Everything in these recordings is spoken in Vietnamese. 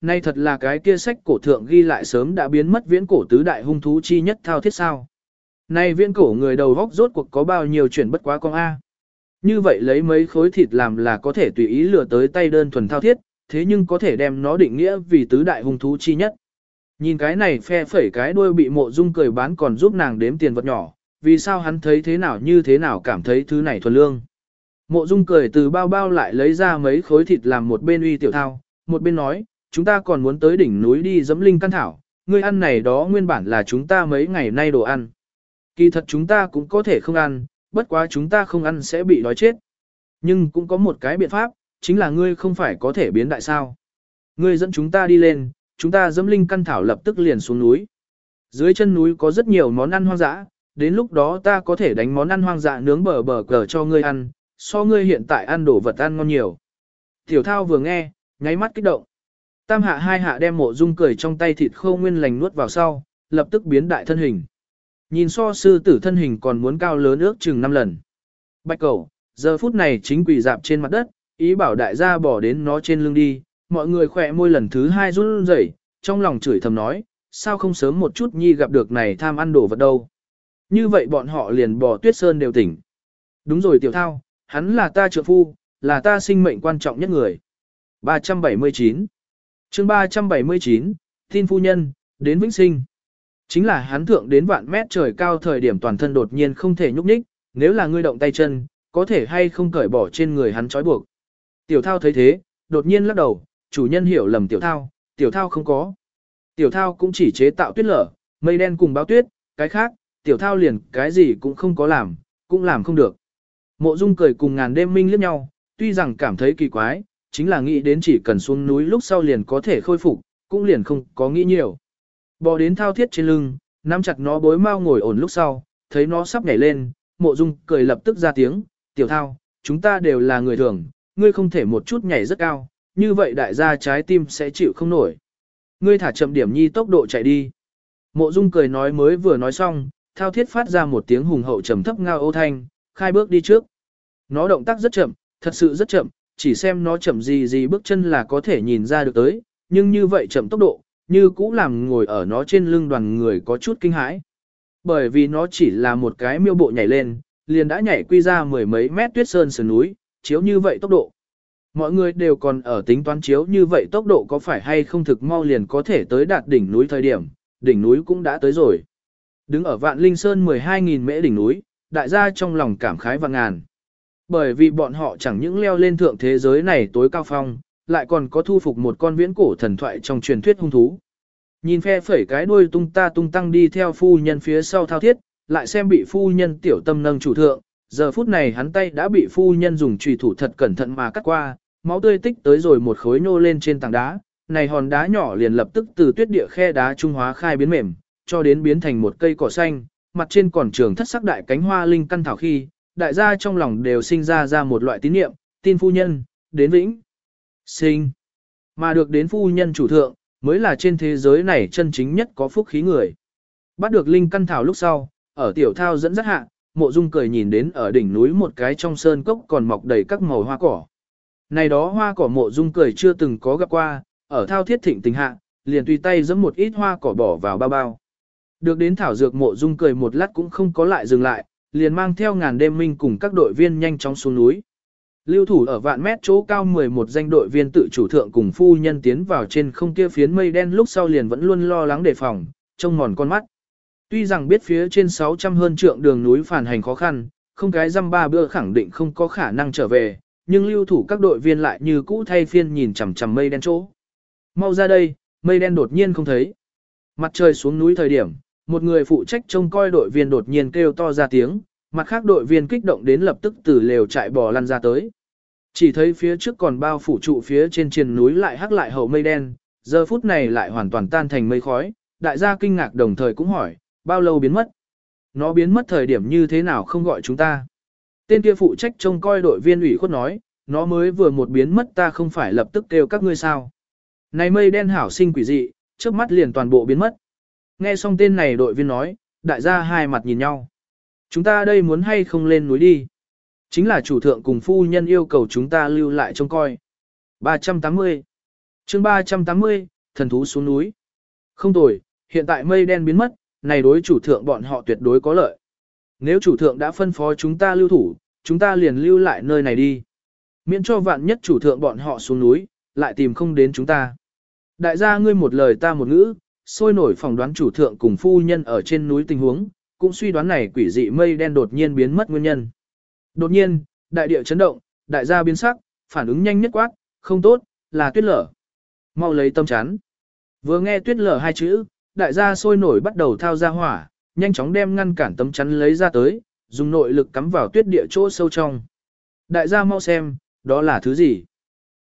Nay thật là cái kia sách cổ thượng ghi lại sớm đã biến mất viễn cổ tứ đại hung thú chi nhất thao thiết sao. Nay viễn cổ người đầu góc rốt cuộc có bao nhiêu chuyện bất quá con A. Như vậy lấy mấy khối thịt làm là có thể tùy ý lừa tới tay đơn thuần thao thiết, thế nhưng có thể đem nó định nghĩa vì tứ đại hung thú chi nhất. Nhìn cái này phe phẩy cái đuôi bị mộ dung cười bán còn giúp nàng đếm tiền vật nhỏ, vì sao hắn thấy thế nào như thế nào cảm thấy thứ này thuần lương. Mộ dung cười từ bao bao lại lấy ra mấy khối thịt làm một bên uy tiểu thao, một bên nói, chúng ta còn muốn tới đỉnh núi đi dẫm linh căn thảo, ngươi ăn này đó nguyên bản là chúng ta mấy ngày nay đồ ăn. Kỳ thật chúng ta cũng có thể không ăn, bất quá chúng ta không ăn sẽ bị đói chết. Nhưng cũng có một cái biện pháp, chính là ngươi không phải có thể biến đại sao. Ngươi dẫn chúng ta đi lên, chúng ta dẫm linh căn thảo lập tức liền xuống núi. Dưới chân núi có rất nhiều món ăn hoang dã, đến lúc đó ta có thể đánh món ăn hoang dã nướng bờ bờ cờ cho ngươi ăn, so ngươi hiện tại ăn đồ vật ăn ngon nhiều. Tiểu thao vừa nghe, nháy mắt kích động. Tam hạ hai hạ đem mộ dung cười trong tay thịt khô nguyên lành nuốt vào sau, lập tức biến đại thân hình. Nhìn so sư tử thân hình còn muốn cao lớn ước chừng 5 lần. Bạch cầu, giờ phút này chính quỳ dạp trên mặt đất, ý bảo đại gia bỏ đến nó trên lưng đi, mọi người khỏe môi lần thứ hai run rẩy, trong lòng chửi thầm nói, sao không sớm một chút nhi gặp được này tham ăn đồ vật đâu. Như vậy bọn họ liền bỏ tuyết sơn đều tỉnh. Đúng rồi tiểu thao, hắn là ta trợ phu, là ta sinh mệnh quan trọng nhất người. 379 chương 379, tin phu nhân, đến vĩnh sinh. Chính là hắn thượng đến vạn mét trời cao thời điểm toàn thân đột nhiên không thể nhúc nhích, nếu là ngươi động tay chân, có thể hay không cởi bỏ trên người hắn trói buộc. Tiểu thao thấy thế, đột nhiên lắc đầu, chủ nhân hiểu lầm tiểu thao, tiểu thao không có. Tiểu thao cũng chỉ chế tạo tuyết lở, mây đen cùng báo tuyết, cái khác, tiểu thao liền cái gì cũng không có làm, cũng làm không được. Mộ Dung cười cùng ngàn đêm minh liếc nhau, tuy rằng cảm thấy kỳ quái, chính là nghĩ đến chỉ cần xuống núi lúc sau liền có thể khôi phục, cũng liền không có nghĩ nhiều. Bò đến thao thiết trên lưng, nắm chặt nó bối mau ngồi ổn lúc sau, thấy nó sắp nhảy lên, mộ dung cười lập tức ra tiếng, tiểu thao, chúng ta đều là người thường, ngươi không thể một chút nhảy rất cao, như vậy đại gia trái tim sẽ chịu không nổi. Ngươi thả chậm điểm nhi tốc độ chạy đi. Mộ dung cười nói mới vừa nói xong, thao thiết phát ra một tiếng hùng hậu trầm thấp ngao ô thanh, khai bước đi trước. Nó động tác rất chậm, thật sự rất chậm, chỉ xem nó chậm gì gì bước chân là có thể nhìn ra được tới, nhưng như vậy chậm tốc độ, như cũ làm ngồi ở nó trên lưng đoàn người có chút kinh hãi. Bởi vì nó chỉ là một cái miêu bộ nhảy lên, liền đã nhảy quy ra mười mấy mét tuyết sơn sườn núi, chiếu như vậy tốc độ. Mọi người đều còn ở tính toán chiếu như vậy tốc độ có phải hay không thực mau liền có thể tới đạt đỉnh núi thời điểm, đỉnh núi cũng đã tới rồi. Đứng ở vạn linh sơn 12.000 mễ đỉnh núi, đại gia trong lòng cảm khái và ngàn. Bởi vì bọn họ chẳng những leo lên thượng thế giới này tối cao phong, lại còn có thu phục một con viễn cổ thần thoại trong truyền thuyết hung thú. Nhìn phe phẩy cái đuôi tung ta tung tăng đi theo phu nhân phía sau thao thiết, lại xem bị phu nhân tiểu tâm nâng chủ thượng, giờ phút này hắn tay đã bị phu nhân dùng trùy thủ thật cẩn thận mà cắt qua, máu tươi tích tới rồi một khối nô lên trên tảng đá, này hòn đá nhỏ liền lập tức từ tuyết địa khe đá trung hóa khai biến mềm, cho đến biến thành một cây cỏ xanh, mặt trên còn trường thất sắc đại cánh hoa linh căn thảo khi, đại gia trong lòng đều sinh ra ra một loại tín niệm, tin phu nhân, đến vĩnh, sinh, mà được đến phu nhân chủ thượng, mới là trên thế giới này chân chính nhất có phúc khí người. Bắt được linh căn thảo lúc sau, ở tiểu thao dẫn dắt hạ, mộ dung cười nhìn đến ở đỉnh núi một cái trong sơn cốc còn mọc đầy các màu hoa cỏ. Này đó hoa cỏ mộ dung cười chưa từng có gặp qua, ở thao thiết thịnh tình hạ, liền tùy tay giẫm một ít hoa cỏ bỏ vào bao bao. Được đến thảo dược mộ dung cười một lát cũng không có lại dừng lại, liền mang theo ngàn đêm minh cùng các đội viên nhanh chóng xuống núi. Lưu thủ ở vạn mét chỗ cao 11 danh đội viên tự chủ thượng cùng phu nhân tiến vào trên không kia phiến mây đen lúc sau liền vẫn luôn lo lắng đề phòng, trông mòn con mắt. Tuy rằng biết phía trên 600 hơn trượng đường núi phản hành khó khăn, không cái dăm ba bữa khẳng định không có khả năng trở về, nhưng lưu thủ các đội viên lại như cũ thay phiên nhìn chằm chằm mây đen chỗ. Mau ra đây, mây đen đột nhiên không thấy. Mặt trời xuống núi thời điểm, một người phụ trách trông coi đội viên đột nhiên kêu to ra tiếng, mặt khác đội viên kích động đến lập tức từ lều chạy bò lăn ra tới. Chỉ thấy phía trước còn bao phủ trụ phía trên triền núi lại hắc lại hậu mây đen, giờ phút này lại hoàn toàn tan thành mây khói, đại gia kinh ngạc đồng thời cũng hỏi, bao lâu biến mất? Nó biến mất thời điểm như thế nào không gọi chúng ta? Tên kia phụ trách trông coi đội viên ủy khuất nói, nó mới vừa một biến mất ta không phải lập tức kêu các ngươi sao. Này mây đen hảo sinh quỷ dị, trước mắt liền toàn bộ biến mất. Nghe xong tên này đội viên nói, đại gia hai mặt nhìn nhau. Chúng ta đây muốn hay không lên núi đi. Chính là chủ thượng cùng phu nhân yêu cầu chúng ta lưu lại trông coi. 380. chương 380, thần thú xuống núi. Không tồi, hiện tại mây đen biến mất, này đối chủ thượng bọn họ tuyệt đối có lợi. Nếu chủ thượng đã phân phó chúng ta lưu thủ, chúng ta liền lưu lại nơi này đi. Miễn cho vạn nhất chủ thượng bọn họ xuống núi, lại tìm không đến chúng ta. Đại gia ngươi một lời ta một ngữ, sôi nổi phỏng đoán chủ thượng cùng phu nhân ở trên núi tình huống, cũng suy đoán này quỷ dị mây đen đột nhiên biến mất nguyên nhân. Đột nhiên, đại địa chấn động, đại gia biến sắc, phản ứng nhanh nhất quát, không tốt, là tuyết lở. Mau lấy tâm chắn. Vừa nghe tuyết lở hai chữ, đại gia sôi nổi bắt đầu thao ra hỏa, nhanh chóng đem ngăn cản tấm chắn lấy ra tới, dùng nội lực cắm vào tuyết địa chỗ sâu trong. Đại gia mau xem, đó là thứ gì?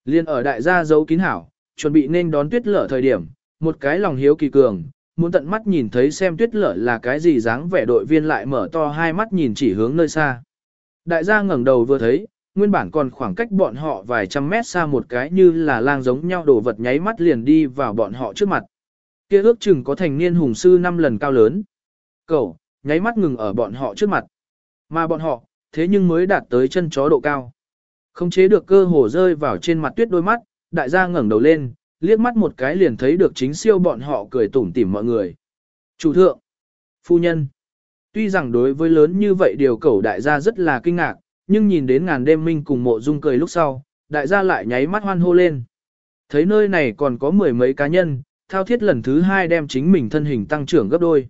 Liên ở đại gia giấu kín hảo, chuẩn bị nên đón tuyết lở thời điểm, một cái lòng hiếu kỳ cường, muốn tận mắt nhìn thấy xem tuyết lở là cái gì dáng vẻ đội viên lại mở to hai mắt nhìn chỉ hướng nơi xa. Đại gia ngẩng đầu vừa thấy, nguyên bản còn khoảng cách bọn họ vài trăm mét xa một cái như là lang giống nhau đồ vật nháy mắt liền đi vào bọn họ trước mặt. Kia ước chừng có thành niên hùng sư năm lần cao lớn. Cậu, nháy mắt ngừng ở bọn họ trước mặt. Mà bọn họ, thế nhưng mới đạt tới chân chó độ cao. Không chế được cơ hồ rơi vào trên mặt tuyết đôi mắt, đại gia ngẩng đầu lên, liếc mắt một cái liền thấy được chính siêu bọn họ cười tủm tỉm mọi người. Chủ thượng, phu nhân. Tuy rằng đối với lớn như vậy điều cầu đại gia rất là kinh ngạc, nhưng nhìn đến ngàn đêm minh cùng mộ dung cười lúc sau, đại gia lại nháy mắt hoan hô lên. Thấy nơi này còn có mười mấy cá nhân, thao thiết lần thứ hai đem chính mình thân hình tăng trưởng gấp đôi.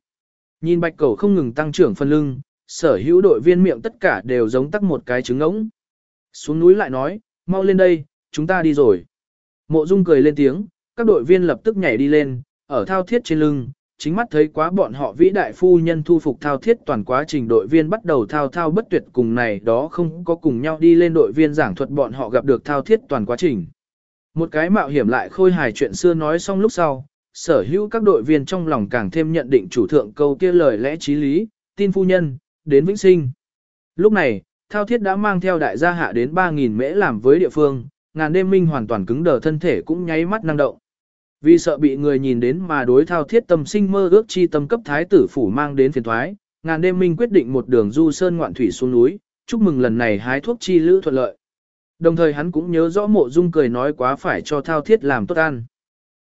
Nhìn bạch cầu không ngừng tăng trưởng phân lưng, sở hữu đội viên miệng tất cả đều giống tắc một cái trứng ngỗng. Xuống núi lại nói, mau lên đây, chúng ta đi rồi. Mộ Dung cười lên tiếng, các đội viên lập tức nhảy đi lên, ở thao thiết trên lưng, chính mắt thấy quá bọn họ vĩ đại phu nhân thu phục thao thiết toàn quá trình đội viên bắt đầu thao thao bất tuyệt cùng này đó không có cùng nhau đi lên đội viên giảng thuật bọn họ gặp được thao thiết toàn quá trình. Một cái mạo hiểm lại khôi hài chuyện xưa nói xong lúc sau, sở hữu các đội viên trong lòng càng thêm nhận định chủ thượng câu kia lời lẽ trí lý, tin phu nhân, đến vĩnh sinh. Lúc này, thao thiết đã mang theo đại gia hạ đến 3.000 mễ làm với địa phương, ngàn đêm minh hoàn toàn cứng đờ thân thể cũng nháy mắt năng động. Vì sợ bị người nhìn đến mà đối thao thiết tâm sinh mơ ước chi tâm cấp thái tử phủ mang đến phiền thoái, ngàn đêm minh quyết định một đường du sơn ngoạn thủy xuống núi, chúc mừng lần này hái thuốc chi lữ thuận lợi. Đồng thời hắn cũng nhớ rõ mộ dung cười nói quá phải cho thao thiết làm tốt ăn.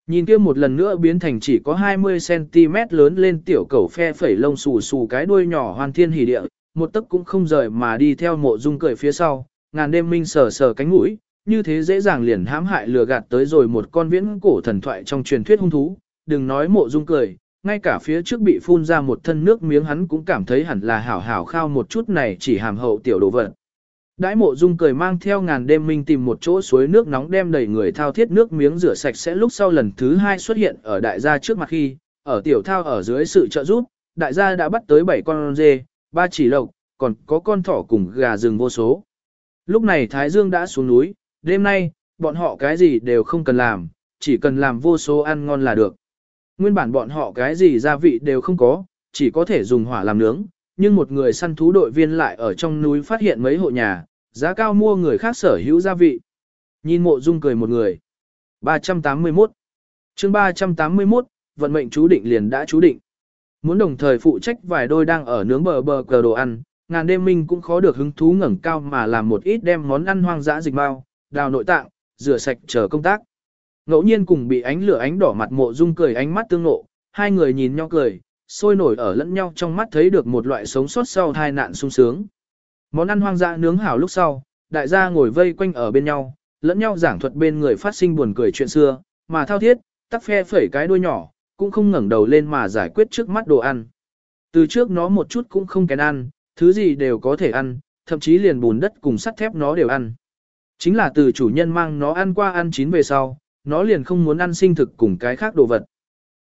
Nhìn kia một lần nữa biến thành chỉ có 20cm lớn lên tiểu cẩu phe phẩy lông xù xù cái đuôi nhỏ hoàn thiên hỉ địa, một tấc cũng không rời mà đi theo mộ dung cười phía sau, ngàn đêm minh sờ sờ cánh mũi, như thế dễ dàng liền hãm hại lừa gạt tới rồi một con viễn cổ thần thoại trong truyền thuyết hung thú, đừng nói mộ dung cười, ngay cả phía trước bị phun ra một thân nước miếng hắn cũng cảm thấy hẳn là hảo hảo khao một chút này chỉ hàm hậu tiểu đồ vật. Đãi mộ dung cười mang theo ngàn đêm minh tìm một chỗ suối nước nóng đem đầy người thao thiết nước miếng rửa sạch sẽ lúc sau lần thứ hai xuất hiện ở đại gia trước mặt khi, ở tiểu thao ở dưới sự trợ giúp, đại gia đã bắt tới 7 con dê, ba chỉ lộc, còn có con thỏ cùng gà rừng vô số. Lúc này Thái Dương đã xuống núi, đêm nay, bọn họ cái gì đều không cần làm, chỉ cần làm vô số ăn ngon là được. Nguyên bản bọn họ cái gì gia vị đều không có, chỉ có thể dùng hỏa làm nướng, nhưng một người săn thú đội viên lại ở trong núi phát hiện mấy hộ nhà, giá cao mua người khác sở hữu gia vị. Nhìn mộ dung cười một người. 381 chương 381, vận mệnh chú định liền đã chú định. Muốn đồng thời phụ trách vài đôi đang ở nướng bờ bờ cờ đồ ăn, ngàn đêm minh cũng khó được hứng thú ngẩng cao mà làm một ít đem món ăn hoang dã dịch bao, đào nội tạng, rửa sạch chờ công tác. Ngẫu nhiên cùng bị ánh lửa ánh đỏ mặt mộ dung cười ánh mắt tương nộ, hai người nhìn nhau cười, sôi nổi ở lẫn nhau trong mắt thấy được một loại sống sót sau tai nạn sung sướng. Món ăn hoang dã nướng hảo lúc sau, đại gia ngồi vây quanh ở bên nhau, lẫn nhau giảng thuật bên người phát sinh buồn cười chuyện xưa, mà thao thiết, tắc phe phẩy cái đuôi nhỏ, cũng không ngẩng đầu lên mà giải quyết trước mắt đồ ăn. Từ trước nó một chút cũng không kén ăn, thứ gì đều có thể ăn, thậm chí liền bùn đất cùng sắt thép nó đều ăn. Chính là từ chủ nhân mang nó ăn qua ăn chín về sau, nó liền không muốn ăn sinh thực cùng cái khác đồ vật.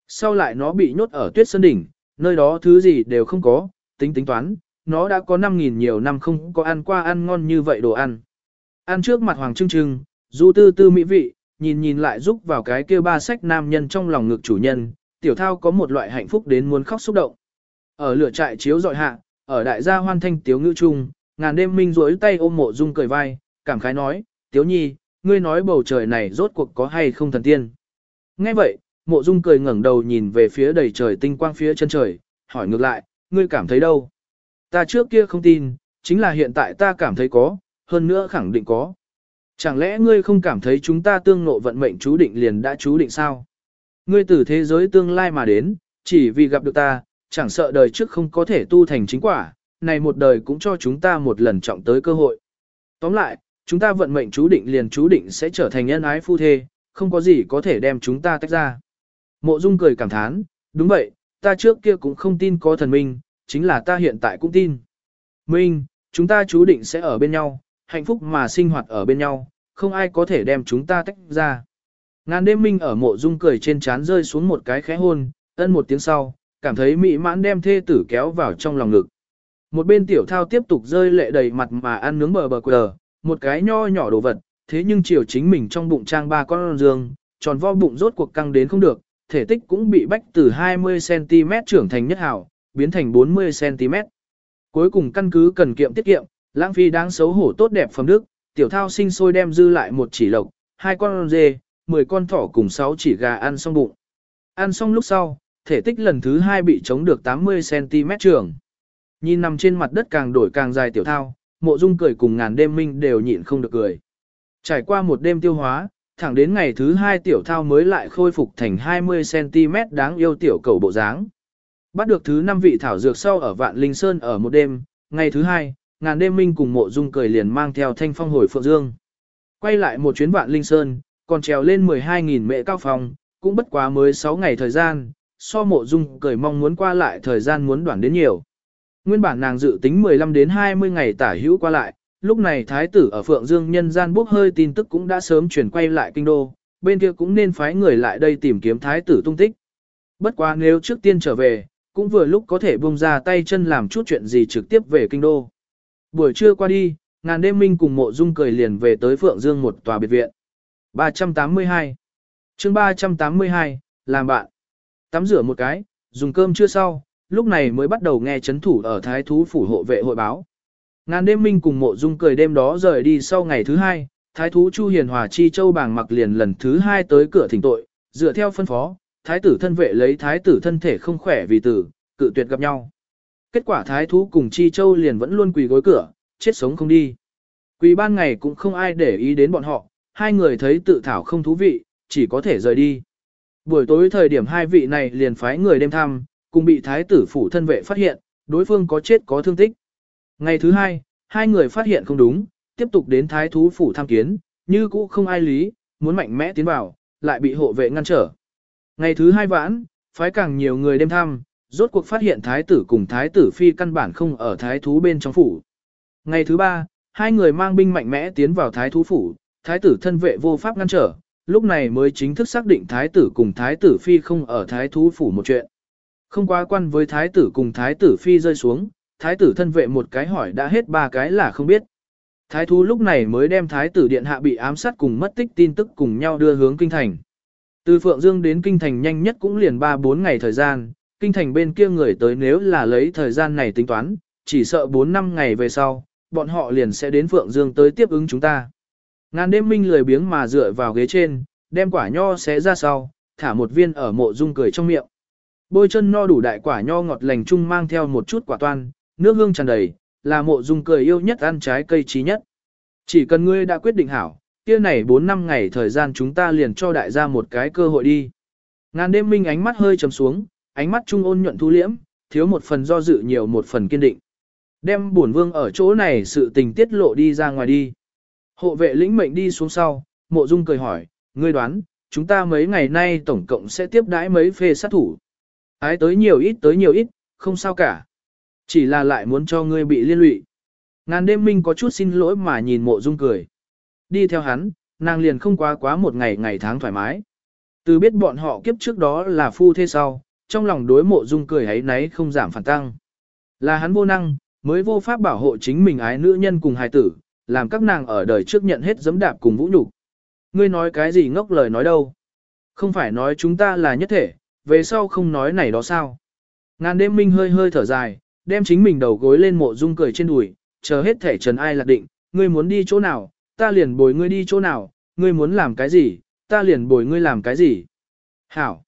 Sau lại nó bị nhốt ở tuyết sơn đỉnh, nơi đó thứ gì đều không có, tính tính toán, nó đã có 5.000 nhiều năm không có ăn qua ăn ngon như vậy đồ ăn. Ăn trước mặt hoàng trưng trưng, du tư tư mỹ vị, nhìn nhìn lại giúp vào cái kia ba sách nam nhân trong lòng ngực chủ nhân, tiểu thao có một loại hạnh phúc đến muốn khóc xúc động. Ở lửa trại chiếu dọi hạ, ở đại gia hoan thanh tiếu ngữ trung, ngàn đêm minh rối tay ôm mộ dung cười vai, cảm khái nói, tiếu nhi, ngươi nói bầu trời này rốt cuộc có hay không thần tiên. Nghe vậy, mộ dung cười ngẩng đầu nhìn về phía đầy trời tinh quang phía chân trời, hỏi ngược lại, ngươi cảm thấy đâu? Ta trước kia không tin, chính là hiện tại ta cảm thấy có, hơn nữa khẳng định có. Chẳng lẽ ngươi không cảm thấy chúng ta tương ngộ vận mệnh chú định liền đã chú định sao? Ngươi từ thế giới tương lai mà đến, chỉ vì gặp được ta, chẳng sợ đời trước không có thể tu thành chính quả, này một đời cũng cho chúng ta một lần trọng tới cơ hội. Tóm lại, chúng ta vận mệnh chú định liền chú định sẽ trở thành nhân ái phu thê, không có gì có thể đem chúng ta tách ra. Mộ Dung cười cảm thán, đúng vậy, ta trước kia cũng không tin có thần minh, chính là ta hiện tại cũng tin. Minh, chúng ta chú định sẽ ở bên nhau, hạnh phúc mà sinh hoạt ở bên nhau, không ai có thể đem chúng ta tách ra. Ngàn đêm minh ở mộ dung cười trên trán rơi xuống một cái khẽ hôn, ân một tiếng sau, cảm thấy mỹ mãn đem thê tử kéo vào trong lòng ngực. Một bên tiểu thao tiếp tục rơi lệ đầy mặt mà ăn nướng bờ bờ quờ, một cái nho nhỏ đồ vật, thế nhưng chiều chính mình trong bụng trang ba con dương, tròn vo bụng rốt cuộc căng đến không được, thể tích cũng bị bách từ 20cm trưởng thành nhất hảo, biến thành 40cm. Cuối cùng căn cứ cần kiệm tiết kiệm, lãng phí đáng xấu hổ tốt đẹp phẩm đức, tiểu thao sinh sôi đem dư lại một chỉ lộc, hai con dê, 10 con thỏ cùng 6 chỉ gà ăn xong bụng. Ăn xong lúc sau, thể tích lần thứ hai bị chống được 80cm trưởng. Nhìn nằm trên mặt đất càng đổi càng dài tiểu thao, mộ dung cười cùng ngàn đêm minh đều nhịn không được cười. Trải qua một đêm tiêu hóa, thẳng đến ngày thứ hai tiểu thao mới lại khôi phục thành 20cm đáng yêu tiểu cầu bộ dáng. Bắt được thứ năm vị thảo dược sau ở Vạn Linh Sơn ở một đêm, ngày thứ hai, ngàn đêm minh cùng mộ dung cười liền mang theo thanh phong hồi Phượng Dương. Quay lại một chuyến Vạn Linh Sơn, còn trèo lên 12.000 mệ cao phòng, cũng bất quá mới 6 ngày thời gian, so mộ dung cười mong muốn qua lại thời gian muốn đoạn đến nhiều. Nguyên bản nàng dự tính 15 đến 20 ngày tả hữu qua lại, lúc này thái tử ở Phượng Dương nhân gian bốc hơi tin tức cũng đã sớm chuyển quay lại kinh đô, bên kia cũng nên phái người lại đây tìm kiếm thái tử tung tích. Bất quá nếu trước tiên trở về, cũng vừa lúc có thể buông ra tay chân làm chút chuyện gì trực tiếp về kinh đô. Buổi trưa qua đi, ngàn đêm minh cùng mộ dung cười liền về tới Phượng Dương một tòa biệt viện. 382 chương 382, làm bạn. Tắm rửa một cái, dùng cơm chưa sau, lúc này mới bắt đầu nghe chấn thủ ở thái thú phủ hộ vệ hội báo. Ngàn đêm minh cùng mộ dung cười đêm đó rời đi sau ngày thứ hai, thái thú Chu Hiền Hòa Chi Châu bàng mặc liền lần thứ hai tới cửa thỉnh tội, dựa theo phân phó, thái tử thân vệ lấy thái tử thân thể không khỏe vì tử, cự tuyệt gặp nhau. Kết quả thái thú cùng Chi Châu liền vẫn luôn quỳ gối cửa, chết sống không đi. Quỳ ban ngày cũng không ai để ý đến bọn họ, hai người thấy tự thảo không thú vị, chỉ có thể rời đi. Buổi tối thời điểm hai vị này liền phái người đêm thăm, cùng bị thái tử phủ thân vệ phát hiện, đối phương có chết có thương tích. Ngày thứ hai, hai người phát hiện không đúng, tiếp tục đến thái thú phủ tham kiến, như cũ không ai lý, muốn mạnh mẽ tiến vào, lại bị hộ vệ ngăn trở. Ngày thứ hai vãn, phái càng nhiều người đêm thăm, rốt cuộc phát hiện thái tử cùng thái tử phi căn bản không ở thái thú bên trong phủ. Ngày thứ ba, hai người mang binh mạnh mẽ tiến vào thái thú phủ, thái tử thân vệ vô pháp ngăn trở, lúc này mới chính thức xác định thái tử cùng thái tử phi không ở thái thú phủ một chuyện. Không quá quan với thái tử cùng thái tử phi rơi xuống, thái tử thân vệ một cái hỏi đã hết ba cái là không biết. Thái thú lúc này mới đem thái tử điện hạ bị ám sát cùng mất tích tin tức cùng nhau đưa hướng kinh thành. Từ Phượng Dương đến kinh thành nhanh nhất cũng liền 3-4 ngày thời gian, kinh thành bên kia người tới nếu là lấy thời gian này tính toán, chỉ sợ 4-5 ngày về sau, bọn họ liền sẽ đến Phượng Dương tới tiếp ứng chúng ta. Ngàn đêm minh lười biếng mà dựa vào ghế trên, đem quả nho xé ra sau, thả một viên ở mộ dung cười trong miệng. Bôi chân no đủ đại quả nho ngọt lành chung mang theo một chút quả toan, nước hương tràn đầy, là mộ dung cười yêu nhất ăn trái cây trí nhất. Chỉ cần ngươi đã quyết định hảo, kia này 4 năm ngày thời gian chúng ta liền cho đại gia một cái cơ hội đi. Ngàn đêm minh ánh mắt hơi trầm xuống, ánh mắt trung ôn nhuận thu liễm, thiếu một phần do dự nhiều một phần kiên định. Đem bổn vương ở chỗ này sự tình tiết lộ đi ra ngoài đi. Hộ vệ lĩnh mệnh đi xuống sau, mộ dung cười hỏi, ngươi đoán, chúng ta mấy ngày nay tổng cộng sẽ tiếp đãi mấy phê sát thủ. Ái tới nhiều ít tới nhiều ít, không sao cả. Chỉ là lại muốn cho ngươi bị liên lụy. Ngàn đêm minh có chút xin lỗi mà nhìn mộ dung cười. Đi theo hắn, nàng liền không quá quá một ngày ngày tháng thoải mái. Từ biết bọn họ kiếp trước đó là phu thế sau, trong lòng đối mộ dung cười ấy nấy không giảm phản tăng. Là hắn vô năng, mới vô pháp bảo hộ chính mình ái nữ nhân cùng hài tử, làm các nàng ở đời trước nhận hết giấm đạp cùng vũ nhục. Ngươi nói cái gì ngốc lời nói đâu? Không phải nói chúng ta là nhất thể, về sau không nói này đó sao? Ngàn đêm minh hơi hơi thở dài, đem chính mình đầu gối lên mộ dung cười trên đùi, chờ hết thể trần ai lạc định, ngươi muốn đi chỗ nào, ta liền bồi ngươi đi chỗ nào, ngươi muốn làm cái gì, ta liền bồi ngươi làm cái gì. Hảo.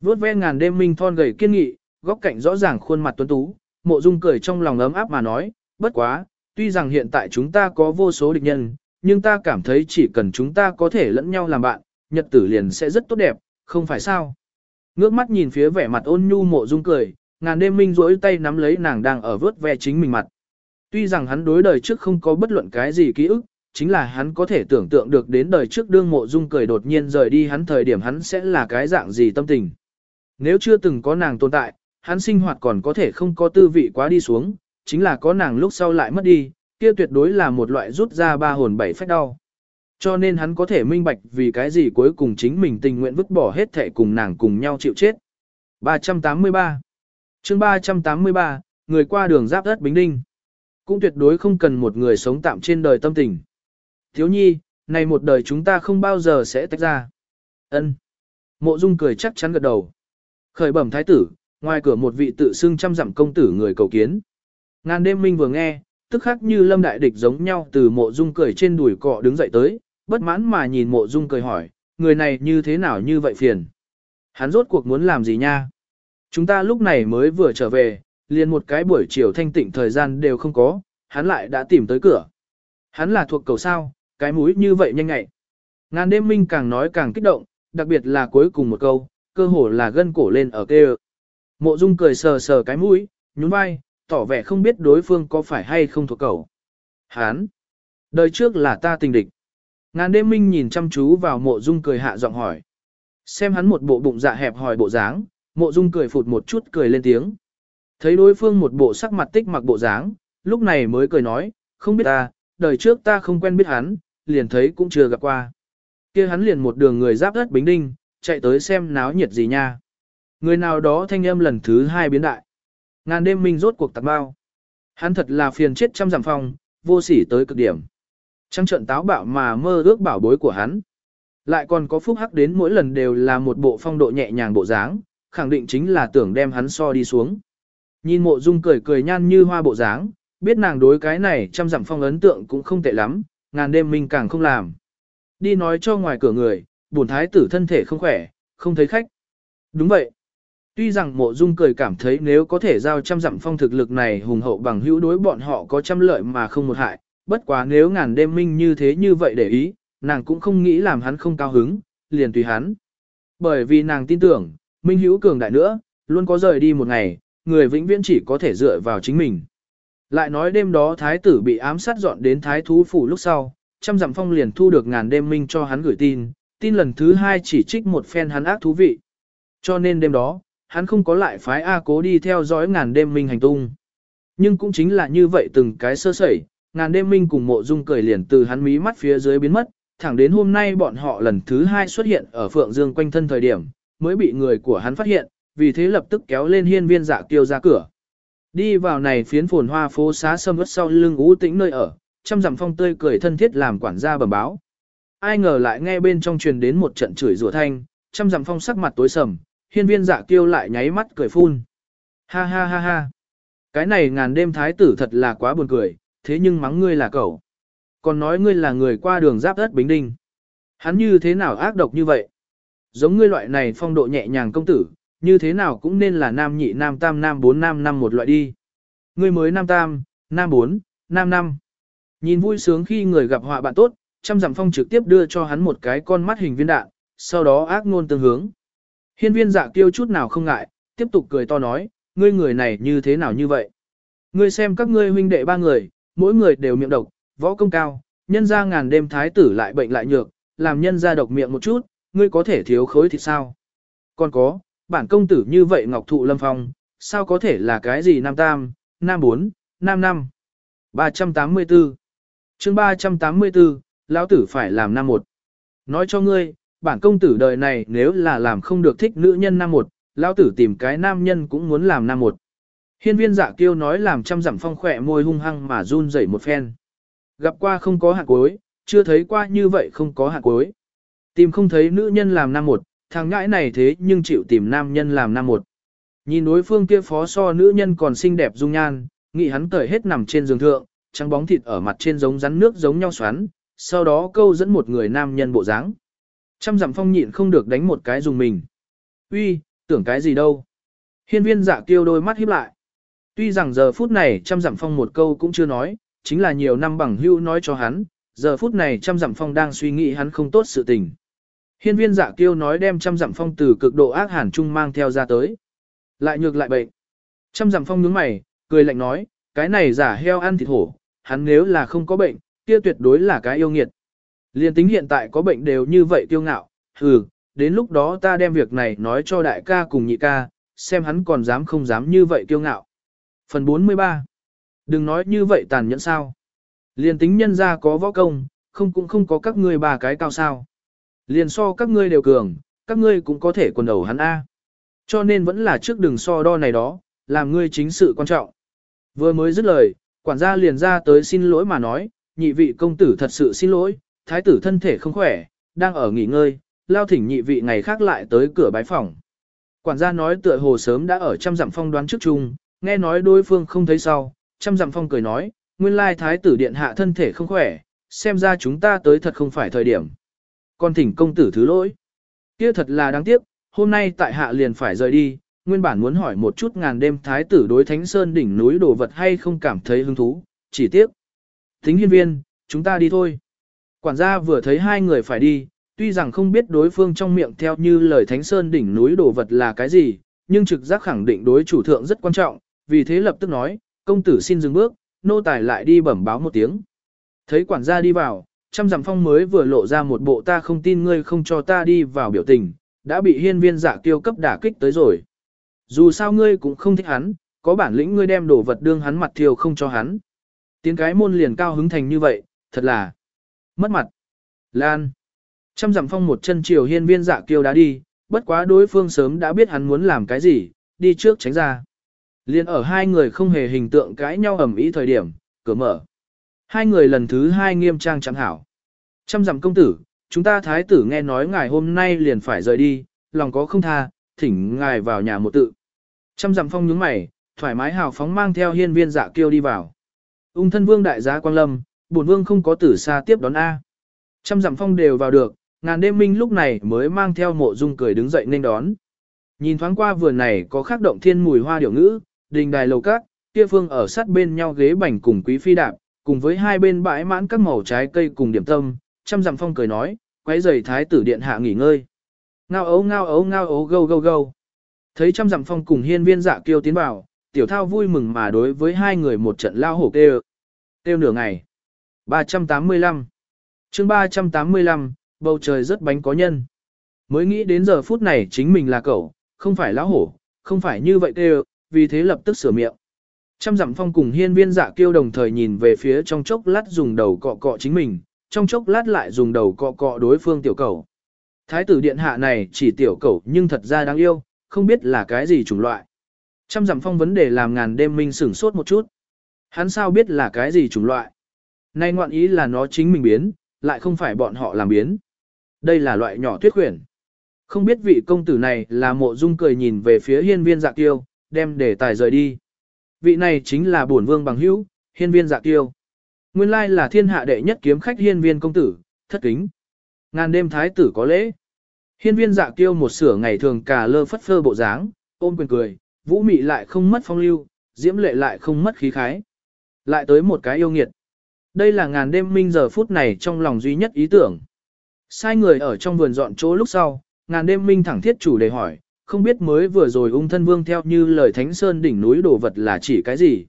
Vốt ve ngàn đêm minh thon gầy kiên nghị, góc cạnh rõ ràng khuôn mặt tuấn tú, mộ dung cười trong lòng ấm áp mà nói, bất quá, tuy rằng hiện tại chúng ta có vô số địch nhân, nhưng ta cảm thấy chỉ cần chúng ta có thể lẫn nhau làm bạn, nhật tử liền sẽ rất tốt đẹp, không phải sao. Ngước mắt nhìn phía vẻ mặt ôn nhu mộ dung cười, ngàn đêm minh rỗi tay nắm lấy nàng đang ở vớt ve chính mình mặt. Tuy rằng hắn đối đời trước không có bất luận cái gì ký ức, chính là hắn có thể tưởng tượng được đến đời trước đương mộ dung cười đột nhiên rời đi hắn thời điểm hắn sẽ là cái dạng gì tâm tình. Nếu chưa từng có nàng tồn tại, hắn sinh hoạt còn có thể không có tư vị quá đi xuống, chính là có nàng lúc sau lại mất đi, kia tuyệt đối là một loại rút ra ba hồn bảy phách đau. Cho nên hắn có thể minh bạch vì cái gì cuối cùng chính mình tình nguyện vứt bỏ hết thể cùng nàng cùng nhau chịu chết. 383 chương 383, người qua đường giáp đất Bính Đinh. Cũng tuyệt đối không cần một người sống tạm trên đời tâm tình. Thiếu nhi, này một đời chúng ta không bao giờ sẽ tách ra. ân Mộ Dung cười chắc chắn gật đầu. Khởi bẩm thái tử, ngoài cửa một vị tự xưng trăm dặm công tử người cầu kiến. Ngàn đêm minh vừa nghe, tức khắc như lâm đại địch giống nhau từ mộ dung cười trên đùi cọ đứng dậy tới, bất mãn mà nhìn mộ dung cười hỏi, người này như thế nào như vậy phiền? Hắn rốt cuộc muốn làm gì nha? Chúng ta lúc này mới vừa trở về, liền một cái buổi chiều thanh tịnh thời gian đều không có, hắn lại đã tìm tới cửa. Hắn là thuộc cầu sao, cái mũi như vậy nhanh ngại. Ngàn đêm minh càng nói càng kích động, đặc biệt là cuối cùng một câu, cơ hồ là gân cổ lên ở kê Mộ dung cười sờ sờ cái mũi, nhún vai, tỏ vẻ không biết đối phương có phải hay không thuộc cầu. Hán! Đời trước là ta tình địch. Ngàn đêm minh nhìn chăm chú vào mộ dung cười hạ giọng hỏi. Xem hắn một bộ bụng dạ hẹp hỏi bộ dáng, mộ dung cười phụt một chút cười lên tiếng. Thấy đối phương một bộ sắc mặt tích mặc bộ dáng, lúc này mới cười nói, không biết ta, đời trước ta không quen biết hắn, liền thấy cũng chưa gặp qua. kia hắn liền một đường người giáp đất Bính Đinh, chạy tới xem náo nhiệt gì nha. Người nào đó thanh âm lần thứ hai biến đại. Ngàn đêm minh rốt cuộc tạc bao. Hắn thật là phiền chết trăm giảm phong, vô sỉ tới cực điểm. Trăng trận táo bạo mà mơ ước bảo bối của hắn. Lại còn có phúc hắc đến mỗi lần đều là một bộ phong độ nhẹ nhàng bộ dáng, khẳng định chính là tưởng đem hắn so đi xuống. Nhìn mộ dung cười cười nhan như hoa bộ dáng, biết nàng đối cái này trăm dặm phong ấn tượng cũng không tệ lắm, ngàn đêm mình càng không làm. Đi nói cho ngoài cửa người, bổn thái tử thân thể không khỏe, không thấy khách. Đúng vậy. Tuy rằng mộ dung cười cảm thấy nếu có thể giao trăm dặm phong thực lực này hùng hậu bằng hữu đối bọn họ có trăm lợi mà không một hại, bất quá nếu ngàn đêm minh như thế như vậy để ý, nàng cũng không nghĩ làm hắn không cao hứng, liền tùy hắn. Bởi vì nàng tin tưởng, minh hữu cường đại nữa, luôn có rời đi một ngày, người vĩnh viễn chỉ có thể dựa vào chính mình. Lại nói đêm đó thái tử bị ám sát dọn đến thái thú phủ lúc sau, trăm dặm phong liền thu được ngàn đêm minh cho hắn gửi tin, tin lần thứ hai chỉ trích một phen hắn ác thú vị. Cho nên đêm đó, hắn không có lại phái A cố đi theo dõi ngàn đêm minh hành tung. Nhưng cũng chính là như vậy từng cái sơ sẩy, ngàn đêm minh cùng mộ dung cười liền từ hắn mí mắt phía dưới biến mất, thẳng đến hôm nay bọn họ lần thứ hai xuất hiện ở Phượng Dương quanh thân thời điểm, mới bị người của hắn phát hiện, vì thế lập tức kéo lên hiên viên dạ kiêu ra cửa. Đi vào này phiến phồn hoa phố xá sâm ướt sau lưng ú tĩnh nơi ở, trăm dặm phong tươi cười thân thiết làm quản gia bẩm báo. Ai ngờ lại nghe bên trong truyền đến một trận chửi rủa thanh, trăm dặm phong sắc mặt tối sầm, hiên viên dạ kiêu lại nháy mắt cười phun. Ha ha ha ha. Cái này ngàn đêm thái tử thật là quá buồn cười, thế nhưng mắng ngươi là cậu. Còn nói ngươi là người qua đường giáp đất Bính Đinh. Hắn như thế nào ác độc như vậy? Giống ngươi loại này phong độ nhẹ nhàng công tử, như thế nào cũng nên là nam nhị nam tam nam bốn nam năm một loại đi. Ngươi mới nam tam, nam bốn, nam năm. Nhìn vui sướng khi người gặp họa bạn tốt, trăm dặm phong trực tiếp đưa cho hắn một cái con mắt hình viên đạn, sau đó ác ngôn tương hướng. Hiên viên dạ kiêu chút nào không ngại, tiếp tục cười to nói, ngươi người này như thế nào như vậy? Ngươi xem các ngươi huynh đệ ba người, mỗi người đều miệng độc, võ công cao, nhân ra ngàn đêm thái tử lại bệnh lại nhược, làm nhân ra độc miệng một chút, ngươi có thể thiếu khối thì sao? Còn có, bản công tử như vậy ngọc thụ lâm phong, sao có thể là cái gì nam tam, nam bốn, nam năm? 384 chương 384, lão tử phải làm nam một. Nói cho ngươi, bản công tử đời này nếu là làm không được thích nữ nhân nam một, lão tử tìm cái nam nhân cũng muốn làm nam một. Hiên viên dạ kiêu nói làm trăm dặm phong khỏe môi hung hăng mà run rẩy một phen. Gặp qua không có hạt cuối, chưa thấy qua như vậy không có hạt cuối. Tìm không thấy nữ nhân làm nam một, thằng ngãi này thế nhưng chịu tìm nam nhân làm nam một. Nhìn đối phương kia phó so nữ nhân còn xinh đẹp dung nhan, nghĩ hắn tởi hết nằm trên giường thượng, trắng bóng thịt ở mặt trên giống rắn nước giống nhau xoắn, sau đó câu dẫn một người nam nhân bộ dáng. Trăm dặm phong nhịn không được đánh một cái dùng mình. Uy, tưởng cái gì đâu. Hiên viên dạ kiêu đôi mắt híp lại. Tuy rằng giờ phút này trăm dặm phong một câu cũng chưa nói, chính là nhiều năm bằng hưu nói cho hắn, giờ phút này trăm dặm phong đang suy nghĩ hắn không tốt sự tình. Hiên viên dạ kiêu nói đem trăm dặm phong từ cực độ ác hàn trung mang theo ra tới. Lại nhược lại bệnh. Trăm dặm phong nhướng mày, cười lạnh nói, cái này giả heo ăn thịt hổ, hắn nếu là không có bệnh, kia tuyệt đối là cái yêu nghiệt. Liên tính hiện tại có bệnh đều như vậy kiêu ngạo, hừ, đến lúc đó ta đem việc này nói cho đại ca cùng nhị ca, xem hắn còn dám không dám như vậy kiêu ngạo. Phần 43 Đừng nói như vậy tàn nhẫn sao. liền tính nhân ra có võ công, không cũng không có các ngươi ba cái cao sao. Liền so các ngươi đều cường, các ngươi cũng có thể quần đầu hắn A. Cho nên vẫn là trước đừng so đo này đó, làm ngươi chính sự quan trọng. Vừa mới dứt lời, quản gia liền ra tới xin lỗi mà nói, nhị vị công tử thật sự xin lỗi, thái tử thân thể không khỏe, đang ở nghỉ ngơi, lao thỉnh nhị vị ngày khác lại tới cửa bái phòng. Quản gia nói tựa hồ sớm đã ở trăm dặm phong đoán trước chung, nghe nói đối phương không thấy sau, trăm dặm phong cười nói, nguyên lai thái tử điện hạ thân thể không khỏe, xem ra chúng ta tới thật không phải thời điểm. con thỉnh công tử thứ lỗi. Kia thật là đáng tiếc, hôm nay tại hạ liền phải rời đi, nguyên bản muốn hỏi một chút ngàn đêm thái tử đối thánh sơn đỉnh núi đồ vật hay không cảm thấy hứng thú, chỉ tiếc. Thính hiên viên, chúng ta đi thôi. Quản gia vừa thấy hai người phải đi, tuy rằng không biết đối phương trong miệng theo như lời thánh sơn đỉnh núi đồ vật là cái gì, nhưng trực giác khẳng định đối chủ thượng rất quan trọng, vì thế lập tức nói, công tử xin dừng bước, nô tài lại đi bẩm báo một tiếng. Thấy quản gia đi vào, trăm dặm phong mới vừa lộ ra một bộ ta không tin ngươi không cho ta đi vào biểu tình, đã bị hiên viên giả kiêu cấp đả kích tới rồi. Dù sao ngươi cũng không thích hắn, có bản lĩnh ngươi đem đồ vật đương hắn mặt thiêu không cho hắn. Tiếng cái môn liền cao hứng thành như vậy, thật là mất mặt. Lan. Trăm dặm phong một chân chiều hiên viên giả kiêu đã đi, bất quá đối phương sớm đã biết hắn muốn làm cái gì, đi trước tránh ra. Liên ở hai người không hề hình tượng cãi nhau ầm ĩ thời điểm, cửa mở. Hai người lần thứ hai nghiêm trang chẳng hảo. Trăm dặm công tử, chúng ta thái tử nghe nói ngài hôm nay liền phải rời đi, lòng có không tha, thỉnh ngài vào nhà một tự. Trăm dặm phong nhướng mày, thoải mái hào phóng mang theo hiên viên dạ kiêu đi vào. Ung thân vương đại giá quang lâm, bổn vương không có tử xa tiếp đón A. Trăm dặm phong đều vào được, ngàn đêm minh lúc này mới mang theo mộ dung cười đứng dậy nên đón. Nhìn thoáng qua vườn này có khắc động thiên mùi hoa điệu ngữ, đình đài lầu cát, kia phương ở sát bên nhau ghế bành cùng quý phi đạp, cùng với hai bên bãi mãn các màu trái cây cùng điểm tâm, trăm dặm phong cười nói, quấy giày thái tử điện hạ nghỉ ngơi. Ngao ấu ngao ấu ngao ấu gâu gâu gâu. Thấy trăm dặm phong cùng hiên viên dạ kiêu tiến vào, tiểu thao vui mừng mà đối với hai người một trận lao hổ kêu. Kêu nửa ngày. 385. chương 385, bầu trời rất bánh có nhân. Mới nghĩ đến giờ phút này chính mình là cậu, không phải lão hổ, không phải như vậy kêu, vì thế lập tức sửa miệng. Trăm dặm phong cùng hiên viên dạ kiêu đồng thời nhìn về phía trong chốc lát dùng đầu cọ cọ chính mình, trong chốc lát lại dùng đầu cọ cọ đối phương tiểu cầu. Thái tử điện hạ này chỉ tiểu cầu nhưng thật ra đáng yêu, không biết là cái gì chủng loại. Trăm dặm phong vấn đề làm ngàn đêm minh sửng sốt một chút. Hắn sao biết là cái gì chủng loại. Nay ngoạn ý là nó chính mình biến, lại không phải bọn họ làm biến. Đây là loại nhỏ tuyết khuyển. Không biết vị công tử này là mộ dung cười nhìn về phía hiên viên dạ kiêu, đem để tài rời đi. Vị này chính là bổn vương bằng hữu, hiên viên dạ tiêu. Nguyên lai là thiên hạ đệ nhất kiếm khách hiên viên công tử, thất kính. Ngàn đêm thái tử có lễ. Hiên viên dạ tiêu một sửa ngày thường cả lơ phất phơ bộ dáng, ôm quyền cười, vũ mị lại không mất phong lưu, diễm lệ lại không mất khí khái. Lại tới một cái yêu nghiệt. Đây là ngàn đêm minh giờ phút này trong lòng duy nhất ý tưởng. Sai người ở trong vườn dọn chỗ lúc sau, ngàn đêm minh thẳng thiết chủ đề hỏi, không biết mới vừa rồi ung thân vương theo như lời thánh sơn đỉnh núi đồ vật là chỉ cái gì.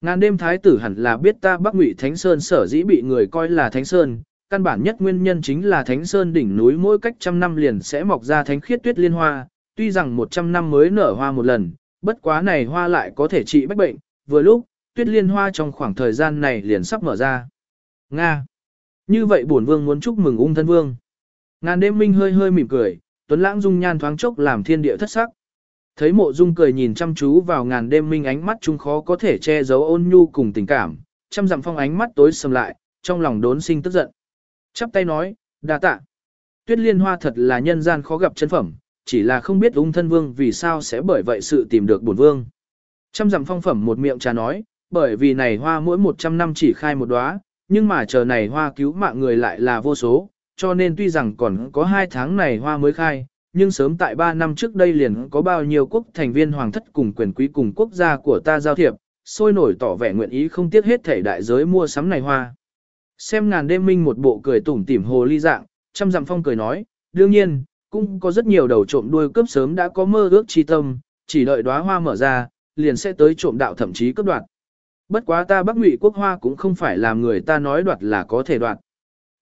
Ngàn đêm thái tử hẳn là biết ta bắc ngụy thánh sơn sở dĩ bị người coi là thánh sơn, căn bản nhất nguyên nhân chính là thánh sơn đỉnh núi mỗi cách trăm năm liền sẽ mọc ra thánh khiết tuyết liên hoa, tuy rằng một trăm năm mới nở hoa một lần, bất quá này hoa lại có thể trị bách bệnh, vừa lúc, tuyết liên hoa trong khoảng thời gian này liền sắp mở ra. Nga. Như vậy bổn vương muốn chúc mừng ung thân vương. Ngàn đêm minh hơi hơi mỉm cười, tuấn lãng dung nhan thoáng chốc làm thiên địa thất sắc. Thấy mộ dung cười nhìn chăm chú vào ngàn đêm minh ánh mắt chúng khó có thể che giấu ôn nhu cùng tình cảm, chăm dặm phong ánh mắt tối sầm lại, trong lòng đốn sinh tức giận. Chắp tay nói, đa tạ. Tuyết liên hoa thật là nhân gian khó gặp chân phẩm, chỉ là không biết ung thân vương vì sao sẽ bởi vậy sự tìm được bổn vương. Chăm dặm phong phẩm một miệng trà nói, bởi vì này hoa mỗi 100 năm chỉ khai một đóa, nhưng mà chờ này hoa cứu mạng người lại là vô số, cho nên tuy rằng còn có 2 tháng này hoa mới khai, nhưng sớm tại 3 năm trước đây liền có bao nhiêu quốc thành viên hoàng thất cùng quyền quý cùng quốc gia của ta giao thiệp, sôi nổi tỏ vẻ nguyện ý không tiếc hết thể đại giới mua sắm này hoa. Xem ngàn đêm minh một bộ cười tủm tỉm hồ ly dạng, trăm dặm phong cười nói, đương nhiên, cũng có rất nhiều đầu trộm đuôi cướp sớm đã có mơ ước chi tâm, chỉ đợi đóa hoa mở ra, liền sẽ tới trộm đạo thậm chí cướp đoạt. Bất quá ta Bắc Ngụy quốc hoa cũng không phải làm người ta nói đoạt là có thể đoạt.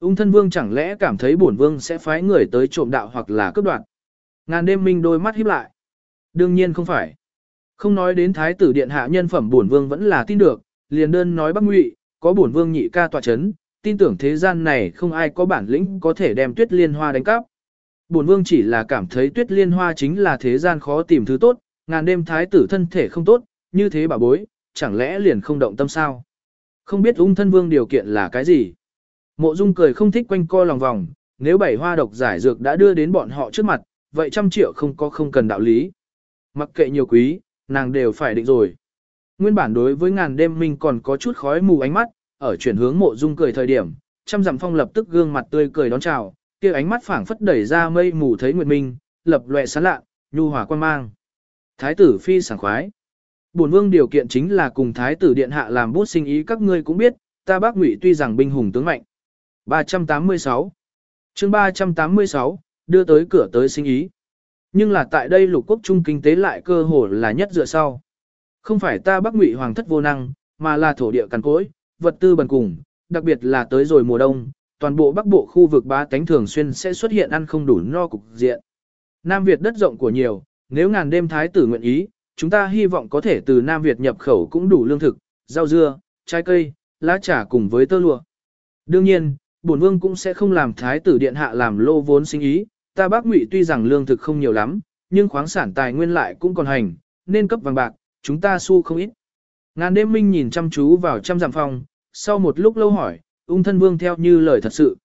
Ung thân vương chẳng lẽ cảm thấy bổn vương sẽ phái người tới trộm đạo hoặc là cướp đoạt. Ngàn đêm minh đôi mắt híp lại. Đương nhiên không phải. Không nói đến thái tử điện hạ nhân phẩm bổn vương vẫn là tin được, liền đơn nói Bắc Ngụy, có bổn vương nhị ca tọa chấn, tin tưởng thế gian này không ai có bản lĩnh có thể đem tuyết liên hoa đánh cắp. Bổn vương chỉ là cảm thấy tuyết liên hoa chính là thế gian khó tìm thứ tốt, ngàn đêm thái tử thân thể không tốt, như thế bà bối, chẳng lẽ liền không động tâm sao? Không biết ung thân vương điều kiện là cái gì? Mộ dung cười không thích quanh co lòng vòng, nếu bảy hoa độc giải dược đã đưa đến bọn họ trước mặt, vậy trăm triệu không có không cần đạo lý. Mặc kệ nhiều quý, nàng đều phải định rồi. Nguyên bản đối với ngàn đêm mình còn có chút khói mù ánh mắt, ở chuyển hướng mộ dung cười thời điểm, trăm dặm phong lập tức gương mặt tươi cười đón chào, kia ánh mắt phảng phất đẩy ra mây mù thấy nguyệt minh, lập loè sáng lạ, nhu hòa quan mang. Thái tử phi sảng khoái. Bổn vương điều kiện chính là cùng thái tử điện hạ làm bút sinh ý các ngươi cũng biết, ta bác ngụy tuy rằng binh hùng tướng mạnh. 386 chương 386, đưa tới cửa tới sinh ý. Nhưng là tại đây lục quốc trung kinh tế lại cơ hồ là nhất dựa sau. Không phải ta bắc ngụy hoàng thất vô năng, mà là thổ địa cằn cỗi, vật tư bần cùng, đặc biệt là tới rồi mùa đông, toàn bộ bắc bộ khu vực ba tánh thường xuyên sẽ xuất hiện ăn không đủ no cục diện. Nam Việt đất rộng của nhiều, nếu ngàn đêm thái tử nguyện ý, chúng ta hy vọng có thể từ Nam Việt nhập khẩu cũng đủ lương thực, rau dưa, trái cây, lá trà cùng với tơ lụa. Đương nhiên, bổn vương cũng sẽ không làm thái tử điện hạ làm lô vốn sinh ý, ta bác ngụy tuy rằng lương thực không nhiều lắm, nhưng khoáng sản tài nguyên lại cũng còn hành, nên cấp vàng bạc, chúng ta su không ít. Ngàn đêm minh nhìn chăm chú vào trăm dặm phòng, sau một lúc lâu hỏi, ung thân vương theo như lời thật sự.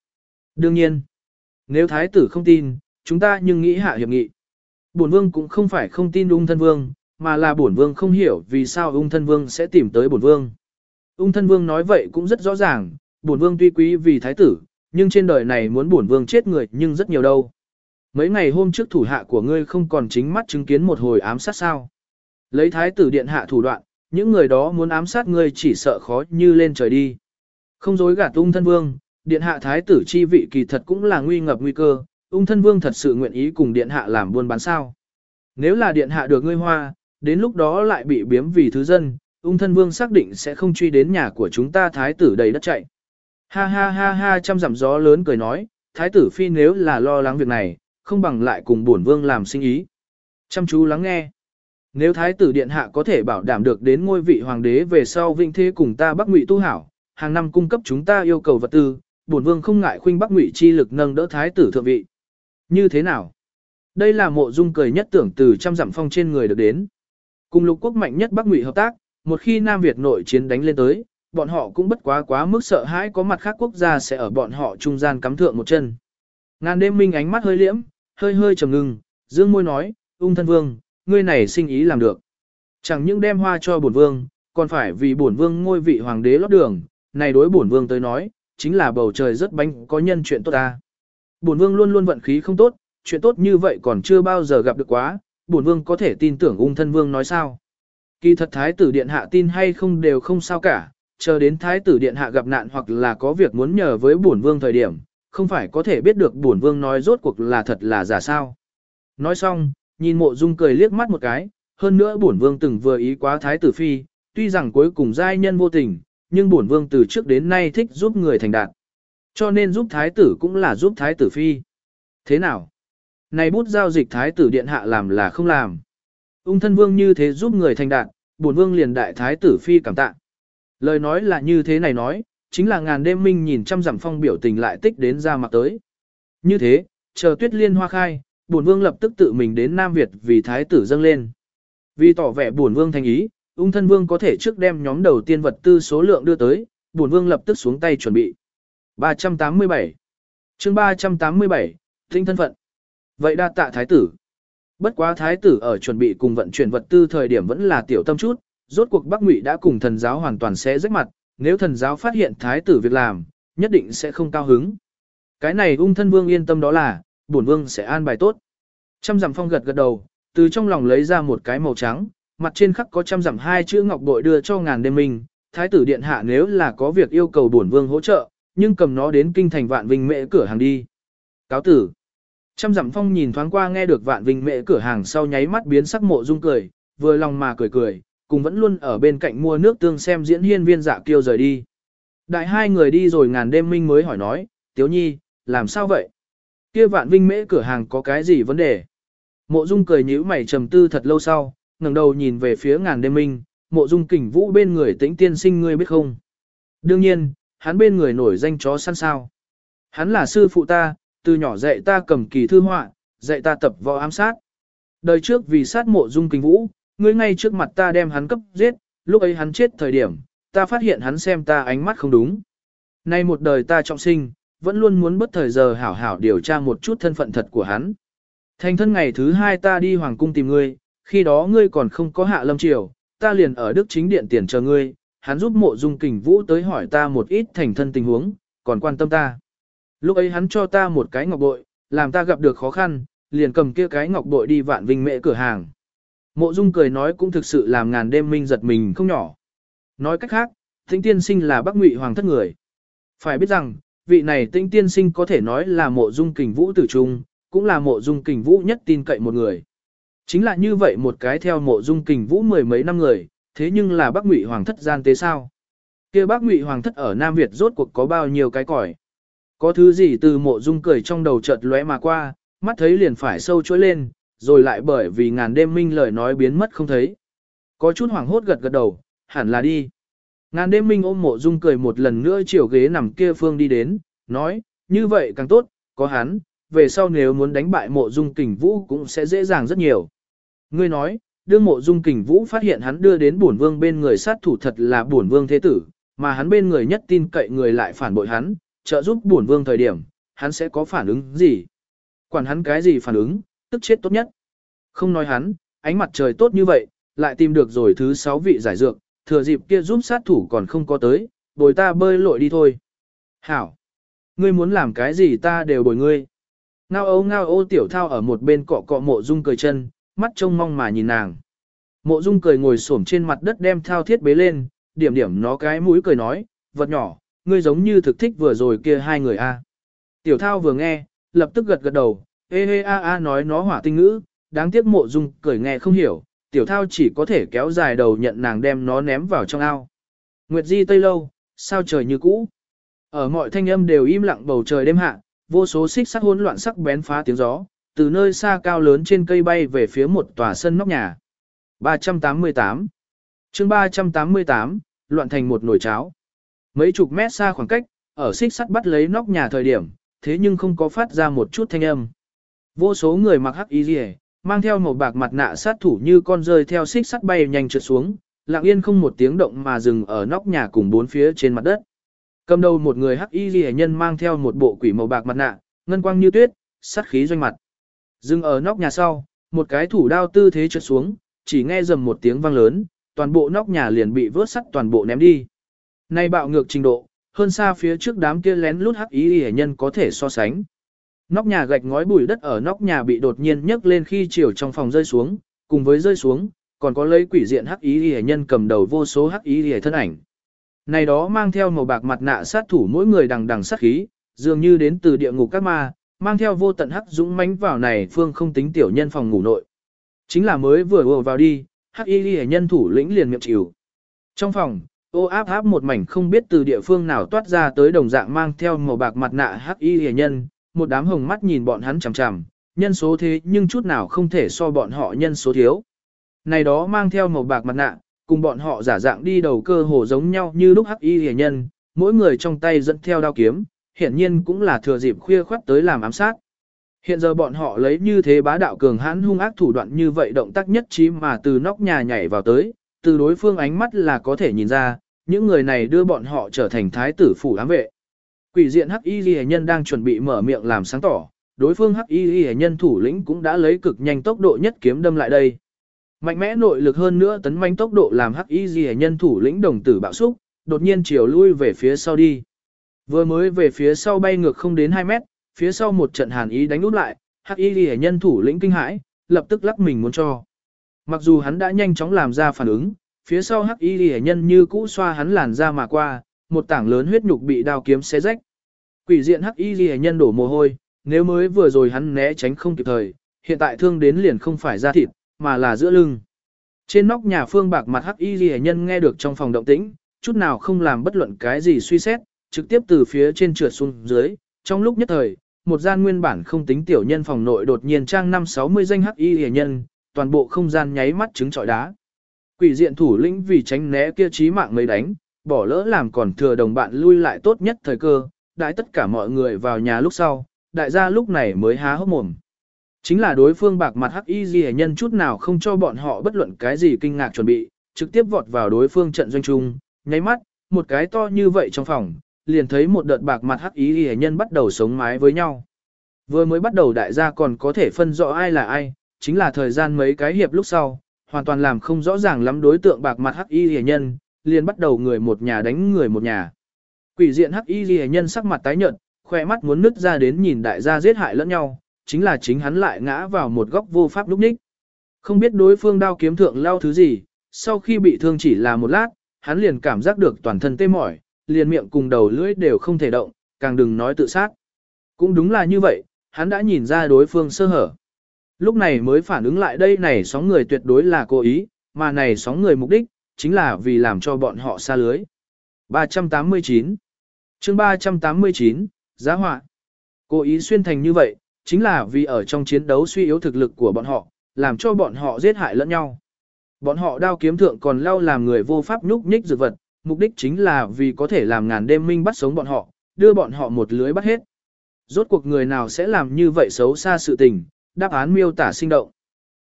Đương nhiên, nếu thái tử không tin, chúng ta nhưng nghĩ hạ hiệp nghị. Bổn vương cũng không phải không tin ung thân vương, mà là bổn vương không hiểu vì sao ung thân vương sẽ tìm tới bổn vương. Ung thân vương nói vậy cũng rất rõ ràng, bổn vương tuy quý vì thái tử, nhưng trên đời này muốn bổn vương chết người nhưng rất nhiều đâu. Mấy ngày hôm trước thủ hạ của ngươi không còn chính mắt chứng kiến một hồi ám sát sao. Lấy thái tử điện hạ thủ đoạn, những người đó muốn ám sát ngươi chỉ sợ khó như lên trời đi. Không dối gạt ung thân vương, điện hạ thái tử chi vị kỳ thật cũng là nguy ngập nguy cơ, ung thân vương thật sự nguyện ý cùng điện hạ làm buôn bán sao. Nếu là điện hạ được ngươi hoa, đến lúc đó lại bị biếm vì thứ dân, ung thân vương xác định sẽ không truy đến nhà của chúng ta thái tử đầy đất chạy. Ha ha ha ha trăm dặm gió lớn cười nói, thái tử phi nếu là lo lắng việc này, không bằng lại cùng bổn vương làm sinh ý. Chăm chú lắng nghe. Nếu thái tử điện hạ có thể bảo đảm được đến ngôi vị hoàng đế về sau vinh thế cùng ta Bắc Ngụy tu hảo, hàng năm cung cấp chúng ta yêu cầu vật tư, bổn vương không ngại khuynh Bắc Ngụy chi lực nâng đỡ thái tử thượng vị. Như thế nào? Đây là mộ dung cười nhất tưởng từ trăm dặm phong trên người được đến. Cùng lục quốc mạnh nhất Bắc Ngụy hợp tác, một khi Nam Việt nội chiến đánh lên tới, bọn họ cũng bất quá quá mức sợ hãi có mặt khác quốc gia sẽ ở bọn họ trung gian cắm thượng một chân. Ngàn đêm minh ánh mắt hơi liễm, hơi hơi trầm ngưng, dương môi nói, ung thân vương, ngươi này sinh ý làm được. Chẳng những đem hoa cho bổn vương, còn phải vì bổn vương ngôi vị hoàng đế lót đường, này đối bổn vương tới nói, chính là bầu trời rất bánh có nhân chuyện tốt ta. Bổn vương luôn luôn vận khí không tốt, chuyện tốt như vậy còn chưa bao giờ gặp được quá, bổn vương có thể tin tưởng ung thân vương nói sao. Kỳ thật thái tử điện hạ tin hay không đều không sao cả, chờ đến thái tử điện hạ gặp nạn hoặc là có việc muốn nhờ với bổn vương thời điểm, không phải có thể biết được bổn vương nói rốt cuộc là thật là giả sao. Nói xong, nhìn mộ dung cười liếc mắt một cái, hơn nữa bổn vương từng vừa ý quá thái tử phi, tuy rằng cuối cùng giai nhân vô tình, nhưng bổn vương từ trước đến nay thích giúp người thành đạt. Cho nên giúp thái tử cũng là giúp thái tử phi. Thế nào? Này bút giao dịch thái tử điện hạ làm là không làm. Ung thân vương như thế giúp người thành đạt, bổn vương liền đại thái tử phi cảm tạ. Lời nói là như thế này nói, chính là ngàn đêm minh nhìn trăm dặm phong biểu tình lại tích đến ra mặt tới. Như thế, chờ tuyết liên hoa khai, bổn vương lập tức tự mình đến Nam Việt vì thái tử dâng lên. Vì tỏ vẻ bổn vương thành ý, ung thân vương có thể trước đem nhóm đầu tiên vật tư số lượng đưa tới, bổn vương lập tức xuống tay chuẩn bị. 387 chương 387, tinh thân phận. Vậy đa tạ thái tử. Bất quá thái tử ở chuẩn bị cùng vận chuyển vật tư thời điểm vẫn là tiểu tâm chút, rốt cuộc Bắc Ngụy đã cùng thần giáo hoàn toàn sẽ rách mặt, nếu thần giáo phát hiện thái tử việc làm, nhất định sẽ không cao hứng. Cái này ung thân vương yên tâm đó là, bổn vương sẽ an bài tốt. Trăm dặm phong gật gật đầu, từ trong lòng lấy ra một cái màu trắng, mặt trên khắc có trăm dặm hai chữ ngọc bội đưa cho ngàn đêm minh, thái tử điện hạ nếu là có việc yêu cầu bổn vương hỗ trợ, nhưng cầm nó đến kinh thành vạn vinh mễ cửa hàng đi. Cáo tử. Trăm dặm phong nhìn thoáng qua nghe được vạn vinh mễ cửa hàng sau nháy mắt biến sắc mộ dung cười, vừa lòng mà cười cười, cùng vẫn luôn ở bên cạnh mua nước tương xem diễn hiên viên dạ kiêu rời đi. Đại hai người đi rồi ngàn đêm minh mới hỏi nói, Tiếu Nhi, làm sao vậy? Kia vạn vinh mễ cửa hàng có cái gì vấn đề? Mộ Dung cười nhíu mày trầm tư thật lâu sau, ngẩng đầu nhìn về phía ngàn đêm minh, mộ Dung kỉnh vũ bên người tĩnh tiên sinh ngươi biết không? Đương nhiên, hắn bên người nổi danh chó săn sao. Hắn là sư phụ ta, từ nhỏ dạy ta cầm kỳ thư họa, dạy ta tập võ ám sát. Đời trước vì sát mộ Dung kình vũ, ngươi ngay trước mặt ta đem hắn cấp giết, lúc ấy hắn chết thời điểm, ta phát hiện hắn xem ta ánh mắt không đúng. Nay một đời ta trọng sinh, vẫn luôn muốn bất thời giờ hảo hảo điều tra một chút thân phận thật của hắn. Thành thân ngày thứ hai ta đi hoàng cung tìm ngươi, khi đó ngươi còn không có hạ lâm triều, ta liền ở Đức Chính Điện tiền chờ ngươi, hắn giúp mộ dung kình vũ tới hỏi ta một ít thành thân tình huống, còn quan tâm ta. Lúc ấy hắn cho ta một cái ngọc bội, làm ta gặp được khó khăn, liền cầm kia cái ngọc bội đi vạn vinh mệ cửa hàng. Mộ dung cười nói cũng thực sự làm ngàn đêm minh giật mình không nhỏ. Nói cách khác, tĩnh tiên sinh là bắc ngụy hoàng thất người. Phải biết rằng, vị này tĩnh tiên sinh có thể nói là mộ dung kình vũ tử trung, cũng là mộ dung kình vũ nhất tin cậy một người. Chính là như vậy một cái theo mộ dung kình vũ mười mấy năm người, thế nhưng là bắc ngụy hoàng thất gian tế sao. kia bắc ngụy hoàng thất ở Nam Việt rốt cuộc có bao nhiêu cái cỏi. Có thứ gì từ mộ dung cười trong đầu chợt lóe mà qua, mắt thấy liền phải sâu chối lên, rồi lại bởi vì ngàn đêm minh lời nói biến mất không thấy. Có chút hoảng hốt gật gật đầu, hẳn là đi. Ngàn đêm minh ôm mộ dung cười một lần nữa chiều ghế nằm kia phương đi đến, nói, như vậy càng tốt, có hắn, về sau nếu muốn đánh bại mộ dung kình vũ cũng sẽ dễ dàng rất nhiều. Ngươi nói, đương mộ dung kình vũ phát hiện hắn đưa đến bổn vương bên người sát thủ thật là bổn vương thế tử, mà hắn bên người nhất tin cậy người lại phản bội hắn, trợ giúp bổn vương thời điểm, hắn sẽ có phản ứng gì? Quản hắn cái gì phản ứng, tức chết tốt nhất. Không nói hắn, ánh mặt trời tốt như vậy, lại tìm được rồi thứ sáu vị giải dược, thừa dịp kia giúp sát thủ còn không có tới, bồi ta bơi lội đi thôi. Hảo! Ngươi muốn làm cái gì ta đều bồi ngươi. Ngao ấu ngao ô tiểu thao ở một bên cọ cọ mộ dung cười chân, mắt trông mong mà nhìn nàng. Mộ dung cười ngồi xổm trên mặt đất đem thao thiết bế lên, điểm điểm nó cái mũi cười nói, vật nhỏ, ngươi giống như thực thích vừa rồi kia hai người a. Tiểu thao vừa nghe, lập tức gật gật đầu, ê ê a a nói nó hỏa tinh ngữ, đáng tiếc mộ dung cười nghe không hiểu, tiểu thao chỉ có thể kéo dài đầu nhận nàng đem nó ném vào trong ao. Nguyệt di tây lâu, sao trời như cũ. Ở mọi thanh âm đều im lặng bầu trời đêm hạ, vô số xích sắc hỗn loạn sắc bén phá tiếng gió, từ nơi xa cao lớn trên cây bay về phía một tòa sân nóc nhà. 388 chương 388, loạn thành một nồi cháo. Mấy chục mét xa khoảng cách, ở xích sắt bắt lấy nóc nhà thời điểm, thế nhưng không có phát ra một chút thanh âm. Vô số người mặc hắc y rìa, mang theo màu bạc mặt nạ sát thủ như con rơi theo xích sắt bay nhanh trượt xuống, lặng yên không một tiếng động mà dừng ở nóc nhà cùng bốn phía trên mặt đất. Cầm đầu một người hắc y rìa nhân mang theo một bộ quỷ màu bạc mặt nạ, ngân quang như tuyết, sát khí doanh mặt. Dừng ở nóc nhà sau, một cái thủ đao tư thế trượt xuống, chỉ nghe rầm một tiếng vang lớn, toàn bộ nóc nhà liền bị vớt sắt toàn bộ ném đi. Nay bạo ngược trình độ, hơn xa phía trước đám kia lén lút hắc y rìa nhân có thể so sánh. Nóc nhà gạch ngói bụi đất ở nóc nhà bị đột nhiên nhấc lên khi chiều trong phòng rơi xuống, cùng với rơi xuống, còn có lấy quỷ diện hắc ý hề nhân cầm đầu vô số hắc ý hề thân ảnh. Này đó mang theo màu bạc mặt nạ sát thủ mỗi người đằng đằng sát khí, dường như đến từ địa ngục các ma, mang theo vô tận hắc dũng mãnh vào này phương không tính tiểu nhân phòng ngủ nội. Chính là mới vừa vừa vào đi, hắc y hề nhân thủ lĩnh liền miệng chịu. Trong phòng, ô áp áp một mảnh không biết từ địa phương nào toát ra tới đồng dạng mang theo màu bạc mặt nạ hắc y hề nhân, một đám hồng mắt nhìn bọn hắn chằm chằm, nhân số thế nhưng chút nào không thể so bọn họ nhân số thiếu. Này đó mang theo màu bạc mặt nạ, cùng bọn họ giả dạng đi đầu cơ hồ giống nhau như lúc hắc y hề nhân, mỗi người trong tay dẫn theo đao kiếm, hiển nhiên cũng là thừa dịp khuya khoắt tới làm ám sát. Hiện giờ bọn họ lấy như thế bá đạo cường hãn hung ác thủ đoạn như vậy động tác nhất trí mà từ nóc nhà nhảy vào tới, từ đối phương ánh mắt là có thể nhìn ra, những người này đưa bọn họ trở thành thái tử phủ ám vệ. Quỷ diện Hắc Y Ghi nhân đang chuẩn bị mở miệng làm sáng tỏ, đối phương Hắc Y Ghi nhân thủ lĩnh cũng đã lấy cực nhanh tốc độ nhất kiếm đâm lại đây. Mạnh mẽ nội lực hơn nữa tấn manh tốc độ làm Hắc Y Ghi nhân thủ lĩnh đồng tử bạo xúc, đột nhiên chiều lui về phía sau đi. Vừa mới về phía sau bay ngược không đến 2 mét, phía sau một trận hàn ý đánh út lại, Hắc Y Ghi nhân thủ lĩnh kinh hãi, lập tức lắc mình muốn cho. Mặc dù hắn đã nhanh chóng làm ra phản ứng, phía sau Hắc Y Ghi nhân như cũ xoa hắn làn ra mà qua, một tảng lớn huyết nhục bị đao kiếm xé rách. Quỷ diện hắc y ghi nhân đổ mồ hôi, nếu mới vừa rồi hắn né tránh không kịp thời, hiện tại thương đến liền không phải da thịt, mà là giữa lưng. Trên nóc nhà phương bạc mặt hắc y ghi nhân nghe được trong phòng động tĩnh, chút nào không làm bất luận cái gì suy xét, trực tiếp từ phía trên trượt xuống dưới, trong lúc nhất thời, một gian nguyên bản không tính tiểu nhân phòng nội đột nhiên trang năm 60 danh hắc y hề nhân, toàn bộ không gian nháy mắt trứng trọi đá. Quỷ diện thủ lĩnh vì tránh né kia chí mạng mấy đánh, bỏ lỡ làm còn thừa đồng bạn lui lại tốt nhất thời cơ, đãi tất cả mọi người vào nhà lúc sau, đại gia lúc này mới há hốc mồm. Chính là đối phương bạc mặt hắc y gì nhân chút nào không cho bọn họ bất luận cái gì kinh ngạc chuẩn bị, trực tiếp vọt vào đối phương trận doanh trung, nháy mắt, một cái to như vậy trong phòng, liền thấy một đợt bạc mặt hắc y gì nhân bắt đầu sống mái với nhau. Vừa mới bắt đầu đại gia còn có thể phân rõ ai là ai, chính là thời gian mấy cái hiệp lúc sau, hoàn toàn làm không rõ ràng lắm đối tượng bạc mặt hắc y y nhân, liền bắt đầu người một nhà đánh người một nhà. Quỷ diện hắc y ghi nhân sắc mặt tái nhợt, khỏe mắt muốn nứt ra đến nhìn đại gia giết hại lẫn nhau, chính là chính hắn lại ngã vào một góc vô pháp lúc ních. Không biết đối phương đao kiếm thượng lao thứ gì, sau khi bị thương chỉ là một lát, hắn liền cảm giác được toàn thân tê mỏi, liền miệng cùng đầu lưỡi đều không thể động, càng đừng nói tự sát. Cũng đúng là như vậy, hắn đã nhìn ra đối phương sơ hở. Lúc này mới phản ứng lại đây này sóng người tuyệt đối là cố ý, mà này sóng người mục đích, chính là vì làm cho bọn họ xa lưới. 389 chương 389, Giá họa Cố ý xuyên thành như vậy, chính là vì ở trong chiến đấu suy yếu thực lực của bọn họ, làm cho bọn họ giết hại lẫn nhau. Bọn họ đao kiếm thượng còn lao làm người vô pháp nhúc nhích dược vật, mục đích chính là vì có thể làm ngàn đêm minh bắt sống bọn họ, đưa bọn họ một lưới bắt hết. Rốt cuộc người nào sẽ làm như vậy xấu xa sự tình, đáp án miêu tả sinh động.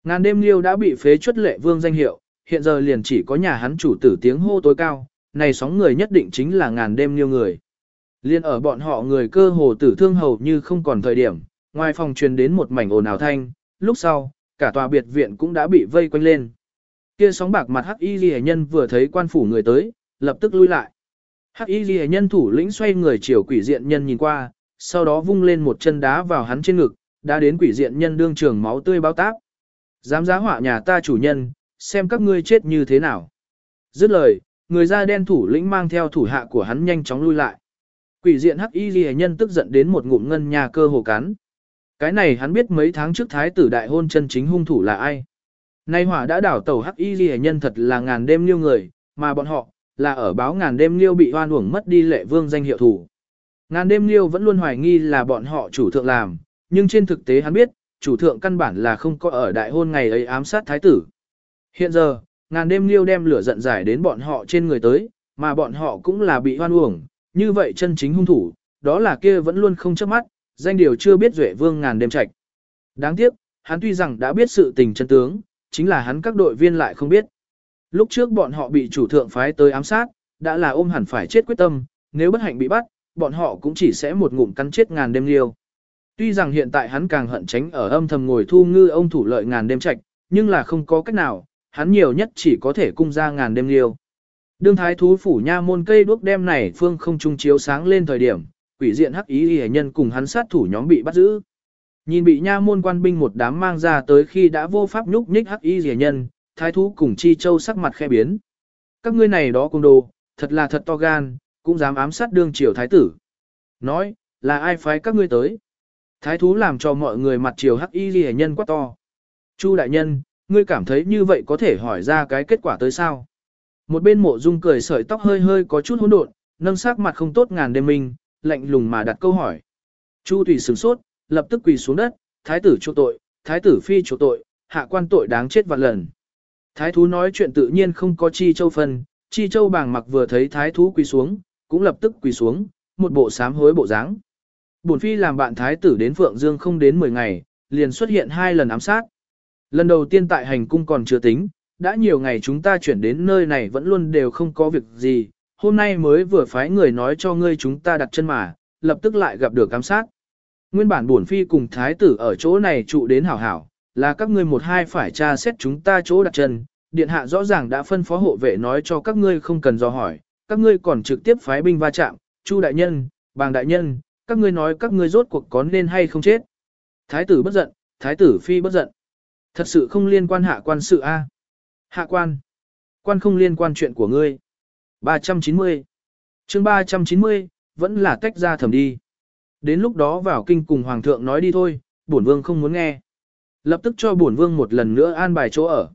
Ngàn đêm liêu đã bị phế chuất lệ vương danh hiệu, hiện giờ liền chỉ có nhà hắn chủ tử tiếng hô tối cao, này sóng người nhất định chính là ngàn đêm liêu người. Liên ở bọn họ người cơ hồ tử thương hầu như không còn thời điểm, ngoài phòng truyền đến một mảnh ồn ào thanh, lúc sau, cả tòa biệt viện cũng đã bị vây quanh lên. Kia sóng bạc mặt hắc y Liễu nhân vừa thấy quan phủ người tới, lập tức lui lại. Hắc y Liễu nhân thủ lĩnh xoay người chiều quỷ diện nhân nhìn qua, sau đó vung lên một chân đá vào hắn trên ngực, đã đến quỷ diện nhân đương trường máu tươi báo táp. Dám giá họa nhà ta chủ nhân, xem các ngươi chết như thế nào. Dứt lời, người da đen thủ lĩnh mang theo thủ hạ của hắn nhanh chóng lui lại. Quỷ diện hắc y ghi nhân tức giận đến một ngụm ngân nhà cơ hồ cắn. Cái này hắn biết mấy tháng trước thái tử đại hôn chân chính hung thủ là ai. Nay hỏa đã đảo tàu hắc y ghi nhân thật là ngàn đêm liêu người, mà bọn họ, là ở báo ngàn đêm liêu bị hoan uổng mất đi lệ vương danh hiệu thủ. Ngàn đêm liêu vẫn luôn hoài nghi là bọn họ chủ thượng làm, nhưng trên thực tế hắn biết, chủ thượng căn bản là không có ở đại hôn ngày ấy ám sát thái tử. Hiện giờ, ngàn đêm liêu đem lửa giận giải đến bọn họ trên người tới, mà bọn họ cũng là bị hoan uổng, như vậy chân chính hung thủ, đó là kia vẫn luôn không chớp mắt, danh điều chưa biết duệ vương ngàn đêm trạch. Đáng tiếc, hắn tuy rằng đã biết sự tình chân tướng, chính là hắn các đội viên lại không biết. Lúc trước bọn họ bị chủ thượng phái tới ám sát, đã là ôm hẳn phải chết quyết tâm, nếu bất hạnh bị bắt, bọn họ cũng chỉ sẽ một ngụm cắn chết ngàn đêm liêu. Tuy rằng hiện tại hắn càng hận tránh ở âm thầm ngồi thu ngư ông thủ lợi ngàn đêm trạch, nhưng là không có cách nào, hắn nhiều nhất chỉ có thể cung ra ngàn đêm liêu. Đương thái thú phủ nha môn cây đuốc đem này phương không trung chiếu sáng lên thời điểm, quỷ diện hắc ý y nhân cùng hắn sát thủ nhóm bị bắt giữ. Nhìn bị nha môn quan binh một đám mang ra tới khi đã vô pháp nhúc nhích hắc ý hề nhân, thái thú cùng chi châu sắc mặt khe biến. Các ngươi này đó cung đồ, thật là thật to gan, cũng dám ám sát đương triều thái tử. Nói, là ai phái các ngươi tới? Thái thú làm cho mọi người mặt triều hắc y ghi nhân quá to. Chu đại nhân, ngươi cảm thấy như vậy có thể hỏi ra cái kết quả tới sao? Một bên mộ dung cười sợi tóc hơi hơi có chút hỗn độn, nâng sắc mặt không tốt ngàn đêm minh, lạnh lùng mà đặt câu hỏi. Chu thủy sửng sốt, lập tức quỳ xuống đất, thái tử chỗ tội, thái tử phi chỗ tội, hạ quan tội đáng chết vạn lần. Thái thú nói chuyện tự nhiên không có chi châu phân, chi châu bàng mặc vừa thấy thái thú quỳ xuống, cũng lập tức quỳ xuống, một bộ sám hối bộ dáng. Bổn phi làm bạn thái tử đến Phượng Dương không đến 10 ngày, liền xuất hiện hai lần ám sát. Lần đầu tiên tại hành cung còn chưa tính, đã nhiều ngày chúng ta chuyển đến nơi này vẫn luôn đều không có việc gì, hôm nay mới vừa phái người nói cho ngươi chúng ta đặt chân mà, lập tức lại gặp được cám sát. Nguyên bản bổn phi cùng thái tử ở chỗ này trụ đến hảo hảo, là các ngươi một hai phải tra xét chúng ta chỗ đặt chân, điện hạ rõ ràng đã phân phó hộ vệ nói cho các ngươi không cần dò hỏi, các ngươi còn trực tiếp phái binh va chạm, Chu đại nhân, Bàng đại nhân, các ngươi nói các ngươi rốt cuộc có nên hay không chết. Thái tử bất giận, thái tử phi bất giận. Thật sự không liên quan hạ quan sự a. Hạ quan. Quan không liên quan chuyện của ngươi. 390. chương 390, vẫn là tách ra thẩm đi. Đến lúc đó vào kinh cùng hoàng thượng nói đi thôi, bổn vương không muốn nghe. Lập tức cho bổn vương một lần nữa an bài chỗ ở.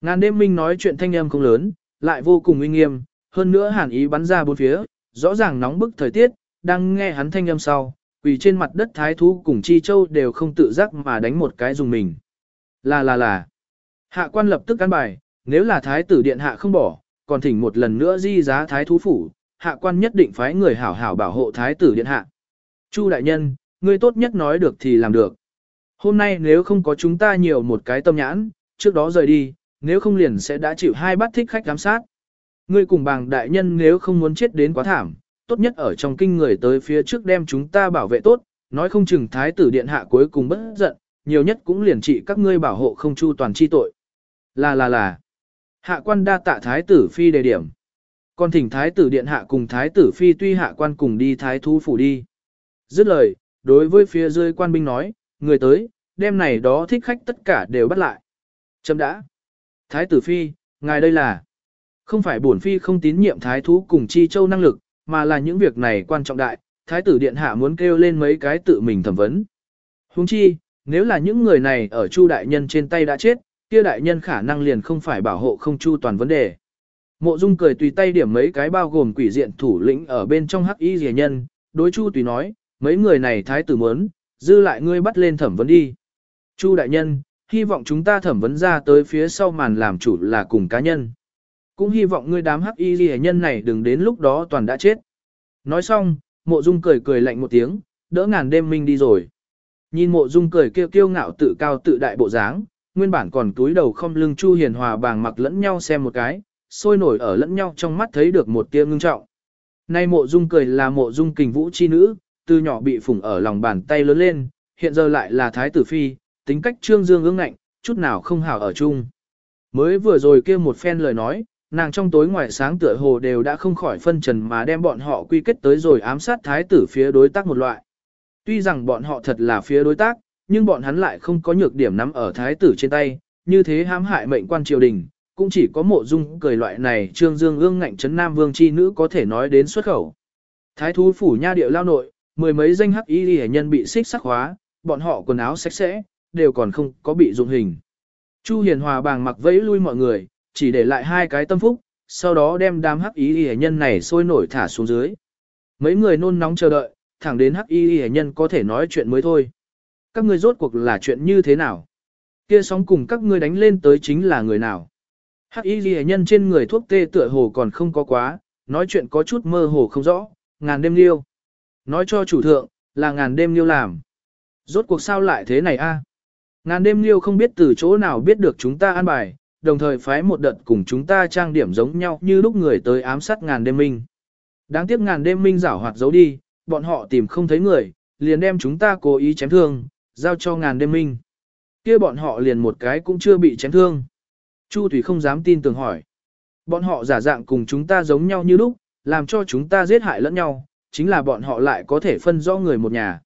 Ngàn đêm minh nói chuyện thanh âm không lớn, lại vô cùng uy nghiêm, hơn nữa hàn ý bắn ra bốn phía, rõ ràng nóng bức thời tiết, đang nghe hắn thanh âm sau, quỳ trên mặt đất thái thú cùng chi châu đều không tự giác mà đánh một cái dùng mình. Là là là. Hạ quan lập tức căn bài, nếu là thái tử điện hạ không bỏ, còn thỉnh một lần nữa di giá thái thú phủ, hạ quan nhất định phái người hảo hảo bảo hộ thái tử điện hạ. Chu đại nhân, ngươi tốt nhất nói được thì làm được. Hôm nay nếu không có chúng ta nhiều một cái tâm nhãn, trước đó rời đi, nếu không liền sẽ đã chịu hai bát thích khách giám sát. Ngươi cùng bàng đại nhân nếu không muốn chết đến quá thảm, tốt nhất ở trong kinh người tới phía trước đem chúng ta bảo vệ tốt, nói không chừng thái tử điện hạ cuối cùng bất giận, nhiều nhất cũng liền trị các ngươi bảo hộ không chu toàn chi tội. Là là là. Hạ quan đa tạ thái tử phi đề điểm. Còn thỉnh thái tử điện hạ cùng thái tử phi tuy hạ quan cùng đi thái thú phủ đi. Dứt lời, đối với phía dưới quan binh nói, người tới, đêm này đó thích khách tất cả đều bắt lại. Chấm đã. Thái tử phi, ngài đây là. Không phải bổn phi không tín nhiệm thái thú cùng chi châu năng lực, mà là những việc này quan trọng đại, thái tử điện hạ muốn kêu lên mấy cái tự mình thẩm vấn. Huống chi, nếu là những người này ở chu đại nhân trên tay đã chết, kia đại nhân khả năng liền không phải bảo hộ không chu toàn vấn đề. Mộ Dung cười tùy tay điểm mấy cái bao gồm quỷ diện thủ lĩnh ở bên trong hắc y rìa nhân, đối Chu tùy nói, mấy người này thái tử muốn, dư lại ngươi bắt lên thẩm vấn đi. Chu đại nhân, hy vọng chúng ta thẩm vấn ra tới phía sau màn làm chủ là cùng cá nhân. Cũng hy vọng ngươi đám hắc y rìa nhân này đừng đến lúc đó toàn đã chết. Nói xong, mộ dung cười cười lạnh một tiếng, đỡ ngàn đêm minh đi rồi. Nhìn mộ dung cười kêu kiêu ngạo tự cao tự đại bộ dáng, nguyên bản còn túi đầu không lưng Chu Hiền Hòa bàng mặc lẫn nhau xem một cái, sôi nổi ở lẫn nhau trong mắt thấy được một tia ngưng trọng. Nay mộ dung cười là mộ dung kình vũ chi nữ, từ nhỏ bị phủng ở lòng bàn tay lớn lên, hiện giờ lại là thái tử phi, tính cách trương dương ương ngạnh, chút nào không hảo ở chung. Mới vừa rồi kia một phen lời nói, nàng trong tối ngoài sáng tựa hồ đều đã không khỏi phân trần mà đem bọn họ quy kết tới rồi ám sát thái tử phía đối tác một loại. Tuy rằng bọn họ thật là phía đối tác, nhưng bọn hắn lại không có nhược điểm nắm ở thái tử trên tay, như thế hãm hại mệnh quan triều đình, cũng chỉ có mộ dung cười loại này trương dương ương ngạnh trấn nam vương chi nữ có thể nói đến xuất khẩu. Thái thú phủ nha điệu lao nội, mười mấy danh hắc y hệ nhân bị xích sắc hóa, bọn họ quần áo sạch sẽ, đều còn không có bị dụng hình. Chu Hiền Hòa bàng mặc vẫy lui mọi người, chỉ để lại hai cái tâm phúc, sau đó đem đám hắc y hệ nhân này sôi nổi thả xuống dưới. Mấy người nôn nóng chờ đợi, thẳng đến hắc y hệ nhân có thể nói chuyện mới thôi. Các ngươi rốt cuộc là chuyện như thế nào? Kia sóng cùng các ngươi đánh lên tới chính là người nào? Hắc y ghi nhân trên người thuốc tê tựa hồ còn không có quá, nói chuyện có chút mơ hồ không rõ, ngàn đêm liêu. Nói cho chủ thượng, là ngàn đêm liêu làm. Rốt cuộc sao lại thế này a? Ngàn đêm liêu không biết từ chỗ nào biết được chúng ta an bài, đồng thời phái một đợt cùng chúng ta trang điểm giống nhau như lúc người tới ám sát ngàn đêm minh. Đáng tiếc ngàn đêm minh giảo hoạt giấu đi, bọn họ tìm không thấy người, liền đem chúng ta cố ý chém thương, giao cho ngàn đêm minh. kia bọn họ liền một cái cũng chưa bị chém thương. Chu Thủy không dám tin tưởng hỏi. Bọn họ giả dạng cùng chúng ta giống nhau như lúc, làm cho chúng ta giết hại lẫn nhau, chính là bọn họ lại có thể phân rõ người một nhà.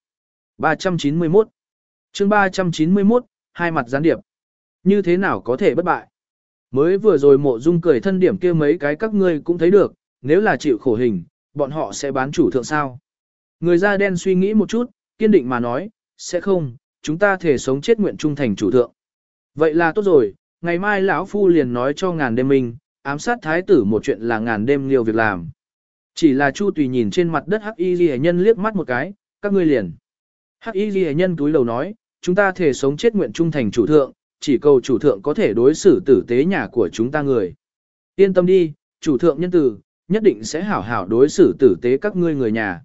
391 chương 391, hai mặt gián điệp. Như thế nào có thể bất bại? Mới vừa rồi mộ dung cười thân điểm kia mấy cái các ngươi cũng thấy được, nếu là chịu khổ hình, bọn họ sẽ bán chủ thượng sao. Người da đen suy nghĩ một chút, kiên định mà nói, sẽ không, chúng ta thể sống chết nguyện trung thành chủ thượng. Vậy là tốt rồi, ngày mai lão phu liền nói cho ngàn đêm mình ám sát thái tử một chuyện là ngàn đêm liều việc làm. Chỉ là Chu Tùy nhìn trên mặt đất Hắc Y Ghi Nhân liếc mắt một cái, các ngươi liền. Hắc Y Ghi Nhân túi lầu nói, chúng ta thể sống chết nguyện trung thành chủ thượng, chỉ cầu chủ thượng có thể đối xử tử tế nhà của chúng ta người. Yên tâm đi, chủ thượng nhân tử, nhất định sẽ hảo hảo đối xử tử tế các ngươi người nhà.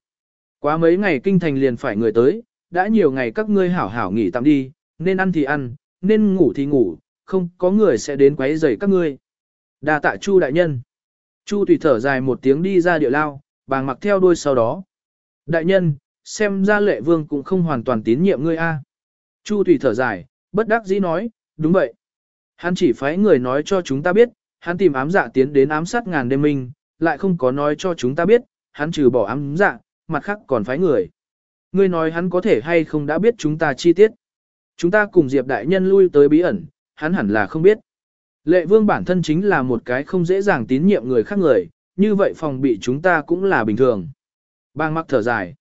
Quá mấy ngày kinh thành liền phải người tới, đã nhiều ngày các ngươi hảo hảo nghỉ tạm đi, nên ăn thì ăn, nên ngủ thì ngủ, không có người sẽ đến quấy rầy các ngươi. Đa tạ Chu đại nhân. Chu tùy thở dài một tiếng đi ra địa lao, bàng mặc theo đuôi sau đó. Đại nhân, xem ra lệ vương cũng không hoàn toàn tín nhiệm ngươi a. Chu tùy thở dài, bất đắc dĩ nói, đúng vậy. Hắn chỉ phái người nói cho chúng ta biết, hắn tìm ám dạ tiến đến ám sát ngàn đêm minh, lại không có nói cho chúng ta biết, hắn trừ bỏ ám dạ, mặt khác còn phái người. Ngươi nói hắn có thể hay không đã biết chúng ta chi tiết. Chúng ta cùng Diệp đại nhân lui tới bí ẩn, hắn hẳn là không biết. Lệ vương bản thân chính là một cái không dễ dàng tín nhiệm người khác người, như vậy phòng bị chúng ta cũng là bình thường. Bang mắc thở dài.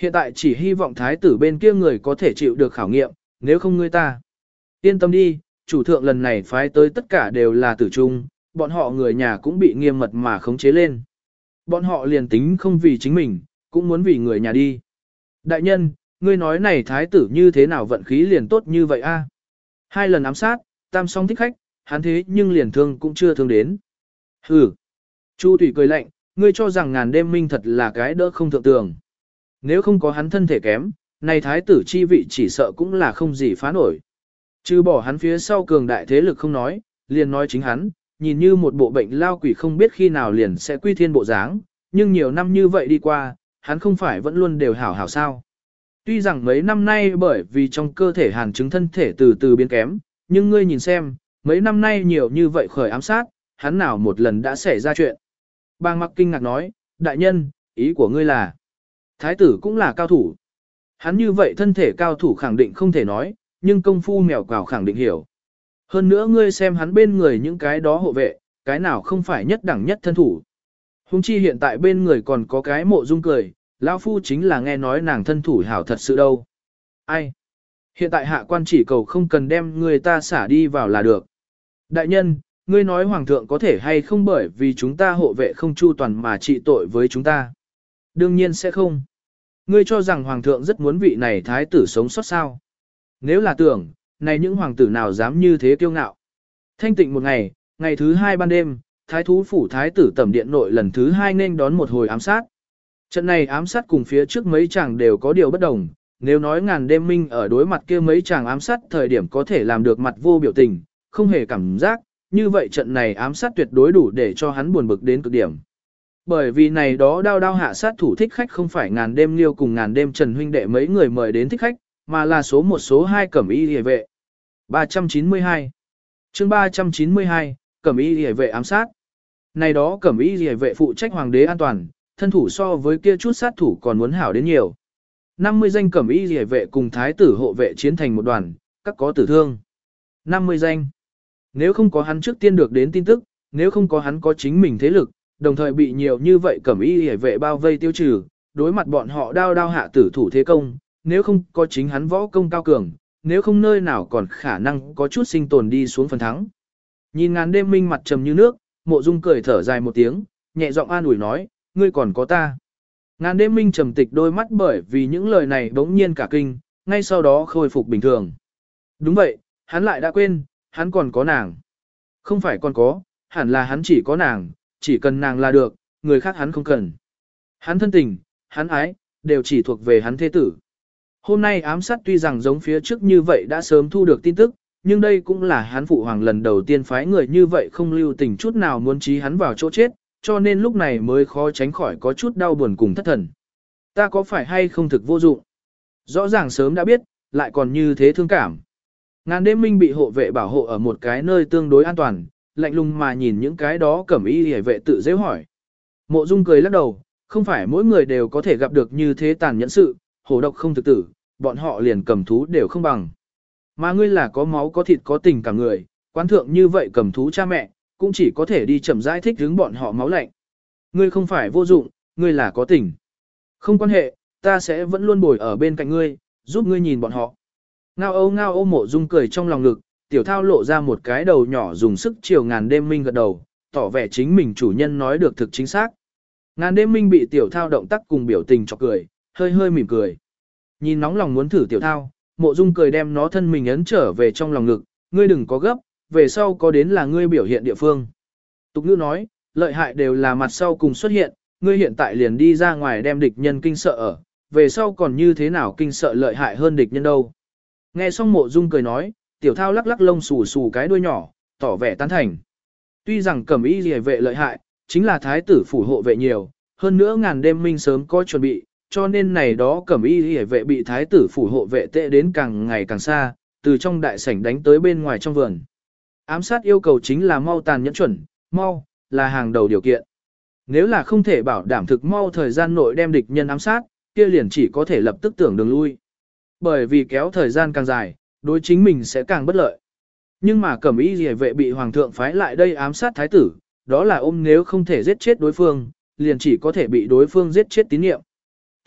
Hiện tại chỉ hy vọng thái tử bên kia người có thể chịu được khảo nghiệm, nếu không ngươi ta. Yên tâm đi, chủ thượng lần này phái tới tất cả đều là tử trung, bọn họ người nhà cũng bị nghiêm mật mà khống chế lên. Bọn họ liền tính không vì chính mình, cũng muốn vì người nhà đi. Đại nhân, ngươi nói này thái tử như thế nào vận khí liền tốt như vậy a? Hai lần ám sát, tam song thích khách, hắn thế nhưng liền thương cũng chưa thương đến. Hừ. Chu Thủy cười lạnh, ngươi cho rằng ngàn đêm minh thật là cái đỡ không thượng tường. Nếu không có hắn thân thể kém, này thái tử chi vị chỉ sợ cũng là không gì phá nổi. Chứ bỏ hắn phía sau cường đại thế lực không nói, liền nói chính hắn, nhìn như một bộ bệnh lao quỷ không biết khi nào liền sẽ quy thiên bộ dáng, nhưng nhiều năm như vậy đi qua, hắn không phải vẫn luôn đều hảo hảo sao. Tuy rằng mấy năm nay bởi vì trong cơ thể hàn chứng thân thể từ từ biến kém, nhưng ngươi nhìn xem, mấy năm nay nhiều như vậy khởi ám sát, hắn nào một lần đã xảy ra chuyện. Bang mặc kinh ngạc nói, đại nhân, ý của ngươi là, thái tử cũng là cao thủ. Hắn như vậy thân thể cao thủ khẳng định không thể nói, nhưng công phu mèo quào khẳng định hiểu. Hơn nữa ngươi xem hắn bên người những cái đó hộ vệ, cái nào không phải nhất đẳng nhất thân thủ. Hùng chi hiện tại bên người còn có cái mộ dung cười, lão phu chính là nghe nói nàng thân thủ hảo thật sự đâu. Ai? Hiện tại hạ quan chỉ cầu không cần đem người ta xả đi vào là được. Đại nhân, ngươi nói hoàng thượng có thể hay không bởi vì chúng ta hộ vệ không chu toàn mà trị tội với chúng ta. Đương nhiên sẽ không. Ngươi cho rằng hoàng thượng rất muốn vị này thái tử sống sót sao. Nếu là tưởng, này những hoàng tử nào dám như thế kiêu ngạo. Thanh tịnh một ngày, ngày thứ hai ban đêm, thái thú phủ thái tử tẩm điện nội lần thứ hai nên đón một hồi ám sát. Trận này ám sát cùng phía trước mấy chàng đều có điều bất đồng, nếu nói ngàn đêm minh ở đối mặt kia mấy chàng ám sát thời điểm có thể làm được mặt vô biểu tình, không hề cảm giác, như vậy trận này ám sát tuyệt đối đủ để cho hắn buồn bực đến cực điểm. Bởi vì này đó đao đao hạ sát thủ thích khách không phải ngàn đêm liêu cùng ngàn đêm trần huynh đệ mấy người mời đến thích khách, mà là số một số hai cẩm y hề vệ. 392 chương 392, cẩm y hề vệ ám sát. Này đó cẩm y gì vệ phụ trách hoàng đế an toàn, thân thủ so với kia chút sát thủ còn muốn hảo đến nhiều. 50 danh cẩm y gì vệ cùng thái tử hộ vệ chiến thành một đoàn, các có tử thương. 50 danh. Nếu không có hắn trước tiên được đến tin tức, nếu không có hắn có chính mình thế lực, đồng thời bị nhiều như vậy cẩm y hề vệ bao vây tiêu trừ, đối mặt bọn họ đao đao hạ tử thủ thế công, nếu không có chính hắn võ công cao cường, nếu không nơi nào còn khả năng có chút sinh tồn đi xuống phần thắng. Nhìn ngàn đêm minh mặt trầm như nước, mộ dung cười thở dài một tiếng, nhẹ giọng an ủi nói, ngươi còn có ta. Ngàn đêm minh trầm tịch đôi mắt bởi vì những lời này bỗng nhiên cả kinh, ngay sau đó khôi phục bình thường. Đúng vậy, hắn lại đã quên, hắn còn có nàng. Không phải còn có, hẳn là hắn chỉ có nàng, chỉ cần nàng là được, người khác hắn không cần. Hắn thân tình, hắn ái, đều chỉ thuộc về hắn thế tử. Hôm nay ám sát tuy rằng giống phía trước như vậy đã sớm thu được tin tức, nhưng đây cũng là hắn phụ hoàng lần đầu tiên phái người như vậy không lưu tình chút nào muốn trí hắn vào chỗ chết, cho nên lúc này mới khó tránh khỏi có chút đau buồn cùng thất thần. Ta có phải hay không thực vô dụng? Rõ ràng sớm đã biết, lại còn như thế thương cảm. Ngàn đêm minh bị hộ vệ bảo hộ ở một cái nơi tương đối an toàn, lạnh lùng mà nhìn những cái đó cẩm y hề vệ tự dễ hỏi. Mộ dung cười lắc đầu, không phải mỗi người đều có thể gặp được như thế tàn nhẫn sự, hổ độc không thực tử, bọn họ liền cầm thú đều không bằng. Mà ngươi là có máu có thịt có tình cả người, quán thượng như vậy cầm thú cha mẹ, cũng chỉ có thể đi chậm rãi thích hướng bọn họ máu lạnh. Ngươi không phải vô dụng, ngươi là có tình. Không quan hệ, ta sẽ vẫn luôn bồi ở bên cạnh ngươi, giúp ngươi nhìn bọn họ. Ngao âu ngao âu mộ dung cười trong lòng ngực, tiểu thao lộ ra một cái đầu nhỏ dùng sức chiều ngàn đêm minh gật đầu, tỏ vẻ chính mình chủ nhân nói được thực chính xác. Ngàn đêm minh bị tiểu thao động tác cùng biểu tình chọc cười, hơi hơi mỉm cười. Nhìn nóng lòng muốn thử tiểu thao, mộ dung cười đem nó thân mình ấn trở về trong lòng ngực, ngươi đừng có gấp, về sau có đến là ngươi biểu hiện địa phương. Tục ngữ nói, lợi hại đều là mặt sau cùng xuất hiện, ngươi hiện tại liền đi ra ngoài đem địch nhân kinh sợ ở, về sau còn như thế nào kinh sợ lợi hại hơn địch nhân đâu. Nghe xong mộ dung cười nói, tiểu thao lắc lắc lông xù xù cái đuôi nhỏ, tỏ vẻ tán thành. Tuy rằng cẩm y rìa vệ lợi hại, chính là thái tử phủ hộ vệ nhiều, hơn nữa ngàn đêm minh sớm có chuẩn bị, cho nên này đó cẩm y rìa vệ bị thái tử phủ hộ vệ tệ đến càng ngày càng xa, từ trong đại sảnh đánh tới bên ngoài trong vườn. Ám sát yêu cầu chính là mau tàn nhẫn chuẩn, mau, là hàng đầu điều kiện. Nếu là không thể bảo đảm thực mau thời gian nội đem địch nhân ám sát, kia liền chỉ có thể lập tức tưởng đường lui. Bởi vì kéo thời gian càng dài, đối chính mình sẽ càng bất lợi. Nhưng mà cẩm y rìa vệ bị hoàng thượng phái lại đây ám sát thái tử, đó là ôm nếu không thể giết chết đối phương, liền chỉ có thể bị đối phương giết chết tín nhiệm.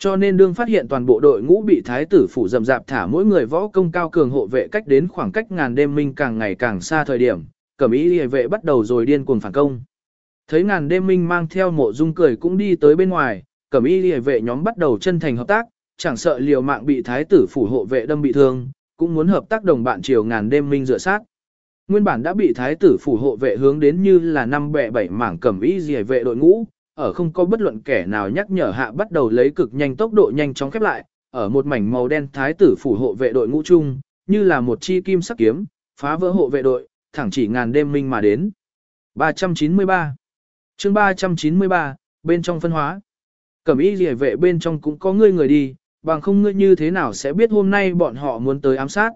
Cho nên đương phát hiện toàn bộ đội ngũ bị thái tử phủ dầm dạp thả mỗi người võ công cao cường hộ vệ cách đến khoảng cách ngàn đêm minh càng ngày càng xa thời điểm, cẩm ý hề vệ bắt đầu rồi điên cuồng phản công. Thấy ngàn đêm minh mang theo mộ dung cười cũng đi tới bên ngoài, cẩm ý hề vệ nhóm bắt đầu chân thành hợp tác, chẳng sợ liều mạng bị thái tử phủ hộ vệ đâm bị thương, cũng muốn hợp tác đồng bạn chiều ngàn đêm minh dựa sát. Nguyên bản đã bị thái tử phủ hộ vệ hướng đến như là năm bẹ bảy mảng cẩm ý gì vệ đội ngũ, ở không có bất luận kẻ nào nhắc nhở hạ bắt đầu lấy cực nhanh tốc độ nhanh chóng khép lại, ở một mảnh màu đen thái tử phủ hộ vệ đội ngũ chung, như là một chi kim sắc kiếm, phá vỡ hộ vệ đội, thẳng chỉ ngàn đêm minh mà đến. 393 chương 393, bên trong phân hóa. Cẩm y rìa vệ bên trong cũng có ngươi người đi, bằng không ngươi như thế nào sẽ biết hôm nay bọn họ muốn tới ám sát.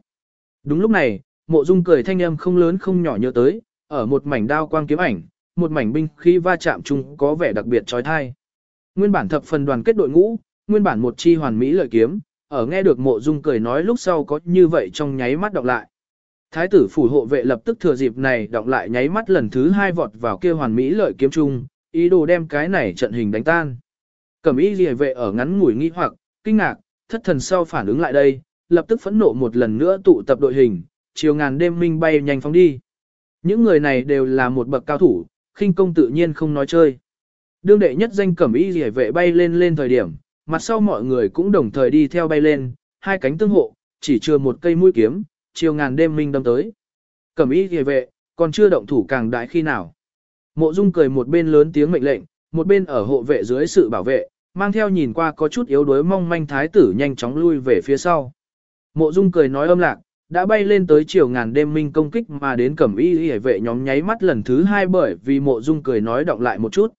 Đúng lúc này, mộ dung cười thanh âm không lớn không nhỏ nhớ tới, ở một mảnh đao quang kiếm ảnh, một mảnh binh khí va chạm chung có vẻ đặc biệt trói thai. Nguyên bản thập phần đoàn kết đội ngũ, nguyên bản một chi hoàn mỹ lợi kiếm, ở nghe được mộ dung cười nói lúc sau có như vậy trong nháy mắt đọc lại. Thái tử phủ hộ vệ lập tức thừa dịp này đọc lại nháy mắt lần thứ hai vọt vào kia hoàn mỹ lợi kiếm chung, ý đồ đem cái này trận hình đánh tan. Cẩm y liề vệ ở ngắn ngủi nghi hoặc, kinh ngạc, thất thần sau phản ứng lại đây, lập tức phẫn nộ một lần nữa tụ tập đội hình, chiều ngàn đêm minh bay nhanh phóng đi. Những người này đều là một bậc cao thủ, khinh công tự nhiên không nói chơi. Đương đệ nhất danh cẩm y rỉa vệ bay lên lên thời điểm, mặt sau mọi người cũng đồng thời đi theo bay lên, hai cánh tương hộ, chỉ chưa một cây mũi kiếm, chiều ngàn đêm minh đâm tới. Cẩm y rỉa vệ, còn chưa động thủ càng đại khi nào. Mộ Dung cười một bên lớn tiếng mệnh lệnh, một bên ở hộ vệ dưới sự bảo vệ, mang theo nhìn qua có chút yếu đuối mong manh thái tử nhanh chóng lui về phía sau. Mộ Dung cười nói âm lạc, đã bay lên tới chiều ngàn đêm minh công kích mà đến cẩm y y vệ nhóm nháy mắt lần thứ hai bởi vì mộ dung cười nói động lại một chút.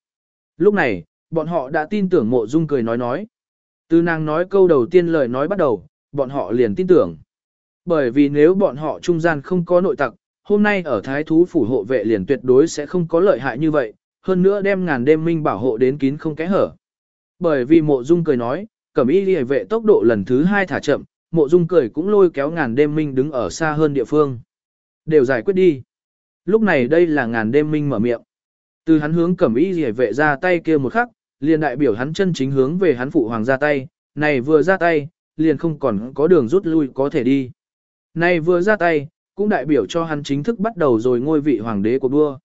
Lúc này, bọn họ đã tin tưởng mộ dung cười nói nói. Từ nàng nói câu đầu tiên lời nói bắt đầu, bọn họ liền tin tưởng. Bởi vì nếu bọn họ trung gian không có nội tặc, hôm nay ở thái thú phủ hộ vệ liền tuyệt đối sẽ không có lợi hại như vậy, hơn nữa đem ngàn đêm minh bảo hộ đến kín không kẽ hở. Bởi vì mộ dung cười nói, cẩm y y vệ tốc độ lần thứ hai thả chậm, mộ dung cười cũng lôi kéo ngàn đêm minh đứng ở xa hơn địa phương. Đều giải quyết đi. Lúc này đây là ngàn đêm minh mở miệng. Từ hắn hướng cẩm y rỉa vệ ra tay kia một khắc, liền đại biểu hắn chân chính hướng về hắn phụ hoàng ra tay, này vừa ra tay, liền không còn có đường rút lui có thể đi. Này vừa ra tay, cũng đại biểu cho hắn chính thức bắt đầu rồi ngôi vị hoàng đế của đua.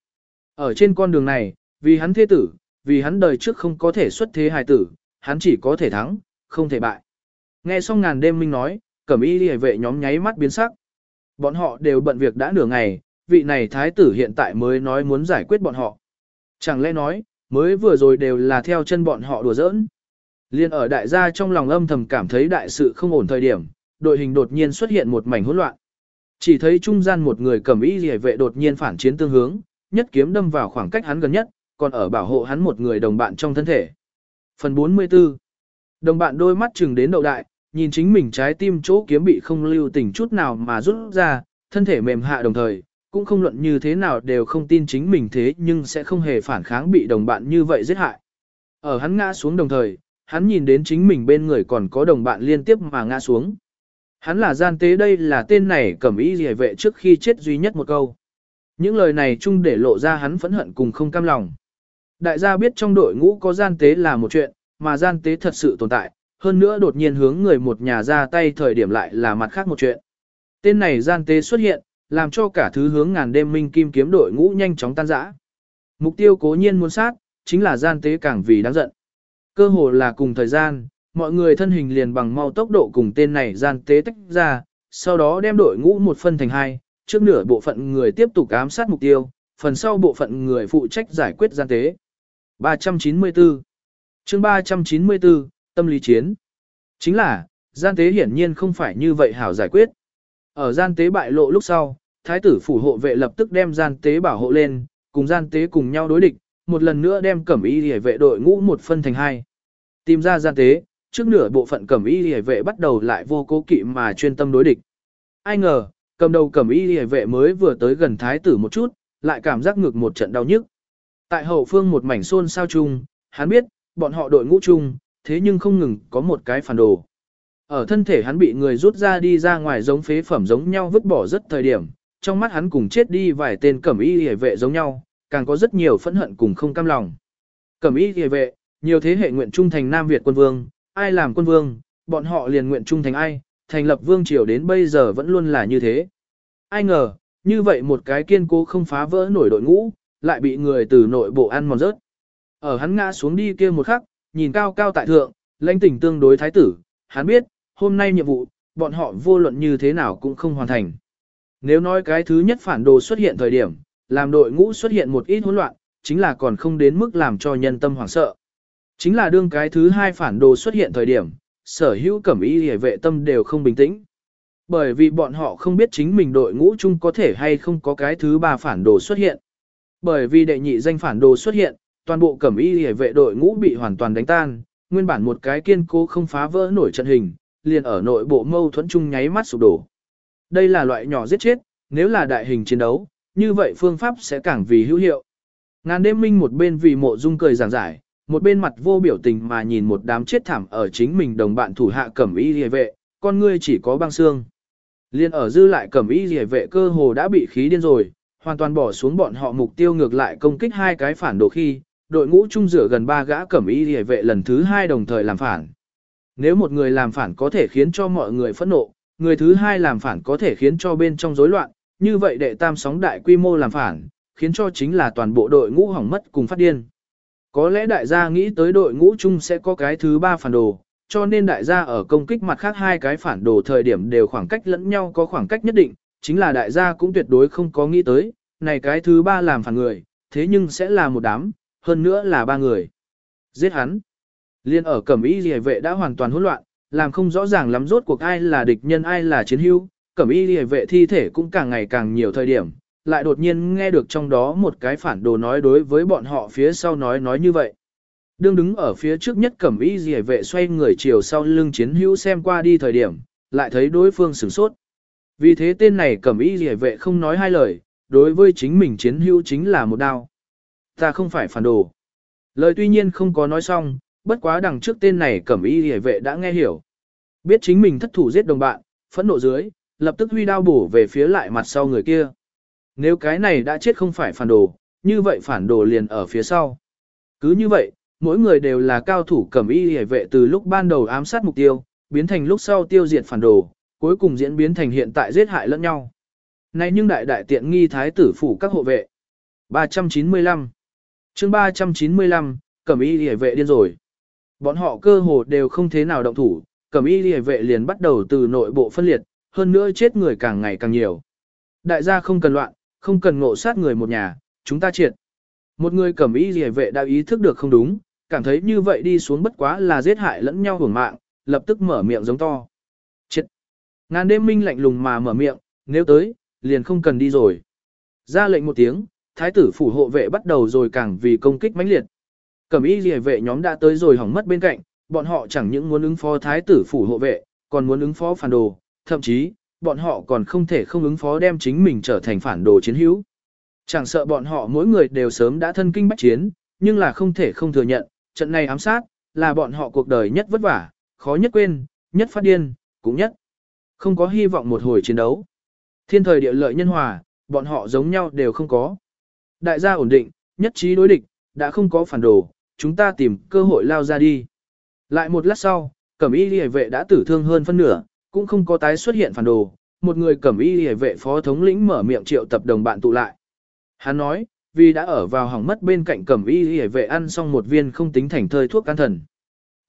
Ở trên con đường này, vì hắn thế tử, vì hắn đời trước không có thể xuất thế hài tử, hắn chỉ có thể thắng, không thể bại. Nghe xong ngàn đêm minh nói, cẩm y liề vệ nhóm nháy mắt biến sắc. Bọn họ đều bận việc đã nửa ngày, vị này thái tử hiện tại mới nói muốn giải quyết bọn họ. Chẳng lẽ nói, mới vừa rồi đều là theo chân bọn họ đùa giỡn. Liên ở đại gia trong lòng âm thầm cảm thấy đại sự không ổn thời điểm, đội hình đột nhiên xuất hiện một mảnh hỗn loạn. Chỉ thấy trung gian một người cầm y liề vệ đột nhiên phản chiến tương hướng, nhất kiếm đâm vào khoảng cách hắn gần nhất, còn ở bảo hộ hắn một người đồng bạn trong thân thể. Phần 44 Đồng bạn đôi mắt chừng đến đầu đại, nhìn chính mình trái tim chỗ kiếm bị không lưu tình chút nào mà rút ra, thân thể mềm hạ đồng thời, cũng không luận như thế nào đều không tin chính mình thế nhưng sẽ không hề phản kháng bị đồng bạn như vậy giết hại. Ở hắn ngã xuống đồng thời, hắn nhìn đến chính mình bên người còn có đồng bạn liên tiếp mà ngã xuống. Hắn là gian tế đây là tên này cẩm ý gì vệ trước khi chết duy nhất một câu. Những lời này chung để lộ ra hắn phẫn hận cùng không cam lòng. Đại gia biết trong đội ngũ có gian tế là một chuyện, mà gian tế thật sự tồn tại, hơn nữa đột nhiên hướng người một nhà ra tay thời điểm lại là mặt khác một chuyện. Tên này gian tế xuất hiện, làm cho cả thứ hướng ngàn đêm minh kim kiếm đội ngũ nhanh chóng tan rã. Mục tiêu cố nhiên muốn sát, chính là gian tế càng vì đáng giận. Cơ hồ là cùng thời gian, mọi người thân hình liền bằng mau tốc độ cùng tên này gian tế tách ra, sau đó đem đội ngũ một phân thành hai, trước nửa bộ phận người tiếp tục ám sát mục tiêu, phần sau bộ phận người phụ trách giải quyết gian tế. 394 chương 394, tâm lý chiến. Chính là, gian tế hiển nhiên không phải như vậy hảo giải quyết. Ở gian tế bại lộ lúc sau, thái tử phủ hộ vệ lập tức đem gian tế bảo hộ lên, cùng gian tế cùng nhau đối địch, một lần nữa đem cẩm y hề vệ đội ngũ một phân thành hai. Tìm ra gian tế, trước nửa bộ phận cẩm y hề vệ bắt đầu lại vô cố kỵ mà chuyên tâm đối địch. Ai ngờ, cầm đầu cẩm y hề vệ mới vừa tới gần thái tử một chút, lại cảm giác ngược một trận đau nhức. Tại hậu phương một mảnh xôn sao chung, hắn biết, bọn họ đội ngũ chung, thế nhưng không ngừng có một cái phản đồ. Ở thân thể hắn bị người rút ra đi ra ngoài giống phế phẩm giống nhau vứt bỏ rất thời điểm, trong mắt hắn cùng chết đi vài tên cẩm y hề vệ giống nhau, càng có rất nhiều phẫn hận cùng không cam lòng. Cẩm y hề vệ, nhiều thế hệ nguyện trung thành Nam Việt quân vương, ai làm quân vương, bọn họ liền nguyện trung thành ai, thành lập vương triều đến bây giờ vẫn luôn là như thế. Ai ngờ, như vậy một cái kiên cố không phá vỡ nổi đội ngũ, lại bị người từ nội bộ ăn mòn rớt. Ở hắn ngã xuống đi kia một khắc, nhìn cao cao tại thượng, lãnh tỉnh tương đối thái tử, hắn biết, hôm nay nhiệm vụ, bọn họ vô luận như thế nào cũng không hoàn thành. Nếu nói cái thứ nhất phản đồ xuất hiện thời điểm, làm đội ngũ xuất hiện một ít hỗn loạn, chính là còn không đến mức làm cho nhân tâm hoảng sợ. Chính là đương cái thứ hai phản đồ xuất hiện thời điểm, sở hữu cẩm y hề vệ tâm đều không bình tĩnh. Bởi vì bọn họ không biết chính mình đội ngũ chung có thể hay không có cái thứ ba phản đồ xuất hiện. Bởi vì đệ nhị danh phản đồ xuất hiện, toàn bộ cẩm y hề vệ đội ngũ bị hoàn toàn đánh tan, nguyên bản một cái kiên cố không phá vỡ nổi trận hình, liền ở nội bộ mâu thuẫn chung nháy mắt sụp đổ. Đây là loại nhỏ giết chết, nếu là đại hình chiến đấu, như vậy phương pháp sẽ càng vì hữu hiệu. Ngàn đêm minh một bên vì mộ dung cười giảng giải, một bên mặt vô biểu tình mà nhìn một đám chết thảm ở chính mình đồng bạn thủ hạ cẩm y hề vệ, con ngươi chỉ có băng xương. Liên ở dư lại cẩm y rìa vệ cơ hồ đã bị khí điên rồi, hoàn toàn bỏ xuống bọn họ mục tiêu ngược lại công kích hai cái phản đồ khi, đội ngũ trung rửa gần ba gã cẩm y hề vệ lần thứ hai đồng thời làm phản. Nếu một người làm phản có thể khiến cho mọi người phẫn nộ, người thứ hai làm phản có thể khiến cho bên trong rối loạn, như vậy đệ tam sóng đại quy mô làm phản, khiến cho chính là toàn bộ đội ngũ hỏng mất cùng phát điên. Có lẽ đại gia nghĩ tới đội ngũ chung sẽ có cái thứ ba phản đồ, cho nên đại gia ở công kích mặt khác hai cái phản đồ thời điểm đều khoảng cách lẫn nhau có khoảng cách nhất định, chính là đại gia cũng tuyệt đối không có nghĩ tới, này cái thứ ba làm phản người, thế nhưng sẽ là một đám, hơn nữa là ba người. Giết hắn. Liên ở cẩm y rìa vệ đã hoàn toàn hỗn loạn, làm không rõ ràng lắm rốt cuộc ai là địch nhân ai là chiến hữu, cẩm y rìa vệ thi thể cũng càng ngày càng nhiều thời điểm, lại đột nhiên nghe được trong đó một cái phản đồ nói đối với bọn họ phía sau nói nói như vậy. Đương đứng ở phía trước nhất cẩm y rìa vệ xoay người chiều sau lưng chiến hữu xem qua đi thời điểm, lại thấy đối phương sửng sốt. Vì thế tên này cẩm y rìa vệ không nói hai lời, đối với chính mình chiến hữu chính là một đao. Ta không phải phản đồ. Lời tuy nhiên không có nói xong, bất quá đằng trước tên này cẩm y hề vệ đã nghe hiểu. Biết chính mình thất thủ giết đồng bạn, phẫn nộ dưới, lập tức huy đao bổ về phía lại mặt sau người kia. Nếu cái này đã chết không phải phản đồ, như vậy phản đồ liền ở phía sau. Cứ như vậy, mỗi người đều là cao thủ cẩm y hề vệ từ lúc ban đầu ám sát mục tiêu, biến thành lúc sau tiêu diệt phản đồ, cuối cùng diễn biến thành hiện tại giết hại lẫn nhau. Này nhưng đại đại tiện nghi thái tử phủ các hộ vệ. 395 chương 395, cẩm y hề vệ điên rồi. Bọn họ cơ hồ đều không thế nào động thủ, cẩm y hề vệ liền bắt đầu từ nội bộ phân liệt, hơn nữa chết người càng ngày càng nhiều. Đại gia không cần loạn, không cần ngộ sát người một nhà, chúng ta triệt. Một người cẩm y lìa vệ đã ý thức được không đúng, cảm thấy như vậy đi xuống bất quá là giết hại lẫn nhau hưởng mạng, lập tức mở miệng giống to. Triệt. Ngàn đêm minh lạnh lùng mà mở miệng, nếu tới, liền không cần đi rồi. Ra lệnh một tiếng, thái tử phủ hộ vệ bắt đầu rồi càng vì công kích mãnh liệt. Cẩm y rìa vệ nhóm đã tới rồi hỏng mất bên cạnh, bọn họ chẳng những muốn ứng phó thái tử phủ hộ vệ, còn muốn ứng phó phản đồ, thậm chí, bọn họ còn không thể không ứng phó đem chính mình trở thành phản đồ chiến hữu. Chẳng sợ bọn họ mỗi người đều sớm đã thân kinh bách chiến, nhưng là không thể không thừa nhận, trận này ám sát, là bọn họ cuộc đời nhất vất vả, khó nhất quên, nhất phát điên, cũng nhất. Không có hy vọng một hồi chiến đấu. Thiên thời địa lợi nhân hòa, bọn họ giống nhau đều không có. Đại gia ổn định, nhất trí đối địch, đã không có phản đồ, chúng ta tìm cơ hội lao ra đi. Lại một lát sau, cẩm y liề vệ đã tử thương hơn phân nửa, cũng không có tái xuất hiện phản đồ, một người cẩm y hề vệ phó thống lĩnh mở miệng triệu tập đồng bạn tụ lại. Hắn nói, vì đã ở vào hỏng mất bên cạnh cẩm y hề vệ ăn xong một viên không tính thành thơi thuốc can thần.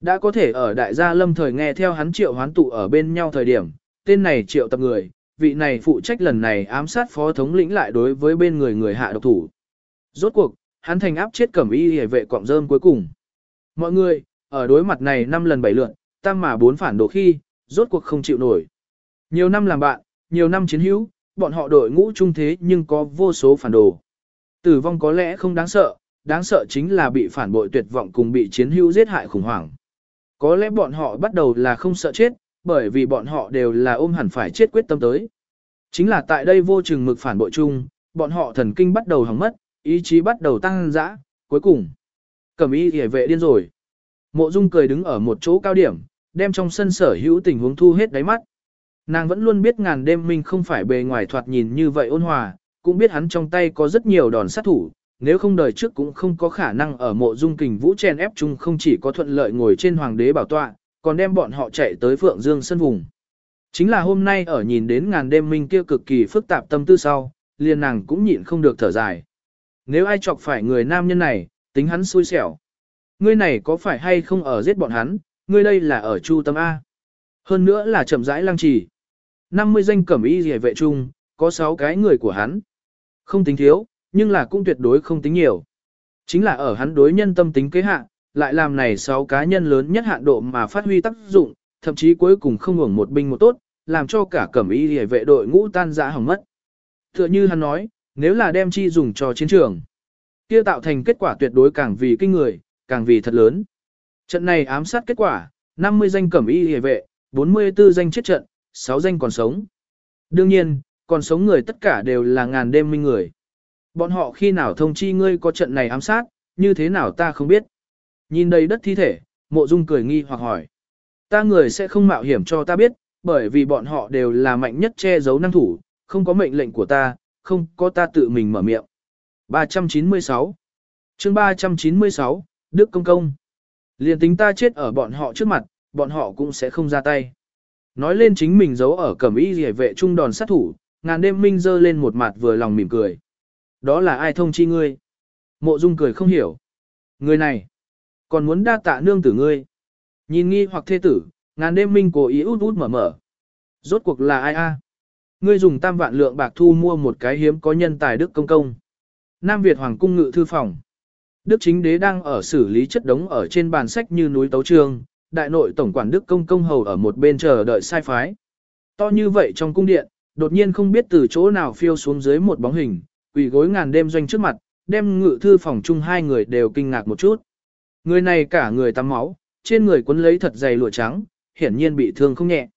Đã có thể ở đại gia lâm thời nghe theo hắn triệu hoán tụ ở bên nhau thời điểm, tên này triệu tập người, vị này phụ trách lần này ám sát phó thống lĩnh lại đối với bên người người hạ độc thủ. Rốt cuộc, hắn thành áp chết cẩm y hề vệ cọng rơm cuối cùng. Mọi người, ở đối mặt này năm lần bảy lượn, tam mà bốn phản đồ khi, rốt cuộc không chịu nổi. Nhiều năm làm bạn, nhiều năm chiến hữu, bọn họ đội ngũ trung thế nhưng có vô số phản đồ. Tử vong có lẽ không đáng sợ, đáng sợ chính là bị phản bội tuyệt vọng cùng bị chiến hữu giết hại khủng hoảng. Có lẽ bọn họ bắt đầu là không sợ chết, bởi vì bọn họ đều là ôm hẳn phải chết quyết tâm tới. Chính là tại đây vô chừng mực phản bội chung, bọn họ thần kinh bắt đầu hỏng mất, ý chí bắt đầu tăng dã, cuối cùng. Cẩm y hề vệ điên rồi. Mộ Dung cười đứng ở một chỗ cao điểm, đem trong sân sở hữu tình huống thu hết đáy mắt. Nàng vẫn luôn biết ngàn đêm minh không phải bề ngoài thoạt nhìn như vậy ôn hòa, cũng biết hắn trong tay có rất nhiều đòn sát thủ, nếu không đời trước cũng không có khả năng ở mộ dung kình vũ chen ép chung không chỉ có thuận lợi ngồi trên hoàng đế bảo tọa, còn đem bọn họ chạy tới Phượng Dương sân vùng. Chính là hôm nay ở nhìn đến ngàn đêm minh kia cực kỳ phức tạp tâm tư sau, liền nàng cũng nhịn không được thở dài. Nếu ai chọc phải người nam nhân này, tính hắn xui xẻo. Ngươi này có phải hay không ở giết bọn hắn, ngươi đây là ở chu tâm A. Hơn nữa là chậm rãi lăng trì. 50 danh cẩm y rỉa vệ chung, có 6 cái người của hắn. Không tính thiếu, nhưng là cũng tuyệt đối không tính nhiều. Chính là ở hắn đối nhân tâm tính kế hạ, lại làm này 6 cá nhân lớn nhất hạn độ mà phát huy tác dụng, thậm chí cuối cùng không hưởng một binh một tốt, làm cho cả cẩm y rỉa vệ đội ngũ tan rã hỏng mất. Tựa như hắn nói, nếu là đem chi dùng cho chiến trường, kia tạo thành kết quả tuyệt đối càng vì kinh người, càng vì thật lớn. Trận này ám sát kết quả, 50 danh cẩm y hề vệ, 44 danh chết trận, 6 danh còn sống. Đương nhiên, còn sống người tất cả đều là ngàn đêm minh người. Bọn họ khi nào thông chi ngươi có trận này ám sát, như thế nào ta không biết. Nhìn đầy đất thi thể, mộ dung cười nghi hoặc hỏi. Ta người sẽ không mạo hiểm cho ta biết, bởi vì bọn họ đều là mạnh nhất che giấu năng thủ, không có mệnh lệnh của ta, không có ta tự mình mở miệng. 396 chương 396, Đức Công Công liền tính ta chết ở bọn họ trước mặt, bọn họ cũng sẽ không ra tay. Nói lên chính mình giấu ở cẩm y rỉa vệ trung đòn sát thủ, ngàn đêm minh dơ lên một mặt vừa lòng mỉm cười. Đó là ai thông chi ngươi? Mộ dung cười không hiểu. Người này, còn muốn đa tạ nương tử ngươi. Nhìn nghi hoặc thê tử, ngàn đêm minh cố ý út út mở mở. Rốt cuộc là ai a? Ngươi dùng tam vạn lượng bạc thu mua một cái hiếm có nhân tài đức công công. Nam Việt Hoàng cung ngự thư phòng. Đức chính đế đang ở xử lý chất đống ở trên bàn sách như núi tấu trương, đại nội tổng quản Đức công công hầu ở một bên chờ đợi sai phái. To như vậy trong cung điện, đột nhiên không biết từ chỗ nào phiêu xuống dưới một bóng hình, quỷ gối ngàn đêm doanh trước mặt, đem ngự thư phòng chung hai người đều kinh ngạc một chút. Người này cả người tắm máu, trên người quấn lấy thật dày lụa trắng, hiển nhiên bị thương không nhẹ.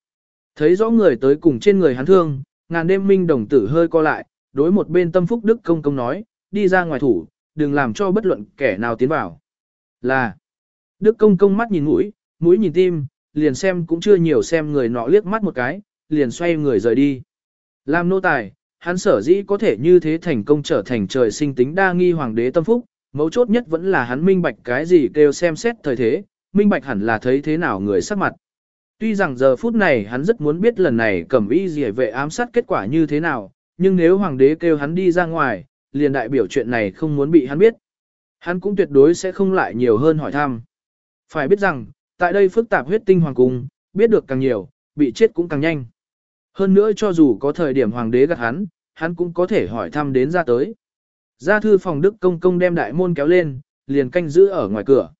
Thấy rõ người tới cùng trên người hắn thương, ngàn đêm minh đồng tử hơi co lại, đối một bên tâm phúc đức công công nói, đi ra ngoài thủ, đừng làm cho bất luận kẻ nào tiến vào. Là, đức công công mắt nhìn mũi, mũi nhìn tim, liền xem cũng chưa nhiều xem người nọ liếc mắt một cái, liền xoay người rời đi. Làm nô tài, hắn sở dĩ có thể như thế thành công trở thành trời sinh tính đa nghi hoàng đế tâm phúc, mấu chốt nhất vẫn là hắn minh bạch cái gì kêu xem xét thời thế, minh bạch hẳn là thấy thế nào người sắc mặt. Tuy rằng giờ phút này hắn rất muốn biết lần này cẩm y gì vệ ám sát kết quả như thế nào, nhưng nếu hoàng đế kêu hắn đi ra ngoài, liền đại biểu chuyện này không muốn bị hắn biết. Hắn cũng tuyệt đối sẽ không lại nhiều hơn hỏi thăm. Phải biết rằng, tại đây phức tạp huyết tinh hoàng cung, biết được càng nhiều, bị chết cũng càng nhanh. Hơn nữa cho dù có thời điểm hoàng đế gặp hắn, hắn cũng có thể hỏi thăm đến ra tới. Gia thư phòng Đức Công Công đem đại môn kéo lên, liền canh giữ ở ngoài cửa.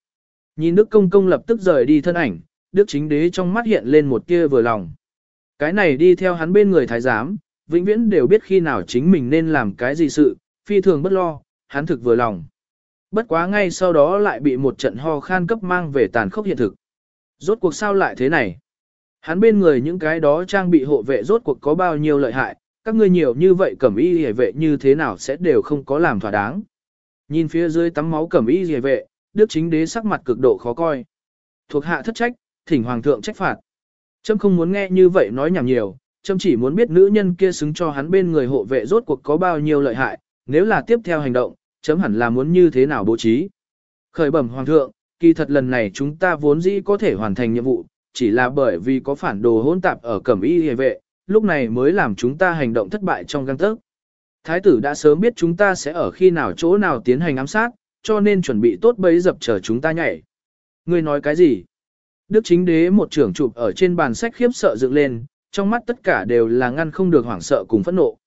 Nhìn Đức Công Công lập tức rời đi thân ảnh, Đức Chính Đế trong mắt hiện lên một tia vừa lòng. Cái này đi theo hắn bên người thái giám, vĩnh viễn đều biết khi nào chính mình nên làm cái gì sự, phi thường bất lo, hắn thực vừa lòng. Bất quá ngay sau đó lại bị một trận ho khan cấp mang về tàn khốc hiện thực. Rốt cuộc sao lại thế này? Hắn bên người những cái đó trang bị hộ vệ rốt cuộc có bao nhiêu lợi hại, các ngươi nhiều như vậy cẩm y hề vệ như thế nào sẽ đều không có làm thỏa đáng. Nhìn phía dưới tắm máu cẩm y hề vệ, đức chính đế sắc mặt cực độ khó coi. Thuộc hạ thất trách, thỉnh hoàng thượng trách phạt. Trâm không muốn nghe như vậy nói nhảm nhiều, Trâm chỉ muốn biết nữ nhân kia xứng cho hắn bên người hộ vệ rốt cuộc có bao nhiêu lợi hại, nếu là tiếp theo hành động, chấm hẳn là muốn như thế nào bố trí. Khởi bẩm hoàng thượng, kỳ thật lần này chúng ta vốn dĩ có thể hoàn thành nhiệm vụ, chỉ là bởi vì có phản đồ hỗn tạp ở cẩm y hề vệ, lúc này mới làm chúng ta hành động thất bại trong găng tấc. Thái tử đã sớm biết chúng ta sẽ ở khi nào chỗ nào tiến hành ám sát, cho nên chuẩn bị tốt bấy dập chờ chúng ta nhảy. Ngươi nói cái gì? Đức chính đế một trưởng chụp ở trên bàn sách khiếp sợ dựng lên, trong mắt tất cả đều là ngăn không được hoảng sợ cùng phẫn nộ.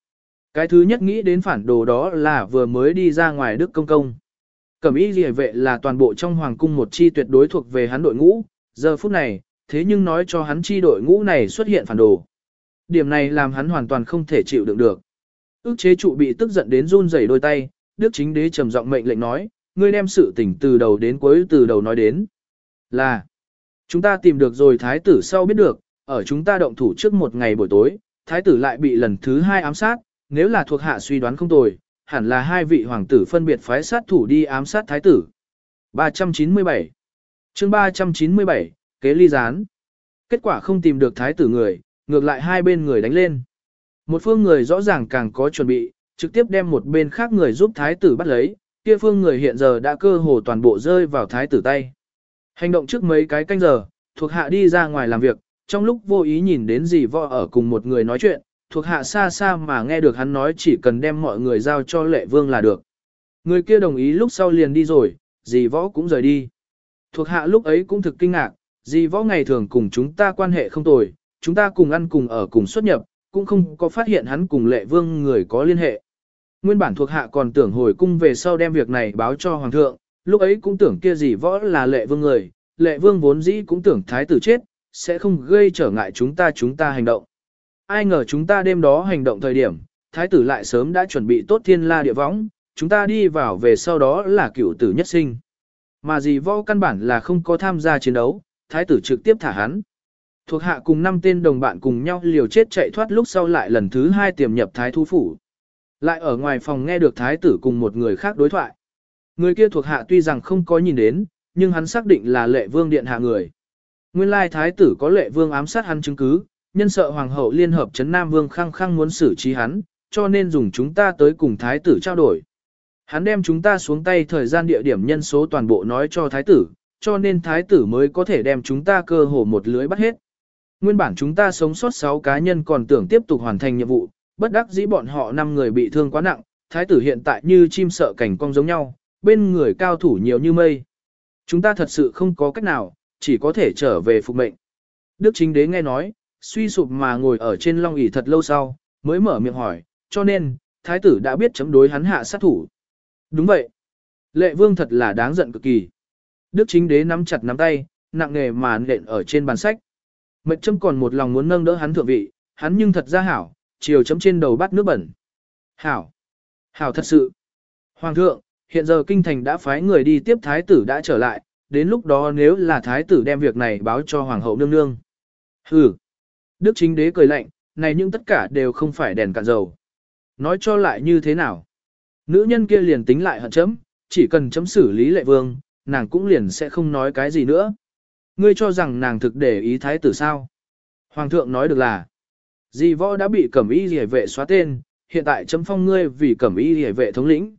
Cái thứ nhất nghĩ đến phản đồ đó là vừa mới đi ra ngoài Đức Công Công. Cẩm y rìa vệ là toàn bộ trong hoàng cung một chi tuyệt đối thuộc về hắn đội ngũ, giờ phút này, thế nhưng nói cho hắn chi đội ngũ này xuất hiện phản đồ. Điểm này làm hắn hoàn toàn không thể chịu đựng được. Ước chế trụ bị tức giận đến run rẩy đôi tay, Đức chính đế trầm giọng mệnh lệnh nói, ngươi đem sự tình từ đầu đến cuối từ đầu nói đến. Là, chúng ta tìm được rồi thái tử sau biết được, ở chúng ta động thủ trước một ngày buổi tối, thái tử lại bị lần thứ hai ám sát, nếu là thuộc hạ suy đoán không tồi, hẳn là hai vị hoàng tử phân biệt phái sát thủ đi ám sát thái tử. 397 chương 397, kế ly gián. Kết quả không tìm được thái tử người, ngược lại hai bên người đánh lên. Một phương người rõ ràng càng có chuẩn bị, trực tiếp đem một bên khác người giúp thái tử bắt lấy, kia phương người hiện giờ đã cơ hồ toàn bộ rơi vào thái tử tay. Hành động trước mấy cái canh giờ, thuộc hạ đi ra ngoài làm việc, trong lúc vô ý nhìn đến dì võ ở cùng một người nói chuyện, thuộc hạ xa xa mà nghe được hắn nói chỉ cần đem mọi người giao cho lệ vương là được. Người kia đồng ý lúc sau liền đi rồi, dì võ cũng rời đi. Thuộc hạ lúc ấy cũng thực kinh ngạc, dì võ ngày thường cùng chúng ta quan hệ không tồi, chúng ta cùng ăn cùng ở cùng xuất nhập, cũng không có phát hiện hắn cùng lệ vương người có liên hệ. Nguyên bản thuộc hạ còn tưởng hồi cung về sau đem việc này báo cho hoàng thượng, lúc ấy cũng tưởng kia gì võ là lệ vương người, lệ vương vốn dĩ cũng tưởng thái tử chết, sẽ không gây trở ngại chúng ta chúng ta hành động. Ai ngờ chúng ta đêm đó hành động thời điểm, thái tử lại sớm đã chuẩn bị tốt thiên la địa võng, chúng ta đi vào về sau đó là cựu tử nhất sinh. Mà gì võ căn bản là không có tham gia chiến đấu, thái tử trực tiếp thả hắn. Thuộc hạ cùng năm tên đồng bạn cùng nhau liều chết chạy thoát lúc sau lại lần thứ hai tiềm nhập thái thú phủ. Lại ở ngoài phòng nghe được thái tử cùng một người khác đối thoại. Người kia thuộc hạ tuy rằng không có nhìn đến, nhưng hắn xác định là lệ vương điện hạ người. Nguyên lai thái tử có lệ vương ám sát hắn chứng cứ, nhân sợ hoàng hậu liên hợp chấn Nam Vương khăng khăng muốn xử trí hắn, cho nên dùng chúng ta tới cùng thái tử trao đổi. Hắn đem chúng ta xuống tay thời gian địa điểm nhân số toàn bộ nói cho thái tử, cho nên thái tử mới có thể đem chúng ta cơ hồ một lưới bắt hết. Nguyên bản chúng ta sống sót 6 cá nhân còn tưởng tiếp tục hoàn thành nhiệm vụ, bất đắc dĩ bọn họ 5 người bị thương quá nặng, thái tử hiện tại như chim sợ cảnh cong giống nhau, bên người cao thủ nhiều như mây. Chúng ta thật sự không có cách nào, chỉ có thể trở về phục mệnh. Đức chính đế nghe nói, suy sụp mà ngồi ở trên long ỷ thật lâu sau, mới mở miệng hỏi, cho nên, thái tử đã biết chấm đối hắn hạ sát thủ. Đúng vậy. Lệ vương thật là đáng giận cực kỳ. Đức chính đế nắm chặt nắm tay, nặng nề mà nện ở trên bàn sách. Mệnh châm còn một lòng muốn nâng đỡ hắn thượng vị, hắn nhưng thật ra hảo, chiều chấm trên đầu bắt nước bẩn. Hảo. Hảo thật sự. Hoàng thượng, hiện giờ kinh thành đã phái người đi tiếp thái tử đã trở lại, đến lúc đó nếu là thái tử đem việc này báo cho hoàng hậu nương nương. Hừ. Đức chính đế cười lạnh, này nhưng tất cả đều không phải đèn cạn dầu. Nói cho lại như thế nào? Nữ nhân kia liền tính lại hận chấm, chỉ cần chấm xử lý lệ vương, nàng cũng liền sẽ không nói cái gì nữa. Ngươi cho rằng nàng thực để ý thái tử sao? Hoàng thượng nói được là, Di võ đã bị cẩm y rỉa vệ xóa tên, hiện tại chấm phong ngươi vì cẩm y rỉa vệ thống lĩnh.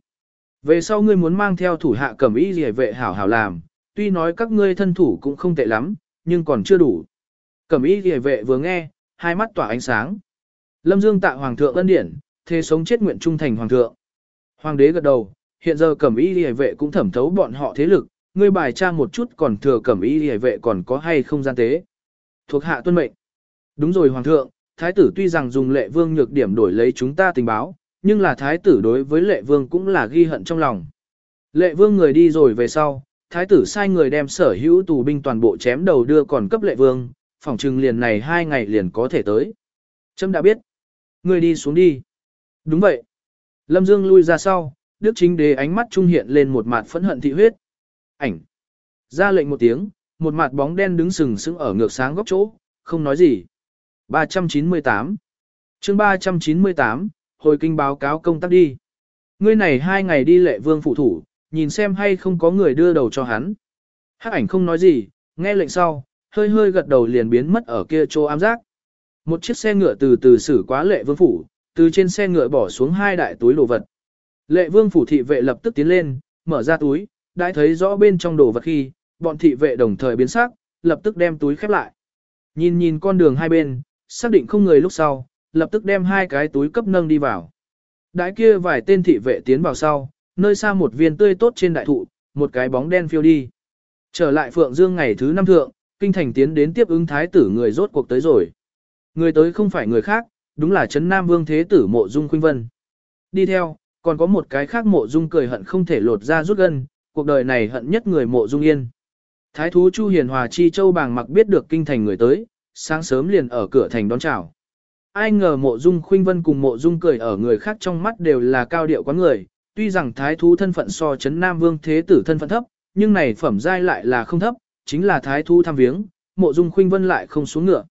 Về sau ngươi muốn mang theo thủ hạ cẩm y rỉa vệ hảo hảo làm, tuy nói các ngươi thân thủ cũng không tệ lắm, nhưng còn chưa đủ. Cẩm y rỉa vệ vừa nghe, hai mắt tỏa ánh sáng. Lâm Dương tạ hoàng thượng ân điển, thế sống chết nguyện trung thành hoàng thượng. Hoàng đế gật đầu, hiện giờ cẩm y rỉa vệ cũng thẩm thấu bọn họ thế lực, ngươi bài tra một chút còn thừa cẩm y rỉa vệ còn có hay không gian tế. Thuộc hạ tuân mệnh. Đúng rồi hoàng thượng, thái tử tuy rằng dùng lệ vương nhược điểm đổi lấy chúng ta tình báo, nhưng là thái tử đối với lệ vương cũng là ghi hận trong lòng. Lệ vương người đi rồi về sau, thái tử sai người đem sở hữu tù binh toàn bộ chém đầu đưa còn cấp lệ vương, phỏng trừng liền này hai ngày liền có thể tới. Trâm đã biết. Người đi xuống đi. Đúng vậy. Lâm Dương lui ra sau, Đức Chính Đế ánh mắt trung hiện lên một mặt phẫn hận thị huyết. Ảnh. Ra lệnh một tiếng, một mặt bóng đen đứng sừng sững ở ngược sáng góc chỗ, không nói gì. 398 chương 398, hồi kinh báo cáo công tác đi. Ngươi này hai ngày đi lệ vương phụ thủ, nhìn xem hay không có người đưa đầu cho hắn. Hắc ảnh không nói gì, nghe lệnh sau, hơi hơi gật đầu liền biến mất ở kia chỗ ám giác. Một chiếc xe ngựa từ từ xử quá lệ vương phủ, từ trên xe ngựa bỏ xuống hai đại túi đồ vật. Lệ vương phủ thị vệ lập tức tiến lên, mở ra túi, đã thấy rõ bên trong đồ vật khi, bọn thị vệ đồng thời biến sắc, lập tức đem túi khép lại. Nhìn nhìn con đường hai bên, xác định không người lúc sau, lập tức đem hai cái túi cấp nâng đi vào. Đãi kia vài tên thị vệ tiến vào sau, nơi xa một viên tươi tốt trên đại thụ, một cái bóng đen phiêu đi. Trở lại Phượng Dương ngày thứ năm thượng, kinh thành tiến đến tiếp ứng thái tử người rốt cuộc tới rồi. Người tới không phải người khác, đúng là Trấn Nam Vương Thế tử Mộ Dung Khuynh Vân. Đi theo, còn có một cái khác Mộ Dung cười hận không thể lột ra rút gân, cuộc đời này hận nhất người Mộ Dung Yên. Thái thú Chu Hiền Hòa Chi Châu Bàng mặc biết được kinh thành người tới, sáng sớm liền ở cửa thành đón chào. Ai ngờ mộ dung khuynh vân cùng mộ dung cười ở người khác trong mắt đều là cao điệu quán người, tuy rằng thái thú thân phận so chấn nam vương thế tử thân phận thấp, nhưng này phẩm giai lại là không thấp, chính là thái thú tham viếng, mộ dung khuynh vân lại không xuống ngựa.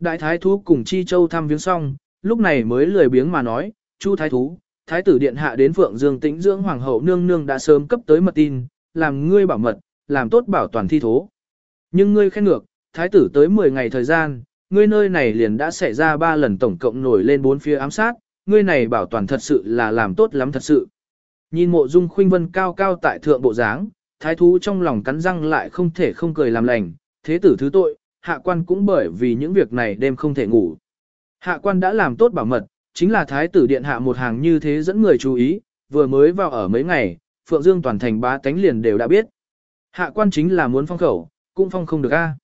Đại thái thú cùng chi châu tham viếng xong, lúc này mới lười biếng mà nói, chu thái thú, thái tử điện hạ đến phượng dương tĩnh dưỡng hoàng hậu nương nương đã sớm cấp tới mật tin, làm ngươi bảo mật, làm tốt bảo toàn thi thố. Nhưng ngươi khen ngược, thái tử tới 10 ngày thời gian, ngươi nơi này liền đã xảy ra 3 lần tổng cộng nổi lên bốn phía ám sát, ngươi này bảo toàn thật sự là làm tốt lắm thật sự. Nhìn mộ dung khuynh vân cao cao tại thượng bộ dáng, thái thú trong lòng cắn răng lại không thể không cười làm lành, thế tử thứ tội, hạ quan cũng bởi vì những việc này đêm không thể ngủ. Hạ quan đã làm tốt bảo mật, chính là thái tử điện hạ một hàng như thế dẫn người chú ý, vừa mới vào ở mấy ngày, Phượng Dương toàn thành bá tánh liền đều đã biết. Hạ quan chính là muốn phong khẩu, cũng phong không được a.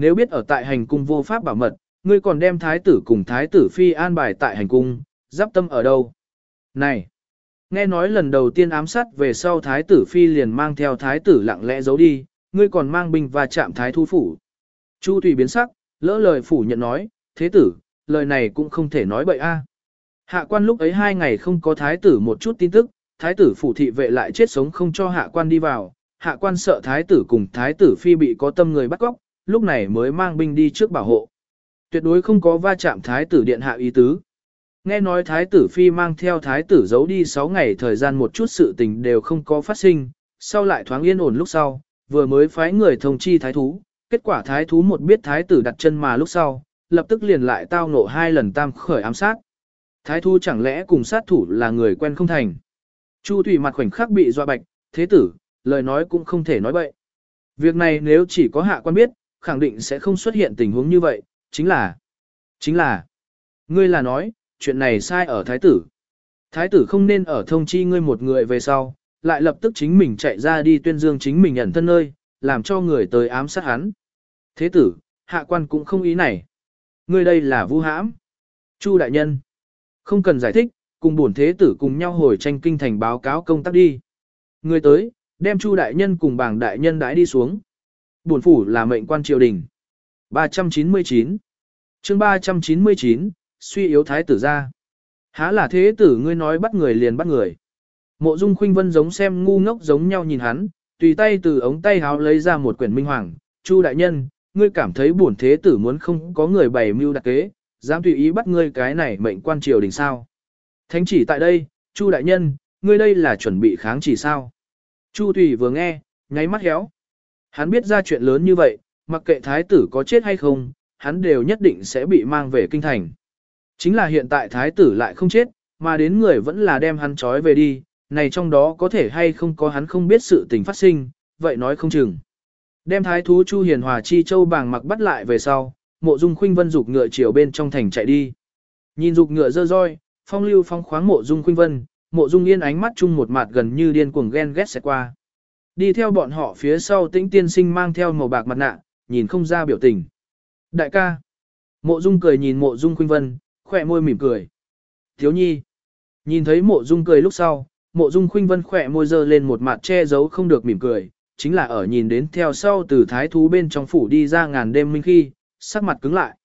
Nếu biết ở tại hành cung vô pháp bảo mật, ngươi còn đem thái tử cùng thái tử phi an bài tại hành cung, giáp tâm ở đâu? Này! Nghe nói lần đầu tiên ám sát về sau thái tử phi liền mang theo thái tử lặng lẽ giấu đi, ngươi còn mang binh và chạm thái thu phủ. Chu Thủy biến sắc, lỡ lời phủ nhận nói, thế tử, lời này cũng không thể nói bậy a. Hạ quan lúc ấy hai ngày không có thái tử một chút tin tức, thái tử phủ thị vệ lại chết sống không cho hạ quan đi vào, hạ quan sợ thái tử cùng thái tử phi bị có tâm người bắt cóc, lúc này mới mang binh đi trước bảo hộ. Tuyệt đối không có va chạm thái tử điện hạ ý tứ. Nghe nói thái tử phi mang theo thái tử giấu đi 6 ngày thời gian một chút sự tình đều không có phát sinh, sau lại thoáng yên ổn lúc sau, vừa mới phái người thông chi thái thú, kết quả thái thú một biết thái tử đặt chân mà lúc sau, lập tức liền lại tao ngộ hai lần tam khởi ám sát. Thái thú chẳng lẽ cùng sát thủ là người quen không thành. Chu Thủy mặt khoảnh khắc bị dọa bạch, thế tử, lời nói cũng không thể nói bậy. Việc này nếu chỉ có hạ quan biết, khẳng định sẽ không xuất hiện tình huống như vậy, chính là, chính là, ngươi là nói, chuyện này sai ở thái tử. Thái tử không nên ở thông chi ngươi một người về sau, lại lập tức chính mình chạy ra đi tuyên dương chính mình ẩn thân nơi, làm cho người tới ám sát hắn. Thế tử, hạ quan cũng không ý này. Ngươi đây là vu hãm. Chu đại nhân. Không cần giải thích, cùng bổn thế tử cùng nhau hồi tranh kinh thành báo cáo công tác đi. ngươi tới, đem Chu đại nhân cùng bảng đại nhân đãi đi xuống. Bổn phủ là mệnh quan triều đình. 399 chương 399, suy yếu thái tử ra. Há là thế tử ngươi nói bắt người liền bắt người. Mộ dung khuynh vân giống xem ngu ngốc giống nhau nhìn hắn, tùy tay từ ống tay háo lấy ra một quyển minh hoàng. Chu đại nhân, ngươi cảm thấy bổn thế tử muốn không có người bày mưu đặc kế, dám tùy ý bắt ngươi cái này mệnh quan triều đình sao. Thánh chỉ tại đây, Chu đại nhân, ngươi đây là chuẩn bị kháng chỉ sao. Chu tùy vừa nghe, nháy mắt héo. Hắn biết ra chuyện lớn như vậy, mặc kệ thái tử có chết hay không, hắn đều nhất định sẽ bị mang về kinh thành. Chính là hiện tại thái tử lại không chết, mà đến người vẫn là đem hắn trói về đi, này trong đó có thể hay không có hắn không biết sự tình phát sinh, vậy nói không chừng. Đem thái thú Chu Hiền Hòa chi châu bàng mặc bắt lại về sau, mộ dung khuynh vân dục ngựa chiều bên trong thành chạy đi. Nhìn dục ngựa dơ roi, phong lưu phong khoáng mộ dung khuynh vân, mộ dung yên ánh mắt chung một mặt gần như điên cuồng ghen ghét sẽ qua. Đi theo bọn họ phía sau tĩnh tiên sinh mang theo màu bạc mặt nạ, nhìn không ra biểu tình. Đại ca. Mộ dung cười nhìn mộ dung khuynh vân, khỏe môi mỉm cười. Thiếu nhi. Nhìn thấy mộ dung cười lúc sau, mộ dung khuynh vân khỏe môi dơ lên một mặt che giấu không được mỉm cười, chính là ở nhìn đến theo sau từ thái thú bên trong phủ đi ra ngàn đêm minh khi, sắc mặt cứng lại.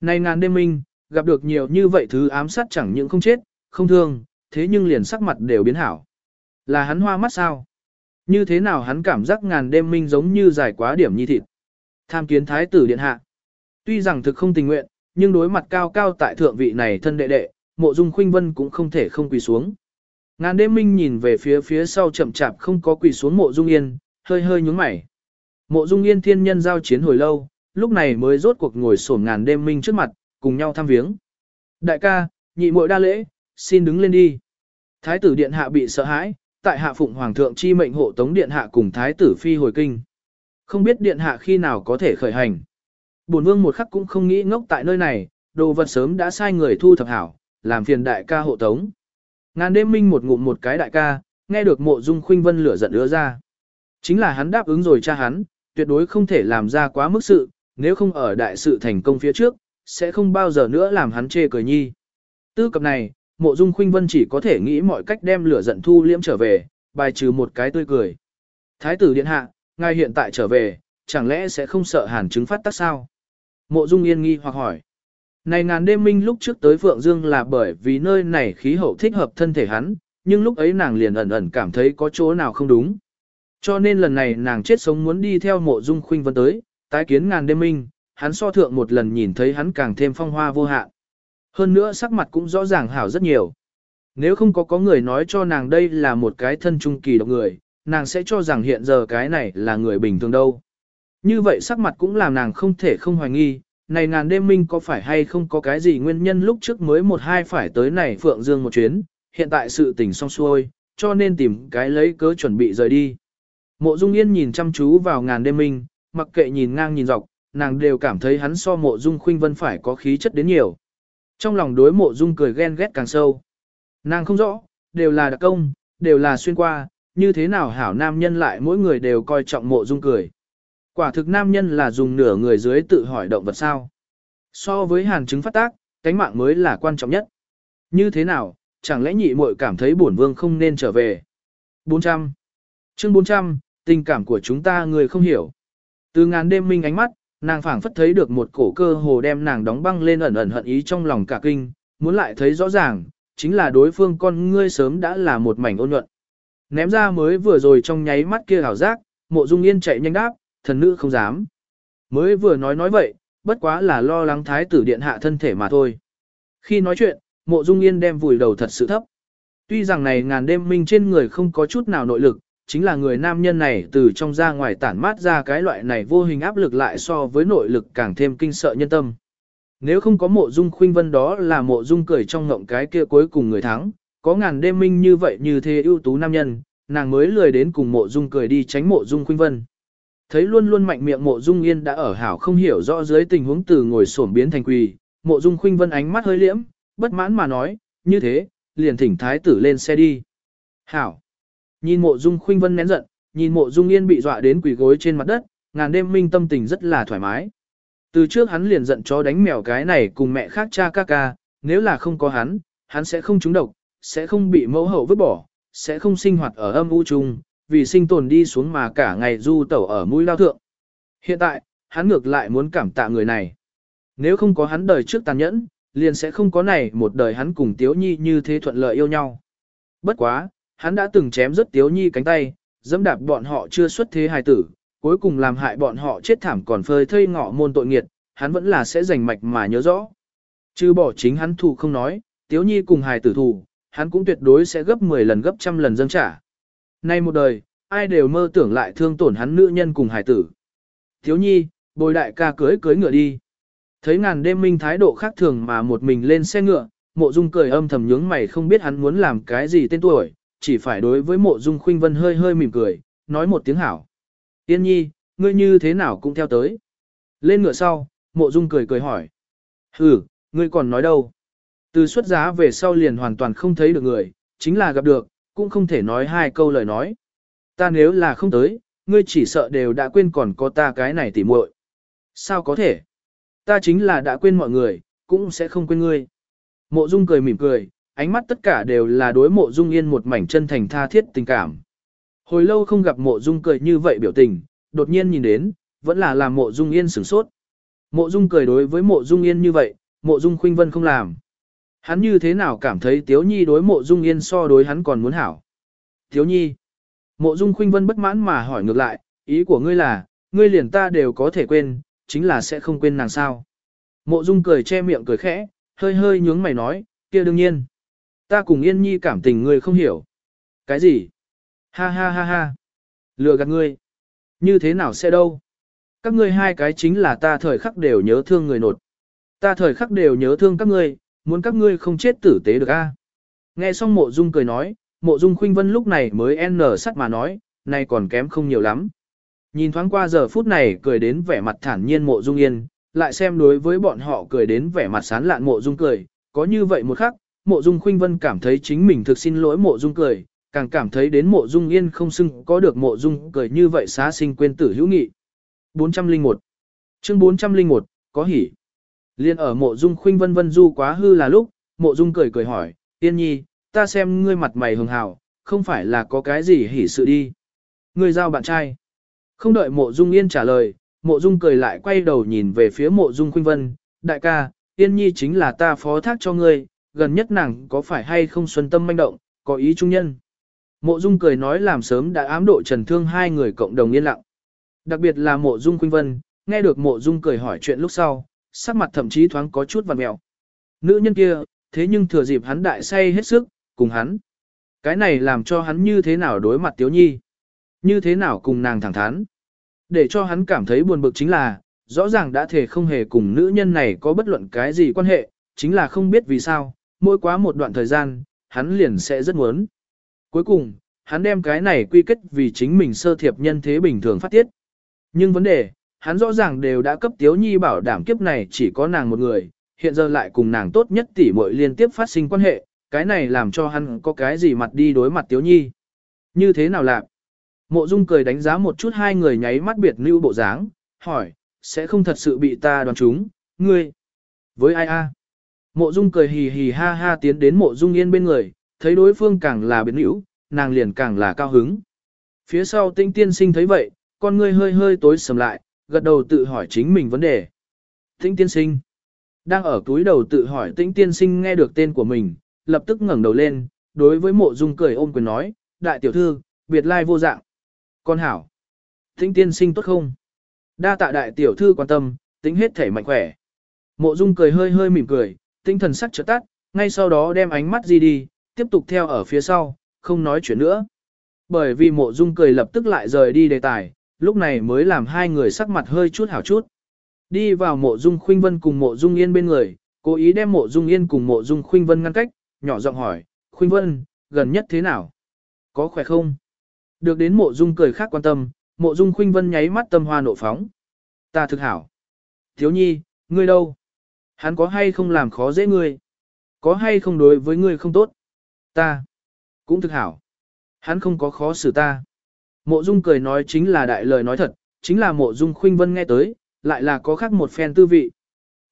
Này ngàn đêm minh, gặp được nhiều như vậy thứ ám sát chẳng những không chết, không thương, thế nhưng liền sắc mặt đều biến hảo. Là hắn hoa mắt sao? Như thế nào hắn cảm giác ngàn đêm minh giống như dài quá điểm nhi thịt. Tham kiến thái tử điện hạ. Tuy rằng thực không tình nguyện, nhưng đối mặt cao cao tại thượng vị này thân đệ đệ, mộ dung khuynh vân cũng không thể không quỳ xuống. Ngàn đêm minh nhìn về phía phía sau chậm chạp không có quỳ xuống mộ dung yên, hơi hơi nhúng mày. Mộ dung yên thiên nhân giao chiến hồi lâu, lúc này mới rốt cuộc ngồi sổn ngàn đêm minh trước mặt, cùng nhau thăm viếng. Đại ca, nhị muội đa lễ, xin đứng lên đi. Thái tử điện hạ bị sợ hãi, tại hạ phụng hoàng thượng chi mệnh hộ tống điện hạ cùng thái tử phi hồi kinh. Không biết điện hạ khi nào có thể khởi hành. Bổn vương một khắc cũng không nghĩ ngốc tại nơi này, đồ vật sớm đã sai người thu thập hảo, làm phiền đại ca hộ tống. Ngàn đêm minh một ngụm một cái đại ca, nghe được mộ dung khuynh vân lửa giận ứa ra. Chính là hắn đáp ứng rồi cha hắn, tuyệt đối không thể làm ra quá mức sự, nếu không ở đại sự thành công phía trước, sẽ không bao giờ nữa làm hắn chê cười nhi. Tư cập này, mộ dung khuynh vân chỉ có thể nghĩ mọi cách đem lửa giận thu liễm trở về, bài trừ một cái tươi cười. Thái tử điện hạ, ngài hiện tại trở về, chẳng lẽ sẽ không sợ hàn chứng phát tác sao? Mộ dung yên nghi hoặc hỏi. Này ngàn đêm minh lúc trước tới Phượng Dương là bởi vì nơi này khí hậu thích hợp thân thể hắn, nhưng lúc ấy nàng liền ẩn ẩn cảm thấy có chỗ nào không đúng. Cho nên lần này nàng chết sống muốn đi theo mộ dung khuynh vân tới, tái kiến ngàn đêm minh, hắn so thượng một lần nhìn thấy hắn càng thêm phong hoa vô hạn. Hơn nữa sắc mặt cũng rõ ràng hảo rất nhiều. Nếu không có có người nói cho nàng đây là một cái thân trung kỳ độc người, nàng sẽ cho rằng hiện giờ cái này là người bình thường đâu. Như vậy sắc mặt cũng làm nàng không thể không hoài nghi, này ngàn đêm minh có phải hay không có cái gì nguyên nhân lúc trước mới một hai phải tới này Phượng Dương một chuyến, hiện tại sự tình xong xuôi, cho nên tìm cái lấy cớ chuẩn bị rời đi. Mộ Dung Yên nhìn chăm chú vào ngàn đêm minh, mặc kệ nhìn ngang nhìn dọc, nàng đều cảm thấy hắn so mộ Dung Khuynh Vân phải có khí chất đến nhiều. Trong lòng đối mộ Dung cười ghen ghét càng sâu. Nàng không rõ, đều là đặc công, đều là xuyên qua, như thế nào hảo nam nhân lại mỗi người đều coi trọng mộ Dung cười. Quả thực nam nhân là dùng nửa người dưới tự hỏi động vật sao. So với hàn chứng phát tác, cánh mạng mới là quan trọng nhất. Như thế nào, chẳng lẽ nhị muội cảm thấy bổn vương không nên trở về. 400. Chương 400, tình cảm của chúng ta người không hiểu. Từ ngàn đêm minh ánh mắt, nàng phảng phất thấy được một cổ cơ hồ đem nàng đóng băng lên ẩn ẩn hận ý trong lòng cả kinh, muốn lại thấy rõ ràng, chính là đối phương con ngươi sớm đã là một mảnh ôn nhuận. Ném ra mới vừa rồi trong nháy mắt kia hảo giác, mộ dung yên chạy nhanh đáp, thần nữ không dám. Mới vừa nói nói vậy, bất quá là lo lắng thái tử điện hạ thân thể mà thôi. Khi nói chuyện, mộ dung yên đem vùi đầu thật sự thấp. Tuy rằng này ngàn đêm minh trên người không có chút nào nội lực, chính là người nam nhân này từ trong ra ngoài tản mát ra cái loại này vô hình áp lực lại so với nội lực càng thêm kinh sợ nhân tâm. Nếu không có mộ dung khuynh vân đó là mộ dung cười trong ngộng cái kia cuối cùng người thắng, có ngàn đêm minh như vậy như thế ưu tú nam nhân, nàng mới lười đến cùng mộ dung cười đi tránh mộ dung khuynh vân. Thấy luôn luôn mạnh miệng mộ dung yên đã ở hảo không hiểu rõ dưới tình huống từ ngồi xổm biến thành quỳ, mộ dung khuynh vân ánh mắt hơi liễm, bất mãn mà nói, như thế, liền thỉnh thái tử lên xe đi. Hảo. Nhìn mộ dung khuynh vân nén giận, nhìn mộ dung yên bị dọa đến quỳ gối trên mặt đất, ngàn đêm minh tâm tình rất là thoải mái. Từ trước hắn liền giận chó đánh mèo cái này cùng mẹ khác cha ca ca, nếu là không có hắn, hắn sẽ không trúng độc, sẽ không bị mẫu hậu vứt bỏ, sẽ không sinh hoạt ở âm u chung, vì sinh tồn đi xuống mà cả ngày du tẩu ở mũi lao thượng. Hiện tại, hắn ngược lại muốn cảm tạ người này. Nếu không có hắn đời trước tàn nhẫn, liền sẽ không có này một đời hắn cùng Tiếu Nhi như thế thuận lợi yêu nhau. Bất quá, hắn đã từng chém rất Tiếu Nhi cánh tay, dẫm đạp bọn họ chưa xuất thế hài tử, cuối cùng làm hại bọn họ chết thảm còn phơi thây ngọ môn tội nghiệt, hắn vẫn là sẽ rành mạch mà nhớ rõ. Chứ bỏ chính hắn thù không nói, Tiếu Nhi cùng hài tử thù, hắn cũng tuyệt đối sẽ gấp 10 lần gấp trăm lần dâng trả. Nay một đời, ai đều mơ tưởng lại thương tổn hắn nữ nhân cùng hài tử. Tiếu Nhi, bồi đại ca cưới cưới ngựa đi. Thấy ngàn đêm minh thái độ khác thường mà một mình lên xe ngựa, mộ dung cười âm thầm nhướng mày không biết hắn muốn làm cái gì tên tuổi, chỉ phải đối với mộ dung khuynh vân hơi hơi mỉm cười, nói một tiếng hảo. Tiên nhi, ngươi như thế nào cũng theo tới. Lên ngựa sau, mộ dung cười cười hỏi. Ừ, ngươi còn nói đâu? Từ xuất giá về sau liền hoàn toàn không thấy được người, chính là gặp được, cũng không thể nói hai câu lời nói. Ta nếu là không tới, ngươi chỉ sợ đều đã quên còn có ta cái này tỉ muội. Sao có thể? Ta chính là đã quên mọi người, cũng sẽ không quên ngươi. Mộ Dung cười mỉm cười, ánh mắt tất cả đều là đối Mộ Dung Yên một mảnh chân thành tha thiết tình cảm. Hồi lâu không gặp Mộ Dung cười như vậy biểu tình, đột nhiên nhìn đến, vẫn là làm Mộ Dung Yên sửng sốt. Mộ Dung cười đối với Mộ Dung Yên như vậy, Mộ Dung Khuynh Vân không làm. Hắn như thế nào cảm thấy Tiếu Nhi đối Mộ Dung Yên so đối hắn còn muốn hảo. Tiếu Nhi. Mộ Dung Khuynh Vân bất mãn mà hỏi ngược lại, ý của ngươi là, ngươi liền ta đều có thể quên, chính là sẽ không quên nàng sao. Mộ Dung cười che miệng cười khẽ, hơi hơi nhướng mày nói, kia đương nhiên. Ta cùng Yên Nhi cảm tình ngươi không hiểu. Cái gì? Ha ha ha ha. Lừa gạt ngươi. Như thế nào sẽ đâu? Các ngươi hai cái chính là ta thời khắc đều nhớ thương người nột. Ta thời khắc đều nhớ thương các ngươi, muốn các ngươi không chết tử tế được a. Nghe xong mộ dung cười nói, mộ dung khuynh vân lúc này mới n sắt mà nói, nay còn kém không nhiều lắm. Nhìn thoáng qua giờ phút này cười đến vẻ mặt thản nhiên mộ dung yên, lại xem đối với bọn họ cười đến vẻ mặt sán lạn mộ dung cười, có như vậy một khắc, mộ dung khuynh vân cảm thấy chính mình thực xin lỗi mộ dung cười, càng cảm thấy đến mộ dung yên không xưng có được mộ dung cười như vậy xá sinh quên tử hữu nghị. 401 Chương 401, có hỉ. Liên ở mộ dung khuynh vân vân du quá hư là lúc, mộ dung cười cười hỏi, yên nhi, ta xem ngươi mặt mày hường hào, không phải là có cái gì hỉ sự đi. Ngươi giao bạn trai. Không đợi mộ dung yên trả lời, mộ dung cười lại quay đầu nhìn về phía mộ dung khuynh vân, đại ca, yên nhi chính là ta phó thác cho ngươi, gần nhất nàng có phải hay không xuân tâm manh động, có ý trung nhân. Mộ dung cười nói làm sớm đã ám độ trần thương hai người cộng đồng yên lặng. Đặc biệt là mộ dung khuynh vân, nghe được mộ dung cười hỏi chuyện lúc sau, sắc mặt thậm chí thoáng có chút vằn mẹo. Nữ nhân kia, thế nhưng thừa dịp hắn đại say hết sức, cùng hắn. Cái này làm cho hắn như thế nào đối mặt tiếu nhi. Như thế nào cùng nàng thẳng thắn. Để cho hắn cảm thấy buồn bực chính là, rõ ràng đã thể không hề cùng nữ nhân này có bất luận cái gì quan hệ, chính là không biết vì sao, mỗi quá một đoạn thời gian, hắn liền sẽ rất muốn. Cuối cùng, hắn đem cái này quy kết vì chính mình sơ thiệp nhân thế bình thường phát tiết. Nhưng vấn đề, hắn rõ ràng đều đã cấp Tiếu Nhi bảo đảm kiếp này chỉ có nàng một người, hiện giờ lại cùng nàng tốt nhất tỷ muội liên tiếp phát sinh quan hệ, cái này làm cho hắn có cái gì mặt đi đối mặt Tiếu Nhi. Như thế nào lạ? Mộ Dung cười đánh giá một chút hai người nháy mắt biệt lưu bộ dáng, hỏi, sẽ không thật sự bị ta đoán trúng, ngươi. Với ai a? Mộ Dung cười hì hì ha ha tiến đến Mộ Dung Yên bên người, thấy đối phương càng là biến hữu, nàng liền càng là cao hứng. Phía sau Tĩnh tiên sinh thấy vậy, con ngươi hơi hơi tối sầm lại, gật đầu tự hỏi chính mình vấn đề. Tĩnh tiên sinh. Đang ở túi đầu tự hỏi tĩnh tiên sinh nghe được tên của mình, lập tức ngẩng đầu lên, đối với mộ dung cười ôm quyền nói, đại tiểu thư, biệt lai vô dạng. Con hảo. Tĩnh tiên sinh tốt không? Đa tạ đại tiểu thư quan tâm, tính hết thể mạnh khỏe. Mộ dung cười hơi hơi mỉm cười, tinh thần sắc trợ tắt, ngay sau đó đem ánh mắt di đi, tiếp tục theo ở phía sau, không nói chuyện nữa. Bởi vì mộ dung cười lập tức lại rời đi đề tài, lúc này mới làm hai người sắc mặt hơi chút hảo chút. Đi vào mộ dung khuynh vân cùng mộ dung yên bên người, cố ý đem mộ dung yên cùng mộ dung khuynh vân ngăn cách, nhỏ giọng hỏi, khuynh vân, gần nhất thế nào? Có khỏe không? Được đến mộ dung cười khác quan tâm, mộ dung khuynh vân nháy mắt tâm hoa nộ phóng. Ta thực hảo. Thiếu nhi, ngươi đâu? Hắn có hay không làm khó dễ ngươi? Có hay không đối với ngươi không tốt? Ta cũng thực hảo. Hắn không có khó xử ta. Mộ dung cười nói chính là đại lời nói thật, chính là mộ dung khuynh vân nghe tới, lại là có khác một phen tư vị.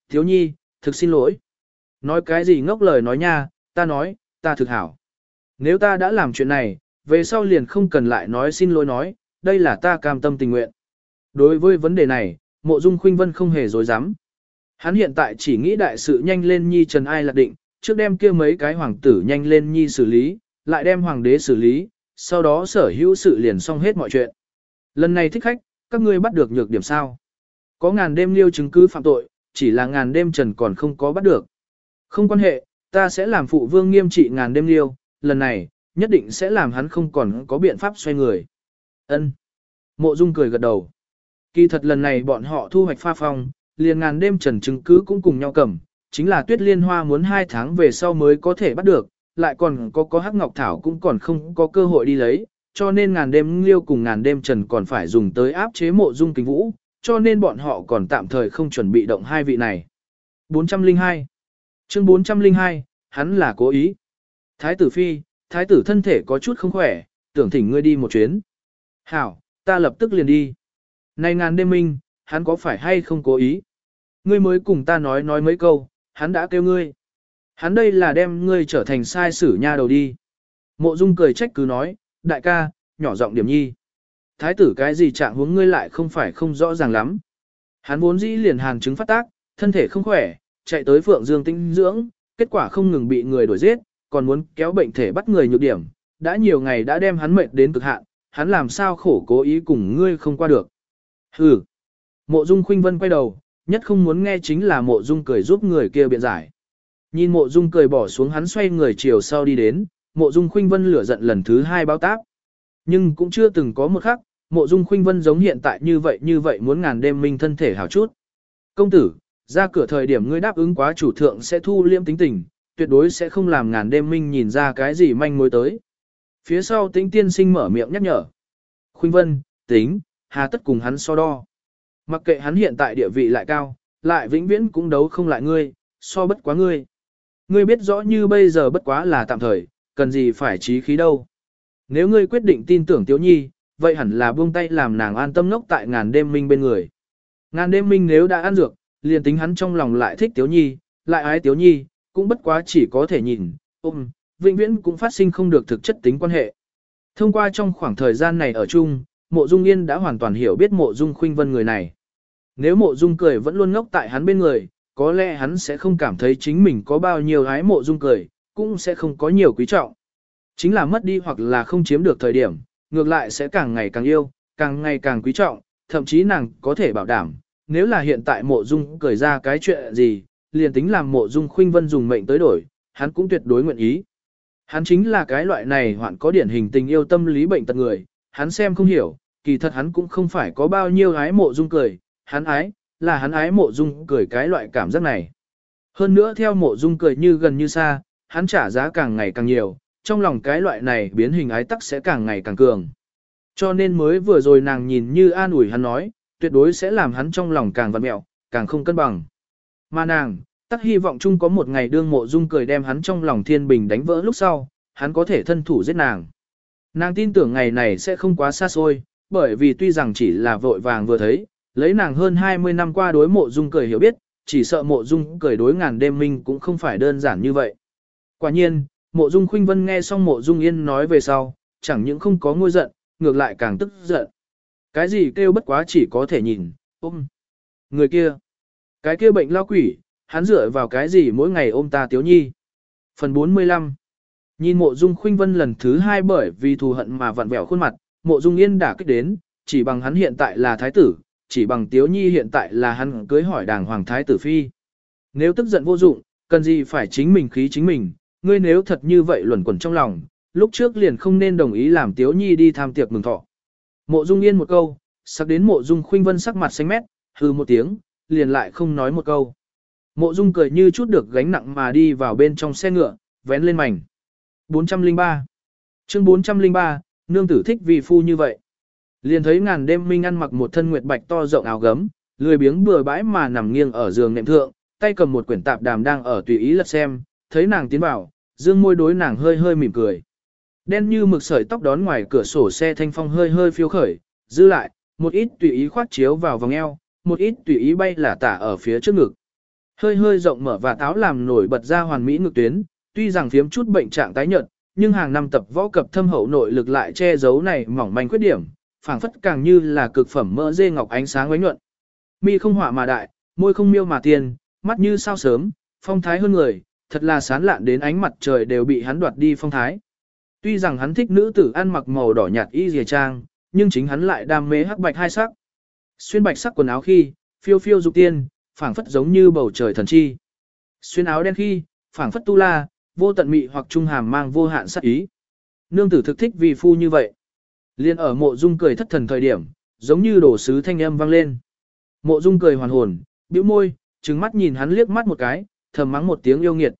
Thiếu nhi, thực xin lỗi. Nói cái gì ngốc lời nói nha, ta nói, ta thực hảo. Nếu ta đã làm chuyện này, về sau liền không cần lại nói xin lỗi nói, đây là ta cam tâm tình nguyện. Đối với vấn đề này, mộ dung khuynh vân không hề dối dám. Hắn hiện tại chỉ nghĩ đại sự nhanh lên nhi trần ai lạc định, trước đem kia mấy cái hoàng tử nhanh lên nhi xử lý, lại đem hoàng đế xử lý, sau đó sở hữu sự liền xong hết mọi chuyện. Lần này thích khách, các ngươi bắt được nhược điểm sao? Có ngàn đêm liêu chứng cứ phạm tội, chỉ là ngàn đêm trần còn không có bắt được. Không quan hệ, ta sẽ làm phụ vương nghiêm trị ngàn đêm liêu, lần này, nhất định sẽ làm hắn không còn có biện pháp xoay người. Ân. Mộ Dung cười gật đầu. Kỳ thật lần này bọn họ thu hoạch pha phong, liền ngàn đêm trần chứng cứ cũng cùng nhau cầm, chính là tuyết liên hoa muốn hai tháng về sau mới có thể bắt được, lại còn có có hắc ngọc thảo cũng còn không có cơ hội đi lấy, cho nên ngàn đêm liêu cùng ngàn đêm trần còn phải dùng tới áp chế mộ dung kính vũ, cho nên bọn họ còn tạm thời không chuẩn bị động hai vị này. 402 Chương 402, hắn là cố ý. Thái tử phi, thái tử thân thể có chút không khỏe, tưởng thỉnh ngươi đi một chuyến. Hảo, ta lập tức liền đi. Này ngàn đêm minh, hắn có phải hay không cố ý? Ngươi mới cùng ta nói nói mấy câu, hắn đã kêu ngươi. Hắn đây là đem ngươi trở thành sai sử nha đầu đi. Mộ Dung cười trách cứ nói, đại ca, nhỏ giọng điểm nhi thái tử cái gì trạng huống ngươi lại không phải không rõ ràng lắm. Hắn vốn dĩ liền hàn chứng phát tác, thân thể không khỏe, chạy tới Phượng Dương tinh dưỡng, kết quả không ngừng bị người đuổi giết, còn muốn kéo bệnh thể bắt người nhược điểm, đã nhiều ngày đã đem hắn mệt đến cực hạn, hắn làm sao khổ cố ý cùng ngươi không qua được. Hừ. Mộ Dung Khuynh Vân quay đầu, nhất không muốn nghe chính là Mộ Dung cười giúp người kia biện giải. Nhìn Mộ Dung cười bỏ xuống hắn xoay người chiều sau đi đến, Mộ Dung Khuynh Vân lửa giận lần thứ hai báo táp. Nhưng cũng chưa từng có một khắc, Mộ Dung Khuynh Vân giống hiện tại như vậy như vậy muốn ngàn đêm minh thân thể hảo chút. Công tử, ra cửa thời điểm ngươi đáp ứng quá chủ thượng sẽ thu liêm tính tình, tuyệt đối sẽ không làm ngàn đêm minh nhìn ra cái gì manh mối tới. Phía sau tính tiên sinh mở miệng nhắc nhở. Khuynh Vân, tính, hà tất cùng hắn so đo. Mặc kệ hắn hiện tại địa vị lại cao, lại vĩnh viễn cũng đấu không lại ngươi, so bất quá ngươi. Ngươi biết rõ như bây giờ bất quá là tạm thời, cần gì phải trí khí đâu. Nếu ngươi quyết định tin tưởng Tiếu Nhi, vậy hẳn là buông tay làm nàng an tâm ngốc tại ngàn đêm minh bên người. Ngàn đêm minh nếu đã ăn dược, liền tính hắn trong lòng lại thích Tiếu Nhi, lại ái Tiếu Nhi, cũng bất quá chỉ có thể nhìn, ôm, vĩnh viễn cũng phát sinh không được thực chất tính quan hệ. Thông qua trong khoảng thời gian này ở chung, mộ dung yên đã hoàn toàn hiểu biết mộ dung khuynh vân người này. Nếu mộ dung cười vẫn luôn ngốc tại hắn bên người, có lẽ hắn sẽ không cảm thấy chính mình có bao nhiêu ái mộ dung cười, cũng sẽ không có nhiều quý trọng. Chính là mất đi hoặc là không chiếm được thời điểm, ngược lại sẽ càng ngày càng yêu, càng ngày càng quý trọng, thậm chí nàng có thể bảo đảm, nếu là hiện tại mộ dung cười ra cái chuyện gì, liền tính làm mộ dung khuynh vân dùng mệnh tới đổi, hắn cũng tuyệt đối nguyện ý. Hắn chính là cái loại này hoạn có điển hình tình yêu tâm lý bệnh tật người, hắn xem không hiểu, kỳ thật hắn cũng không phải có bao nhiêu gái mộ dung cười, hắn ái, là hắn ái mộ dung cười cái loại cảm giác này. Hơn nữa theo mộ dung cười như gần như xa, hắn trả giá càng ngày càng nhiều, trong lòng cái loại này biến hình ái tắc sẽ càng ngày càng cường. Cho nên mới vừa rồi nàng nhìn như an ủi hắn nói, tuyệt đối sẽ làm hắn trong lòng càng vặn mẹo, càng không cân bằng. Mà nàng, tắc hy vọng chung có một ngày đương mộ dung cười đem hắn trong lòng thiên bình đánh vỡ lúc sau, hắn có thể thân thủ giết nàng. Nàng tin tưởng ngày này sẽ không quá xa xôi, bởi vì tuy rằng chỉ là vội vàng vừa thấy, lấy nàng hơn 20 năm qua đối mộ dung cười hiểu biết, chỉ sợ mộ dung cười đối ngàn đêm minh cũng không phải đơn giản như vậy. Quả nhiên, mộ dung khuynh vân nghe xong mộ dung yên nói về sau, chẳng những không có ngôi giận, ngược lại càng tức giận. Cái gì kêu bất quá chỉ có thể nhìn, ôm. Người kia, cái kia bệnh lao quỷ, hắn dựa vào cái gì mỗi ngày ôm ta tiếu nhi. Phần 45 Nhìn mộ dung khuynh vân lần thứ hai bởi vì thù hận mà vặn vẹo khuôn mặt, mộ dung yên đã kích đến, chỉ bằng hắn hiện tại là thái tử, chỉ bằng tiếu nhi hiện tại là hắn cưới hỏi đàng hoàng thái tử phi. Nếu tức giận vô dụng, cần gì phải chính mình khí chính mình, ngươi nếu thật như vậy luẩn quẩn trong lòng, lúc trước liền không nên đồng ý làm tiếu nhi đi tham tiệc mừng thọ. Mộ dung yên một câu, sắc đến mộ dung khuynh vân sắc mặt xanh mét, hừ một tiếng, liền lại không nói một câu. Mộ dung cười như chút được gánh nặng mà đi vào bên trong xe ngựa, vén lên mảnh. 403 Chương 403, nương tử thích vì phu như vậy. Liền thấy ngàn đêm minh ăn mặc một thân nguyệt bạch to rộng áo gấm, lười biếng bừa bãi mà nằm nghiêng ở giường nệm thượng, tay cầm một quyển tạp đàm đang ở tùy ý lật xem, thấy nàng tiến vào, dương môi đối nàng hơi hơi mỉm cười. Đen như mực sợi tóc đón ngoài cửa sổ xe thanh phong hơi hơi phiêu khởi, dư lại, một ít tùy ý khoát chiếu vào vòng eo, một ít tùy ý bay là tả ở phía trước ngực. Hơi hơi rộng mở và táo làm nổi bật ra hoàn mỹ ngực tuyến, tuy rằng phiếm chút bệnh trạng tái nhợt, nhưng hàng năm tập võ cập thâm hậu nội lực lại che giấu này mỏng manh khuyết điểm, phảng phất càng như là cực phẩm mỡ dê ngọc ánh sáng ánh nhuận. Mi không họa mà đại, môi không miêu mà tiền, mắt như sao sớm, phong thái hơn người, thật là sán lạn đến ánh mặt trời đều bị hắn đoạt đi phong thái. Tuy rằng hắn thích nữ tử ăn mặc màu đỏ nhạt y dìa trang, nhưng chính hắn lại đam mê hắc bạch hai sắc. Xuyên bạch sắc quần áo khi, phiêu phiêu dục tiên, phảng phất giống như bầu trời thần chi. Xuyên áo đen khi, phảng phất tu la, vô tận mị hoặc trung hàm mang vô hạn sắc ý. Nương tử thực thích vì phu như vậy. Liên ở mộ dung cười thất thần thời điểm, giống như đổ sứ thanh âm vang lên. Mộ dung cười hoàn hồn, bĩu môi, trừng mắt nhìn hắn liếc mắt một cái, thầm mắng một tiếng yêu nghiệt.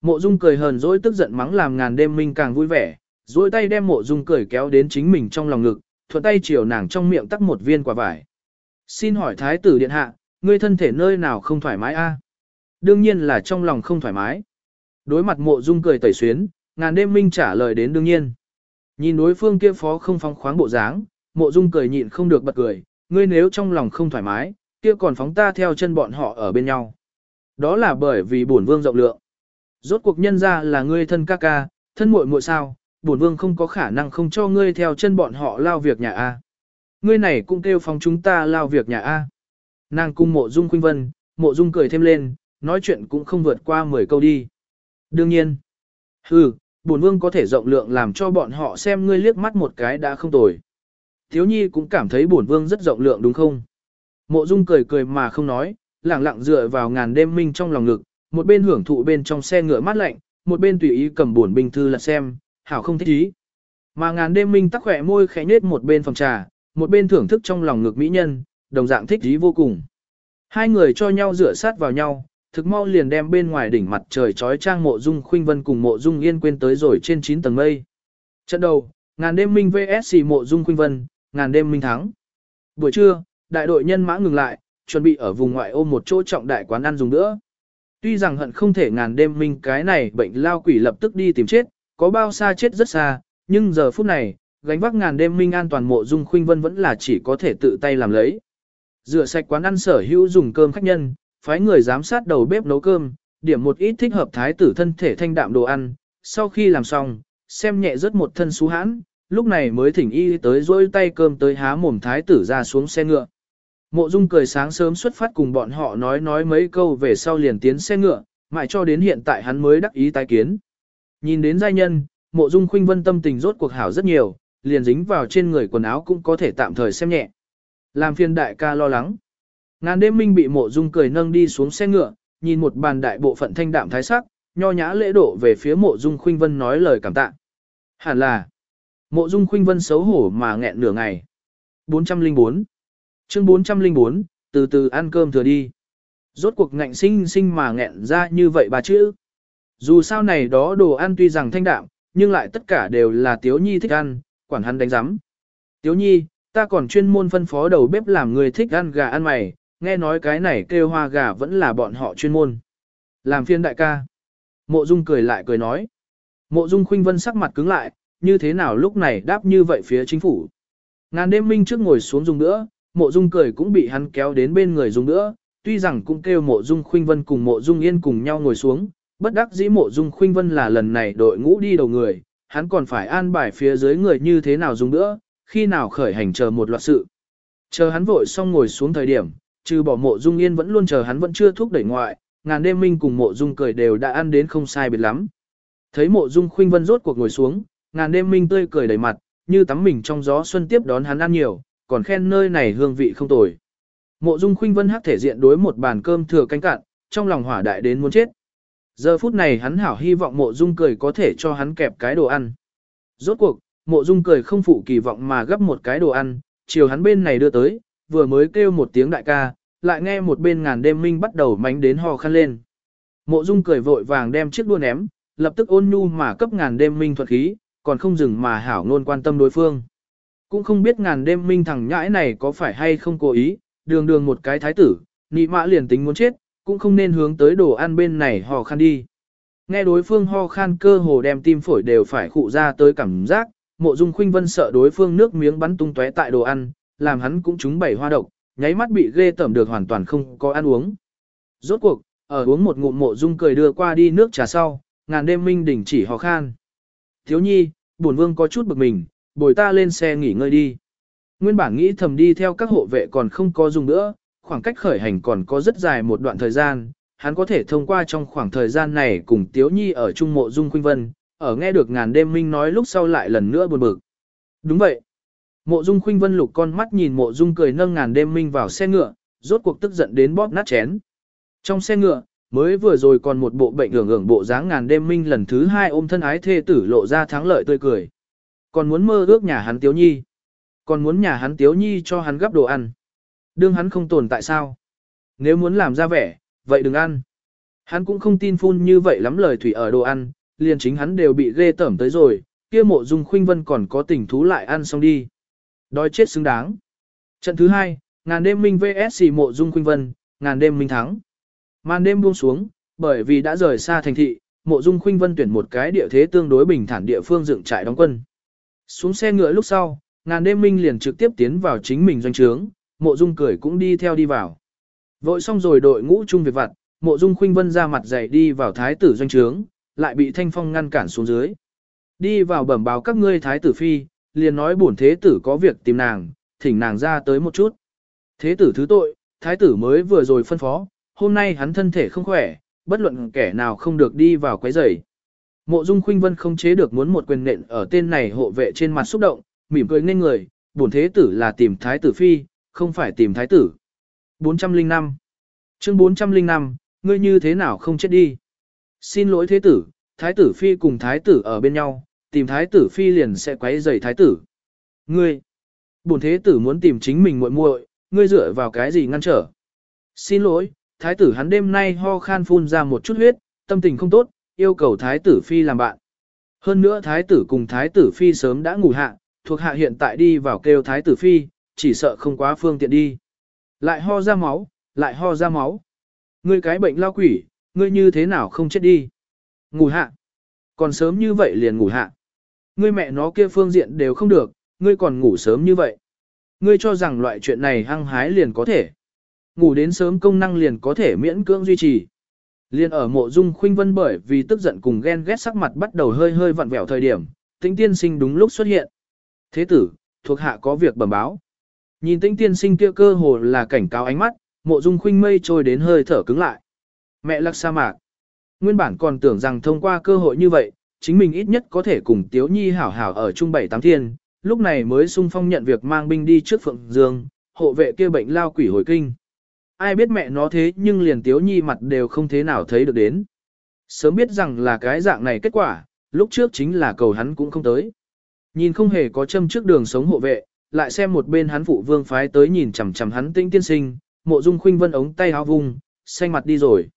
Mộ dung cười hờn dỗi tức giận mắng làm ngàn đêm minh càng vui vẻ, dỗi tay đem mộ dung cười kéo đến chính mình trong lòng ngực, thuận tay chiều nàng trong miệng tắc một viên quả vải. Xin hỏi thái tử điện hạ, ngươi thân thể nơi nào không thoải mái a? Đương nhiên là trong lòng không thoải mái. Đối mặt mộ dung cười tẩy xuyến, ngàn đêm minh trả lời đến đương nhiên. Nhìn đối phương kia phó không phóng khoáng bộ dáng, mộ dung cười nhịn không được bật cười, ngươi nếu trong lòng không thoải mái, kia còn phóng ta theo chân bọn họ ở bên nhau. Đó là bởi vì bổn vương rộng lượng. Rốt cuộc nhân ra là ngươi thân ca ca, thân muội muội sao, bổn vương không có khả năng không cho ngươi theo chân bọn họ lao việc nhà A. Ngươi này cũng kêu phóng chúng ta lao việc nhà A. Nàng cung mộ dung khuynh vân, mộ dung cười thêm lên, nói chuyện cũng không vượt qua 10 câu đi. Đương nhiên, hừ, bổn vương có thể rộng lượng làm cho bọn họ xem ngươi liếc mắt một cái đã không tồi. Thiếu nhi cũng cảm thấy bổn vương rất rộng lượng đúng không? Mộ dung cười cười mà không nói, lẳng lặng dựa vào ngàn đêm minh trong lòng ngực, một bên hưởng thụ bên trong xe ngựa mát lạnh, một bên tùy ý cầm bổn binh thư là xem, hảo không thích ý. Mà ngàn đêm minh tắc khỏe môi khẽ nết một bên phòng trà, một bên thưởng thức trong lòng ngực mỹ nhân, đồng dạng thích ý vô cùng. Hai người cho nhau dựa sát vào nhau, thực mau liền đem bên ngoài đỉnh mặt trời trói trang mộ dung khuynh vân cùng mộ dung yên quên tới rồi trên 9 tầng mây. Trận đầu, ngàn đêm minh vs mộ dung khuynh vân, ngàn đêm minh thắng. Buổi trưa, đại đội nhân mã ngừng lại, chuẩn bị ở vùng ngoại ô một chỗ trọng đại quán ăn dùng nữa. Tuy rằng hận không thể ngàn đêm minh cái này bệnh lao quỷ lập tức đi tìm chết, có bao xa chết rất xa, nhưng giờ phút này, gánh vác ngàn đêm minh an toàn mộ dung khuynh vân vẫn là chỉ có thể tự tay làm lấy. Rửa sạch quán ăn sở hữu dùng cơm khách nhân, phái người giám sát đầu bếp nấu cơm, điểm một ít thích hợp thái tử thân thể thanh đạm đồ ăn, sau khi làm xong, xem nhẹ rất một thân xú hãn, lúc này mới thỉnh y tới dỗi tay cơm tới há mồm thái tử ra xuống xe ngựa. Mộ Dung cười sáng sớm xuất phát cùng bọn họ nói nói mấy câu về sau liền tiến xe ngựa, mãi cho đến hiện tại hắn mới đắc ý tái kiến. Nhìn đến giai nhân, Mộ Dung khuynh vân tâm tình rốt cuộc hảo rất nhiều, liền dính vào trên người quần áo cũng có thể tạm thời xem nhẹ. Làm phiền đại ca lo lắng. Ngàn đêm minh bị Mộ Dung cười nâng đi xuống xe ngựa, nhìn một bàn đại bộ phận thanh đạm thái sắc, nho nhã lễ độ về phía Mộ Dung khuynh vân nói lời cảm tạ. Hẳn là. Mộ Dung khuynh vân xấu hổ mà nghẹn nửa ngày. 404 Chương 404, từ từ ăn cơm thừa đi. Rốt cuộc ngạnh sinh sinh mà nghẹn ra như vậy bà chữ. Dù sao này đó đồ ăn tuy rằng thanh đạm, nhưng lại tất cả đều là Tiếu Nhi thích ăn, quản hắn đánh giám. Tiếu Nhi, ta còn chuyên môn phân phó đầu bếp làm người thích ăn gà ăn mày, nghe nói cái này kêu hoa gà vẫn là bọn họ chuyên môn. Làm phiên đại ca. Mộ Dung cười lại cười nói. Mộ Dung khuynh vân sắc mặt cứng lại, như thế nào lúc này đáp như vậy phía chính phủ. Ngàn đêm minh trước ngồi xuống dùng nữa, mộ Dung cười cũng bị hắn kéo đến bên người dùng nữa, tuy rằng cũng kêu mộ Dung khuynh vân cùng mộ Dung yên cùng nhau ngồi xuống, bất đắc dĩ mộ Dung khuynh vân là lần này đội ngũ đi đầu người, hắn còn phải an bài phía dưới người như thế nào dùng nữa, khi nào khởi hành chờ một loạt sự. Chờ hắn vội xong ngồi xuống thời điểm, trừ bỏ mộ dung yên vẫn luôn chờ hắn vẫn chưa thúc đẩy ngoại, ngàn đêm minh cùng mộ dung cười đều đã ăn đến không sai biệt lắm. Thấy mộ dung khuynh vân rốt cuộc ngồi xuống, ngàn đêm minh tươi cười đầy mặt, như tắm mình trong gió xuân tiếp đón hắn ăn nhiều, còn khen nơi này hương vị không tồi. Mộ dung khuynh vân hát thể diện đối một bàn cơm thừa canh cạn, trong lòng hỏa đại đến muốn chết. Giờ phút này hắn hảo hy vọng mộ dung cười có thể cho hắn kẹp cái đồ ăn. Rốt cuộc, mộ dung cười không phụ kỳ vọng mà gấp một cái đồ ăn, chiều hắn bên này đưa tới, vừa mới kêu một tiếng đại ca, lại nghe một bên ngàn đêm minh bắt đầu mánh đến ho khăn lên. Mộ dung cười vội vàng đem chiếc đua ném, lập tức ôn nhu mà cấp ngàn đêm minh thuật khí, còn không dừng mà hảo ngôn quan tâm đối phương. Cũng không biết ngàn đêm minh thằng nhãi này có phải hay không cố ý, đường đường một cái thái tử, nị mã liền tính muốn chết, cũng không nên hướng tới đồ ăn bên này ho khan đi. Nghe đối phương ho khan cơ hồ đem tim phổi đều phải khụ ra tới cảm giác, mộ dung khuynh vân sợ đối phương nước miếng bắn tung tóe tại đồ ăn, làm hắn cũng trúng bảy hoa độc, nháy mắt bị ghê tẩm được hoàn toàn không có ăn uống. Rốt cuộc, ở uống một ngụm mộ dung cười đưa qua đi nước trà sau, ngàn đêm minh đỉnh chỉ hò khan. Thiếu nhi, bổn vương có chút bực mình, bồi ta lên xe nghỉ ngơi đi. Nguyên bản nghĩ thầm đi theo các hộ vệ còn không có dùng nữa, khoảng cách khởi hành còn có rất dài một đoạn thời gian, hắn có thể thông qua trong khoảng thời gian này cùng Tiếu Nhi ở trung mộ dung khuynh vân, ở nghe được ngàn đêm minh nói lúc sau lại lần nữa buồn bực. Đúng vậy. Mộ dung khuynh vân lục con mắt nhìn mộ dung cười nâng ngàn đêm minh vào xe ngựa, rốt cuộc tức giận đến bóp nát chén. Trong xe ngựa, mới vừa rồi còn một bộ bệnh ngưỡng ngưỡng bộ dáng ngàn đêm minh lần thứ hai ôm thân ái thê tử lộ ra thắng lợi tươi cười. Còn muốn mơ ước nhà hắn tiếu nhi. Còn muốn nhà hắn tiếu nhi cho hắn gấp đồ ăn. Đương hắn không tồn tại sao? Nếu muốn làm ra vẻ, vậy đừng ăn. Hắn cũng không tin phun như vậy lắm lời thủy ở đồ ăn, liền chính hắn đều bị ghê tởm tới rồi, kia mộ dung khuynh vân còn có tình thú lại ăn xong đi. Đói chết xứng đáng. Trận thứ hai, ngàn đêm minh vs mộ dung khuynh vân, ngàn đêm minh thắng. Màn đêm buông xuống, bởi vì đã rời xa thành thị, mộ dung khuynh vân tuyển một cái địa thế tương đối bình thản địa phương dựng trại đóng quân. Xuống xe ngựa lúc sau, ngàn đêm minh liền trực tiếp tiến vào chính mình doanh trướng, mộ dung cười cũng đi theo đi vào. Vội xong rồi đội ngũ chung việc vặt, mộ dung khuynh vân ra mặt dày đi vào thái tử doanh trướng, lại bị thanh phong ngăn cản xuống dưới. Đi vào bẩm báo các ngươi thái tử phi, liền nói bổn thế tử có việc tìm nàng, thỉnh nàng ra tới một chút. Thế tử thứ tội, thái tử mới vừa rồi phân phó, hôm nay hắn thân thể không khỏe, bất luận kẻ nào không được đi vào quấy rầy. Mộ Dung Khuynh Vân không chế được muốn một quyền nện ở tên này hộ vệ trên mặt xúc động, mỉm cười nên người, bổn thế tử là tìm thái tử phi, không phải tìm thái tử. 405 Chương 405, ngươi như thế nào không chết đi? Xin lỗi thế tử, thái tử phi cùng thái tử ở bên nhau, tìm thái tử phi liền sẽ quấy rầy thái tử. Ngươi, bổn thế tử muốn tìm chính mình muội muội, ngươi dựa vào cái gì ngăn trở? Xin lỗi, thái tử hắn đêm nay ho khan phun ra một chút huyết, tâm tình không tốt, yêu cầu thái tử phi làm bạn. Hơn nữa thái tử cùng thái tử phi sớm đã ngủ hạ, thuộc hạ hiện tại đi vào kêu thái tử phi, chỉ sợ không quá phương tiện đi. Lại ho ra máu, lại ho ra máu. Ngươi cái bệnh lao quỷ, ngươi như thế nào không chết đi? Ngủ hạ. Còn sớm như vậy liền ngủ hạ. Ngươi mẹ nó kia phương diện đều không được, ngươi còn ngủ sớm như vậy. Ngươi cho rằng loại chuyện này hăng hái liền có thể. Ngủ đến sớm công năng liền có thể miễn cưỡng duy trì. Liên ở mộ dung khuynh vân bởi vì tức giận cùng ghen ghét sắc mặt bắt đầu hơi hơi vặn vẹo thời điểm, tĩnh tiên sinh đúng lúc xuất hiện. Thế tử, thuộc hạ có việc bẩm báo. Nhìn tĩnh tiên sinh kia cơ hồ là cảnh cáo ánh mắt, mộ dung khuynh mây trôi đến hơi thở cứng lại. Mẹ lắc sa mạc. Nguyên bản còn tưởng rằng thông qua cơ hội như vậy, chính mình ít nhất có thể cùng Tiếu Nhi hảo hảo ở trung bảy tám thiên, lúc này mới sung phong nhận việc mang binh đi trước Phượng Dương, hộ vệ kia bệnh lao quỷ hồi kinh. Ai biết mẹ nó thế nhưng liền Tiếu Nhi mặt đều không thế nào thấy được đến. Sớm biết rằng là cái dạng này kết quả, lúc trước chính là cầu hắn cũng không tới. Nhìn không hề có châm trước đường sống hộ vệ, lại xem một bên hắn phụ vương phái tới nhìn chằm chằm hắn tinh tiên sinh, mộ dung khuynh vân ống tay áo vung, xanh mặt đi rồi.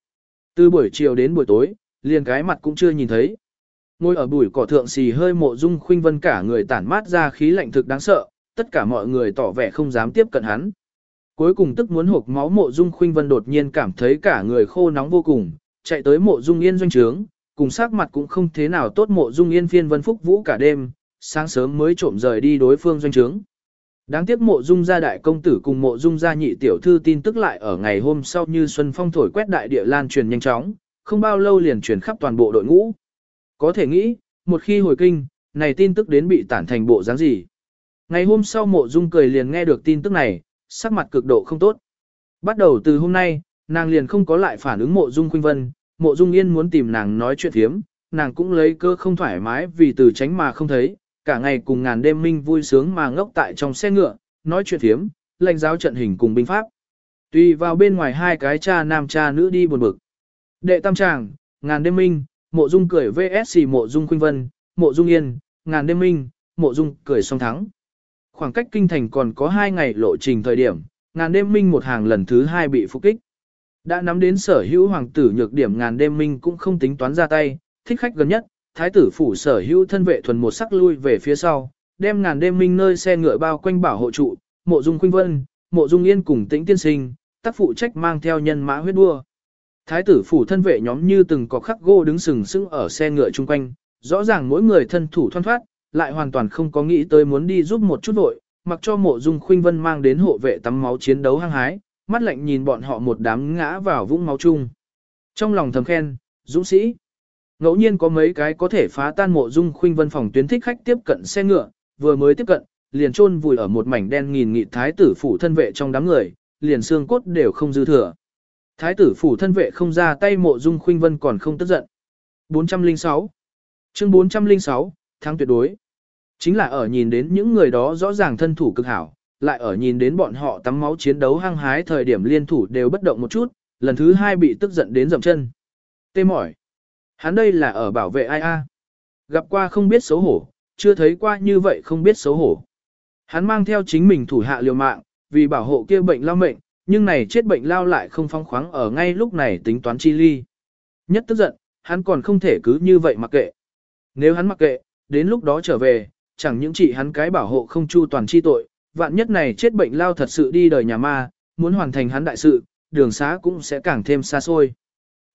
Từ buổi chiều đến buổi tối, liền cái mặt cũng chưa nhìn thấy. Ngồi ở bụi cỏ thượng xì hơi mộ dung khuynh vân cả người tản mát ra khí lạnh thực đáng sợ, tất cả mọi người tỏ vẻ không dám tiếp cận hắn. Cuối cùng tức muốn hộp máu mộ dung khuynh vân đột nhiên cảm thấy cả người khô nóng vô cùng, chạy tới mộ dung yên doanh trướng, cùng sắc mặt cũng không thế nào tốt mộ dung yên phiên vân phúc vũ cả đêm, sáng sớm mới trộm rời đi đối phương doanh trướng. Đáng tiếc mộ dung gia đại công tử cùng mộ dung gia nhị tiểu thư tin tức lại ở ngày hôm sau như xuân phong thổi quét đại địa lan truyền nhanh chóng, không bao lâu liền truyền khắp toàn bộ đội ngũ. Có thể nghĩ, một khi hồi kinh, này tin tức đến bị tản thành bộ dáng gì. Ngày hôm sau mộ dung cười liền nghe được tin tức này, sắc mặt cực độ không tốt. Bắt đầu từ hôm nay, nàng liền không có lại phản ứng mộ dung khuynh vân, mộ dung yên muốn tìm nàng nói chuyện thiếm, nàng cũng lấy cơ không thoải mái vì từ tránh mà không thấy, cả ngày cùng ngàn đêm minh vui sướng mà ngốc tại trong xe ngựa, nói chuyện thiếm, lệnh giáo trận hình cùng binh pháp. Tùy vào bên ngoài hai cái cha nam cha nữ đi buồn bực. Đệ tam tràng, ngàn đêm minh, mộ dung cười vs mộ dung khuynh vân, mộ dung yên, ngàn đêm minh, mộ dung cười song thắng. Khoảng cách kinh thành còn có hai ngày lộ trình thời điểm, ngàn đêm minh một hàng lần thứ hai bị phục kích. Đã nắm đến sở hữu hoàng tử nhược điểm ngàn đêm minh cũng không tính toán ra tay, thích khách gần nhất, thái tử phủ sở hữu thân vệ thuần một sắc lui về phía sau, đem ngàn đêm minh nơi xe ngựa bao quanh bảo hộ trụ, mộ dung khuynh vân, mộ dung yên cùng tĩnh tiên sinh, tác phụ trách mang theo nhân mã huyết đua. Thái tử phủ thân vệ nhóm như từng có khắc gỗ đứng sừng sững ở xe ngựa chung quanh, rõ ràng mỗi người thân thủ thoăn thoát, lại hoàn toàn không có nghĩ tới muốn đi giúp một chút vội, mặc cho mộ dung khuynh vân mang đến hộ vệ tắm máu chiến đấu hăng hái, mắt lạnh nhìn bọn họ một đám ngã vào vũng máu chung. Trong lòng thầm khen, dũng sĩ. Ngẫu nhiên có mấy cái có thể phá tan mộ dung khuynh vân phòng tuyến thích khách tiếp cận xe ngựa, vừa mới tiếp cận, liền chôn vùi ở một mảnh đen nghìn nghị thái tử phủ thân vệ trong đám người, liền xương cốt đều không dư thừa. Thái tử phủ thân vệ không ra tay mộ dung khuynh vân còn không tức giận. 406 Chương 406, tháng tuyệt đối. Chính là ở nhìn đến những người đó rõ ràng thân thủ cực hảo, lại ở nhìn đến bọn họ tắm máu chiến đấu hăng hái thời điểm liên thủ đều bất động một chút, lần thứ hai bị tức giận đến dậm chân. Tê mỏi. Hắn đây là ở bảo vệ ai a? Gặp qua không biết xấu hổ, chưa thấy qua như vậy không biết xấu hổ. Hắn mang theo chính mình thủ hạ liều mạng, vì bảo hộ kia bệnh lao mệnh, nhưng này chết bệnh lao lại không phong khoáng ở ngay lúc này tính toán chi ly. Nhất tức giận, hắn còn không thể cứ như vậy mặc kệ. Nếu hắn mặc kệ, đến lúc đó trở về, chẳng những chỉ hắn cái bảo hộ không chu toàn chi tội, vạn nhất này chết bệnh lao thật sự đi đời nhà ma, muốn hoàn thành hắn đại sự, đường xá cũng sẽ càng thêm xa xôi.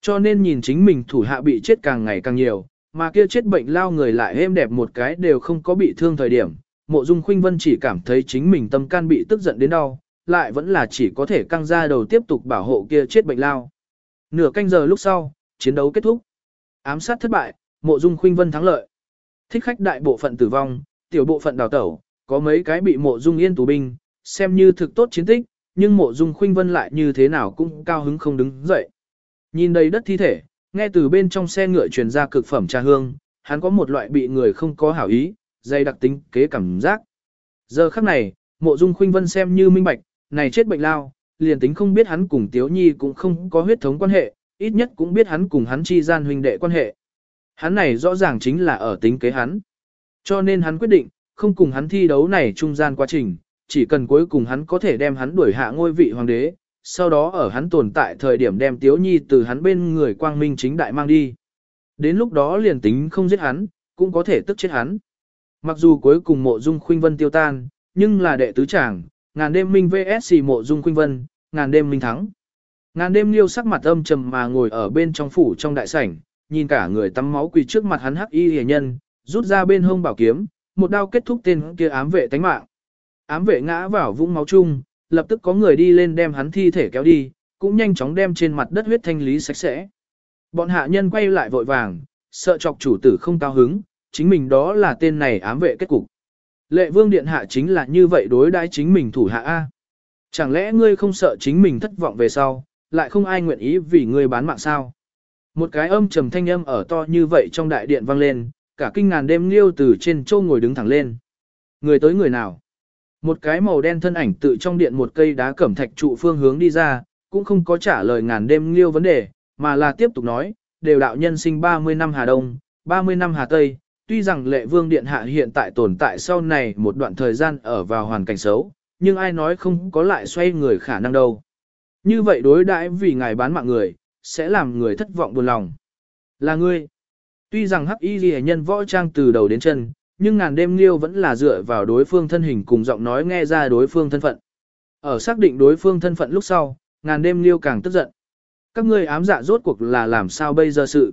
Cho nên nhìn chính mình thủ hạ bị chết càng ngày càng nhiều, mà kia chết bệnh lao người lại êm đẹp một cái đều không có bị thương thời điểm. Mộ Dung Khuynh Vân chỉ cảm thấy chính mình tâm can bị tức giận đến đau, lại vẫn là chỉ có thể căng ra đầu tiếp tục bảo hộ kia chết bệnh lao. Nửa canh giờ lúc sau, chiến đấu kết thúc. Ám sát thất bại, Mộ Dung Khuynh Vân thắng lợi. Thích khách đại bộ phận tử vong, tiểu bộ phận đào tẩu, có mấy cái bị Mộ Dung Yên tù binh, xem như thực tốt chiến tích, nhưng Mộ Dung Khuynh Vân lại như thế nào cũng cao hứng không đứng dậy. Nhìn đầy đất thi thể, nghe từ bên trong xe ngựa truyền ra cực phẩm trà hương, hắn có một loại bị người không có hảo ý, dây đặc tính kế cảm giác. Giờ khắc này, mộ dung khuynh vân xem như minh bạch, này chết bệnh lao, liền tính không biết hắn cùng Tiếu Nhi cũng không có huyết thống quan hệ, ít nhất cũng biết hắn cùng hắn chi gian huynh đệ quan hệ. Hắn này rõ ràng chính là ở tính kế hắn. Cho nên hắn quyết định, không cùng hắn thi đấu này trung gian quá trình, chỉ cần cuối cùng hắn có thể đem hắn đuổi hạ ngôi vị hoàng đế, sau đó ở hắn tồn tại thời điểm đem Tiếu Nhi từ hắn bên người quang minh chính đại mang đi. Đến lúc đó liền tính không giết hắn, cũng có thể tức chết hắn. Mặc dù cuối cùng mộ dung khuynh vân tiêu tan, nhưng là đệ tứ chàng, ngàn đêm minh vs mộ dung khuynh vân, ngàn đêm minh thắng. Ngàn đêm liêu sắc mặt âm trầm mà ngồi ở bên trong phủ trong đại sảnh, nhìn cả người tắm máu quỳ trước mặt hắn hắc y hề nhân, rút ra bên hông bảo kiếm, một đao kết thúc tên kia ám vệ tánh mạng. Ám vệ ngã vào vũng máu chung, lập tức có người đi lên đem hắn thi thể kéo đi, cũng nhanh chóng đem trên mặt đất huyết thanh lý sạch sẽ. Bọn hạ nhân quay lại vội vàng, sợ chọc chủ tử không cao hứng, chính mình đó là tên này ám vệ kết cục. Lệ vương điện hạ chính là như vậy đối đãi chính mình thủ hạ A. Chẳng lẽ ngươi không sợ chính mình thất vọng về sau, lại không ai nguyện ý vì ngươi bán mạng sao? Một cái âm trầm thanh âm ở to như vậy trong đại điện vang lên, cả kinh ngàn đêm liêu từ trên châu ngồi đứng thẳng lên. Người tới người nào? Một cái màu đen thân ảnh tự trong điện một cây đá cẩm thạch trụ phương hướng đi ra, cũng không có trả lời ngàn đêm liêu vấn đề, mà là tiếp tục nói, đều đạo nhân sinh 30 năm Hà Đông, 30 năm Hà Tây, tuy rằng lệ vương điện hạ hiện tại tồn tại sau này một đoạn thời gian ở vào hoàn cảnh xấu, nhưng ai nói không có lại xoay người khả năng đâu. Như vậy đối đãi vì ngài bán mạng người, sẽ làm người thất vọng buồn lòng. Là ngươi. Tuy rằng hắc y ghi nhân võ trang từ đầu đến chân, nhưng ngàn đêm liêu vẫn là dựa vào đối phương thân hình cùng giọng nói nghe ra đối phương thân phận. Ở xác định đối phương thân phận lúc sau, ngàn đêm liêu càng tức giận. Các ngươi ám dạ rốt cuộc là làm sao bây giờ sự.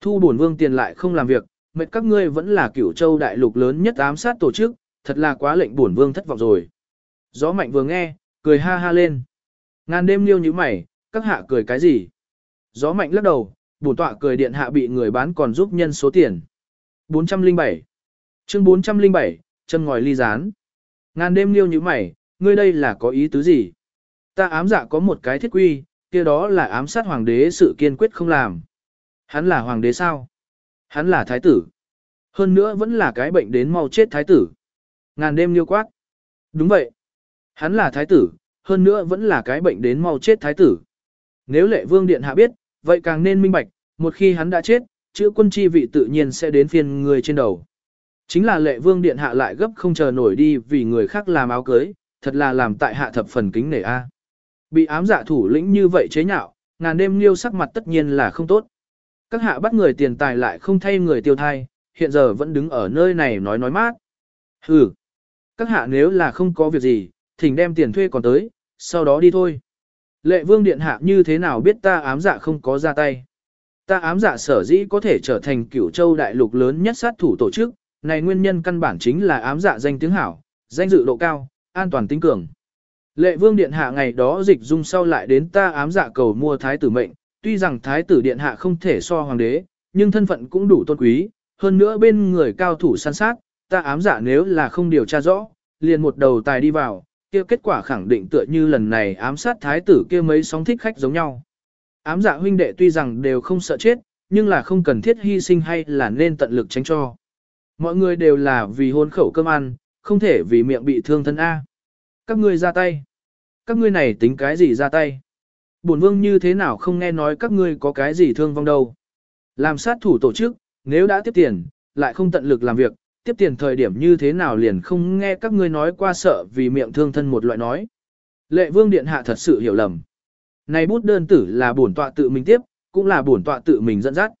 Thu bổn vương tiền lại không làm việc, mệt các ngươi vẫn là cửu châu đại lục lớn nhất ám sát tổ chức, thật là quá lệnh bổn vương thất vọng rồi. Gió mạnh vừa nghe, cười ha ha lên. Ngàn đêm liêu như mày, các hạ cười cái gì? Gió mạnh lắc đầu, bổn tọa cười điện hạ bị người bán còn giúp nhân số tiền. 407 Chương 407, chân ngòi ly rán. Ngàn đêm liêu như mày, ngươi đây là có ý tứ gì? Ta ám dạ có một cái thiết quy, kia đó là ám sát hoàng đế sự kiên quyết không làm. Hắn là hoàng đế sao? Hắn là thái tử. Hơn nữa vẫn là cái bệnh đến mau chết thái tử. Ngàn đêm liêu quát. Đúng vậy. Hắn là thái tử, hơn nữa vẫn là cái bệnh đến mau chết thái tử. Nếu lệ vương điện hạ biết, vậy càng nên minh bạch, một khi hắn đã chết, chữ quân chi vị tự nhiên sẽ đến phiên người trên đầu. Chính là lệ vương điện hạ lại gấp không chờ nổi đi vì người khác làm áo cưới, thật là làm tại hạ thập phần kính nể a. Bị ám giả thủ lĩnh như vậy chế nhạo, ngàn đêm liêu sắc mặt tất nhiên là không tốt. Các hạ bắt người tiền tài lại không thay người tiêu thai, hiện giờ vẫn đứng ở nơi này nói nói mát. Hừ, các hạ nếu là không có việc gì, thỉnh đem tiền thuê còn tới, sau đó đi thôi. Lệ vương điện hạ như thế nào biết ta ám dạ không có ra tay. Ta ám dạ sở dĩ có thể trở thành cửu châu đại lục lớn nhất sát thủ tổ chức, này nguyên nhân căn bản chính là ám dạ danh tiếng hảo, danh dự độ cao, an toàn tính cường. Lệ vương điện hạ ngày đó dịch dung sau lại đến ta ám dạ cầu mua thái tử mệnh, tuy rằng thái tử điện hạ không thể so hoàng đế, nhưng thân phận cũng đủ tôn quý, hơn nữa bên người cao thủ săn sát, ta ám giả nếu là không điều tra rõ, liền một đầu tài đi vào, kia kết quả khẳng định tựa như lần này ám sát thái tử kia mấy sóng thích khách giống nhau. Ám giả huynh đệ tuy rằng đều không sợ chết, nhưng là không cần thiết hy sinh hay là nên tận lực tránh cho. Mọi người đều là vì hôn khẩu cơm ăn, không thể vì miệng bị thương thân A. Các ngươi ra tay. Các ngươi này tính cái gì ra tay? Bổn vương như thế nào không nghe nói các ngươi có cái gì thương vong đâu. Làm sát thủ tổ chức, nếu đã tiếp tiền, lại không tận lực làm việc, tiếp tiền thời điểm như thế nào liền không nghe các ngươi nói qua sợ vì miệng thương thân một loại nói. Lệ vương điện hạ thật sự hiểu lầm. Này bút đơn tử là bổn tọa tự mình tiếp, cũng là bổn tọa tự mình dẫn dắt.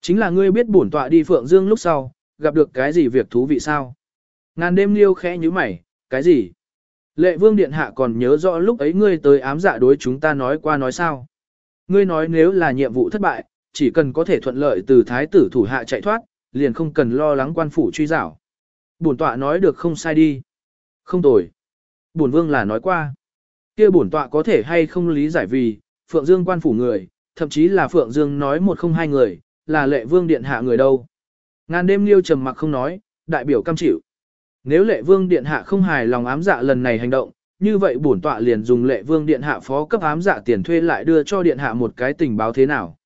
Chính là ngươi biết bổn tọa đi Phượng Dương lúc sau, gặp được cái gì việc thú vị sao? Ngàn đêm liêu khẽ như mày, cái gì? Lệ vương điện hạ còn nhớ rõ lúc ấy ngươi tới ám dạ đối chúng ta nói qua nói sao? Ngươi nói nếu là nhiệm vụ thất bại, chỉ cần có thể thuận lợi từ thái tử thủ hạ chạy thoát, liền không cần lo lắng quan phủ truy giảo. Bổn tọa nói được không sai đi. Không tồi. Bổn vương là nói qua. kia bổn tọa có thể hay không lý giải vì, Phượng Dương quan phủ người, thậm chí là Phượng Dương nói một không hai người, là lệ vương điện hạ người đâu. Ngàn đêm liêu trầm mặc không nói, đại biểu cam chịu. Nếu lệ vương điện hạ không hài lòng ám dạ lần này hành động, như vậy bổn tọa liền dùng lệ vương điện hạ phó cấp ám dạ tiền thuê lại đưa cho điện hạ một cái tình báo thế nào.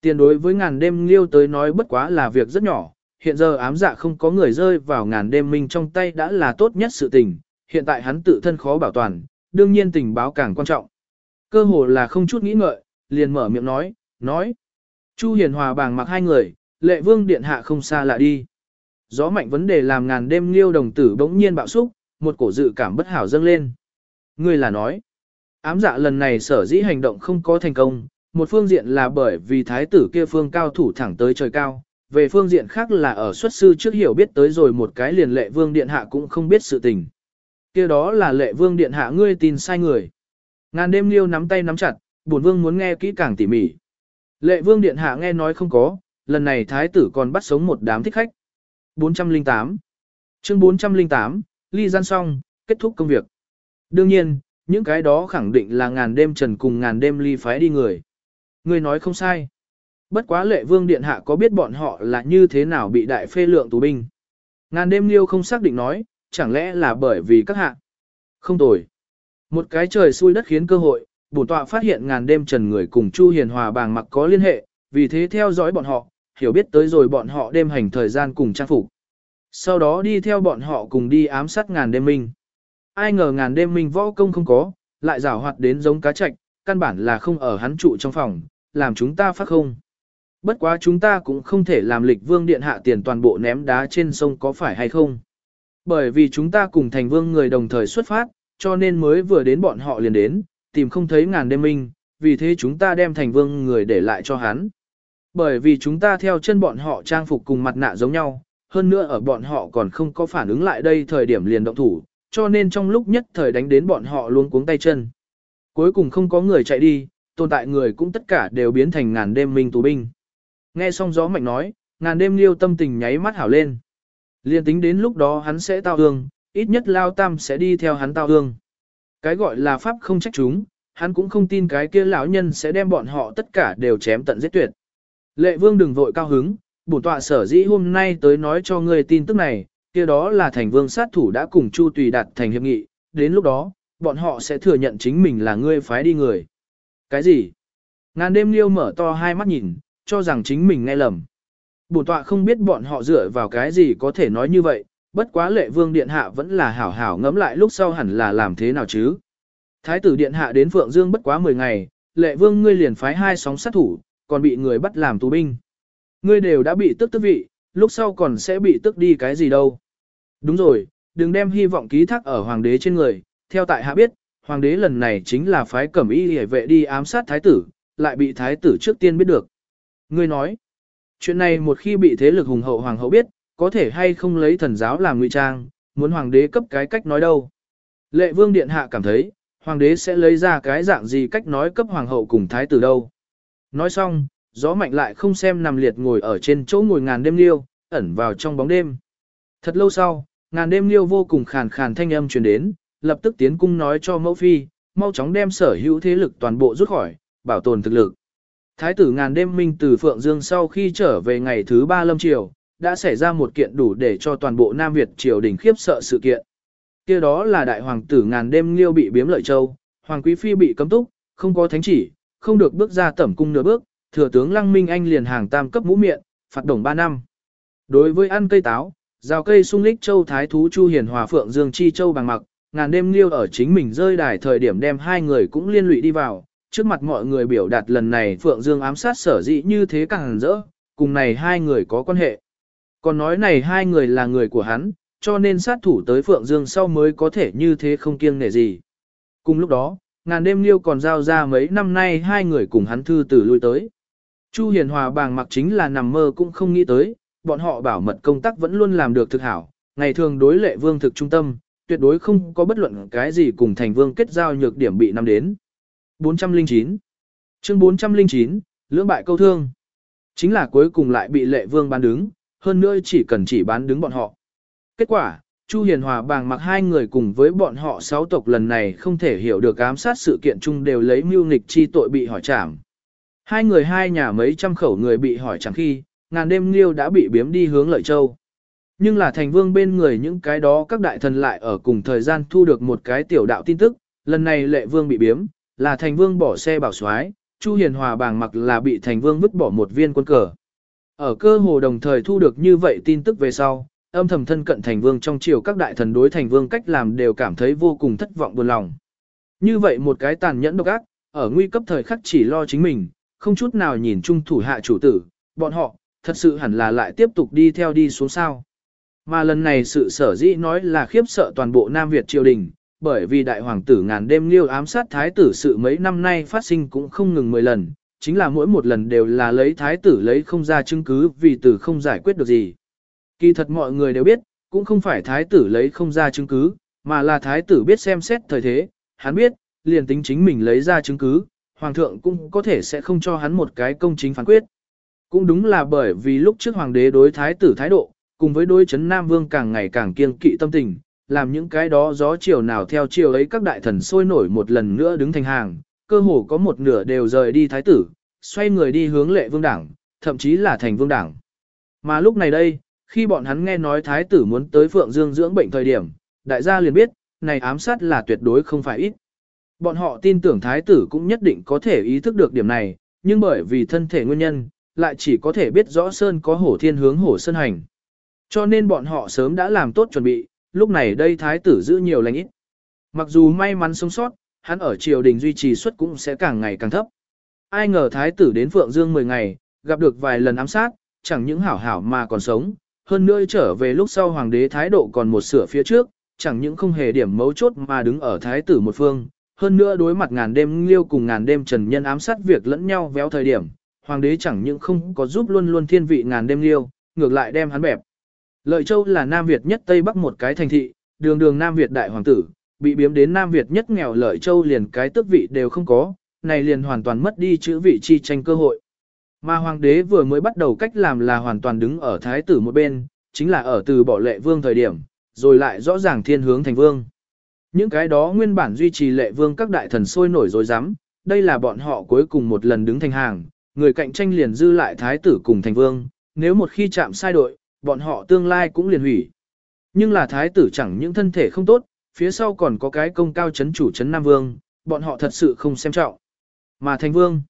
Tiền đối với ngàn đêm liêu tới nói bất quá là việc rất nhỏ, hiện giờ ám dạ không có người rơi vào ngàn đêm minh trong tay đã là tốt nhất sự tình, hiện tại hắn tự thân khó bảo toàn, đương nhiên tình báo càng quan trọng. Cơ hồ là không chút nghĩ ngợi, liền mở miệng nói, nói. Chu Hiền Hòa bàng mặc hai người, lệ vương điện hạ không xa lạ đi. Gió mạnh vấn đề làm ngàn đêm liêu đồng tử bỗng nhiên bạo xúc, một cổ dự cảm bất hảo dâng lên. Ngươi là nói, ám dạ lần này sở dĩ hành động không có thành công, một phương diện là bởi vì thái tử kia phương cao thủ thẳng tới trời cao, về phương diện khác là ở xuất sư trước hiểu biết tới rồi một cái liền lệ vương điện hạ cũng không biết sự tình. kia đó là lệ vương điện hạ ngươi tin sai người. Ngàn đêm liêu nắm tay nắm chặt, bổn vương muốn nghe kỹ càng tỉ mỉ. Lệ vương điện hạ nghe nói không có, lần này thái tử còn bắt sống một đám thích khách. 408 Chương 408, ly gian xong, kết thúc công việc. Đương nhiên, những cái đó khẳng định là ngàn đêm trần cùng ngàn đêm ly phái đi người. Người nói không sai. Bất quá lệ vương điện hạ có biết bọn họ là như thế nào bị đại phê lượng tù binh. Ngàn đêm liêu không xác định nói, chẳng lẽ là bởi vì các hạ. Không tồi. Một cái trời xui đất khiến cơ hội, bổn tọa phát hiện ngàn đêm trần người cùng Chu Hiền Hòa bàng mặc có liên hệ, vì thế theo dõi bọn họ, hiểu biết tới rồi bọn họ đêm hành thời gian cùng trang phục. Sau đó đi theo bọn họ cùng đi ám sát ngàn đêm minh. Ai ngờ ngàn đêm minh võ công không có, lại rảo hoạt đến giống cá trạch, căn bản là không ở hắn trụ trong phòng, làm chúng ta phát không. Bất quá chúng ta cũng không thể làm lịch vương điện hạ tiền toàn bộ ném đá trên sông có phải hay không. Bởi vì chúng ta cùng thành vương người đồng thời xuất phát, cho nên mới vừa đến bọn họ liền đến, tìm không thấy ngàn đêm minh, vì thế chúng ta đem thành vương người để lại cho hắn. Bởi vì chúng ta theo chân bọn họ trang phục cùng mặt nạ giống nhau, hơn nữa ở bọn họ còn không có phản ứng lại đây thời điểm liền động thủ, cho nên trong lúc nhất thời đánh đến bọn họ luôn cuống tay chân. Cuối cùng không có người chạy đi, tồn tại người cũng tất cả đều biến thành ngàn đêm minh tù binh. Nghe xong gió mạnh nói, ngàn đêm liêu tâm tình nháy mắt hảo lên. Liên tính đến lúc đó hắn sẽ tao hương, ít nhất lao tam sẽ đi theo hắn tao hương. Cái gọi là pháp không trách chúng, hắn cũng không tin cái kia lão nhân sẽ đem bọn họ tất cả đều chém tận giết tuyệt. Lệ vương đừng vội cao hứng, bổn tọa sở dĩ hôm nay tới nói cho ngươi tin tức này, kia đó là thành vương sát thủ đã cùng Chu Tùy đạt thành hiệp nghị, đến lúc đó, bọn họ sẽ thừa nhận chính mình là ngươi phái đi người. Cái gì? Ngàn đêm liêu mở to hai mắt nhìn, cho rằng chính mình nghe lầm. Bổn tọa không biết bọn họ dựa vào cái gì có thể nói như vậy, bất quá lệ vương điện hạ vẫn là hảo hảo ngẫm lại lúc sau hẳn là làm thế nào chứ. Thái tử điện hạ đến Phượng Dương bất quá 10 ngày, lệ vương ngươi liền phái hai sóng sát thủ, còn bị người bắt làm tù binh. Ngươi đều đã bị tức tức vị, lúc sau còn sẽ bị tức đi cái gì đâu. Đúng rồi, đừng đem hy vọng ký thác ở hoàng đế trên người, theo tại hạ biết, hoàng đế lần này chính là phái cẩm y hề vệ đi ám sát thái tử, lại bị thái tử trước tiên biết được. Ngươi nói, chuyện này một khi bị thế lực hùng hậu hoàng hậu biết, có thể hay không lấy thần giáo làm ngụy trang, muốn hoàng đế cấp cái cách nói đâu. Lệ vương điện hạ cảm thấy, hoàng đế sẽ lấy ra cái dạng gì cách nói cấp hoàng hậu cùng thái tử đâu. Nói xong, gió mạnh lại không xem nằm liệt ngồi ở trên chỗ ngồi ngàn đêm liêu, ẩn vào trong bóng đêm. Thật lâu sau, ngàn đêm liêu vô cùng khàn khàn thanh âm truyền đến, lập tức tiến cung nói cho mẫu phi, mau chóng đem sở hữu thế lực toàn bộ rút khỏi, bảo tồn thực lực. Thái tử ngàn đêm minh từ Phượng Dương sau khi trở về ngày thứ ba lâm triều, đã xảy ra một kiện đủ để cho toàn bộ Nam Việt triều đình khiếp sợ sự kiện. kia đó là đại hoàng tử ngàn đêm liêu bị biếm lợi châu, hoàng quý phi bị cấm túc, không có thánh chỉ, không được bước ra tẩm cung nửa bước, thừa tướng Lăng Minh Anh liền hàng tam cấp mũ miệng, phạt đồng 3 năm. Đối với ăn cây táo, rào cây sung lích châu thái thú Chu Hiền Hòa Phượng Dương Chi Châu bằng mặc, ngàn đêm liêu ở chính mình rơi đài thời điểm đem hai người cũng liên lụy đi vào, trước mặt mọi người biểu đạt lần này Phượng Dương ám sát sở dĩ như thế càng rỡ, cùng này hai người có quan hệ. Còn nói này hai người là người của hắn, cho nên sát thủ tới Phượng Dương sau mới có thể như thế không kiêng nể gì. Cùng lúc đó, ngàn đêm liêu còn giao ra mấy năm nay hai người cùng hắn thư tử lui tới. Chu Hiền Hòa bàng mặc chính là nằm mơ cũng không nghĩ tới, bọn họ bảo mật công tác vẫn luôn làm được thực hảo, ngày thường đối lệ vương thực trung tâm, tuyệt đối không có bất luận cái gì cùng thành vương kết giao nhược điểm bị nằm đến. 409 Chương 409, lưỡng bại câu thương. Chính là cuối cùng lại bị lệ vương bán đứng, hơn nữa chỉ cần chỉ bán đứng bọn họ. Kết quả, Chu Hiền Hòa bàng mặc hai người cùng với bọn họ sáu tộc lần này không thể hiểu được ám sát sự kiện chung đều lấy mưu nghịch chi tội bị hỏi trảm. Hai người hai nhà mấy trăm khẩu người bị hỏi chẳng khi, ngàn đêm liêu đã bị biếm đi hướng lợi châu. Nhưng là thành vương bên người những cái đó các đại thần lại ở cùng thời gian thu được một cái tiểu đạo tin tức, lần này lệ vương bị biếm, là thành vương bỏ xe bảo soái Chu Hiền Hòa bàng mặc là bị thành vương vứt bỏ một viên quân cờ. Ở cơ hồ đồng thời thu được như vậy tin tức về sau, âm thầm thân cận thành vương trong triều các đại thần đối thành vương cách làm đều cảm thấy vô cùng thất vọng buồn lòng. Như vậy một cái tàn nhẫn độc ác, ở nguy cấp thời khắc chỉ lo chính mình, không chút nào nhìn chung thủ hạ chủ tử, bọn họ, thật sự hẳn là lại tiếp tục đi theo đi xuống sao. Mà lần này sự sở dĩ nói là khiếp sợ toàn bộ Nam Việt triều đình, bởi vì đại hoàng tử ngàn đêm liêu ám sát thái tử sự mấy năm nay phát sinh cũng không ngừng 10 lần, chính là mỗi một lần đều là lấy thái tử lấy không ra chứng cứ vì tử không giải quyết được gì. Kỳ thật mọi người đều biết, cũng không phải thái tử lấy không ra chứng cứ, mà là thái tử biết xem xét thời thế, hắn biết, liền tính chính mình lấy ra chứng cứ, hoàng thượng cũng có thể sẽ không cho hắn một cái công chính phán quyết. Cũng đúng là bởi vì lúc trước hoàng đế đối thái tử thái độ, cùng với đối chấn Nam Vương càng ngày càng kiêng kỵ tâm tình, làm những cái đó gió chiều nào theo chiều ấy các đại thần sôi nổi một lần nữa đứng thành hàng, cơ hồ có một nửa đều rời đi thái tử, xoay người đi hướng lệ vương đảng, thậm chí là thành vương đảng. Mà lúc này đây, khi bọn hắn nghe nói thái tử muốn tới Phượng Dương dưỡng bệnh thời điểm, đại gia liền biết, này ám sát là tuyệt đối không phải ít. Bọn họ tin tưởng thái tử cũng nhất định có thể ý thức được điểm này, nhưng bởi vì thân thể nguyên nhân, lại chỉ có thể biết rõ Sơn có hổ thiên hướng hổ sơn hành. Cho nên bọn họ sớm đã làm tốt chuẩn bị, lúc này đây thái tử giữ nhiều lành ít. Mặc dù may mắn sống sót, hắn ở triều đình duy trì suất cũng sẽ càng ngày càng thấp. Ai ngờ thái tử đến Phượng Dương 10 ngày, gặp được vài lần ám sát, chẳng những hảo hảo mà còn sống, hơn nữa trở về lúc sau hoàng đế thái độ còn một sửa phía trước, chẳng những không hề điểm mấu chốt mà đứng ở thái tử một phương, hơn nữa đối mặt ngàn đêm liêu cùng ngàn đêm trần nhân ám sát việc lẫn nhau véo thời điểm, hoàng đế chẳng những không có giúp luôn luôn thiên vị ngàn đêm liêu, ngược lại đem hắn bẹp. Lợi Châu là Nam Việt nhất Tây Bắc một cái thành thị, đường đường Nam Việt đại hoàng tử, bị biếm đến Nam Việt nhất nghèo Lợi Châu liền cái tước vị đều không có, này liền hoàn toàn mất đi chữ vị chi tranh cơ hội. Mà hoàng đế vừa mới bắt đầu cách làm là hoàn toàn đứng ở thái tử một bên, chính là ở từ bỏ lệ vương thời điểm, rồi lại rõ ràng thiên hướng thành vương. Những cái đó nguyên bản duy trì lệ vương các đại thần sôi nổi dối rắm đây là bọn họ cuối cùng một lần đứng thành hàng, người cạnh tranh liền dư lại thái tử cùng thành vương, nếu một khi chạm sai đội, bọn họ tương lai cũng liền hủy. Nhưng là thái tử chẳng những thân thể không tốt, phía sau còn có cái công cao chấn chủ chấn Nam Vương, bọn họ thật sự không xem trọng. Mà thành vương,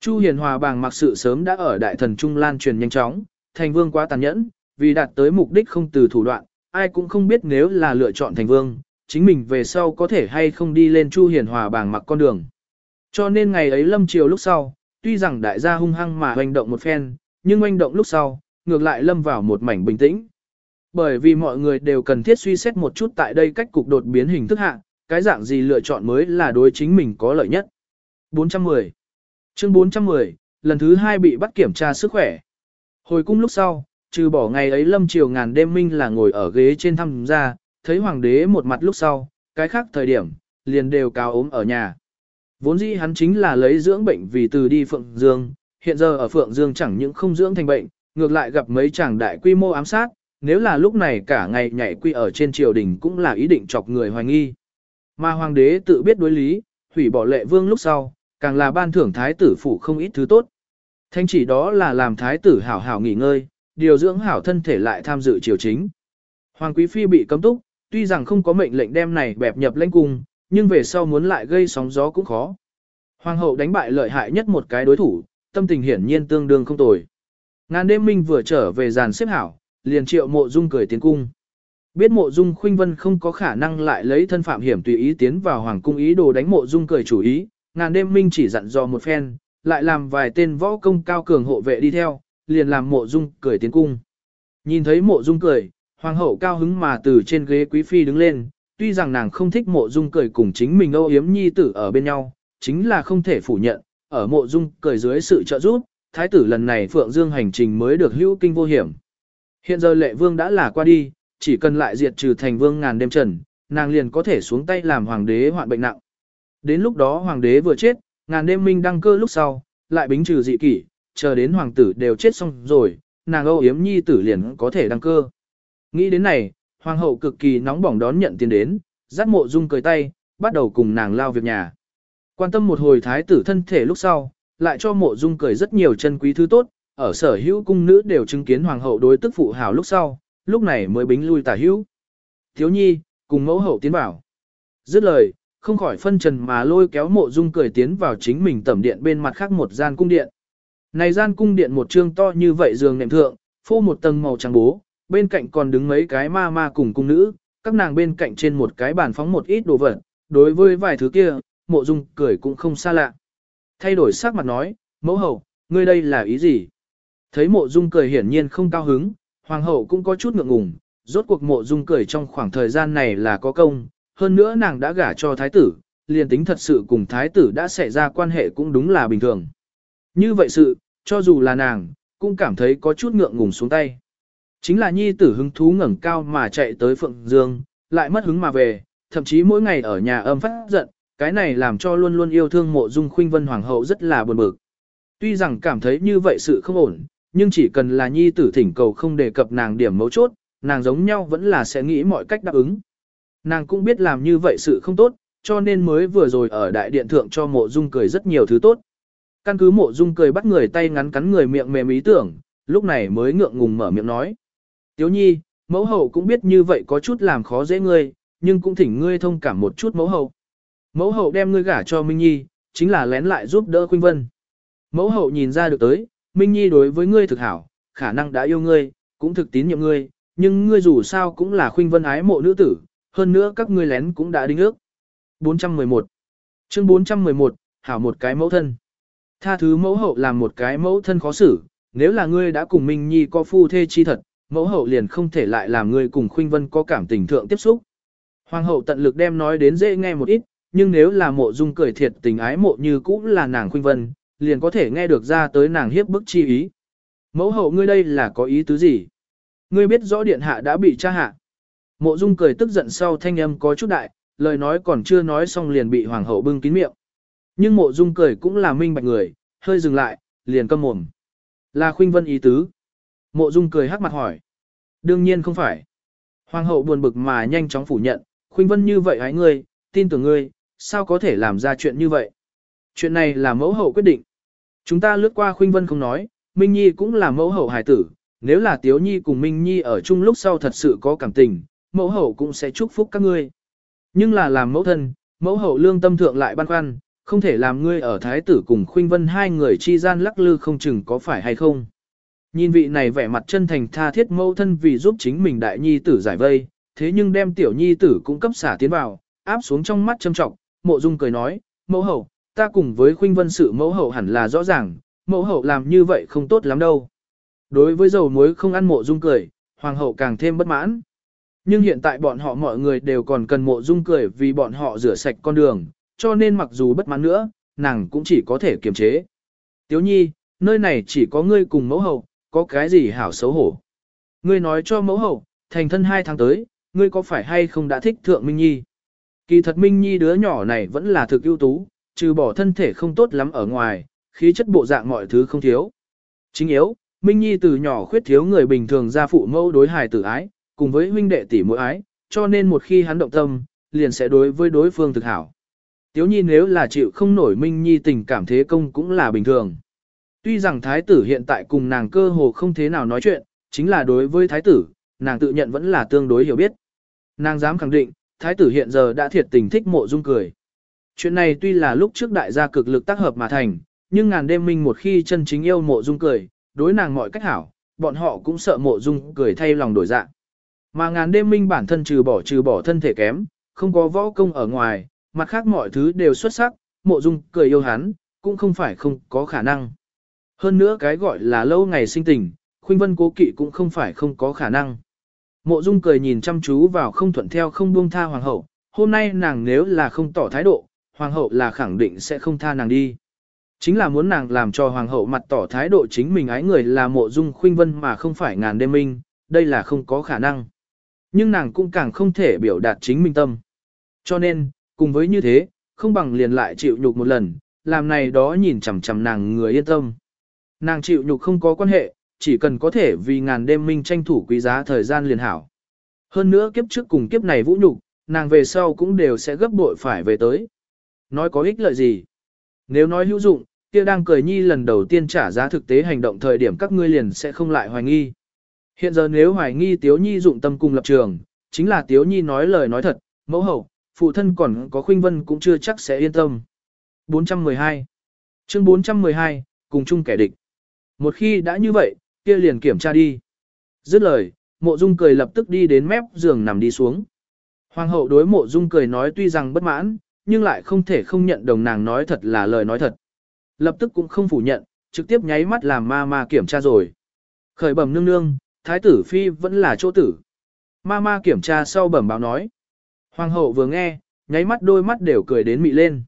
Chu Hiền Hòa bàng mặc sự sớm đã ở đại thần Trung lan truyền nhanh chóng, thành vương quá tàn nhẫn, vì đạt tới mục đích không từ thủ đoạn, ai cũng không biết nếu là lựa chọn thành vương, chính mình về sau có thể hay không đi lên Chu Hiền Hòa bàng mặc con đường. Cho nên ngày ấy lâm chiều lúc sau, tuy rằng đại gia hung hăng mà hoành động một phen, nhưng hoành động lúc sau, ngược lại lâm vào một mảnh bình tĩnh. Bởi vì mọi người đều cần thiết suy xét một chút tại đây cách cục đột biến hình thức hạ, cái dạng gì lựa chọn mới là đối chính mình có lợi nhất. 410 Chương 410, lần thứ hai bị bắt kiểm tra sức khỏe. Hồi cung lúc sau, trừ bỏ ngày ấy lâm triều ngàn đêm minh là ngồi ở ghế trên thăm ra, thấy hoàng đế một mặt lúc sau, cái khác thời điểm, liền đều cao ốm ở nhà. Vốn dĩ hắn chính là lấy dưỡng bệnh vì từ đi Phượng Dương, hiện giờ ở Phượng Dương chẳng những không dưỡng thành bệnh, ngược lại gặp mấy chàng đại quy mô ám sát, nếu là lúc này cả ngày nhảy quy ở trên triều đình cũng là ý định chọc người hoài nghi. Mà hoàng đế tự biết đối lý, hủy bỏ lệ vương lúc sau, càng là ban thưởng thái tử phụ không ít thứ tốt. Thanh chỉ đó là làm thái tử hảo hảo nghỉ ngơi, điều dưỡng hảo thân thể lại tham dự triều chính. Hoàng quý phi bị cấm túc, tuy rằng không có mệnh lệnh đem này bẹp nhập lãnh cung, nhưng về sau muốn lại gây sóng gió cũng khó. Hoàng hậu đánh bại lợi hại nhất một cái đối thủ, tâm tình hiển nhiên tương đương không tồi. Ngàn đêm minh vừa trở về giàn xếp hảo, liền triệu mộ dung cười tiến cung. Biết mộ dung khuynh vân không có khả năng lại lấy thân phạm hiểm tùy ý tiến vào hoàng cung ý đồ đánh mộ dung cười chủ ý, ngàn đêm minh chỉ dặn dò một phen, lại làm vài tên võ công cao cường hộ vệ đi theo, liền làm mộ dung cười tiến cung. Nhìn thấy mộ dung cười, hoàng hậu cao hứng mà từ trên ghế quý phi đứng lên, tuy rằng nàng không thích mộ dung cười cùng chính mình âu yếm nhi tử ở bên nhau, chính là không thể phủ nhận, ở mộ dung cười dưới sự trợ giúp, thái tử lần này phượng dương hành trình mới được hữu kinh vô hiểm. Hiện giờ lệ vương đã là qua đi, chỉ cần lại diệt trừ thành vương ngàn đêm trần, nàng liền có thể xuống tay làm hoàng đế hoạn bệnh nặng. Đến lúc đó hoàng đế vừa chết, ngàn đêm minh đăng cơ lúc sau, lại bính trừ dị kỷ, chờ đến hoàng tử đều chết xong rồi, nàng âu yếm nhi tử liền có thể đăng cơ. Nghĩ đến này, hoàng hậu cực kỳ nóng bỏng đón nhận tiền đến, dắt mộ dung cười tay, bắt đầu cùng nàng lao việc nhà. Quan tâm một hồi thái tử thân thể lúc sau, lại cho mộ dung cười rất nhiều chân quý thứ tốt, ở sở hữu cung nữ đều chứng kiến hoàng hậu đối tức phụ hào lúc sau, lúc này mới bính lui tả hữu. Thiếu nhi, cùng mẫu hậu tiến bảo. Dứt lời, không khỏi phân trần mà lôi kéo mộ dung cười tiến vào chính mình tẩm điện bên mặt khác một gian cung điện. Này gian cung điện một trương to như vậy giường nệm thượng, phô một tầng màu trắng bố, bên cạnh còn đứng mấy cái ma ma cùng cung nữ, các nàng bên cạnh trên một cái bàn phóng một ít đồ vật, đối với vài thứ kia, mộ dung cười cũng không xa lạ. Thay đổi sắc mặt nói, mẫu hậu, ngươi đây là ý gì? Thấy mộ dung cười hiển nhiên không cao hứng, hoàng hậu cũng có chút ngượng ngùng, rốt cuộc mộ dung cười trong khoảng thời gian này là có công, hơn nữa nàng đã gả cho thái tử, liền tính thật sự cùng thái tử đã xảy ra quan hệ cũng đúng là bình thường. Như vậy sự, cho dù là nàng, cũng cảm thấy có chút ngượng ngùng xuống tay. Chính là nhi tử hứng thú ngẩng cao mà chạy tới Phượng Dương, lại mất hứng mà về, thậm chí mỗi ngày ở nhà âm phát giận, cái này làm cho luôn luôn yêu thương mộ dung khuynh vân hoàng hậu rất là buồn bực. Tuy rằng cảm thấy như vậy sự không ổn, nhưng chỉ cần là nhi tử thỉnh cầu không đề cập nàng điểm mấu chốt, nàng giống nhau vẫn là sẽ nghĩ mọi cách đáp ứng. Nàng cũng biết làm như vậy sự không tốt, cho nên mới vừa rồi ở đại điện thượng cho mộ dung cười rất nhiều thứ tốt. Căn cứ mộ dung cười bắt người tay ngắn cắn người miệng mềm ý tưởng, lúc này mới ngượng ngùng mở miệng nói. Tiếu nhi, mẫu hậu cũng biết như vậy có chút làm khó dễ ngươi, nhưng cũng thỉnh ngươi thông cảm một chút mẫu hậu. Mẫu hậu đem ngươi gả cho Minh Nhi, chính là lén lại giúp đỡ Khuynh Vân. Mẫu hậu nhìn ra được tới, Minh Nhi đối với ngươi thực hảo, khả năng đã yêu ngươi, cũng thực tín nhiệm ngươi, nhưng ngươi dù sao cũng là Khuynh Vân ái mộ nữ tử, hơn nữa các ngươi lén cũng đã đính ước. 411 Chương 411, hảo một cái mẫu thân. Tha thứ mẫu hậu làm một cái mẫu thân khó xử, nếu là ngươi đã cùng Minh Nhi có phu thê chi thật, mẫu hậu liền không thể lại làm ngươi cùng Khuynh Vân có cảm tình thượng tiếp xúc. Hoàng hậu tận lực đem nói đến dễ nghe một ít, nhưng nếu là mộ dung cười thiệt tình ái mộ như cũ là nàng Khuynh Vân, liền có thể nghe được ra tới nàng hiếp bức chi ý. Mẫu hậu ngươi đây là có ý tứ gì? Ngươi biết rõ điện hạ đã bị tra hạ. Mộ Dung cười tức giận sau thanh âm có chút đại, lời nói còn chưa nói xong liền bị hoàng hậu bưng kín miệng. Nhưng mộ Dung cười cũng là minh bạch người, hơi dừng lại, liền câm mồm. Là khuynh vân ý tứ. Mộ Dung cười hắc mặt hỏi. Đương nhiên không phải. Hoàng hậu buồn bực mà nhanh chóng phủ nhận, khuynh vân như vậy hãy ngươi, tin tưởng ngươi, sao có thể làm ra chuyện như vậy. Chuyện này là mẫu hậu quyết định. Chúng ta lướt qua khuynh vân không nói, Minh Nhi cũng là mẫu hậu hài tử, nếu là Tiếu Nhi cùng Minh Nhi ở chung lúc sau thật sự có cảm tình, mẫu hậu cũng sẽ chúc phúc các ngươi. Nhưng là làm mẫu thân, mẫu hậu lương tâm thượng lại băn khoăn, không thể làm ngươi ở thái tử cùng khuynh vân hai người chi gian lắc lư không chừng có phải hay không. Nhìn vị này vẻ mặt chân thành tha thiết mẫu thân vì giúp chính mình đại nhi tử giải vây, thế nhưng đem tiểu nhi tử cũng cấp xả tiến vào, áp xuống trong mắt châm trọng, mộ dung cười nói, mẫu hậu, ta cùng với khuynh vân sự mẫu hậu hẳn là rõ ràng, mẫu hậu làm như vậy không tốt lắm đâu. Đối với dầu muối không ăn mộ dung cười, hoàng hậu càng thêm bất mãn. Nhưng hiện tại bọn họ mọi người đều còn cần mộ dung cười vì bọn họ rửa sạch con đường, cho nên mặc dù bất mãn nữa, nàng cũng chỉ có thể kiềm chế. Tiếu nhi, nơi này chỉ có ngươi cùng mẫu hậu, có cái gì hảo xấu hổ. Ngươi nói cho mẫu hậu, thành thân hai tháng tới, ngươi có phải hay không đã thích thượng Minh Nhi? Kỳ thật Minh Nhi đứa nhỏ này vẫn là thực ưu tú, trừ bỏ thân thể không tốt lắm ở ngoài, khí chất bộ dạng mọi thứ không thiếu. Chính yếu, Minh Nhi từ nhỏ khuyết thiếu người bình thường ra phụ mẫu đối hài tử ái, cùng với huynh đệ tỷ muội ái, cho nên một khi hắn động tâm, liền sẽ đối với đối phương thực hảo. Tiếu Nhi nếu là chịu không nổi Minh Nhi tình cảm thế công cũng là bình thường. Tuy rằng thái tử hiện tại cùng nàng cơ hồ không thế nào nói chuyện, chính là đối với thái tử, nàng tự nhận vẫn là tương đối hiểu biết. Nàng dám khẳng định, thái tử hiện giờ đã thiệt tình thích mộ dung cười. Chuyện này tuy là lúc trước đại gia cực lực tác hợp mà thành, nhưng ngàn đêm minh một khi chân chính yêu mộ dung cười, đối nàng mọi cách hảo, bọn họ cũng sợ mộ dung cười thay lòng đổi dạng. Mà ngàn đêm minh bản thân trừ bỏ trừ bỏ thân thể kém, không có võ công ở ngoài, mặt khác mọi thứ đều xuất sắc, mộ dung cười yêu hắn, cũng không phải không có khả năng. Hơn nữa cái gọi là lâu ngày sinh tình, khuynh vân cố kỵ cũng không phải không có khả năng. Mộ dung cười nhìn chăm chú vào không thuận theo không buông tha hoàng hậu, hôm nay nàng nếu là không tỏ thái độ, hoàng hậu là khẳng định sẽ không tha nàng đi. Chính là muốn nàng làm cho hoàng hậu mặt tỏ thái độ chính mình ái người là mộ dung khuynh vân mà không phải ngàn đêm minh, đây là không có khả năng. Nhưng nàng cũng càng không thể biểu đạt chính mình tâm. Cho nên, cùng với như thế, không bằng liền lại chịu nhục một lần, làm này đó nhìn chằm chằm nàng người yên tâm. Nàng chịu nhục không có quan hệ, chỉ cần có thể vì ngàn đêm minh tranh thủ quý giá thời gian liền hảo. Hơn nữa kiếp trước cùng kiếp này vũ nhục, nàng về sau cũng đều sẽ gấp bội phải về tới. Nói có ích lợi gì? Nếu nói hữu dụng, kia đang cười nhi lần đầu tiên trả giá thực tế hành động thời điểm các ngươi liền sẽ không lại hoài nghi. Hiện giờ nếu hoài nghi Tiếu Nhi dụng tâm cùng lập trường, chính là Tiếu Nhi nói lời nói thật, mẫu hậu, phụ thân còn có khuynh vân cũng chưa chắc sẽ yên tâm. 412 Chương 412, cùng chung kẻ địch. Một khi đã như vậy, kia liền kiểm tra đi. Dứt lời, mộ dung cười lập tức đi đến mép giường nằm đi xuống. Hoàng hậu đối mộ dung cười nói tuy rằng bất mãn, nhưng lại không thể không nhận đồng nàng nói thật là lời nói thật. Lập tức cũng không phủ nhận, trực tiếp nháy mắt làm ma ma kiểm tra rồi. Khởi bẩm nương nương, thái tử phi vẫn là chỗ tử. Ma ma kiểm tra sau bẩm báo nói. Hoàng hậu vừa nghe, nháy mắt đôi mắt đều cười đến mị lên.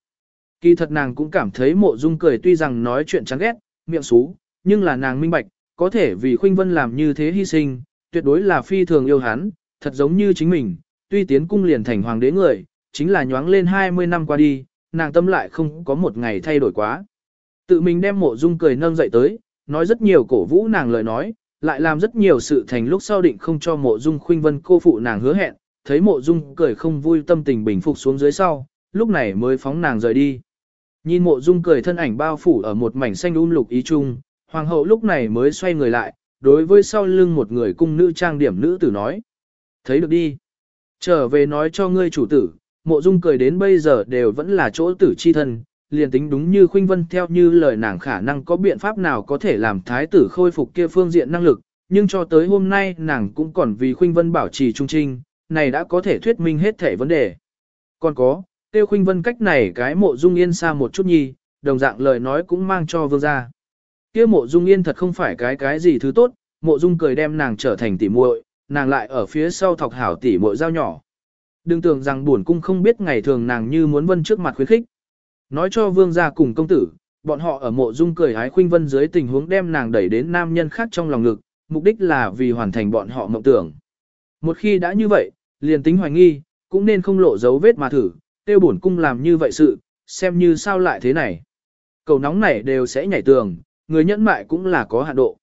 Kỳ thật nàng cũng cảm thấy mộ dung cười tuy rằng nói chuyện chán ghét, miệng xú, nhưng là nàng minh bạch, có thể vì Khuynh Vân làm như thế hy sinh, tuyệt đối là phi thường yêu hắn, thật giống như chính mình, tuy tiến cung liền thành hoàng đế người, chính là nhoáng lên 20 năm qua đi, nàng tâm lại không có một ngày thay đổi quá. Tự mình đem mộ dung cười nâng dậy tới, nói rất nhiều cổ vũ nàng lời nói, lại làm rất nhiều sự thành lúc sau định không cho mộ dung khuynh vân cô phụ nàng hứa hẹn, thấy mộ dung cười không vui tâm tình bình phục xuống dưới sau, lúc này mới phóng nàng rời đi. Nhìn mộ dung cười thân ảnh bao phủ ở một mảnh xanh um lục ý chung, hoàng hậu lúc này mới xoay người lại, đối với sau lưng một người cung nữ trang điểm nữ tử nói. Thấy được đi. Trở về nói cho ngươi chủ tử, mộ dung cười đến bây giờ đều vẫn là chỗ tử chi thân, liền tính đúng như khuynh vân theo như lời nàng khả năng có biện pháp nào có thể làm thái tử khôi phục kia phương diện năng lực, nhưng cho tới hôm nay nàng cũng còn vì khuynh vân bảo trì trung trinh, này đã có thể thuyết minh hết thể vấn đề. Còn có, tiêu khuynh vân cách này cái mộ dung yên xa một chút nhi, đồng dạng lời nói cũng mang cho vương gia. Kia mộ dung yên thật không phải cái cái gì thứ tốt, mộ dung cười đem nàng trở thành tỉ muội, nàng lại ở phía sau thọc hảo tỉ muội dao nhỏ. Đừng tưởng rằng buồn cung không biết ngày thường nàng như muốn vân trước mặt khuyến khích. Nói cho vương gia cùng công tử, bọn họ ở mộ dung cười hái khuynh vân dưới tình huống đem nàng đẩy đến nam nhân khác trong lòng ngực, mục đích là vì hoàn thành bọn họ mộng tưởng. Một khi đã như vậy, liền tính hoài nghi, cũng nên không lộ dấu vết mà thử, tiêu bổn cung làm như vậy sự, xem như sao lại thế này. Cầu nóng này đều sẽ nhảy tường, người nhẫn mại cũng là có hạn độ.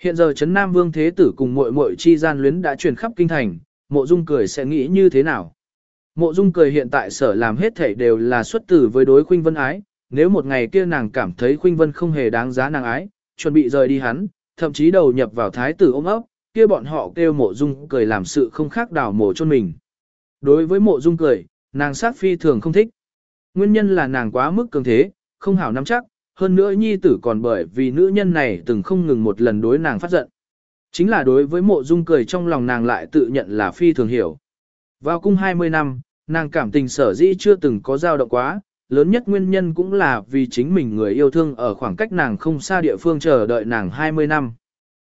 Hiện giờ Trấn Nam Vương Thế Tử cùng muội muội chi gian luyến đã truyền khắp kinh thành, mộ dung cười sẽ nghĩ như thế nào? Mộ dung cười hiện tại sở làm hết thảy đều là xuất tử với đối khuynh vân ái, nếu một ngày kia nàng cảm thấy khuynh vân không hề đáng giá nàng ái, chuẩn bị rời đi hắn, thậm chí đầu nhập vào thái tử ôm ấp, kia bọn họ kêu mộ dung cười làm sự không khác đào mổ chôn mình. Đối với mộ dung cười, nàng sát phi thường không thích. Nguyên nhân là nàng quá mức cường thế, không hảo nắm chắc, hơn nữa nhi tử còn bởi vì nữ nhân này từng không ngừng một lần đối nàng phát giận. Chính là đối với mộ dung cười trong lòng nàng lại tự nhận là phi thường hiểu. Vào cung 20 năm, nàng cảm tình sở dĩ chưa từng có dao động quá, lớn nhất nguyên nhân cũng là vì chính mình người yêu thương ở khoảng cách nàng không xa địa phương chờ đợi nàng 20 năm.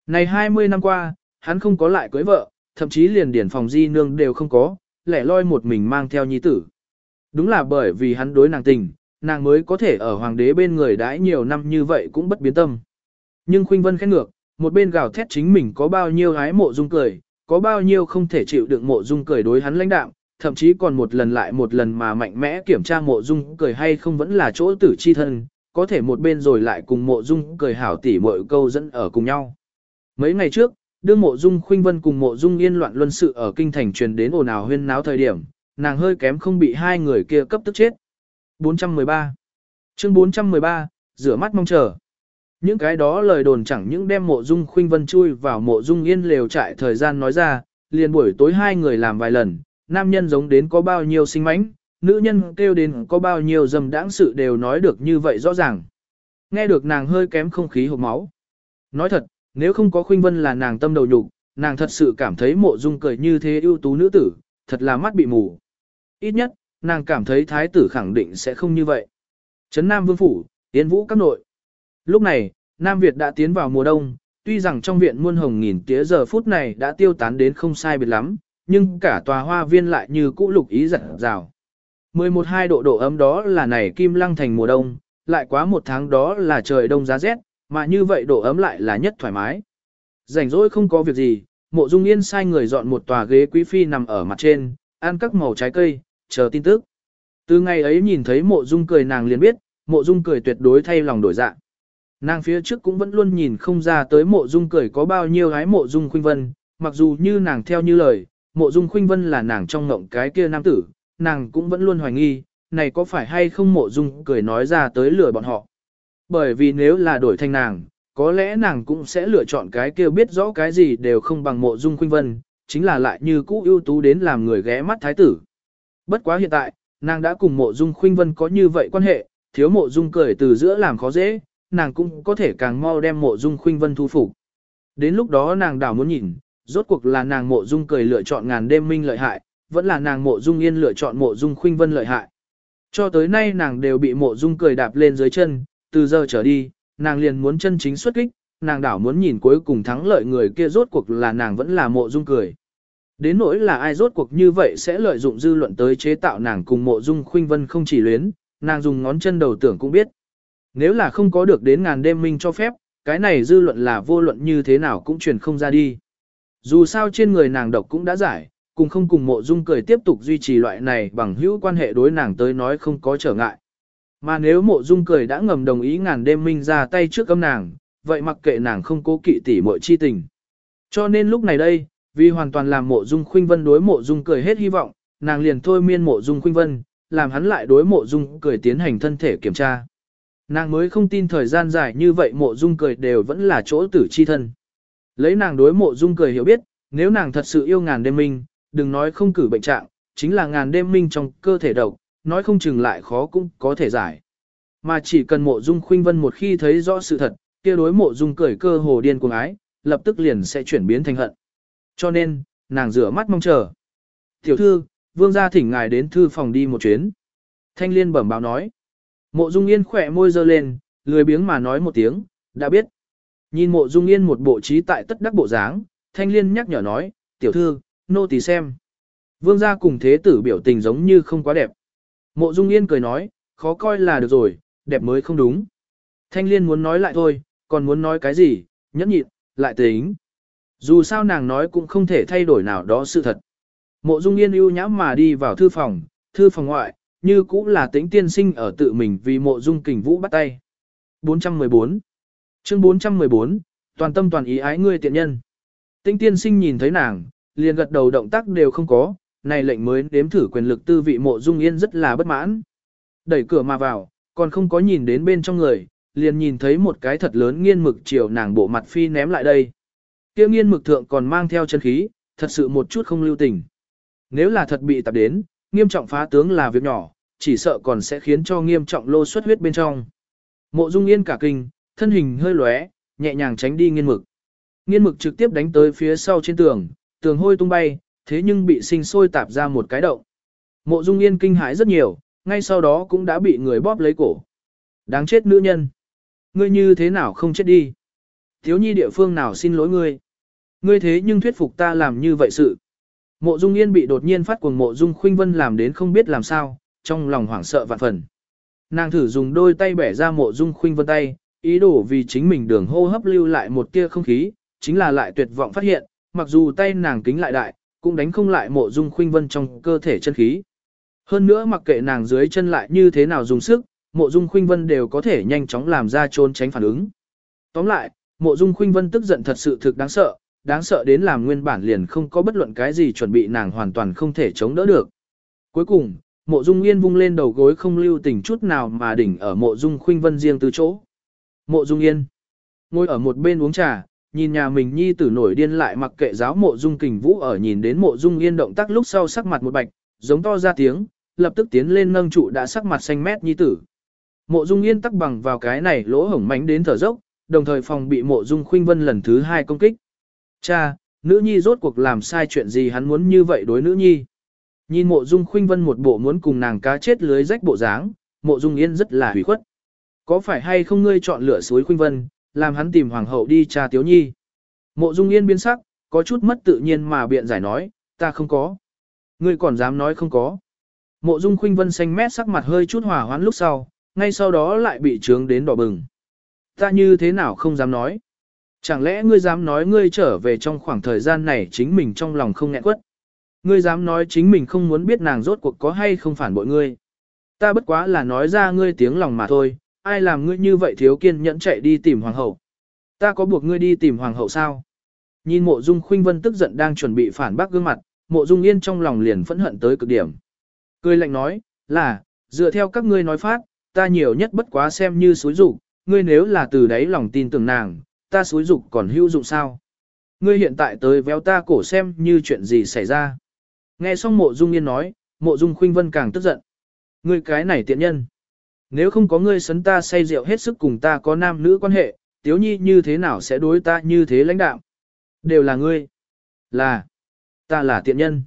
Này 20 năm qua, hắn không có lại cưới vợ, thậm chí liền điển phòng di nương đều không có, lẻ loi một mình mang theo nhi tử. Đúng là bởi vì hắn đối nàng tình, nàng mới có thể ở hoàng đế bên người đãi nhiều năm như vậy cũng bất biến tâm. Nhưng Khuynh Vân khét ngược, một bên gào thét chính mình có bao nhiêu hái mộ dung cười, có bao nhiêu không thể chịu đựng mộ dung cười đối hắn lãnh đạm, thậm chí còn một lần lại một lần mà mạnh mẽ kiểm tra mộ dung cười hay không vẫn là chỗ tử chi thân, có thể một bên rồi lại cùng mộ dung cười hảo tỉ mọi câu dẫn ở cùng nhau. Mấy ngày trước, đưa mộ dung khuynh vân cùng mộ dung yên loạn luân sự ở kinh thành truyền đến ồn ào huyên náo thời điểm, nàng hơi kém không bị hai người kia cấp tức chết. 413 Chương 413, rửa mắt mong chờ. Những cái đó lời đồn chẳng những đem mộ dung khuynh vân chui vào mộ dung yên lều trại thời gian nói ra, liền buổi tối hai người làm vài lần, nam nhân giống đến có bao nhiêu sinh mánh, nữ nhân kêu đến có bao nhiêu dầm đãng sự đều nói được như vậy rõ ràng. Nghe được nàng hơi kém không khí hộp máu. Nói thật, nếu không có khuynh vân là nàng tâm đầu nhục, nàng thật sự cảm thấy mộ dung cười như thế ưu tú nữ tử, thật là mắt bị mù. Ít nhất, nàng cảm thấy thái tử khẳng định sẽ không như vậy. Trấn Nam Vương Phủ, yến Vũ các nội. Lúc này, Nam Việt đã tiến vào mùa đông, tuy rằng trong viện muôn hồng nghìn tía giờ phút này đã tiêu tán đến không sai biệt lắm, nhưng cả tòa hoa viên lại như cũ lục ý giật rào. 11-2 độ độ ấm đó là này kim lăng thành mùa đông, lại quá một tháng đó là trời đông giá rét, mà như vậy độ ấm lại là nhất thoải mái. Rảnh rỗi không có việc gì, mộ dung yên sai người dọn một tòa ghế quý phi nằm ở mặt trên, ăn các màu trái cây, chờ tin tức. Từ ngày ấy nhìn thấy mộ dung cười nàng liền biết, mộ dung cười tuyệt đối thay lòng đổi dạng Nàng phía trước cũng vẫn luôn nhìn không ra tới mộ dung cười có bao nhiêu gái mộ dung khuynh vân, mặc dù như nàng theo như lời, mộ dung khuynh vân là nàng trong ngộng cái kia nam tử, nàng cũng vẫn luôn hoài nghi, này có phải hay không mộ dung cười nói ra tới lừa bọn họ. Bởi vì nếu là đổi thành nàng, có lẽ nàng cũng sẽ lựa chọn cái kia biết rõ cái gì đều không bằng mộ dung khuynh vân, chính là lại như cũ ưu tú đến làm người ghé mắt thái tử. Bất quá hiện tại, nàng đã cùng mộ dung khuynh vân có như vậy quan hệ, thiếu mộ dung cười từ giữa làm khó dễ, nàng cũng có thể càng mau đem mộ dung khuynh vân thu phục. Đến lúc đó nàng đảo muốn nhìn, rốt cuộc là nàng mộ dung cười lựa chọn ngàn đêm minh lợi hại, vẫn là nàng mộ dung yên lựa chọn mộ dung khuynh vân lợi hại. Cho tới nay nàng đều bị mộ dung cười đạp lên dưới chân, từ giờ trở đi, nàng liền muốn chân chính xuất kích, nàng đảo muốn nhìn cuối cùng thắng lợi người kia rốt cuộc là nàng vẫn là mộ dung cười. Đến nỗi là ai rốt cuộc như vậy sẽ lợi dụng dư luận tới chế tạo nàng cùng mộ dung khuynh vân không chỉ luyến, nàng dùng ngón chân đầu tưởng cũng biết. Nếu là không có được đến ngàn đêm minh cho phép, cái này dư luận là vô luận như thế nào cũng truyền không ra đi. Dù sao trên người nàng độc cũng đã giải, cùng không cùng mộ dung cười tiếp tục duy trì loại này bằng hữu quan hệ đối nàng tới nói không có trở ngại. Mà nếu mộ dung cười đã ngầm đồng ý ngàn đêm minh ra tay trước âm nàng, vậy mặc kệ nàng không cố kỵ tỉ mọi chi tình. Cho nên lúc này đây, vì hoàn toàn làm mộ dung khuynh vân đối mộ dung cười hết hy vọng, nàng liền thôi miên mộ dung khuynh vân, làm hắn lại đối mộ dung cười tiến hành thân thể kiểm tra. Nàng mới không tin thời gian dài như vậy mộ dung cười đều vẫn là chỗ tử chi thân. Lấy nàng đối mộ dung cười hiểu biết, nếu nàng thật sự yêu ngàn đêm minh, đừng nói không cử bệnh trạng, chính là ngàn đêm minh trong cơ thể độc, nói không chừng lại khó cũng có thể giải. Mà chỉ cần mộ dung khuynh vân một khi thấy rõ sự thật, kia đối mộ dung cười cơ hồ điên cuồng ái, lập tức liền sẽ chuyển biến thành hận. Cho nên, nàng rửa mắt mong chờ. Tiểu thư, vương gia thỉnh ngài đến thư phòng đi một chuyến. Thanh liên bẩm báo nói. Mộ dung yên khỏe môi giơ lên, lười biếng mà nói một tiếng, đã biết. Nhìn mộ dung yên một bộ trí tại tất đắc bộ dáng, thanh liên nhắc nhở nói, tiểu thư, nô tỳ xem. Vương gia cùng thế tử biểu tình giống như không quá đẹp. Mộ dung yên cười nói, khó coi là được rồi, đẹp mới không đúng. Thanh liên muốn nói lại thôi, còn muốn nói cái gì, nhẫn nhịn, lại tính. Dù sao nàng nói cũng không thể thay đổi nào đó sự thật. Mộ Dung Yên ưu nhãm mà đi vào thư phòng, thư phòng ngoại, như cũng là tĩnh tiên sinh ở tự mình vì mộ Dung kình vũ bắt tay. 414 Chương 414, toàn tâm toàn ý ái ngươi tiện nhân. Tĩnh tiên sinh nhìn thấy nàng, liền gật đầu động tác đều không có, này lệnh mới đếm thử quyền lực tư vị mộ Dung Yên rất là bất mãn. Đẩy cửa mà vào, còn không có nhìn đến bên trong người, liền nhìn thấy một cái thật lớn nghiên mực chiều nàng bộ mặt phi ném lại đây. Kia nghiên mực thượng còn mang theo chân khí, thật sự một chút không lưu tình. Nếu là thật bị tập đến, nghiêm trọng phá tướng là việc nhỏ, chỉ sợ còn sẽ khiến cho nghiêm trọng lô xuất huyết bên trong. Mộ Dung Yên cả kinh, thân hình hơi lóe, nhẹ nhàng tránh đi nghiên mực. Nghiên mực trực tiếp đánh tới phía sau trên tường, tường hôi tung bay, thế nhưng bị sinh sôi tạp ra một cái động. Mộ Dung Yên kinh hãi rất nhiều, ngay sau đó cũng đã bị người bóp lấy cổ. Đáng chết nữ nhân. Ngươi như thế nào không chết đi? Thiếu nhi địa phương nào xin lỗi ngươi? Ngươi thế nhưng thuyết phục ta làm như vậy sự. Mộ Dung Yên bị đột nhiên phát cuồng Mộ Dung Khuynh Vân làm đến không biết làm sao, trong lòng hoảng sợ vạn phần. Nàng thử dùng đôi tay bẻ ra Mộ Dung Khuynh Vân tay, ý đồ vì chính mình đường hô hấp lưu lại một tia không khí, chính là lại tuyệt vọng phát hiện, mặc dù tay nàng kính lại đại, cũng đánh không lại Mộ Dung Khuynh Vân trong cơ thể chân khí. Hơn nữa mặc kệ nàng dưới chân lại như thế nào dùng sức, Mộ Dung Khuynh Vân đều có thể nhanh chóng làm ra trốn tránh phản ứng. Tóm lại, Mộ Dung Khuynh Vân tức giận thật sự thực đáng sợ, đáng sợ đến làm nguyên bản liền không có bất luận cái gì chuẩn bị nàng hoàn toàn không thể chống đỡ được. Cuối cùng, mộ dung yên vung lên đầu gối không lưu tình chút nào mà đỉnh ở mộ dung khuynh vân riêng từ chỗ. Mộ dung yên, ngồi ở một bên uống trà, nhìn nhà mình nhi tử nổi điên lại mặc kệ giáo mộ dung kình vũ ở nhìn đến mộ dung yên động tác lúc sau sắc mặt một bạch, giống to ra tiếng, lập tức tiến lên nâng trụ đã sắc mặt xanh mét nhi tử. Mộ dung yên tắc bằng vào cái này lỗ hổng mánh đến thở dốc, đồng thời phòng bị mộ dung khuynh vân lần thứ hai công kích. Cha, nữ nhi rốt cuộc làm sai chuyện gì hắn muốn như vậy đối nữ nhi. Nhìn mộ dung khuynh vân một bộ muốn cùng nàng cá chết lưới rách bộ dáng, mộ dung yên rất là hủy khuất. Có phải hay không ngươi chọn lựa suối khuynh vân, làm hắn tìm hoàng hậu đi cha tiếu nhi. Mộ dung yên biến sắc, có chút mất tự nhiên mà biện giải nói, ta không có. Ngươi còn dám nói không có. Mộ dung khuynh vân xanh mét sắc mặt hơi chút hòa hoãn lúc sau, ngay sau đó lại bị trướng đến đỏ bừng. Ta như thế nào không dám nói. Chẳng lẽ ngươi dám nói ngươi trở về trong khoảng thời gian này chính mình trong lòng không nghẹn quất? Ngươi dám nói chính mình không muốn biết nàng rốt cuộc có hay không phản bội ngươi? Ta bất quá là nói ra ngươi tiếng lòng mà thôi, ai làm ngươi như vậy thiếu kiên nhẫn chạy đi tìm hoàng hậu? Ta có buộc ngươi đi tìm hoàng hậu sao? Nhìn mộ dung khuynh vân tức giận đang chuẩn bị phản bác gương mặt, mộ dung yên trong lòng liền phẫn hận tới cực điểm. Cười lạnh nói, là, dựa theo các ngươi nói phát, ta nhiều nhất bất quá xem như suối rủ, ngươi nếu là từ đấy lòng tin tưởng nàng, ta xúi dục còn hữu dụng sao? Ngươi hiện tại tới véo ta cổ xem như chuyện gì xảy ra. Nghe xong mộ dung yên nói, mộ dung khuynh vân càng tức giận. Ngươi cái này tiện nhân. Nếu không có ngươi sấn ta say rượu hết sức cùng ta có nam nữ quan hệ, tiếu nhi như thế nào sẽ đối ta như thế lãnh đạo? Đều là ngươi. Là. Ta là tiện nhân.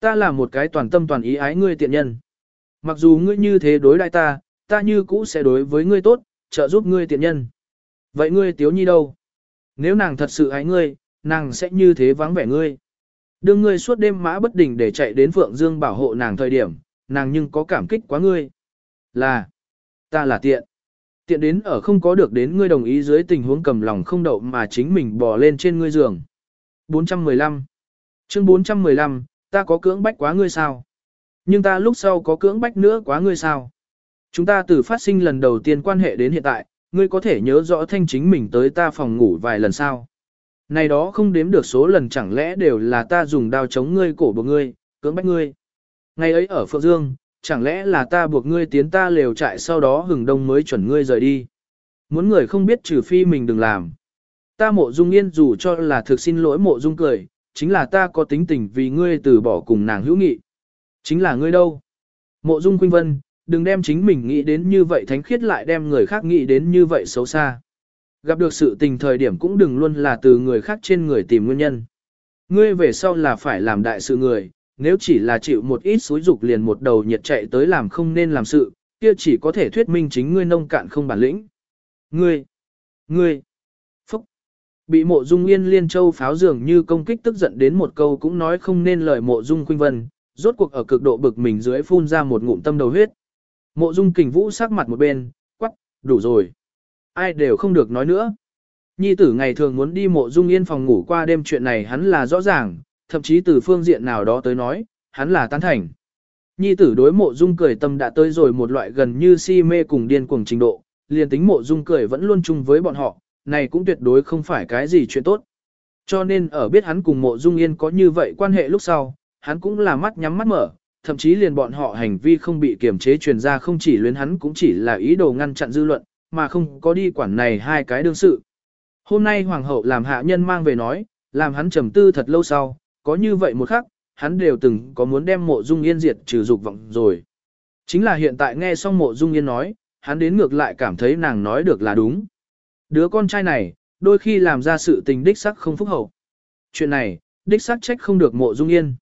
Ta là một cái toàn tâm toàn ý ái ngươi tiện nhân. Mặc dù ngươi như thế đối đại ta, ta như cũ sẽ đối với ngươi tốt, trợ giúp ngươi tiện nhân. Vậy ngươi tiếu nhi đâu? Nếu nàng thật sự ái ngươi, nàng sẽ như thế vắng vẻ ngươi. Đương ngươi suốt đêm mã bất đình để chạy đến Phượng Dương bảo hộ nàng thời điểm, nàng nhưng có cảm kích quá ngươi. Là, ta là tiện. Tiện đến ở không có được đến ngươi đồng ý dưới tình huống cầm lòng không đậu mà chính mình bò lên trên ngươi giường. 415 Chương 415, ta có cưỡng bách quá ngươi sao? Nhưng ta lúc sau có cưỡng bách nữa quá ngươi sao? Chúng ta từ phát sinh lần đầu tiên quan hệ đến hiện tại, ngươi có thể nhớ rõ thanh chính mình tới ta phòng ngủ vài lần sao. Này đó không đếm được số lần chẳng lẽ đều là ta dùng đao chống ngươi cổ buộc ngươi, cưỡng bách ngươi. Ngày ấy ở Phượng Dương, chẳng lẽ là ta buộc ngươi tiến ta lều trại sau đó hừng đông mới chuẩn ngươi rời đi. Muốn người không biết trừ phi mình đừng làm. Ta mộ dung yên dù cho là thực xin lỗi mộ dung cười, chính là ta có tính tình vì ngươi từ bỏ cùng nàng hữu nghị. Chính là ngươi đâu. Mộ dung khuynh vân, đừng đem chính mình nghĩ đến như vậy thánh khiết lại đem người khác nghĩ đến như vậy xấu xa. Gặp được sự tình thời điểm cũng đừng luôn là từ người khác trên người tìm nguyên nhân. Ngươi về sau là phải làm đại sự người, nếu chỉ là chịu một ít xúi dục liền một đầu nhiệt chạy tới làm không nên làm sự, kia chỉ có thể thuyết minh chính ngươi nông cạn không bản lĩnh. Ngươi, ngươi, phúc, bị mộ dung yên liên châu pháo dường như công kích tức giận đến một câu cũng nói không nên lời mộ dung khuynh vân, rốt cuộc ở cực độ bực mình dưới phun ra một ngụm tâm đầu huyết. Mộ dung kình vũ sắc mặt một bên, quắc, đủ rồi. ai đều không được nói nữa. Nhi tử ngày thường muốn đi mộ dung yên phòng ngủ qua đêm chuyện này hắn là rõ ràng, thậm chí từ phương diện nào đó tới nói, hắn là tán thành. Nhi tử đối mộ dung cười tâm đã tới rồi một loại gần như si mê cùng điên cuồng trình độ, liền tính mộ dung cười vẫn luôn chung với bọn họ, này cũng tuyệt đối không phải cái gì chuyện tốt. Cho nên ở biết hắn cùng mộ dung yên có như vậy quan hệ lúc sau, hắn cũng là mắt nhắm mắt mở, thậm chí liền bọn họ hành vi không bị kiềm chế truyền ra không chỉ luyến hắn cũng chỉ là ý đồ ngăn chặn dư luận, mà không có đi quản này hai cái đương sự. Hôm nay hoàng hậu làm hạ nhân mang về nói, làm hắn trầm tư thật lâu sau, có như vậy một khắc, hắn đều từng có muốn đem mộ dung yên diệt trừ dục vọng rồi. Chính là hiện tại nghe xong mộ dung yên nói, hắn đến ngược lại cảm thấy nàng nói được là đúng. Đứa con trai này, đôi khi làm ra sự tình đích sắc không phúc hậu. Chuyện này, đích sắc trách không được mộ dung yên.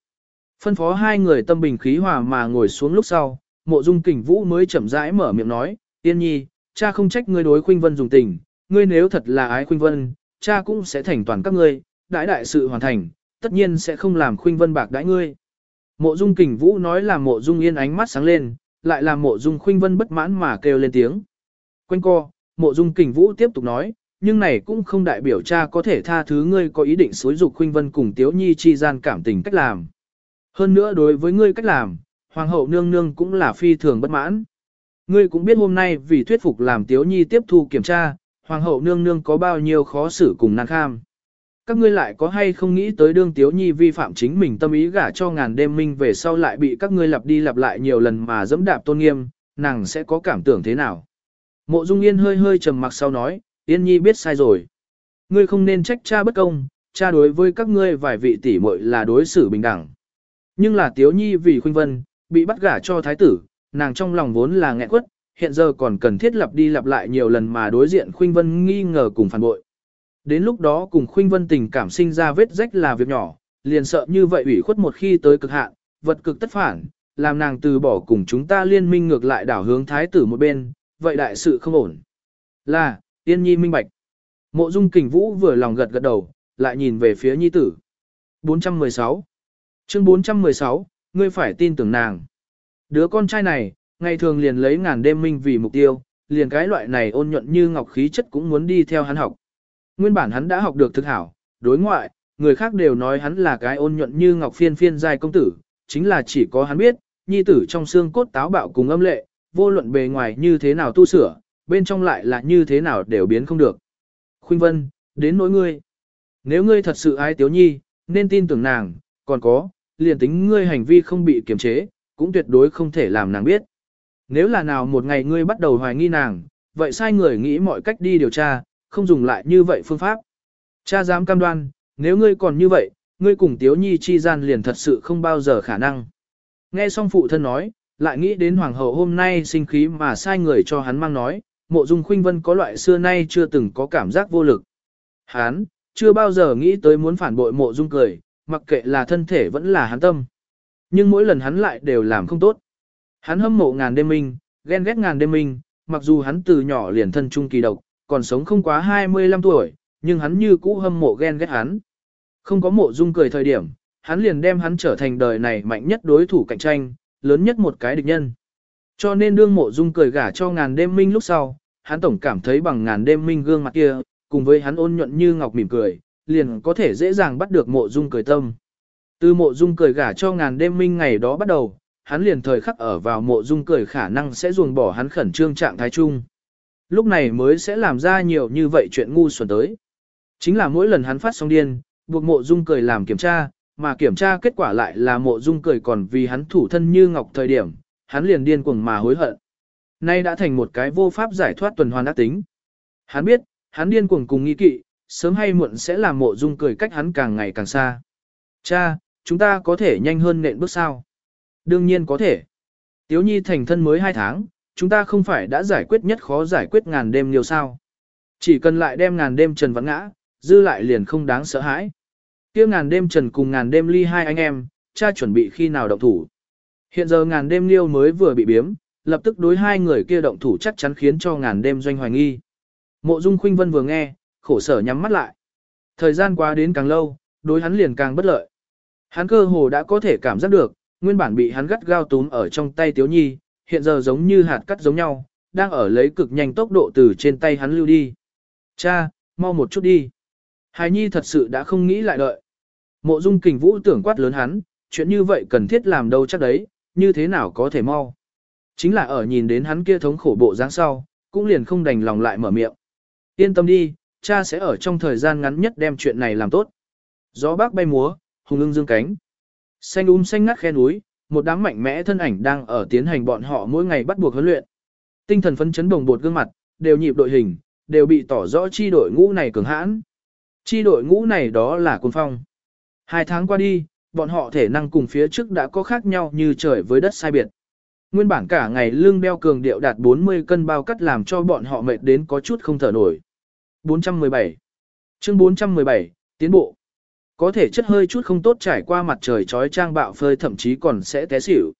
Phân phó hai người tâm bình khí hòa mà ngồi xuống lúc sau, mộ dung kình vũ mới chậm rãi mở miệng nói, yên nhi, cha không trách ngươi đối khuynh vân dùng tình, ngươi nếu thật là ái khuynh vân, cha cũng sẽ thành toàn các ngươi, đại đại sự hoàn thành, tất nhiên sẽ không làm khuynh vân bạc đãi ngươi. Mộ dung kình vũ nói là mộ dung yên ánh mắt sáng lên, lại làm mộ dung khuynh vân bất mãn mà kêu lên tiếng. Quanh co, mộ dung kình vũ tiếp tục nói, nhưng này cũng không đại biểu cha có thể tha thứ ngươi có ý định xối dục khuynh vân cùng tiếu nhi chi gian cảm tình cách làm. Hơn nữa đối với ngươi cách làm, hoàng hậu nương nương cũng là phi thường bất mãn. Ngươi cũng biết hôm nay vì thuyết phục làm tiếu nhi tiếp thu kiểm tra, hoàng hậu nương nương có bao nhiêu khó xử cùng nàng kham. Các ngươi lại có hay không nghĩ tới đương tiếu nhi vi phạm chính mình tâm ý gả cho ngàn đêm minh về sau lại bị các ngươi lặp đi lặp lại nhiều lần mà dẫm đạp tôn nghiêm, nàng sẽ có cảm tưởng thế nào? Mộ Dung Yên hơi hơi trầm mặc sau nói, Yên Nhi biết sai rồi. Ngươi không nên trách cha bất công, cha đối với các ngươi vài vị tỷ muội là đối xử bình đẳng. Nhưng là Tiếu Nhi vì Khuynh Vân, bị bắt gả cho thái tử, nàng trong lòng vốn là nghẹn quất, hiện giờ còn cần thiết lặp đi lặp lại nhiều lần mà đối diện Khuynh Vân nghi ngờ cùng phản bội. Đến lúc đó cùng Khuynh Vân tình cảm sinh ra vết rách là việc nhỏ, liền sợ như vậy ủy khuất một khi tới cực hạn, vật cực tất phản, làm nàng từ bỏ cùng chúng ta liên minh ngược lại đảo hướng thái tử một bên, vậy đại sự không ổn. Là, tiên nhi minh bạch. Mộ dung kình vũ vừa lòng gật gật đầu, lại nhìn về phía nhi tử. 416 Chương 416, ngươi phải tin tưởng nàng. Đứa con trai này, ngày thường liền lấy ngàn đêm minh vì mục tiêu, liền cái loại này ôn nhuận như ngọc khí chất cũng muốn đi theo hắn học. Nguyên bản hắn đã học được thực hảo, đối ngoại, người khác đều nói hắn là cái ôn nhuận như ngọc phiên phiên giai công tử, chính là chỉ có hắn biết, nhi tử trong xương cốt táo bạo cùng âm lệ, vô luận bề ngoài như thế nào tu sửa, bên trong lại là như thế nào đều biến không được. Khuynh Vân, đến nỗi ngươi. Nếu ngươi thật sự ái Tiếu Nhi, nên tin tưởng nàng, còn có, liền tính ngươi hành vi không bị kiềm chế, cũng tuyệt đối không thể làm nàng biết. Nếu là nào một ngày ngươi bắt đầu hoài nghi nàng, vậy sai người nghĩ mọi cách đi điều tra, không dùng lại như vậy phương pháp. Cha dám cam đoan, nếu ngươi còn như vậy, ngươi cùng Tiếu Nhi chi gian liền thật sự không bao giờ khả năng. Nghe xong phụ thân nói, lại nghĩ đến hoàng hậu hôm nay sinh khí mà sai người cho hắn mang nói, mộ dung khuynh vân có loại xưa nay chưa từng có cảm giác vô lực. Hắn, chưa bao giờ nghĩ tới muốn phản bội mộ dung cười, mặc kệ là thân thể vẫn là hắn tâm. Nhưng mỗi lần hắn lại đều làm không tốt. Hắn hâm mộ ngàn đêm minh, ghen ghét ngàn đêm minh, mặc dù hắn từ nhỏ liền thân trung kỳ độc, còn sống không quá 25 tuổi, nhưng hắn như cũ hâm mộ ghen ghét hắn. Không có mộ dung cười thời điểm, hắn liền đem hắn trở thành đời này mạnh nhất đối thủ cạnh tranh, lớn nhất một cái địch nhân. Cho nên đương mộ dung cười gả cho ngàn đêm minh lúc sau, hắn tổng cảm thấy bằng ngàn đêm minh gương mặt kia, cùng với hắn ôn nhuận như ngọc mỉm cười, liền có thể dễ dàng bắt được mộ dung cười tâm. Từ mộ dung cười gả cho ngàn đêm minh ngày đó bắt đầu, hắn liền thời khắc ở vào mộ dung cười khả năng sẽ ruồng bỏ hắn khẩn trương trạng thái chung. Lúc này mới sẽ làm ra nhiều như vậy chuyện ngu xuẩn tới. Chính là mỗi lần hắn phát xong điên, buộc mộ dung cười làm kiểm tra, mà kiểm tra kết quả lại là mộ dung cười còn vì hắn thủ thân như ngọc thời điểm, hắn liền điên cuồng mà hối hận. Nay đã thành một cái vô pháp giải thoát tuần hoàn ác tính. Hắn biết, hắn điên cuồng cùng nghi kỵ, sớm hay muộn sẽ làm mộ dung cười cách hắn càng ngày càng xa. Cha, chúng ta có thể nhanh hơn nện bước sao? Đương nhiên có thể. Tiếu nhi thành thân mới 2 tháng, chúng ta không phải đã giải quyết nhất khó giải quyết ngàn đêm nhiều sao. Chỉ cần lại đem ngàn đêm trần vắng ngã, dư lại liền không đáng sợ hãi. Kia ngàn đêm trần cùng ngàn đêm ly hai anh em, cha chuẩn bị khi nào động thủ. Hiện giờ ngàn đêm liêu mới vừa bị biếm, lập tức đối hai người kia động thủ chắc chắn khiến cho ngàn đêm doanh hoài nghi. Mộ Dung Khuynh Vân vừa nghe, khổ sở nhắm mắt lại. Thời gian qua đến càng lâu, đối hắn liền càng bất lợi. Hắn cơ hồ đã có thể cảm giác được, nguyên bản bị hắn gắt gao túm ở trong tay Tiếu Nhi, hiện giờ giống như hạt cắt giống nhau, đang ở lấy cực nhanh tốc độ từ trên tay hắn lưu đi. Cha, mau một chút đi. Hài nhi thật sự đã không nghĩ lại đợi. Mộ dung kình vũ tưởng quát lớn hắn, chuyện như vậy cần thiết làm đâu chắc đấy, như thế nào có thể mau. Chính là ở nhìn đến hắn kia thống khổ bộ dáng sau, cũng liền không đành lòng lại mở miệng. Yên tâm đi, cha sẽ ở trong thời gian ngắn nhất đem chuyện này làm tốt. Gió bác bay múa, hùng ưng dương cánh. Xanh um xanh ngắt khe núi, một đám mạnh mẽ thân ảnh đang ở tiến hành bọn họ mỗi ngày bắt buộc huấn luyện. Tinh thần phấn chấn đồng bột gương mặt, đều nhịp đội hình, đều bị tỏ rõ chi đội ngũ này cường hãn. Chi đội ngũ này đó là quân phong. Hai tháng qua đi, bọn họ thể năng cùng phía trước đã có khác nhau như trời với đất sai biệt. Nguyên bản cả ngày lưng đeo cường điệu đạt 40 cân bao cắt làm cho bọn họ mệt đến có chút không thở nổi. 417 Chương 417, Tiến bộ Có thể chất hơi chút không tốt trải qua mặt trời trói trang bạo phơi thậm chí còn sẽ té xỉu.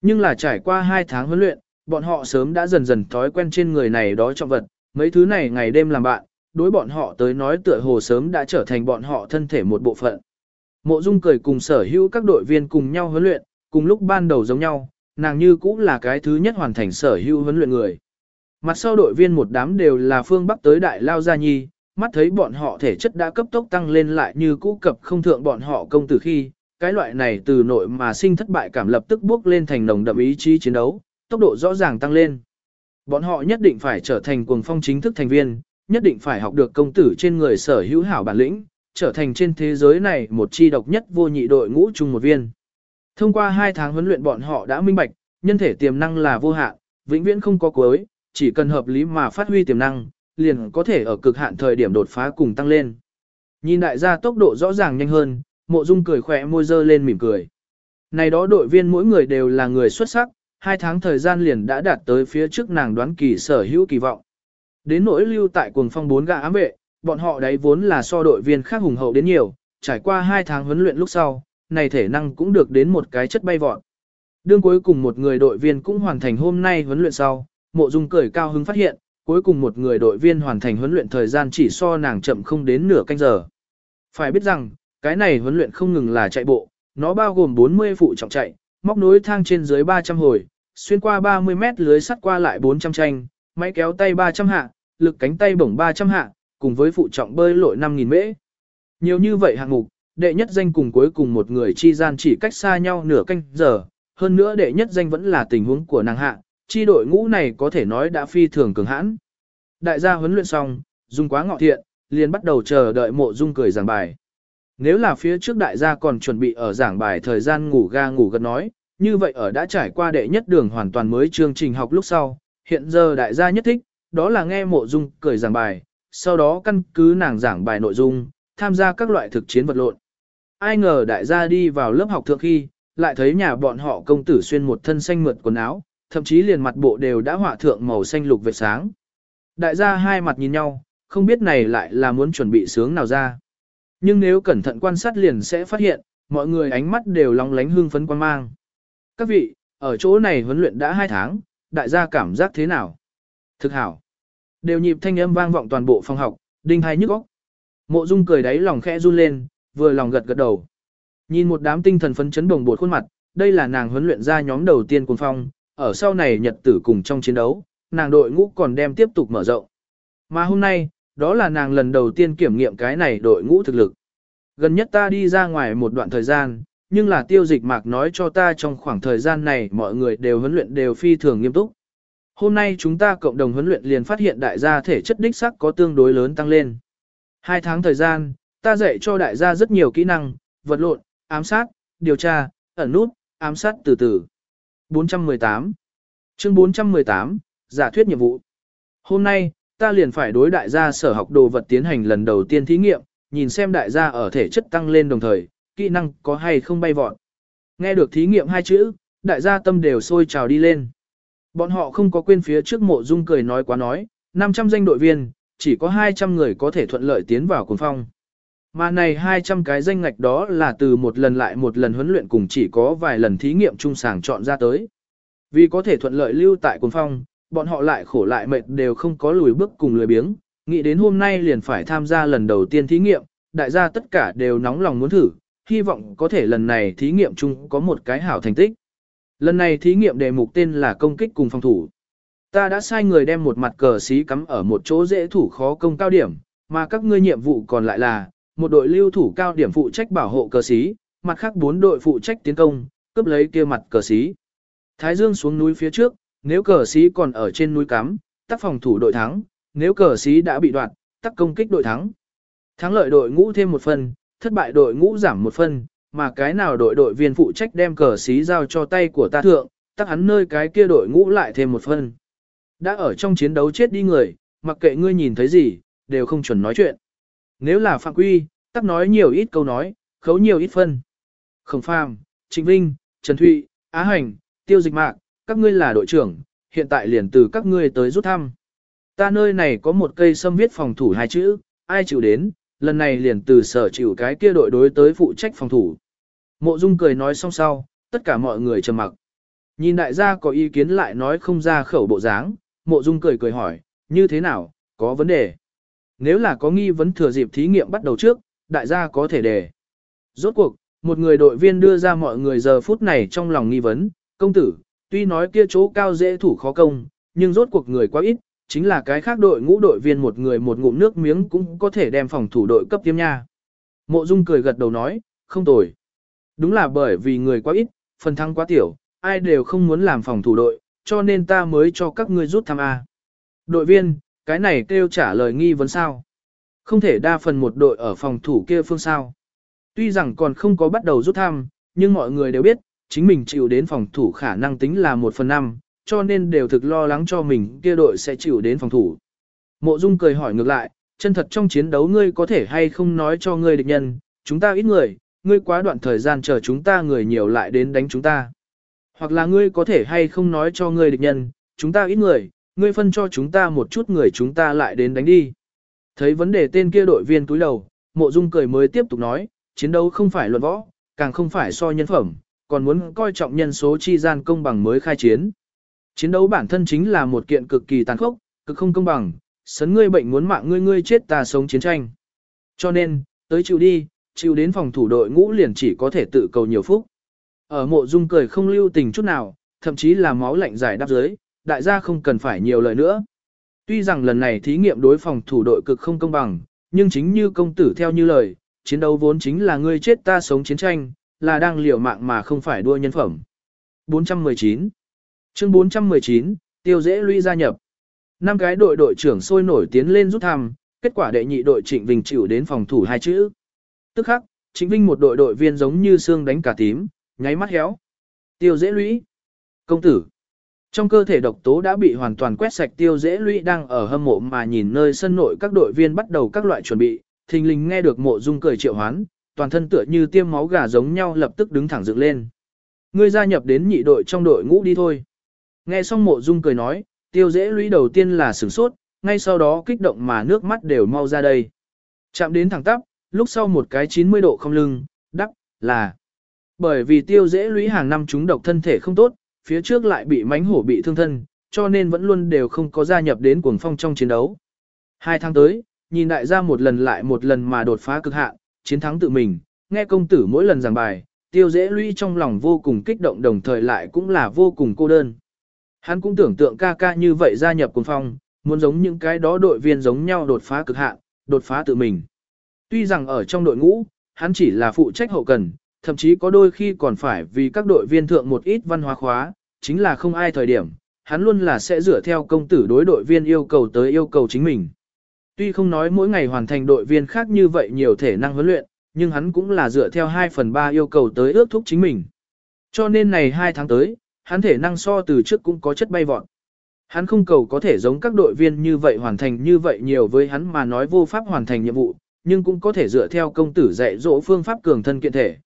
Nhưng là trải qua 2 tháng huấn luyện, bọn họ sớm đã dần dần thói quen trên người này đó trọng vật, mấy thứ này ngày đêm làm bạn, đối bọn họ tới nói tựa hồ sớm đã trở thành bọn họ thân thể một bộ phận. Mộ Dung cười cùng sở hữu các đội viên cùng nhau huấn luyện, cùng lúc ban đầu giống nhau, nàng như cũng là cái thứ nhất hoàn thành sở hữu huấn luyện người. Mặt sau đội viên một đám đều là phương Bắc tới Đại Lao Gia Nhi, mắt thấy bọn họ thể chất đã cấp tốc tăng lên lại như cũ cập không thượng bọn họ công tử khi, cái loại này từ nội mà sinh thất bại cảm lập tức bước lên thành nồng đậm ý chí chiến đấu, tốc độ rõ ràng tăng lên. Bọn họ nhất định phải trở thành cuồng phong chính thức thành viên, nhất định phải học được công tử trên người sở hữu hảo bản lĩnh, trở thành trên thế giới này một chi độc nhất vô nhị đội ngũ chung một viên. Thông qua 2 tháng huấn luyện bọn họ đã minh bạch, nhân thể tiềm năng là vô hạn, vĩnh viễn không có cuối, chỉ cần hợp lý mà phát huy tiềm năng, liền có thể ở cực hạn thời điểm đột phá cùng tăng lên. Nhìn đại gia tốc độ rõ ràng nhanh hơn, mộ dung cười khỏe môi dơ lên mỉm cười. Này đó đội viên mỗi người đều là người xuất sắc, hai tháng thời gian liền đã đạt tới phía trước nàng đoán kỳ sở hữu kỳ vọng. Đến nỗi lưu tại cuồng phong bốn gã ám vệ, bọn họ đấy vốn là so đội viên khác hùng hậu đến nhiều, trải qua hai tháng huấn luyện lúc sau, này thể năng cũng được đến một cái chất bay vọt. Đương cuối cùng một người đội viên cũng hoàn thành hôm nay huấn luyện sau, mộ dung cười cao hứng phát hiện, cuối cùng một người đội viên hoàn thành huấn luyện thời gian chỉ so nàng chậm không đến nửa canh giờ. Phải biết rằng, cái này huấn luyện không ngừng là chạy bộ, nó bao gồm 40 phụ trọng chạy, móc nối thang trên dưới 300 hồi, xuyên qua 30 mét lưới sắt qua lại 400 tranh, máy kéo tay 300 hạ, lực cánh tay bổng 300 hạ, cùng với phụ trọng bơi lội 5.000 mễ. Nhiều như vậy hạng mục, đệ nhất danh cùng cuối cùng một người chi gian chỉ cách xa nhau nửa canh giờ, hơn nữa đệ nhất danh vẫn là tình huống của nàng hạ, chi đội ngũ này có thể nói đã phi thường cường hãn. Đại gia huấn luyện xong, dùng quá ngọ thiện, liền bắt đầu chờ đợi mộ dung cười giảng bài. Nếu là phía trước đại gia còn chuẩn bị ở giảng bài thời gian ngủ ga ngủ gật nói, như vậy ở đã trải qua đệ nhất đường hoàn toàn mới chương trình học lúc sau, hiện giờ đại gia nhất thích, đó là nghe mộ dung cười giảng bài, sau đó căn cứ nàng giảng bài nội dung, tham gia các loại thực chiến vật lộn. Ai ngờ đại gia đi vào lớp học thượng khi, lại thấy nhà bọn họ công tử xuyên một thân xanh mượt quần áo, thậm chí liền mặt bộ đều đã họa thượng màu xanh lục vệt sáng. Đại gia hai mặt nhìn nhau, không biết này lại là muốn chuẩn bị sướng nào ra. Nhưng nếu cẩn thận quan sát liền sẽ phát hiện, mọi người ánh mắt đều long lánh hương phấn quan mang. Các vị, ở chỗ này huấn luyện đã hai tháng, đại gia cảm giác thế nào? Thực hảo. Đều nhịp thanh âm vang vọng toàn bộ phòng học, đinh hai nhức óc. Mộ Dung cười đáy lòng khẽ run lên, vừa lòng gật gật đầu. Nhìn một đám tinh thần phấn chấn bồng bột khuôn mặt, đây là nàng huấn luyện ra nhóm đầu tiên cuồng phong, ở sau này nhật tử cùng trong chiến đấu, nàng đội ngũ còn đem tiếp tục mở rộng. Mà hôm nay, đó là nàng lần đầu tiên kiểm nghiệm cái này đội ngũ thực lực. Gần nhất ta đi ra ngoài một đoạn thời gian, nhưng là tiêu dịch mạc nói cho ta trong khoảng thời gian này mọi người đều huấn luyện đều phi thường nghiêm túc. Hôm nay chúng ta cộng đồng huấn luyện liền phát hiện đại gia thể chất đích sắc có tương đối lớn tăng lên. Hai tháng thời gian, ta dạy cho đại gia rất nhiều kỹ năng, vật lộn, ám sát, điều tra, ẩn nút, ám sát từ từ. 418 Chương 418, Giả thuyết nhiệm vụ Hôm nay, ta liền phải đối đại gia sở học đồ vật tiến hành lần đầu tiên thí nghiệm, nhìn xem đại gia ở thể chất tăng lên đồng thời, kỹ năng có hay không bay vọt. Nghe được thí nghiệm hai chữ, đại gia tâm đều sôi trào đi lên. Bọn họ không có quên phía trước mộ dung cười nói quá nói, 500 danh đội viên, chỉ có 200 người có thể thuận lợi tiến vào cuồng phong. Mà này 200 cái danh ngạch đó là từ một lần lại một lần huấn luyện cùng chỉ có vài lần thí nghiệm trung sàng chọn ra tới. Vì có thể thuận lợi lưu tại quân phong, bọn họ lại khổ lại mệt đều không có lùi bước cùng lười biếng, nghĩ đến hôm nay liền phải tham gia lần đầu tiên thí nghiệm, đại gia tất cả đều nóng lòng muốn thử, hy vọng có thể lần này thí nghiệm chung có một cái hảo thành tích. Lần này thí nghiệm đề mục tên là công kích cùng phòng thủ. Ta đã sai người đem một mặt cờ xí cắm ở một chỗ dễ thủ khó công cao điểm, mà các ngươi nhiệm vụ còn lại là, một đội lưu thủ cao điểm phụ trách bảo hộ cờ xí, mặt khác bốn đội phụ trách tiến công, cướp lấy kia mặt cờ xí. Thái Dương xuống núi phía trước, nếu cờ xí còn ở trên núi cắm, tác phòng thủ đội thắng, nếu cờ xí đã bị đoạn, tác công kích đội thắng. Thắng lợi đội ngũ thêm một phần, thất bại đội ngũ giảm một phần, mà cái nào đội đội viên phụ trách đem cờ xí giao cho tay của ta thượng, tác hắn nơi cái kia đội ngũ lại thêm một phần. Đã ở trong chiến đấu chết đi người, mặc kệ ngươi nhìn thấy gì, đều không chuẩn nói chuyện. Nếu là phạm quy, tắc nói nhiều ít câu nói, khấu nhiều ít phân. Khổng Phàm, Trịnh Vinh, Trần Thụy, Á Hành, Tiêu Dịch Mạc, các ngươi là đội trưởng, hiện tại liền từ các ngươi tới rút thăm. Ta nơi này có một cây sâm viết phòng thủ hai chữ, ai chịu đến, lần này liền từ sở chịu cái kia đội đối tới phụ trách phòng thủ. Mộ Dung cười nói xong sau, tất cả mọi người trầm mặc. Nhìn đại gia có ý kiến lại nói không ra khẩu bộ dáng, Mộ Dung cười cười hỏi, như thế nào, có vấn đề? Nếu là có nghi vấn thừa dịp thí nghiệm bắt đầu trước, đại gia có thể đề. Rốt cuộc, một người đội viên đưa ra mọi người giờ phút này trong lòng nghi vấn, công tử, tuy nói kia chỗ cao dễ thủ khó công, nhưng rốt cuộc người quá ít, chính là cái khác đội ngũ đội viên một người một ngụm nước miếng cũng có thể đem phòng thủ đội cấp tiêm nha. Mộ Dung cười gật đầu nói, không tồi. Đúng là bởi vì người quá ít, phần thắng quá tiểu, ai đều không muốn làm phòng thủ đội, cho nên ta mới cho các ngươi rút thăm A. Đội viên, cái này kêu trả lời nghi vấn sao. Không thể đa phần một đội ở phòng thủ kia phương sao. Tuy rằng còn không có bắt đầu rút thăm, nhưng mọi người đều biết, chính mình chịu đến phòng thủ khả năng tính là một phần năm, cho nên đều thực lo lắng cho mình kia đội sẽ chịu đến phòng thủ. Mộ Dung cười hỏi ngược lại, chân thật trong chiến đấu ngươi có thể hay không nói cho ngươi địch nhân, chúng ta ít người, ngươi quá đoạn thời gian chờ chúng ta người nhiều lại đến đánh chúng ta. Hoặc là ngươi có thể hay không nói cho ngươi địch nhân, chúng ta ít người, ngươi phân cho chúng ta một chút người chúng ta lại đến đánh đi. Thấy vấn đề tên kia đội viên túi đầu, mộ dung cười mới tiếp tục nói, chiến đấu không phải luận võ, càng không phải so nhân phẩm, còn muốn coi trọng nhân số chi gian công bằng mới khai chiến. Chiến đấu bản thân chính là một kiện cực kỳ tàn khốc, cực không công bằng, sấn ngươi bệnh muốn mạng ngươi ngươi chết ta sống chiến tranh. Cho nên, tới chịu đi, chịu đến phòng thủ đội ngũ liền chỉ có thể tự cầu nhiều phúc. Ở mộ dung cười không lưu tình chút nào, thậm chí là máu lạnh giải đáp dưới, đại gia không cần phải nhiều lời nữa. Tuy rằng lần này thí nghiệm đối phòng thủ đội cực không công bằng, nhưng chính như công tử theo như lời, chiến đấu vốn chính là ngươi chết ta sống chiến tranh, là đang liều mạng mà không phải đua nhân phẩm. 419 Chương 419, tiêu dễ lũy gia nhập. Năm cái đội đội trưởng sôi nổi tiến lên rút thăm, kết quả đệ nhị đội Trịnh Vinh chịu đến phòng thủ hai chữ. Tức khắc, Trịnh Vinh một đội đội viên giống như xương đánh cả tím, nháy mắt héo. Tiêu dễ lũy. Công tử. Trong cơ thể độc tố đã bị hoàn toàn quét sạch tiêu dễ lũy đang ở hâm mộ mà nhìn nơi sân nội các đội viên bắt đầu các loại chuẩn bị, thình lình nghe được mộ dung cười triệu hoán, toàn thân tựa như tiêm máu gà giống nhau lập tức đứng thẳng dựng lên. Ngươi gia nhập đến nhị đội trong đội ngũ đi thôi. Nghe xong mộ dung cười nói, tiêu dễ lũy đầu tiên là sửng sốt, ngay sau đó kích động mà nước mắt đều mau ra đây. Chạm đến thẳng tắp, lúc sau một cái 90 độ không lưng, đắp, là. Bởi vì tiêu dễ lũy hàng năm chúng độc thân thể không tốt, phía trước lại bị mánh hổ bị thương thân, cho nên vẫn luôn đều không có gia nhập đến cuồng phong trong chiến đấu. Hai tháng tới, nhìn đại gia một lần lại một lần mà đột phá cực hạn, chiến thắng tự mình, nghe công tử mỗi lần giảng bài, tiêu dễ lũy trong lòng vô cùng kích động đồng thời lại cũng là vô cùng cô đơn. Hắn cũng tưởng tượng ca ca như vậy gia nhập cuồng phong, muốn giống những cái đó đội viên giống nhau đột phá cực hạn, đột phá tự mình. Tuy rằng ở trong đội ngũ, hắn chỉ là phụ trách hậu cần, thậm chí có đôi khi còn phải vì các đội viên thượng một ít văn hóa khóa, chính là không ai thời điểm, hắn luôn là sẽ dựa theo công tử đối đội viên yêu cầu tới yêu cầu chính mình. Tuy không nói mỗi ngày hoàn thành đội viên khác như vậy nhiều thể năng huấn luyện, nhưng hắn cũng là dựa theo 2 phần 3 yêu cầu tới ước thúc chính mình. Cho nên này 2 tháng tới, hắn thể năng so từ trước cũng có chất bay vọt. Hắn không cầu có thể giống các đội viên như vậy hoàn thành như vậy nhiều với hắn mà nói vô pháp hoàn thành nhiệm vụ, nhưng cũng có thể dựa theo công tử dạy dỗ phương pháp cường thân kiện thể.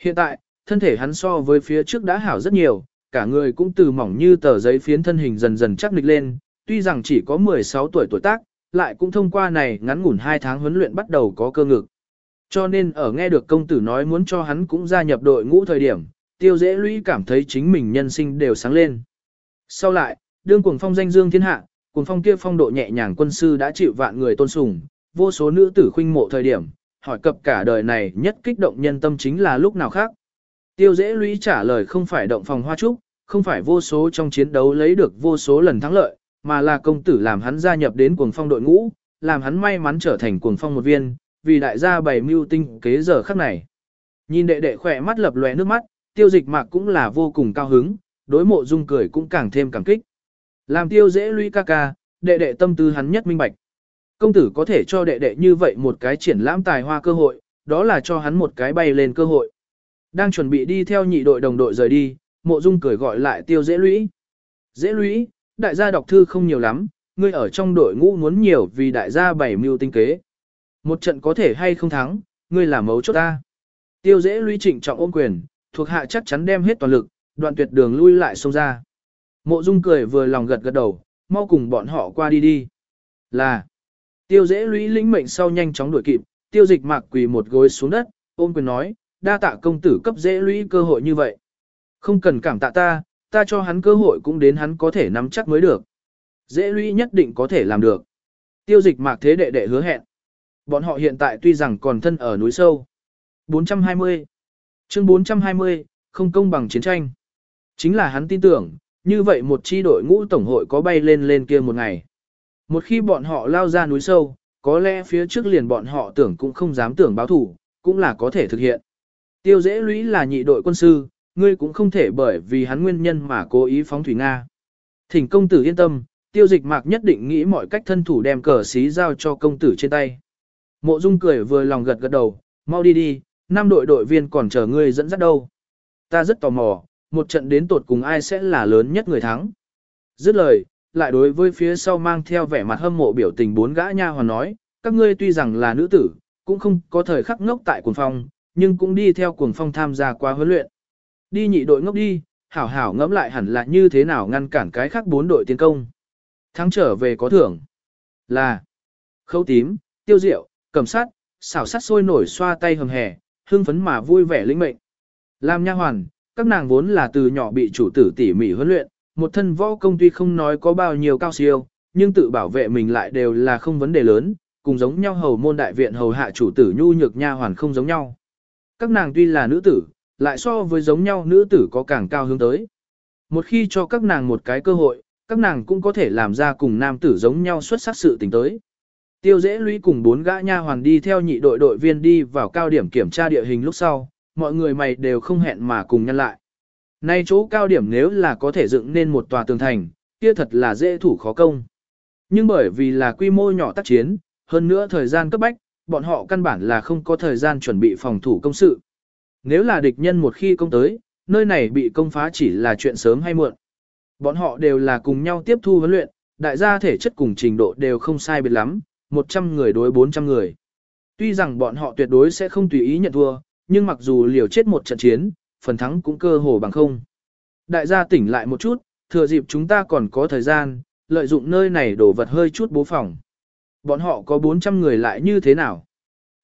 Hiện tại, thân thể hắn so với phía trước đã hảo rất nhiều, cả người cũng từ mỏng như tờ giấy phiến thân hình dần dần chắc nịch lên, tuy rằng chỉ có 16 tuổi tuổi tác, lại cũng thông qua này ngắn ngủn 2 tháng huấn luyện bắt đầu có cơ ngực. Cho nên ở nghe được công tử nói muốn cho hắn cũng gia nhập đội ngũ thời điểm, tiêu dễ lũy cảm thấy chính mình nhân sinh đều sáng lên. Sau lại, đương cuồng phong danh dương thiên hạ, cuồng phong kia phong độ nhẹ nhàng quân sư đã chịu vạn người tôn sùng, vô số nữ tử khuynh mộ thời điểm, hỏi cập cả đời này nhất kích động nhân tâm chính là lúc nào khác. Tiêu dễ lũy trả lời không phải động phòng hoa trúc, không phải vô số trong chiến đấu lấy được vô số lần thắng lợi, mà là công tử làm hắn gia nhập đến cuồng phong đội ngũ, làm hắn may mắn trở thành cuồng phong một viên, vì đại gia bày mưu tinh kế giờ khắc này. Nhìn đệ đệ khỏe mắt lập lòe nước mắt, tiêu dịch mạc cũng là vô cùng cao hứng, đối mộ dung cười cũng càng thêm cảm kích. Làm tiêu dễ lũy ca ca, đệ đệ tâm tư hắn nhất minh bạch. Công tử có thể cho đệ đệ như vậy một cái triển lãm tài hoa cơ hội, đó là cho hắn một cái bay lên cơ hội. Đang chuẩn bị đi theo nhị đội đồng đội rời đi, mộ dung cười gọi lại tiêu dễ lũy. Dễ lũy, đại gia đọc thư không nhiều lắm, ngươi ở trong đội ngũ muốn nhiều vì đại gia bảy mưu tinh kế. Một trận có thể hay không thắng, ngươi là mấu chốt ta. Tiêu dễ lũy trịnh trọng ôm quyền, thuộc hạ chắc chắn đem hết toàn lực, đoạn tuyệt đường lui lại xông ra. Mộ Dung cười vừa lòng gật gật đầu, mau cùng bọn họ qua đi đi. Là, tiêu dễ lũy lĩnh mệnh sau nhanh chóng đuổi kịp, tiêu dịch mạc quỳ một gối xuống đất, ôm quyền nói, đa tạ công tử cấp dễ lũy cơ hội như vậy. Không cần cảm tạ ta, ta cho hắn cơ hội cũng đến hắn có thể nắm chắc mới được. Dễ lũy nhất định có thể làm được. Tiêu dịch mạc thế đệ đệ hứa hẹn. Bọn họ hiện tại tuy rằng còn thân ở núi sâu. 420 Chương 420, không công bằng chiến tranh. Chính là hắn tin tưởng, như vậy một chi đội ngũ tổng hội có bay lên lên kia một ngày. Một khi bọn họ lao ra núi sâu, có lẽ phía trước liền bọn họ tưởng cũng không dám tưởng báo thủ, cũng là có thể thực hiện. Tiêu dễ lũy là nhị đội quân sư, ngươi cũng không thể bởi vì hắn nguyên nhân mà cố ý phóng thủy Nga. Thỉnh công tử yên tâm, tiêu dịch mạc nhất định nghĩ mọi cách thân thủ đem cờ xí giao cho công tử trên tay. Mộ dung cười vừa lòng gật gật đầu, mau đi đi, năm đội đội viên còn chờ ngươi dẫn dắt đâu. Ta rất tò mò, một trận đến tột cùng ai sẽ là lớn nhất người thắng. Dứt lời, lại đối với phía sau mang theo vẻ mặt hâm mộ biểu tình bốn gã nha hoàn nói, các ngươi tuy rằng là nữ tử, cũng không có thời khắc ngốc tại quần phong, nhưng cũng đi theo cuồng phong tham gia qua huấn luyện. Đi nhị đội ngốc đi, hảo hảo ngẫm lại hẳn là như thế nào ngăn cản cái khác bốn đội tiến công. Thắng trở về có thưởng. Là khâu tím, tiêu diệu, cầm sát, xảo sát sôi nổi xoa tay hầm hè, hưng phấn mà vui vẻ linh mệnh. Làm nha hoàn, các nàng vốn là từ nhỏ bị chủ tử tỉ mỉ huấn luyện, một thân võ công tuy không nói có bao nhiêu cao siêu, nhưng tự bảo vệ mình lại đều là không vấn đề lớn, cùng giống nhau hầu môn đại viện hầu hạ chủ tử nhu nhược nha hoàn không giống nhau. Các nàng tuy là nữ tử, lại so với giống nhau nữ tử có càng cao hướng tới. Một khi cho các nàng một cái cơ hội, các nàng cũng có thể làm ra cùng nam tử giống nhau xuất sắc sự tình tới. Tiêu dễ lũy cùng bốn gã nha hoàn đi theo nhị đội đội viên đi vào cao điểm kiểm tra địa hình lúc sau, mọi người mày đều không hẹn mà cùng nhân lại. Nay chỗ cao điểm nếu là có thể dựng nên một tòa tường thành, kia thật là dễ thủ khó công. Nhưng bởi vì là quy mô nhỏ tác chiến, hơn nữa thời gian cấp bách, bọn họ căn bản là không có thời gian chuẩn bị phòng thủ công sự. Nếu là địch nhân một khi công tới, nơi này bị công phá chỉ là chuyện sớm hay muộn. Bọn họ đều là cùng nhau tiếp thu huấn luyện, đại gia thể chất cùng trình độ đều không sai biệt lắm, 100 người đối 400 người. Tuy rằng bọn họ tuyệt đối sẽ không tùy ý nhận thua, nhưng mặc dù liều chết một trận chiến, phần thắng cũng cơ hồ bằng không. Đại gia tỉnh lại một chút, thừa dịp chúng ta còn có thời gian, lợi dụng nơi này đổ vật hơi chút bố phòng. Bọn họ có 400 người lại như thế nào?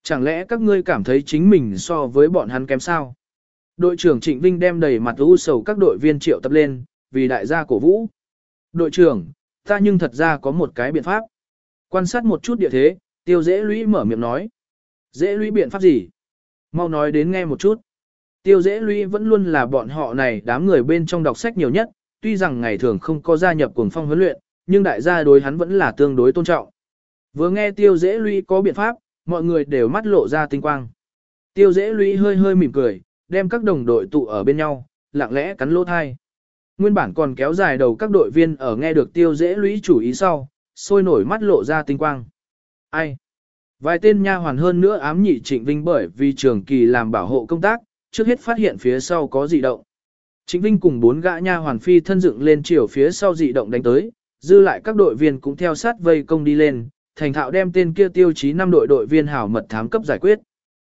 Chẳng lẽ các ngươi cảm thấy chính mình so với bọn hắn kém sao? Đội trưởng Trịnh Vinh đem đầy mặt u sầu các đội viên triệu tập lên, vì đại gia cổ vũ. Đội trưởng, ta nhưng thật ra có một cái biện pháp. Quan sát một chút địa thế, tiêu dễ lũy mở miệng nói. Dễ lũy biện pháp gì? Mau nói đến nghe một chút. Tiêu dễ lũy vẫn luôn là bọn họ này đám người bên trong đọc sách nhiều nhất, tuy rằng ngày thường không có gia nhập cuồng phong huấn luyện, nhưng đại gia đối hắn vẫn là tương đối tôn trọng. Vừa nghe tiêu dễ lũy có biện pháp, mọi người đều mắt lộ ra tinh quang. Tiêu dễ lũy hơi hơi mỉm cười, đem các đồng đội tụ ở bên nhau, lặng lẽ cắn lỗ thai. Nguyên bản còn kéo dài đầu các đội viên ở nghe được tiêu dễ lũy chủ ý sau, sôi nổi mắt lộ ra tinh quang. Ai? Vài tên nha hoàn hơn nữa ám nhị Trịnh Vinh bởi vì trường kỳ làm bảo hộ công tác, trước hết phát hiện phía sau có dị động. Trịnh Vinh cùng bốn gã nha hoàn phi thân dựng lên chiều phía sau dị động đánh tới, dư lại các đội viên cũng theo sát vây công đi lên, thành thạo đem tên kia tiêu chí năm đội đội viên hảo mật thám cấp giải quyết.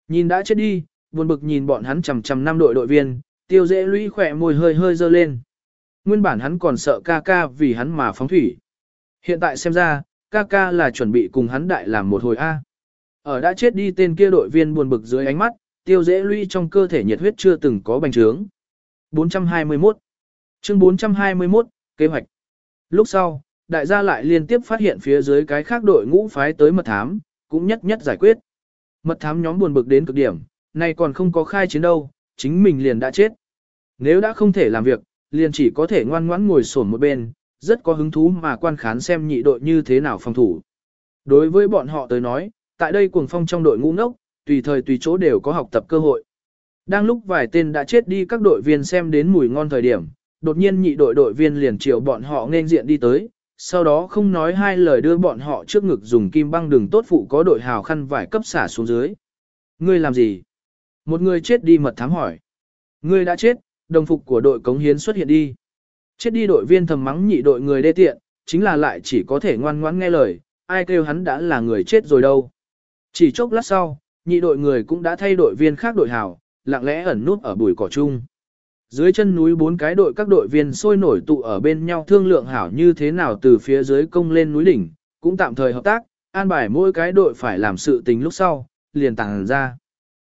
Nhìn đã chết đi, buồn bực nhìn bọn hắn chằm chằm năm đội đội viên, tiêu dễ lũy khỏe môi hơi hơi dơ lên. Nguyên bản hắn còn sợ ca ca vì hắn mà phóng thủy. Hiện tại xem ra, ca ca là chuẩn bị cùng hắn đại làm một hồi A. Ở đã chết đi tên kia đội viên buồn bực dưới ánh mắt, tiêu dễ lũy trong cơ thể nhiệt huyết chưa từng có bành trướng. 421 Chương 421, kế hoạch Lúc sau, đại gia lại liên tiếp phát hiện phía dưới cái khác đội ngũ phái tới mật thám, cũng nhất nhất giải quyết. Mật thám nhóm buồn bực đến cực điểm, này còn không có khai chiến đâu, chính mình liền đã chết. Nếu đã không thể làm việc, liền chỉ có thể ngoan ngoãn ngồi sổn một bên, rất có hứng thú mà quan khán xem nhị đội như thế nào phòng thủ. Đối với bọn họ tới nói, tại đây cuồng phong trong đội ngũ nốc, tùy thời tùy chỗ đều có học tập cơ hội. Đang lúc vài tên đã chết đi các đội viên xem đến mùi ngon thời điểm, đột nhiên nhị đội đội viên liền chiều bọn họ nên diện đi tới, sau đó không nói hai lời đưa bọn họ trước ngực dùng kim băng đường tốt phụ có đội hào khăn vải cấp xả xuống dưới. Ngươi làm gì? Một người chết đi mật thám hỏi. Ngươi đã chết, đồng phục của đội cống hiến xuất hiện đi. Chết đi đội viên thầm mắng nhị đội người đê tiện, chính là lại chỉ có thể ngoan ngoãn nghe lời, ai kêu hắn đã là người chết rồi đâu. Chỉ chốc lát sau, nhị đội người cũng đã thay đội viên khác đội hào, lặng lẽ ẩn nút ở bụi cỏ chung. Dưới chân núi bốn cái đội các đội viên sôi nổi tụ ở bên nhau thương lượng hảo như thế nào từ phía dưới công lên núi đỉnh, cũng tạm thời hợp tác, an bài mỗi cái đội phải làm sự tình lúc sau, liền tản ra.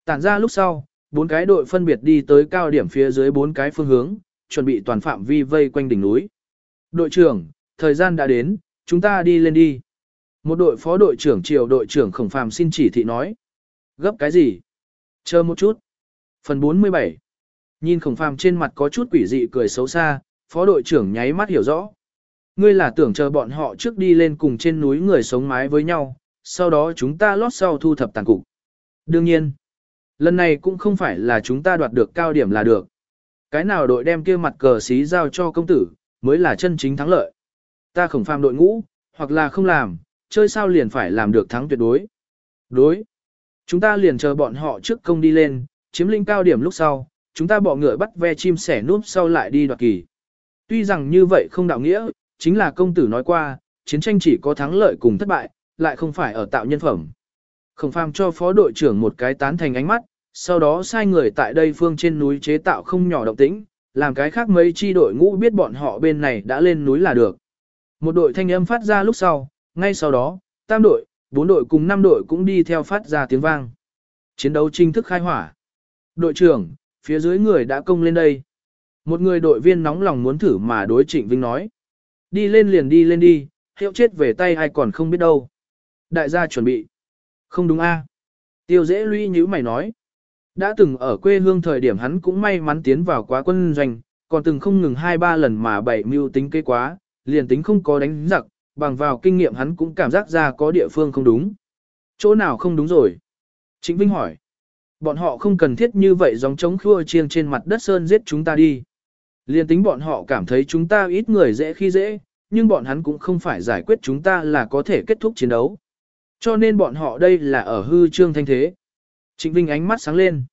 Tản ra lúc sau, bốn cái đội phân biệt đi tới cao điểm phía dưới bốn cái phương hướng, chuẩn bị toàn phạm vi vây quanh đỉnh núi. Đội trưởng, thời gian đã đến, chúng ta đi lên đi. Một đội phó đội trưởng triều đội trưởng khổng phàm xin chỉ thị nói. Gấp cái gì? Chờ một chút. Phần 47 Nhìn khổng phàm trên mặt có chút quỷ dị cười xấu xa, phó đội trưởng nháy mắt hiểu rõ. Ngươi là tưởng chờ bọn họ trước đi lên cùng trên núi người sống mái với nhau, sau đó chúng ta lót sau thu thập tàn cục. Đương nhiên, lần này cũng không phải là chúng ta đoạt được cao điểm là được. Cái nào đội đem kia mặt cờ xí giao cho công tử, mới là chân chính thắng lợi. Ta khổng phàm đội ngũ, hoặc là không làm, chơi sao liền phải làm được thắng tuyệt đối. Đối. Chúng ta liền chờ bọn họ trước công đi lên, chiếm lĩnh cao điểm lúc sau, chúng ta bỏ ngựa bắt ve chim sẻ núp sau lại đi đoạt kỳ. Tuy rằng như vậy không đạo nghĩa, chính là công tử nói qua, chiến tranh chỉ có thắng lợi cùng thất bại, lại không phải ở tạo nhân phẩm. Khổng phàm cho phó đội trưởng một cái tán thành ánh mắt, sau đó sai người tại đây phương trên núi chế tạo không nhỏ động tĩnh, làm cái khác mấy chi đội ngũ biết bọn họ bên này đã lên núi là được. Một đội thanh âm phát ra lúc sau, ngay sau đó, tam đội, bốn đội cùng năm đội cũng đi theo phát ra tiếng vang. Chiến đấu chính thức khai hỏa. Đội trưởng, phía dưới người đã công lên đây. Một người đội viên nóng lòng muốn thử mà đối Trịnh Vinh nói. Đi lên liền đi lên đi, hiệu chết về tay ai còn không biết đâu. Đại gia chuẩn bị. Không đúng a Tiêu dễ lũy như mày nói. Đã từng ở quê hương thời điểm hắn cũng may mắn tiến vào quá quân doanh, còn từng không ngừng hai ba lần mà bảy mưu tính kế quá, liền tính không có đánh giặc, bằng vào kinh nghiệm hắn cũng cảm giác ra có địa phương không đúng. Chỗ nào không đúng rồi? Trịnh Vinh hỏi. Bọn họ không cần thiết như vậy giống chống khua chiêng trên mặt đất sơn giết chúng ta đi. Liên tính bọn họ cảm thấy chúng ta ít người dễ khi dễ, nhưng bọn hắn cũng không phải giải quyết chúng ta là có thể kết thúc chiến đấu. Cho nên bọn họ đây là ở hư trương thanh thế. Trịnh Vinh ánh mắt sáng lên.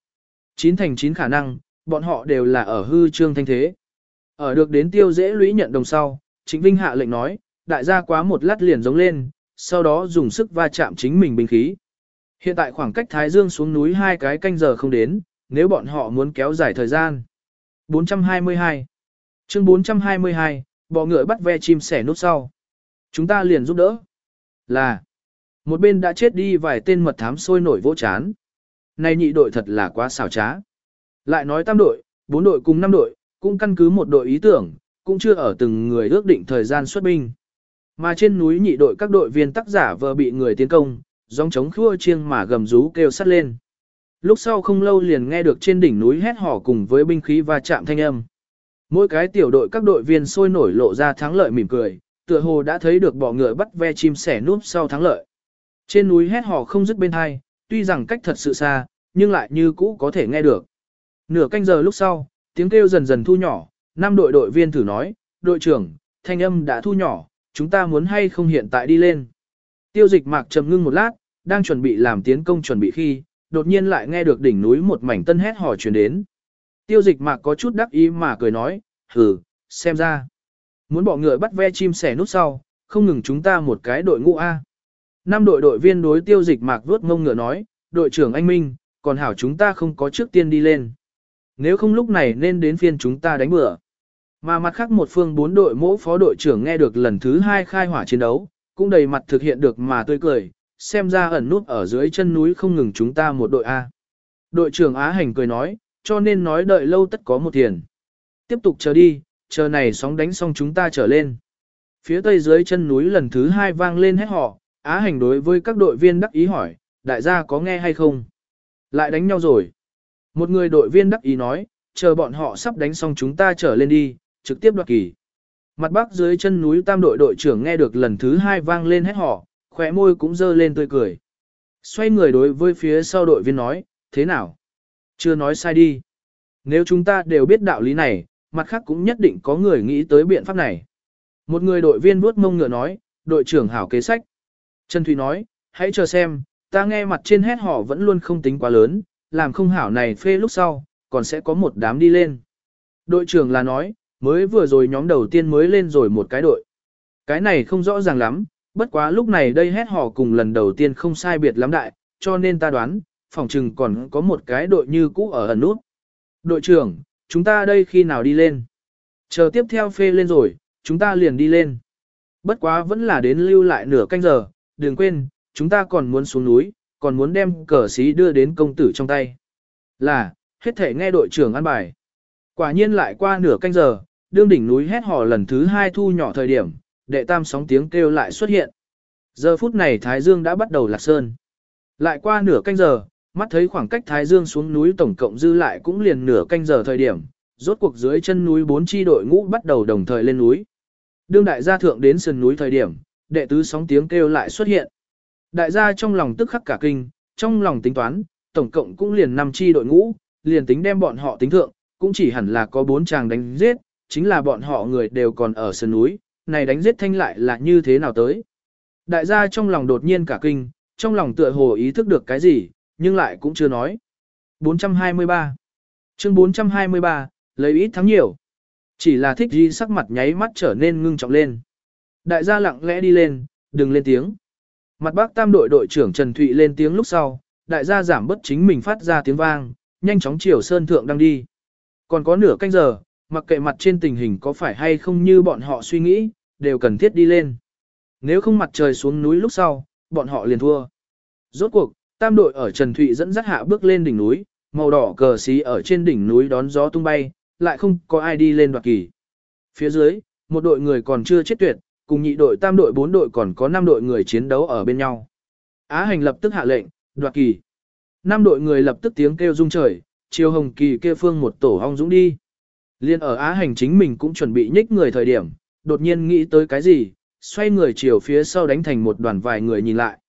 Chín thành chín khả năng, bọn họ đều là ở hư trương thanh thế. Ở được đến tiêu dễ lũy nhận đồng sau, Trịnh Vinh hạ lệnh nói, đại gia quá một lát liền giống lên, sau đó dùng sức va chạm chính mình binh khí. Hiện tại khoảng cách Thái Dương xuống núi hai cái canh giờ không đến, nếu bọn họ muốn kéo dài thời gian. 422 Chương 422, bọ ngựa bắt ve chim sẻ nút sau. Chúng ta liền giúp đỡ. Là, một bên đã chết đi vài tên mật thám sôi nổi vỗ chán. Này nhị đội thật là quá xảo trá. Lại nói tam đội, bốn đội cùng năm đội, cũng căn cứ một đội ý tưởng, cũng chưa ở từng người ước định thời gian xuất binh. Mà trên núi nhị đội các đội viên tác giả vừa bị người tiến công, dòng trống khua chiêng mà gầm rú kêu sắt lên. Lúc sau không lâu liền nghe được trên đỉnh núi hét hò cùng với binh khí và chạm thanh âm. Mỗi cái tiểu đội các đội viên sôi nổi lộ ra thắng lợi mỉm cười, tựa hồ đã thấy được bọ ngựa bắt ve chim sẻ núp sau thắng lợi. Trên núi hét hò không dứt bên hai, tuy rằng cách thật sự xa, nhưng lại như cũ có thể nghe được. Nửa canh giờ lúc sau, tiếng kêu dần dần thu nhỏ, năm đội đội viên thử nói, đội trưởng, thanh âm đã thu nhỏ, chúng ta muốn hay không hiện tại đi lên. Tiêu dịch mạc trầm ngưng một lát, đang chuẩn bị làm tiến công chuẩn bị khi, đột nhiên lại nghe được đỉnh núi một mảnh tân hét hò truyền đến. Tiêu dịch mạc có chút đắc ý mà cười nói, hừ, xem ra. Muốn bỏ ngựa bắt ve chim sẻ nút sau, không ngừng chúng ta một cái đội ngũ A. Năm đội đội viên đối tiêu dịch mạc vuốt ngông ngựa nói, đội trưởng anh Minh, còn hảo chúng ta không có trước tiên đi lên. Nếu không lúc này nên đến phiên chúng ta đánh bữa. Mà mặt khác một phương bốn đội mỗ phó đội trưởng nghe được lần thứ hai khai hỏa chiến đấu, cũng đầy mặt thực hiện được mà tươi cười, xem ra ẩn nút ở dưới chân núi không ngừng chúng ta một đội A. Đội trưởng Á Hành cười nói, cho nên nói đợi lâu tất có một tiền. Tiếp tục chờ đi, chờ này sóng đánh xong chúng ta trở lên. Phía tây dưới chân núi lần thứ hai vang lên hét họ, Á Hành đối với các đội viên đắc ý hỏi, đại gia có nghe hay không? Lại đánh nhau rồi. Một người đội viên đắc ý nói, chờ bọn họ sắp đánh xong chúng ta trở lên đi, trực tiếp đoạt kỳ. Mặt bắc dưới chân núi tam đội đội trưởng nghe được lần thứ hai vang lên hét họ, khóe môi cũng dơ lên tươi cười. Xoay người đối với phía sau đội viên nói, thế nào? Chưa nói sai đi. Nếu chúng ta đều biết đạo lý này, mặt khác cũng nhất định có người nghĩ tới biện pháp này. Một người đội viên vuốt mông ngựa nói, đội trưởng hảo kế sách. Trần Thủy nói, hãy chờ xem, ta nghe mặt trên hét họ vẫn luôn không tính quá lớn, làm không hảo này phê lúc sau, còn sẽ có một đám đi lên. Đội trưởng là nói, mới vừa rồi nhóm đầu tiên mới lên rồi một cái đội. Cái này không rõ ràng lắm, bất quá lúc này đây hét họ cùng lần đầu tiên không sai biệt lắm đại, cho nên ta đoán, phòng trừng còn có một cái đội như cũ ở ẩn nút. Đội trưởng, chúng ta đây khi nào đi lên? Chờ tiếp theo phê lên rồi, chúng ta liền đi lên. Bất quá vẫn là đến lưu lại nửa canh giờ, đừng quên, chúng ta còn muốn xuống núi, còn muốn đem cờ xí đưa đến công tử trong tay. Là, hết thể nghe đội trưởng ăn bài. Quả nhiên lại qua nửa canh giờ, đương đỉnh núi hét hò lần thứ hai thu nhỏ thời điểm, đệ tam sóng tiếng kêu lại xuất hiện. Giờ phút này Thái Dương đã bắt đầu lạc sơn. Lại qua nửa canh giờ, mắt thấy khoảng cách Thái Dương xuống núi tổng cộng dư lại cũng liền nửa canh giờ thời điểm, rốt cuộc dưới chân núi bốn chi đội ngũ bắt đầu đồng thời lên núi. Đương đại gia thượng đến sườn núi thời điểm, đệ tứ sóng tiếng kêu lại xuất hiện. Đại gia trong lòng tức khắc cả kinh, trong lòng tính toán, tổng cộng cũng liền năm chi đội ngũ, liền tính đem bọn họ tính thượng, cũng chỉ hẳn là có bốn chàng đánh giết, chính là bọn họ người đều còn ở sườn núi, này đánh giết thanh lại là như thế nào tới. Đại gia trong lòng đột nhiên cả kinh, trong lòng tựa hồ ý thức được cái gì, nhưng lại cũng chưa nói. 423 Chương 423, lấy ít thắng nhiều. Chỉ là thích gì sắc mặt nháy mắt trở nên ngưng trọng lên. Đại gia lặng lẽ đi lên, đừng lên tiếng. Mặt bác tam đội đội trưởng Trần Thụy lên tiếng lúc sau, đại gia giảm bất chính mình phát ra tiếng vang, nhanh chóng chiều sơn thượng đang đi. Còn có nửa canh giờ, mặc kệ mặt trên tình hình có phải hay không như bọn họ suy nghĩ, đều cần thiết đi lên. Nếu không mặt trời xuống núi lúc sau, bọn họ liền thua. Rốt cuộc, tam đội ở Trần Thụy dẫn dắt hạ bước lên đỉnh núi, màu đỏ cờ xí ở trên đỉnh núi đón gió tung bay, lại không có ai đi lên đoạt kỳ. Phía dưới, một đội người còn chưa chết tuyệt, cùng nhị đội tam đội bốn đội còn có năm đội người chiến đấu ở bên nhau. Á hành lập tức hạ lệnh, đoạt kỳ. Năm đội người lập tức tiếng kêu rung trời, chiều hồng kỳ kia phương một tổ hong dũng đi. Liên ở Á hành chính mình cũng chuẩn bị nhích người thời điểm, đột nhiên nghĩ tới cái gì, xoay người chiều phía sau đánh thành một đoàn vài người nhìn lại.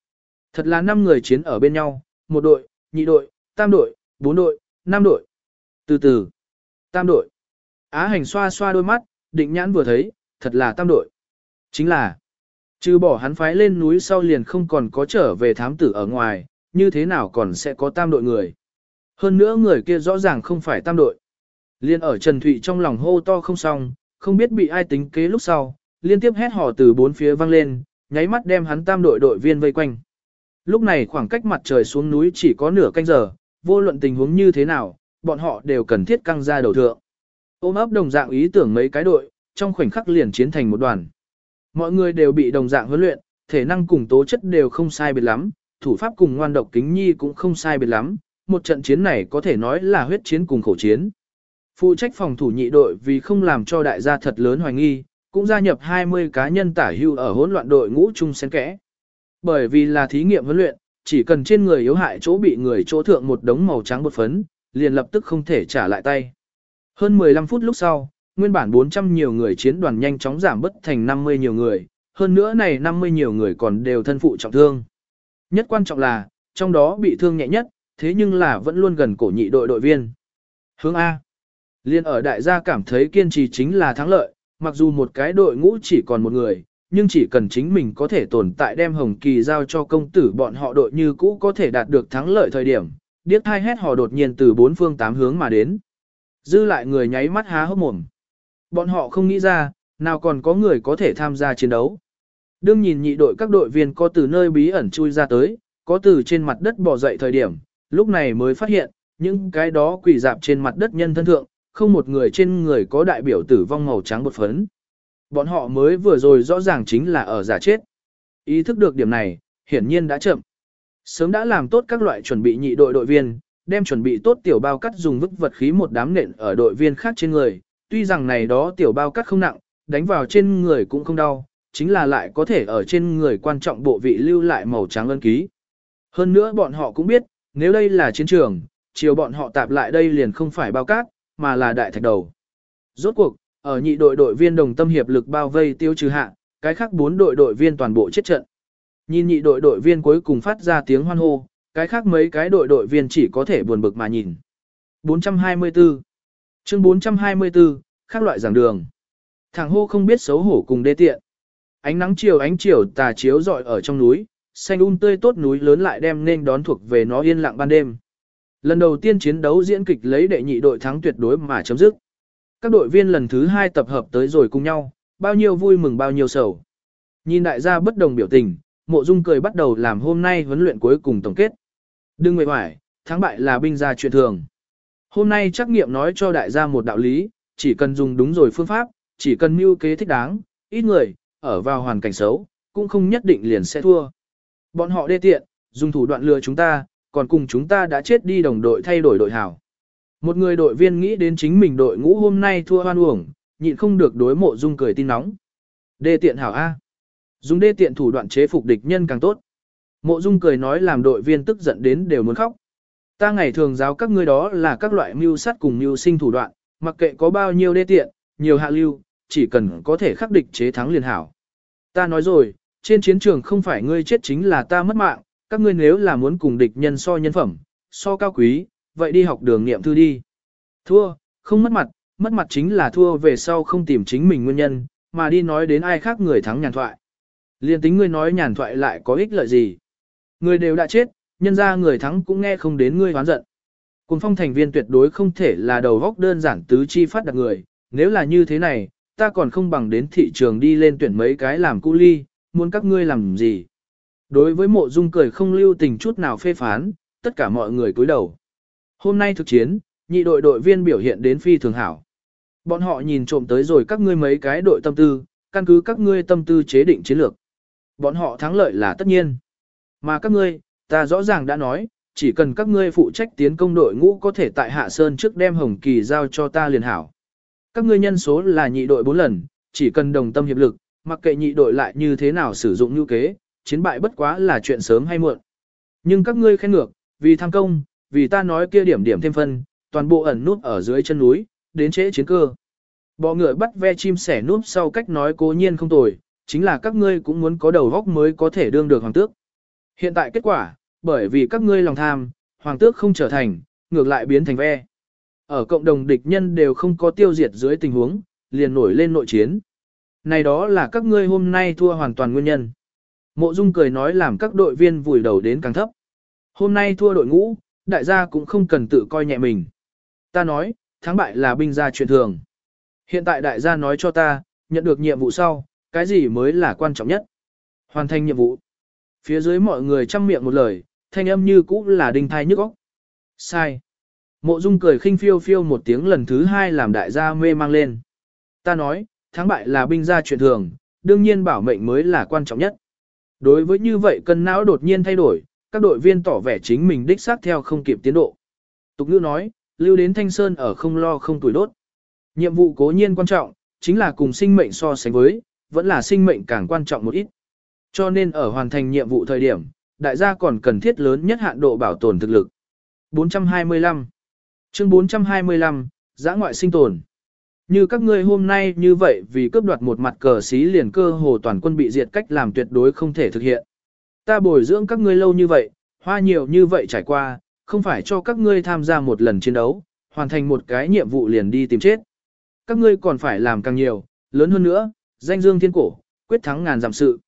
Thật là năm người chiến ở bên nhau, một đội, nhị đội, tam đội, bốn đội, năm đội. Từ từ, tam đội. Á hành xoa xoa đôi mắt, định nhãn vừa thấy, thật là tam đội. Chính là, trừ bỏ hắn phái lên núi sau liền không còn có trở về thám tử ở ngoài, như thế nào còn sẽ có tam đội người. Hơn nữa người kia rõ ràng không phải tam đội. Liên ở Trần Thụy trong lòng hô to không xong, không biết bị ai tính kế lúc sau, liên tiếp hét hò từ bốn phía vang lên, nháy mắt đem hắn tam đội đội viên vây quanh. Lúc này khoảng cách mặt trời xuống núi chỉ có nửa canh giờ, vô luận tình huống như thế nào, bọn họ đều cần thiết căng ra đầu thượng. Ôm ấp đồng dạng ý tưởng mấy cái đội, trong khoảnh khắc liền chiến thành một đoàn. Mọi người đều bị đồng dạng huấn luyện, thể năng cùng tố chất đều không sai biệt lắm, thủ pháp cùng ngoan độc kính nhi cũng không sai biệt lắm, một trận chiến này có thể nói là huyết chiến cùng khổ chiến. Phụ trách phòng thủ nhị đội vì không làm cho đại gia thật lớn hoài nghi, cũng gia nhập 20 cá nhân tả hưu ở hỗn loạn đội ngũ chung xen kẽ. Bởi vì là thí nghiệm huấn luyện, chỉ cần trên người yếu hại chỗ bị người chỗ thượng một đống màu trắng bột phấn, liền lập tức không thể trả lại tay. Hơn 15 phút lúc sau, nguyên bản 400 nhiều người chiến đoàn nhanh chóng giảm bất thành 50 nhiều người, hơn nữa này 50 nhiều người còn đều thân phụ trọng thương. Nhất quan trọng là, trong đó bị thương nhẹ nhất, thế nhưng là vẫn luôn gần cổ nhị đội đội viên. Hướng A. Liên ở đại gia cảm thấy kiên trì chính là thắng lợi, mặc dù một cái đội ngũ chỉ còn một người, nhưng chỉ cần chính mình có thể tồn tại đem Hồng Kỳ giao cho công tử bọn họ đội như cũ có thể đạt được thắng lợi thời điểm, điếc hai hét hò đột nhiên từ bốn phương tám hướng mà đến. Dư lại người nháy mắt há hốc mồm. Bọn họ không nghĩ ra, nào còn có người có thể tham gia chiến đấu. Đương nhìn nhị đội các đội viên có từ nơi bí ẩn chui ra tới, có từ trên mặt đất bò dậy thời điểm, lúc này mới phát hiện, những cái đó quỷ dạp trên mặt đất nhân thân thượng, không một người trên người có đại biểu tử vong màu trắng bột phấn. Bọn họ mới vừa rồi rõ ràng chính là ở giả chết. Ý thức được điểm này, hiển nhiên đã chậm. Sớm đã làm tốt các loại chuẩn bị nhị đội đội viên, đem chuẩn bị tốt tiểu bao cắt dùng vức vật khí một đám nện ở đội viên khác trên người. Tuy rằng này đó tiểu bao cắt không nặng, đánh vào trên người cũng không đau, chính là lại có thể ở trên người quan trọng bộ vị lưu lại màu trắng ân ký. Hơn nữa bọn họ cũng biết, nếu đây là chiến trường, chiều bọn họ tạp lại đây liền không phải bao cát, mà là đại thạch đầu. Rốt cuộc, Ở nhị đội đội viên đồng tâm hiệp lực bao vây tiêu trừ hạ, cái khác bốn đội đội viên toàn bộ chết trận. Nhìn nhị đội đội viên cuối cùng phát ra tiếng hoan hô, cái khác mấy cái đội đội viên chỉ có thể buồn bực mà nhìn. 424 Chương 424, khác loại giảng đường. Thằng hô không biết xấu hổ cùng đê tiện. Ánh nắng chiều ánh chiều tà chiếu rọi ở trong núi, xanh um tươi tốt núi lớn lại đem nên đón thuộc về nó yên lặng ban đêm. Lần đầu tiên chiến đấu diễn kịch lấy đệ nhị đội thắng tuyệt đối mà chấm dứt. Các đội viên lần thứ hai tập hợp tới rồi cùng nhau, bao nhiêu vui mừng bao nhiêu sầu. Nhìn đại gia bất đồng biểu tình, mộ dung cười bắt đầu làm hôm nay huấn luyện cuối cùng tổng kết. Đừng người hoài, thắng bại là binh gia chuyện thường. Hôm nay trắc nghiệm nói cho đại gia một đạo lý, chỉ cần dùng đúng rồi phương pháp, chỉ cần mưu kế thích đáng, ít người, ở vào hoàn cảnh xấu, cũng không nhất định liền sẽ thua. Bọn họ đê tiện, dùng thủ đoạn lừa chúng ta, còn cùng chúng ta đã chết đi đồng đội thay đổi đội hảo. Một người đội viên nghĩ đến chính mình đội ngũ hôm nay thua hoan uổng, nhịn không được đối mộ dung cười tin nóng. Đê tiện hảo A. Dùng đê tiện thủ đoạn chế phục địch nhân càng tốt. Mộ dung cười nói làm đội viên tức giận đến đều muốn khóc. Ta ngày thường giáo các ngươi đó là các loại mưu sát cùng mưu sinh thủ đoạn, mặc kệ có bao nhiêu đê tiện, nhiều hạ lưu, chỉ cần có thể khắc địch chế thắng liền hảo. Ta nói rồi, trên chiến trường không phải ngươi chết chính là ta mất mạng, các ngươi nếu là muốn cùng địch nhân so nhân phẩm, so cao quý, vậy đi học đường niệm thư đi. Thua, không mất mặt, mất mặt chính là thua về sau không tìm chính mình nguyên nhân, mà đi nói đến ai khác người thắng nhàn thoại. Liên tính ngươi nói nhàn thoại lại có ích lợi gì. Người đều đã chết, nhân ra người thắng cũng nghe không đến ngươi hoán giận. Cùng phong thành viên tuyệt đối không thể là đầu góc đơn giản tứ chi phát đặc người, nếu là như thế này, ta còn không bằng đến thị trường đi lên tuyển mấy cái làm cu ly, muốn các ngươi làm gì. Đối với mộ dung cười không lưu tình chút nào phê phán, tất cả mọi người cúi đầu. Hôm nay thực chiến, nhị đội đội viên biểu hiện đến phi thường hảo. Bọn họ nhìn trộm tới rồi các ngươi mấy cái đội tâm tư, căn cứ các ngươi tâm tư chế định chiến lược. Bọn họ thắng lợi là tất nhiên. Mà các ngươi, ta rõ ràng đã nói, chỉ cần các ngươi phụ trách tiến công đội ngũ có thể tại Hạ Sơn trước đem Hồng Kỳ giao cho ta liền hảo. Các ngươi nhân số là nhị đội 4 lần, chỉ cần đồng tâm hiệp lực, mặc kệ nhị đội lại như thế nào sử dụng như kế, chiến bại bất quá là chuyện sớm hay muộn. Nhưng các ngươi khen ngược, vì tham công, vì ta nói kia điểm điểm thêm phân, toàn bộ ẩn nút ở dưới chân núi, đến trễ chiến cơ. Bọ ngựa bắt ve chim sẻ núp sau cách nói cố nhiên không tồi, chính là các ngươi cũng muốn có đầu góc mới có thể đương được hoàng tước. Hiện tại kết quả, bởi vì các ngươi lòng tham, hoàng tước không trở thành, ngược lại biến thành ve. Ở cộng đồng địch nhân đều không có tiêu diệt dưới tình huống, liền nổi lên nội chiến. Này đó là các ngươi hôm nay thua hoàn toàn nguyên nhân. Mộ Dung cười nói làm các đội viên vùi đầu đến càng thấp. Hôm nay thua đội ngũ, đại gia cũng không cần tự coi nhẹ mình. Ta nói, thắng bại là binh gia chuyện thường. Hiện tại đại gia nói cho ta, nhận được nhiệm vụ sau, cái gì mới là quan trọng nhất? Hoàn thành nhiệm vụ. Phía dưới mọi người chăm miệng một lời, thanh âm như cũ là đinh thai nhức óc. Sai. Mộ Dung cười khinh phiêu phiêu một tiếng lần thứ hai làm đại gia mê mang lên. Ta nói, thắng bại là binh gia chuyện thường, đương nhiên bảo mệnh mới là quan trọng nhất. Đối với như vậy cân não đột nhiên thay đổi, các đội viên tỏ vẻ chính mình đích xác theo không kịp tiến độ. Tục ngữ nói, lưu đến thanh sơn ở không lo không tuổi đốt. Nhiệm vụ cố nhiên quan trọng, chính là cùng sinh mệnh so sánh với, vẫn là sinh mệnh càng quan trọng một ít. Cho nên ở hoàn thành nhiệm vụ thời điểm, đại gia còn cần thiết lớn nhất hạn độ bảo tồn thực lực. 425 Chương 425, giã ngoại sinh tồn. Như các ngươi hôm nay như vậy vì cướp đoạt một mặt cờ xí liền cơ hồ toàn quân bị diệt cách làm tuyệt đối không thể thực hiện. Ta bồi dưỡng các ngươi lâu như vậy, hoa nhiều như vậy trải qua, không phải cho các ngươi tham gia một lần chiến đấu, hoàn thành một cái nhiệm vụ liền đi tìm chết. Các ngươi còn phải làm càng nhiều, lớn hơn nữa, danh dương thiên cổ, quyết thắng ngàn giảm sự.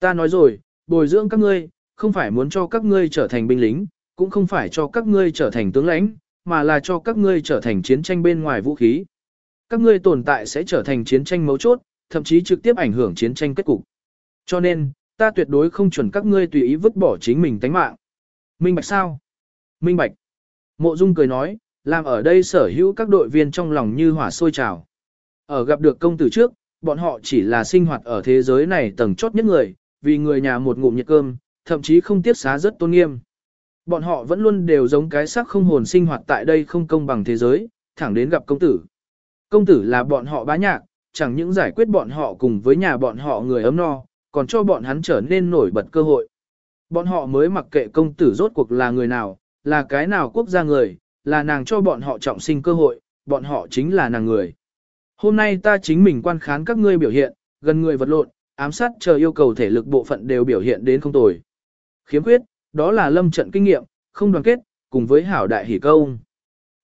Ta nói rồi, bồi dưỡng các ngươi, không phải muốn cho các ngươi trở thành binh lính, cũng không phải cho các ngươi trở thành tướng lãnh, mà là cho các ngươi trở thành chiến tranh bên ngoài vũ khí. Các ngươi tồn tại sẽ trở thành chiến tranh mấu chốt, thậm chí trực tiếp ảnh hưởng chiến tranh kết cục. Cho nên, ta tuyệt đối không chuẩn các ngươi tùy ý vứt bỏ chính mình tánh mạng. Minh bạch sao? Minh bạch. Mộ Dung cười nói, làm ở đây sở hữu các đội viên trong lòng như hỏa sôi trào. Ở gặp được công tử trước, bọn họ chỉ là sinh hoạt ở thế giới này tầng chốt nhất người, vì người nhà một ngụm nhiệt cơm, thậm chí không tiếc xá rất tôn nghiêm. Bọn họ vẫn luôn đều giống cái xác không hồn sinh hoạt tại đây không công bằng thế giới, thẳng đến gặp công tử. Công tử là bọn họ bá nhạc, chẳng những giải quyết bọn họ cùng với nhà bọn họ người ấm no, còn cho bọn hắn trở nên nổi bật cơ hội. Bọn họ mới mặc kệ công tử rốt cuộc là người nào, là cái nào quốc gia người, là nàng cho bọn họ trọng sinh cơ hội, bọn họ chính là nàng người. Hôm nay ta chính mình quan khán các ngươi biểu hiện, gần người vật lộn, ám sát chờ yêu cầu thể lực bộ phận đều biểu hiện đến không tồi. Khiếm khuyết, đó là lâm trận kinh nghiệm, không đoàn kết, cùng với hảo đại hỷ công.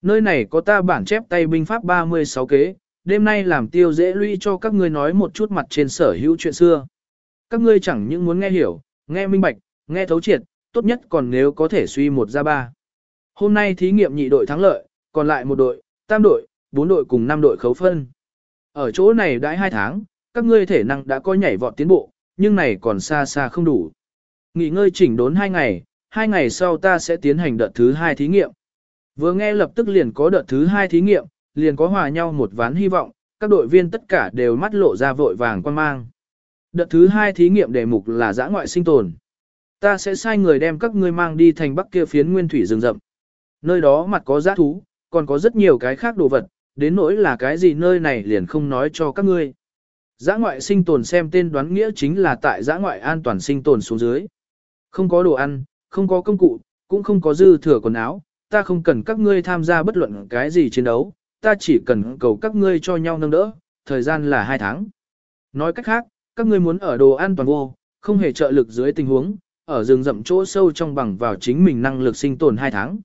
Nơi này có ta bản chép tay binh pháp 36 kế, đêm nay làm tiêu dễ lũy cho các ngươi nói một chút mặt trên sở hữu chuyện xưa. Các ngươi chẳng những muốn nghe hiểu, nghe minh bạch, nghe thấu triệt, tốt nhất còn nếu có thể suy một ra ba. Hôm nay thí nghiệm nhị đội thắng lợi, còn lại một đội, tam đội, bốn đội cùng năm đội khấu phân. Ở chỗ này đãi hai tháng, các ngươi thể năng đã có nhảy vọt tiến bộ, nhưng này còn xa xa không đủ. Nghỉ ngơi chỉnh đốn hai ngày, hai ngày sau ta sẽ tiến hành đợt thứ hai thí nghiệm. Vừa nghe lập tức liền có đợt thứ hai thí nghiệm, liền có hòa nhau một ván hy vọng, các đội viên tất cả đều mắt lộ ra vội vàng quan mang. Đợt thứ hai thí nghiệm đề mục là giã ngoại sinh tồn. Ta sẽ sai người đem các ngươi mang đi thành bắc kia phiến nguyên thủy rừng rậm. Nơi đó mặt có giã thú, còn có rất nhiều cái khác đồ vật, đến nỗi là cái gì nơi này liền không nói cho các ngươi. Giã ngoại sinh tồn xem tên đoán nghĩa chính là tại giã ngoại an toàn sinh tồn xuống dưới. Không có đồ ăn, không có công cụ, cũng không có dư thừa quần áo, ta không cần các ngươi tham gia bất luận cái gì chiến đấu, ta chỉ cần cầu các ngươi cho nhau nâng đỡ, thời gian là 2 tháng. Nói cách khác, các ngươi muốn ở đồ an toàn vô, không hề trợ lực dưới tình huống, ở rừng rậm chỗ sâu trong bằng vào chính mình năng lực sinh tồn 2 tháng.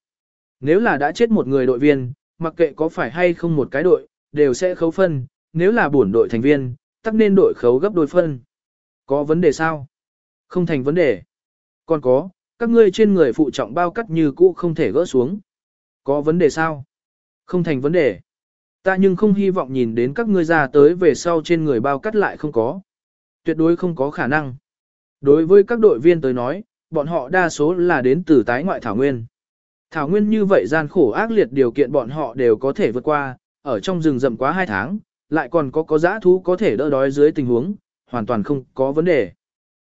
Nếu là đã chết một người đội viên, mặc kệ có phải hay không một cái đội, đều sẽ khấu phân, nếu là bổn đội thành viên, tắc nên đội khấu gấp đôi phân. Có vấn đề sao? Không thành vấn đề. Còn có, các ngươi trên người phụ trọng bao cắt như cũ không thể gỡ xuống. Có vấn đề sao? Không thành vấn đề. Ta nhưng không hy vọng nhìn đến các ngươi ra tới về sau trên người bao cắt lại không có. Tuyệt đối không có khả năng. Đối với các đội viên tới nói, bọn họ đa số là đến từ tái ngoại Thảo Nguyên. Thảo Nguyên như vậy gian khổ ác liệt điều kiện bọn họ đều có thể vượt qua, ở trong rừng rậm quá 2 tháng, lại còn có có giã thú có thể đỡ đói dưới tình huống, hoàn toàn không có vấn đề.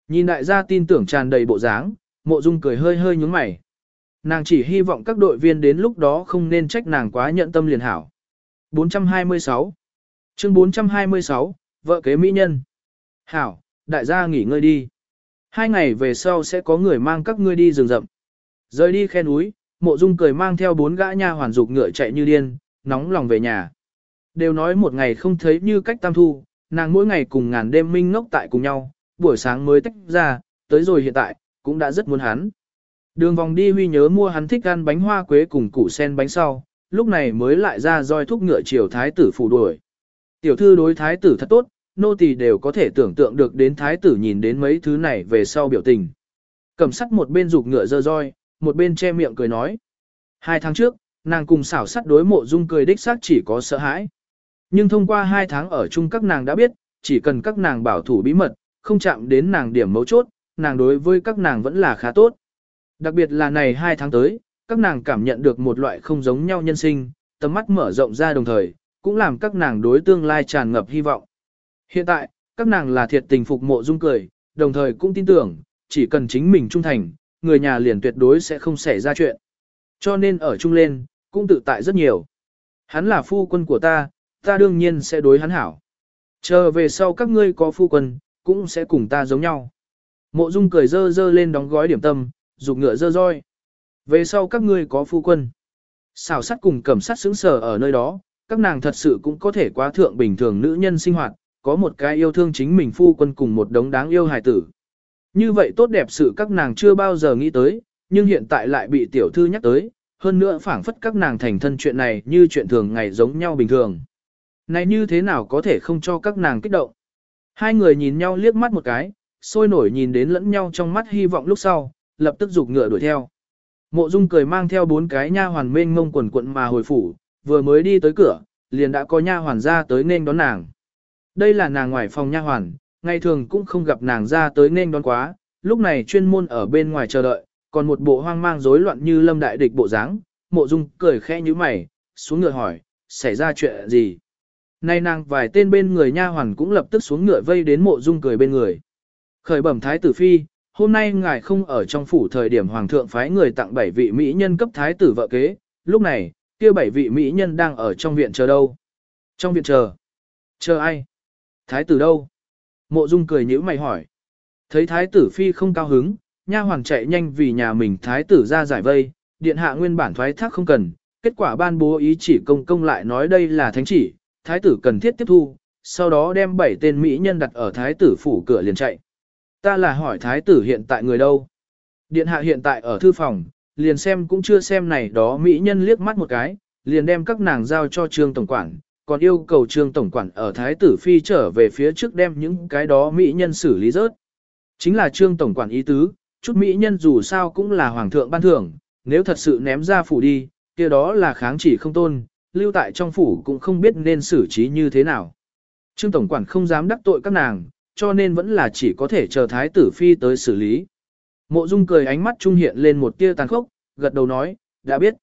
Nhìn đại gia tin tưởng tràn đầy bộ dáng, mộ dung cười hơi hơi nhúng mày. Nàng chỉ hy vọng các đội viên đến lúc đó không nên trách nàng quá nhận tâm liền hảo. 426 Chương 426, vợ kế mỹ nhân. Hảo, đại gia nghỉ ngơi đi. Hai ngày về sau sẽ có người mang các ngươi đi rừng rậm. Rời đi khe núi, mộ dung cười mang theo bốn gã nha hoàn dục ngựa chạy như điên, nóng lòng về nhà. Đều nói một ngày không thấy như cách tam thu, nàng mỗi ngày cùng ngàn đêm minh ngốc tại cùng nhau, buổi sáng mới tách ra, tới rồi hiện tại, cũng đã rất muốn hắn. Đường vòng đi huy nhớ mua hắn thích ăn bánh hoa quế cùng củ sen bánh sau, lúc này mới lại ra roi thúc ngựa chiều thái tử phủ đuổi. Tiểu thư đối thái tử thật tốt, nô tỳ đều có thể tưởng tượng được đến thái tử nhìn đến mấy thứ này về sau biểu tình. Cầm sắt một bên rụt ngựa dơ roi, một bên che miệng cười nói. Hai tháng trước, nàng cùng xảo sắt đối mộ dung cười đích xác chỉ có sợ hãi. Nhưng thông qua hai tháng ở chung các nàng đã biết, chỉ cần các nàng bảo thủ bí mật, không chạm đến nàng điểm mấu chốt, nàng đối với các nàng vẫn là khá tốt. Đặc biệt là này hai tháng tới, các nàng cảm nhận được một loại không giống nhau nhân sinh, tầm mắt mở rộng ra đồng thời, cũng làm các nàng đối tương lai tràn ngập hy vọng. Hiện tại, các nàng là thiệt tình phục mộ dung cười, đồng thời cũng tin tưởng, chỉ cần chính mình trung thành, người nhà liền tuyệt đối sẽ không xảy ra chuyện. Cho nên ở chung lên, cũng tự tại rất nhiều. Hắn là phu quân của ta, ta đương nhiên sẽ đối hắn hảo. Chờ về sau các ngươi có phu quân, cũng sẽ cùng ta giống nhau. Mộ Dung cười dơ dơ lên đóng gói điểm tâm, dục ngựa dơ roi. Về sau các ngươi có phu quân. Xảo sắt cùng cẩm sắt xứng sở ở nơi đó, các nàng thật sự cũng có thể quá thượng bình thường nữ nhân sinh hoạt, có một cái yêu thương chính mình phu quân cùng một đống đáng yêu hài tử. Như vậy tốt đẹp sự các nàng chưa bao giờ nghĩ tới, nhưng hiện tại lại bị tiểu thư nhắc tới, hơn nữa phảng phất các nàng thành thân chuyện này như chuyện thường ngày giống nhau bình thường. Này như thế nào có thể không cho các nàng kích động? Hai người nhìn nhau liếc mắt một cái, sôi nổi nhìn đến lẫn nhau trong mắt hy vọng lúc sau, lập tức giục ngựa đuổi theo. Mộ Dung cười mang theo bốn cái nha hoàn mênh ngông quần quận mà hồi phủ, vừa mới đi tới cửa, liền đã có nha hoàn ra tới nên đón nàng. Đây là nàng ngoài phòng nha hoàn, ngày thường cũng không gặp nàng ra tới nên đón quá, lúc này chuyên môn ở bên ngoài chờ đợi, còn một bộ hoang mang rối loạn như lâm đại địch bộ dáng. Mộ Dung cười khẽ như mày, xuống ngựa hỏi, xảy ra chuyện gì? Nay nàng vài tên bên người nha hoàn cũng lập tức xuống ngựa vây đến Mộ Dung cười bên người. Khởi bẩm thái tử phi, hôm nay ngài không ở trong phủ thời điểm hoàng thượng phái người tặng bảy vị mỹ nhân cấp thái tử vợ kế, lúc này, kia bảy vị mỹ nhân đang ở trong viện chờ đâu? Trong viện chờ? Chờ ai? Thái tử đâu? Mộ Dung cười nhíu mày hỏi. Thấy thái tử phi không cao hứng, nha hoàng chạy nhanh vì nhà mình thái tử ra giải vây, điện hạ nguyên bản thoái thác không cần, kết quả ban bố ý chỉ công công lại nói đây là thánh chỉ, thái tử cần thiết tiếp thu, sau đó đem bảy tên mỹ nhân đặt ở thái tử phủ cửa liền chạy. Ta là hỏi thái tử hiện tại người đâu? Điện hạ hiện tại ở thư phòng, liền xem cũng chưa xem này đó mỹ nhân liếc mắt một cái, liền đem các nàng giao cho trương tổng quản, còn yêu cầu trương tổng quản ở thái tử phi trở về phía trước đem những cái đó mỹ nhân xử lý rớt. Chính là trương tổng quản ý tứ, chút mỹ nhân dù sao cũng là hoàng thượng ban thưởng, nếu thật sự ném ra phủ đi, kia đó là kháng chỉ không tôn, lưu tại trong phủ cũng không biết nên xử trí như thế nào. Trương tổng quản không dám đắc tội các nàng, cho nên vẫn là chỉ có thể chờ thái tử phi tới xử lý. Mộ Dung cười ánh mắt trung hiện lên một tia tàn khốc, gật đầu nói, đã biết.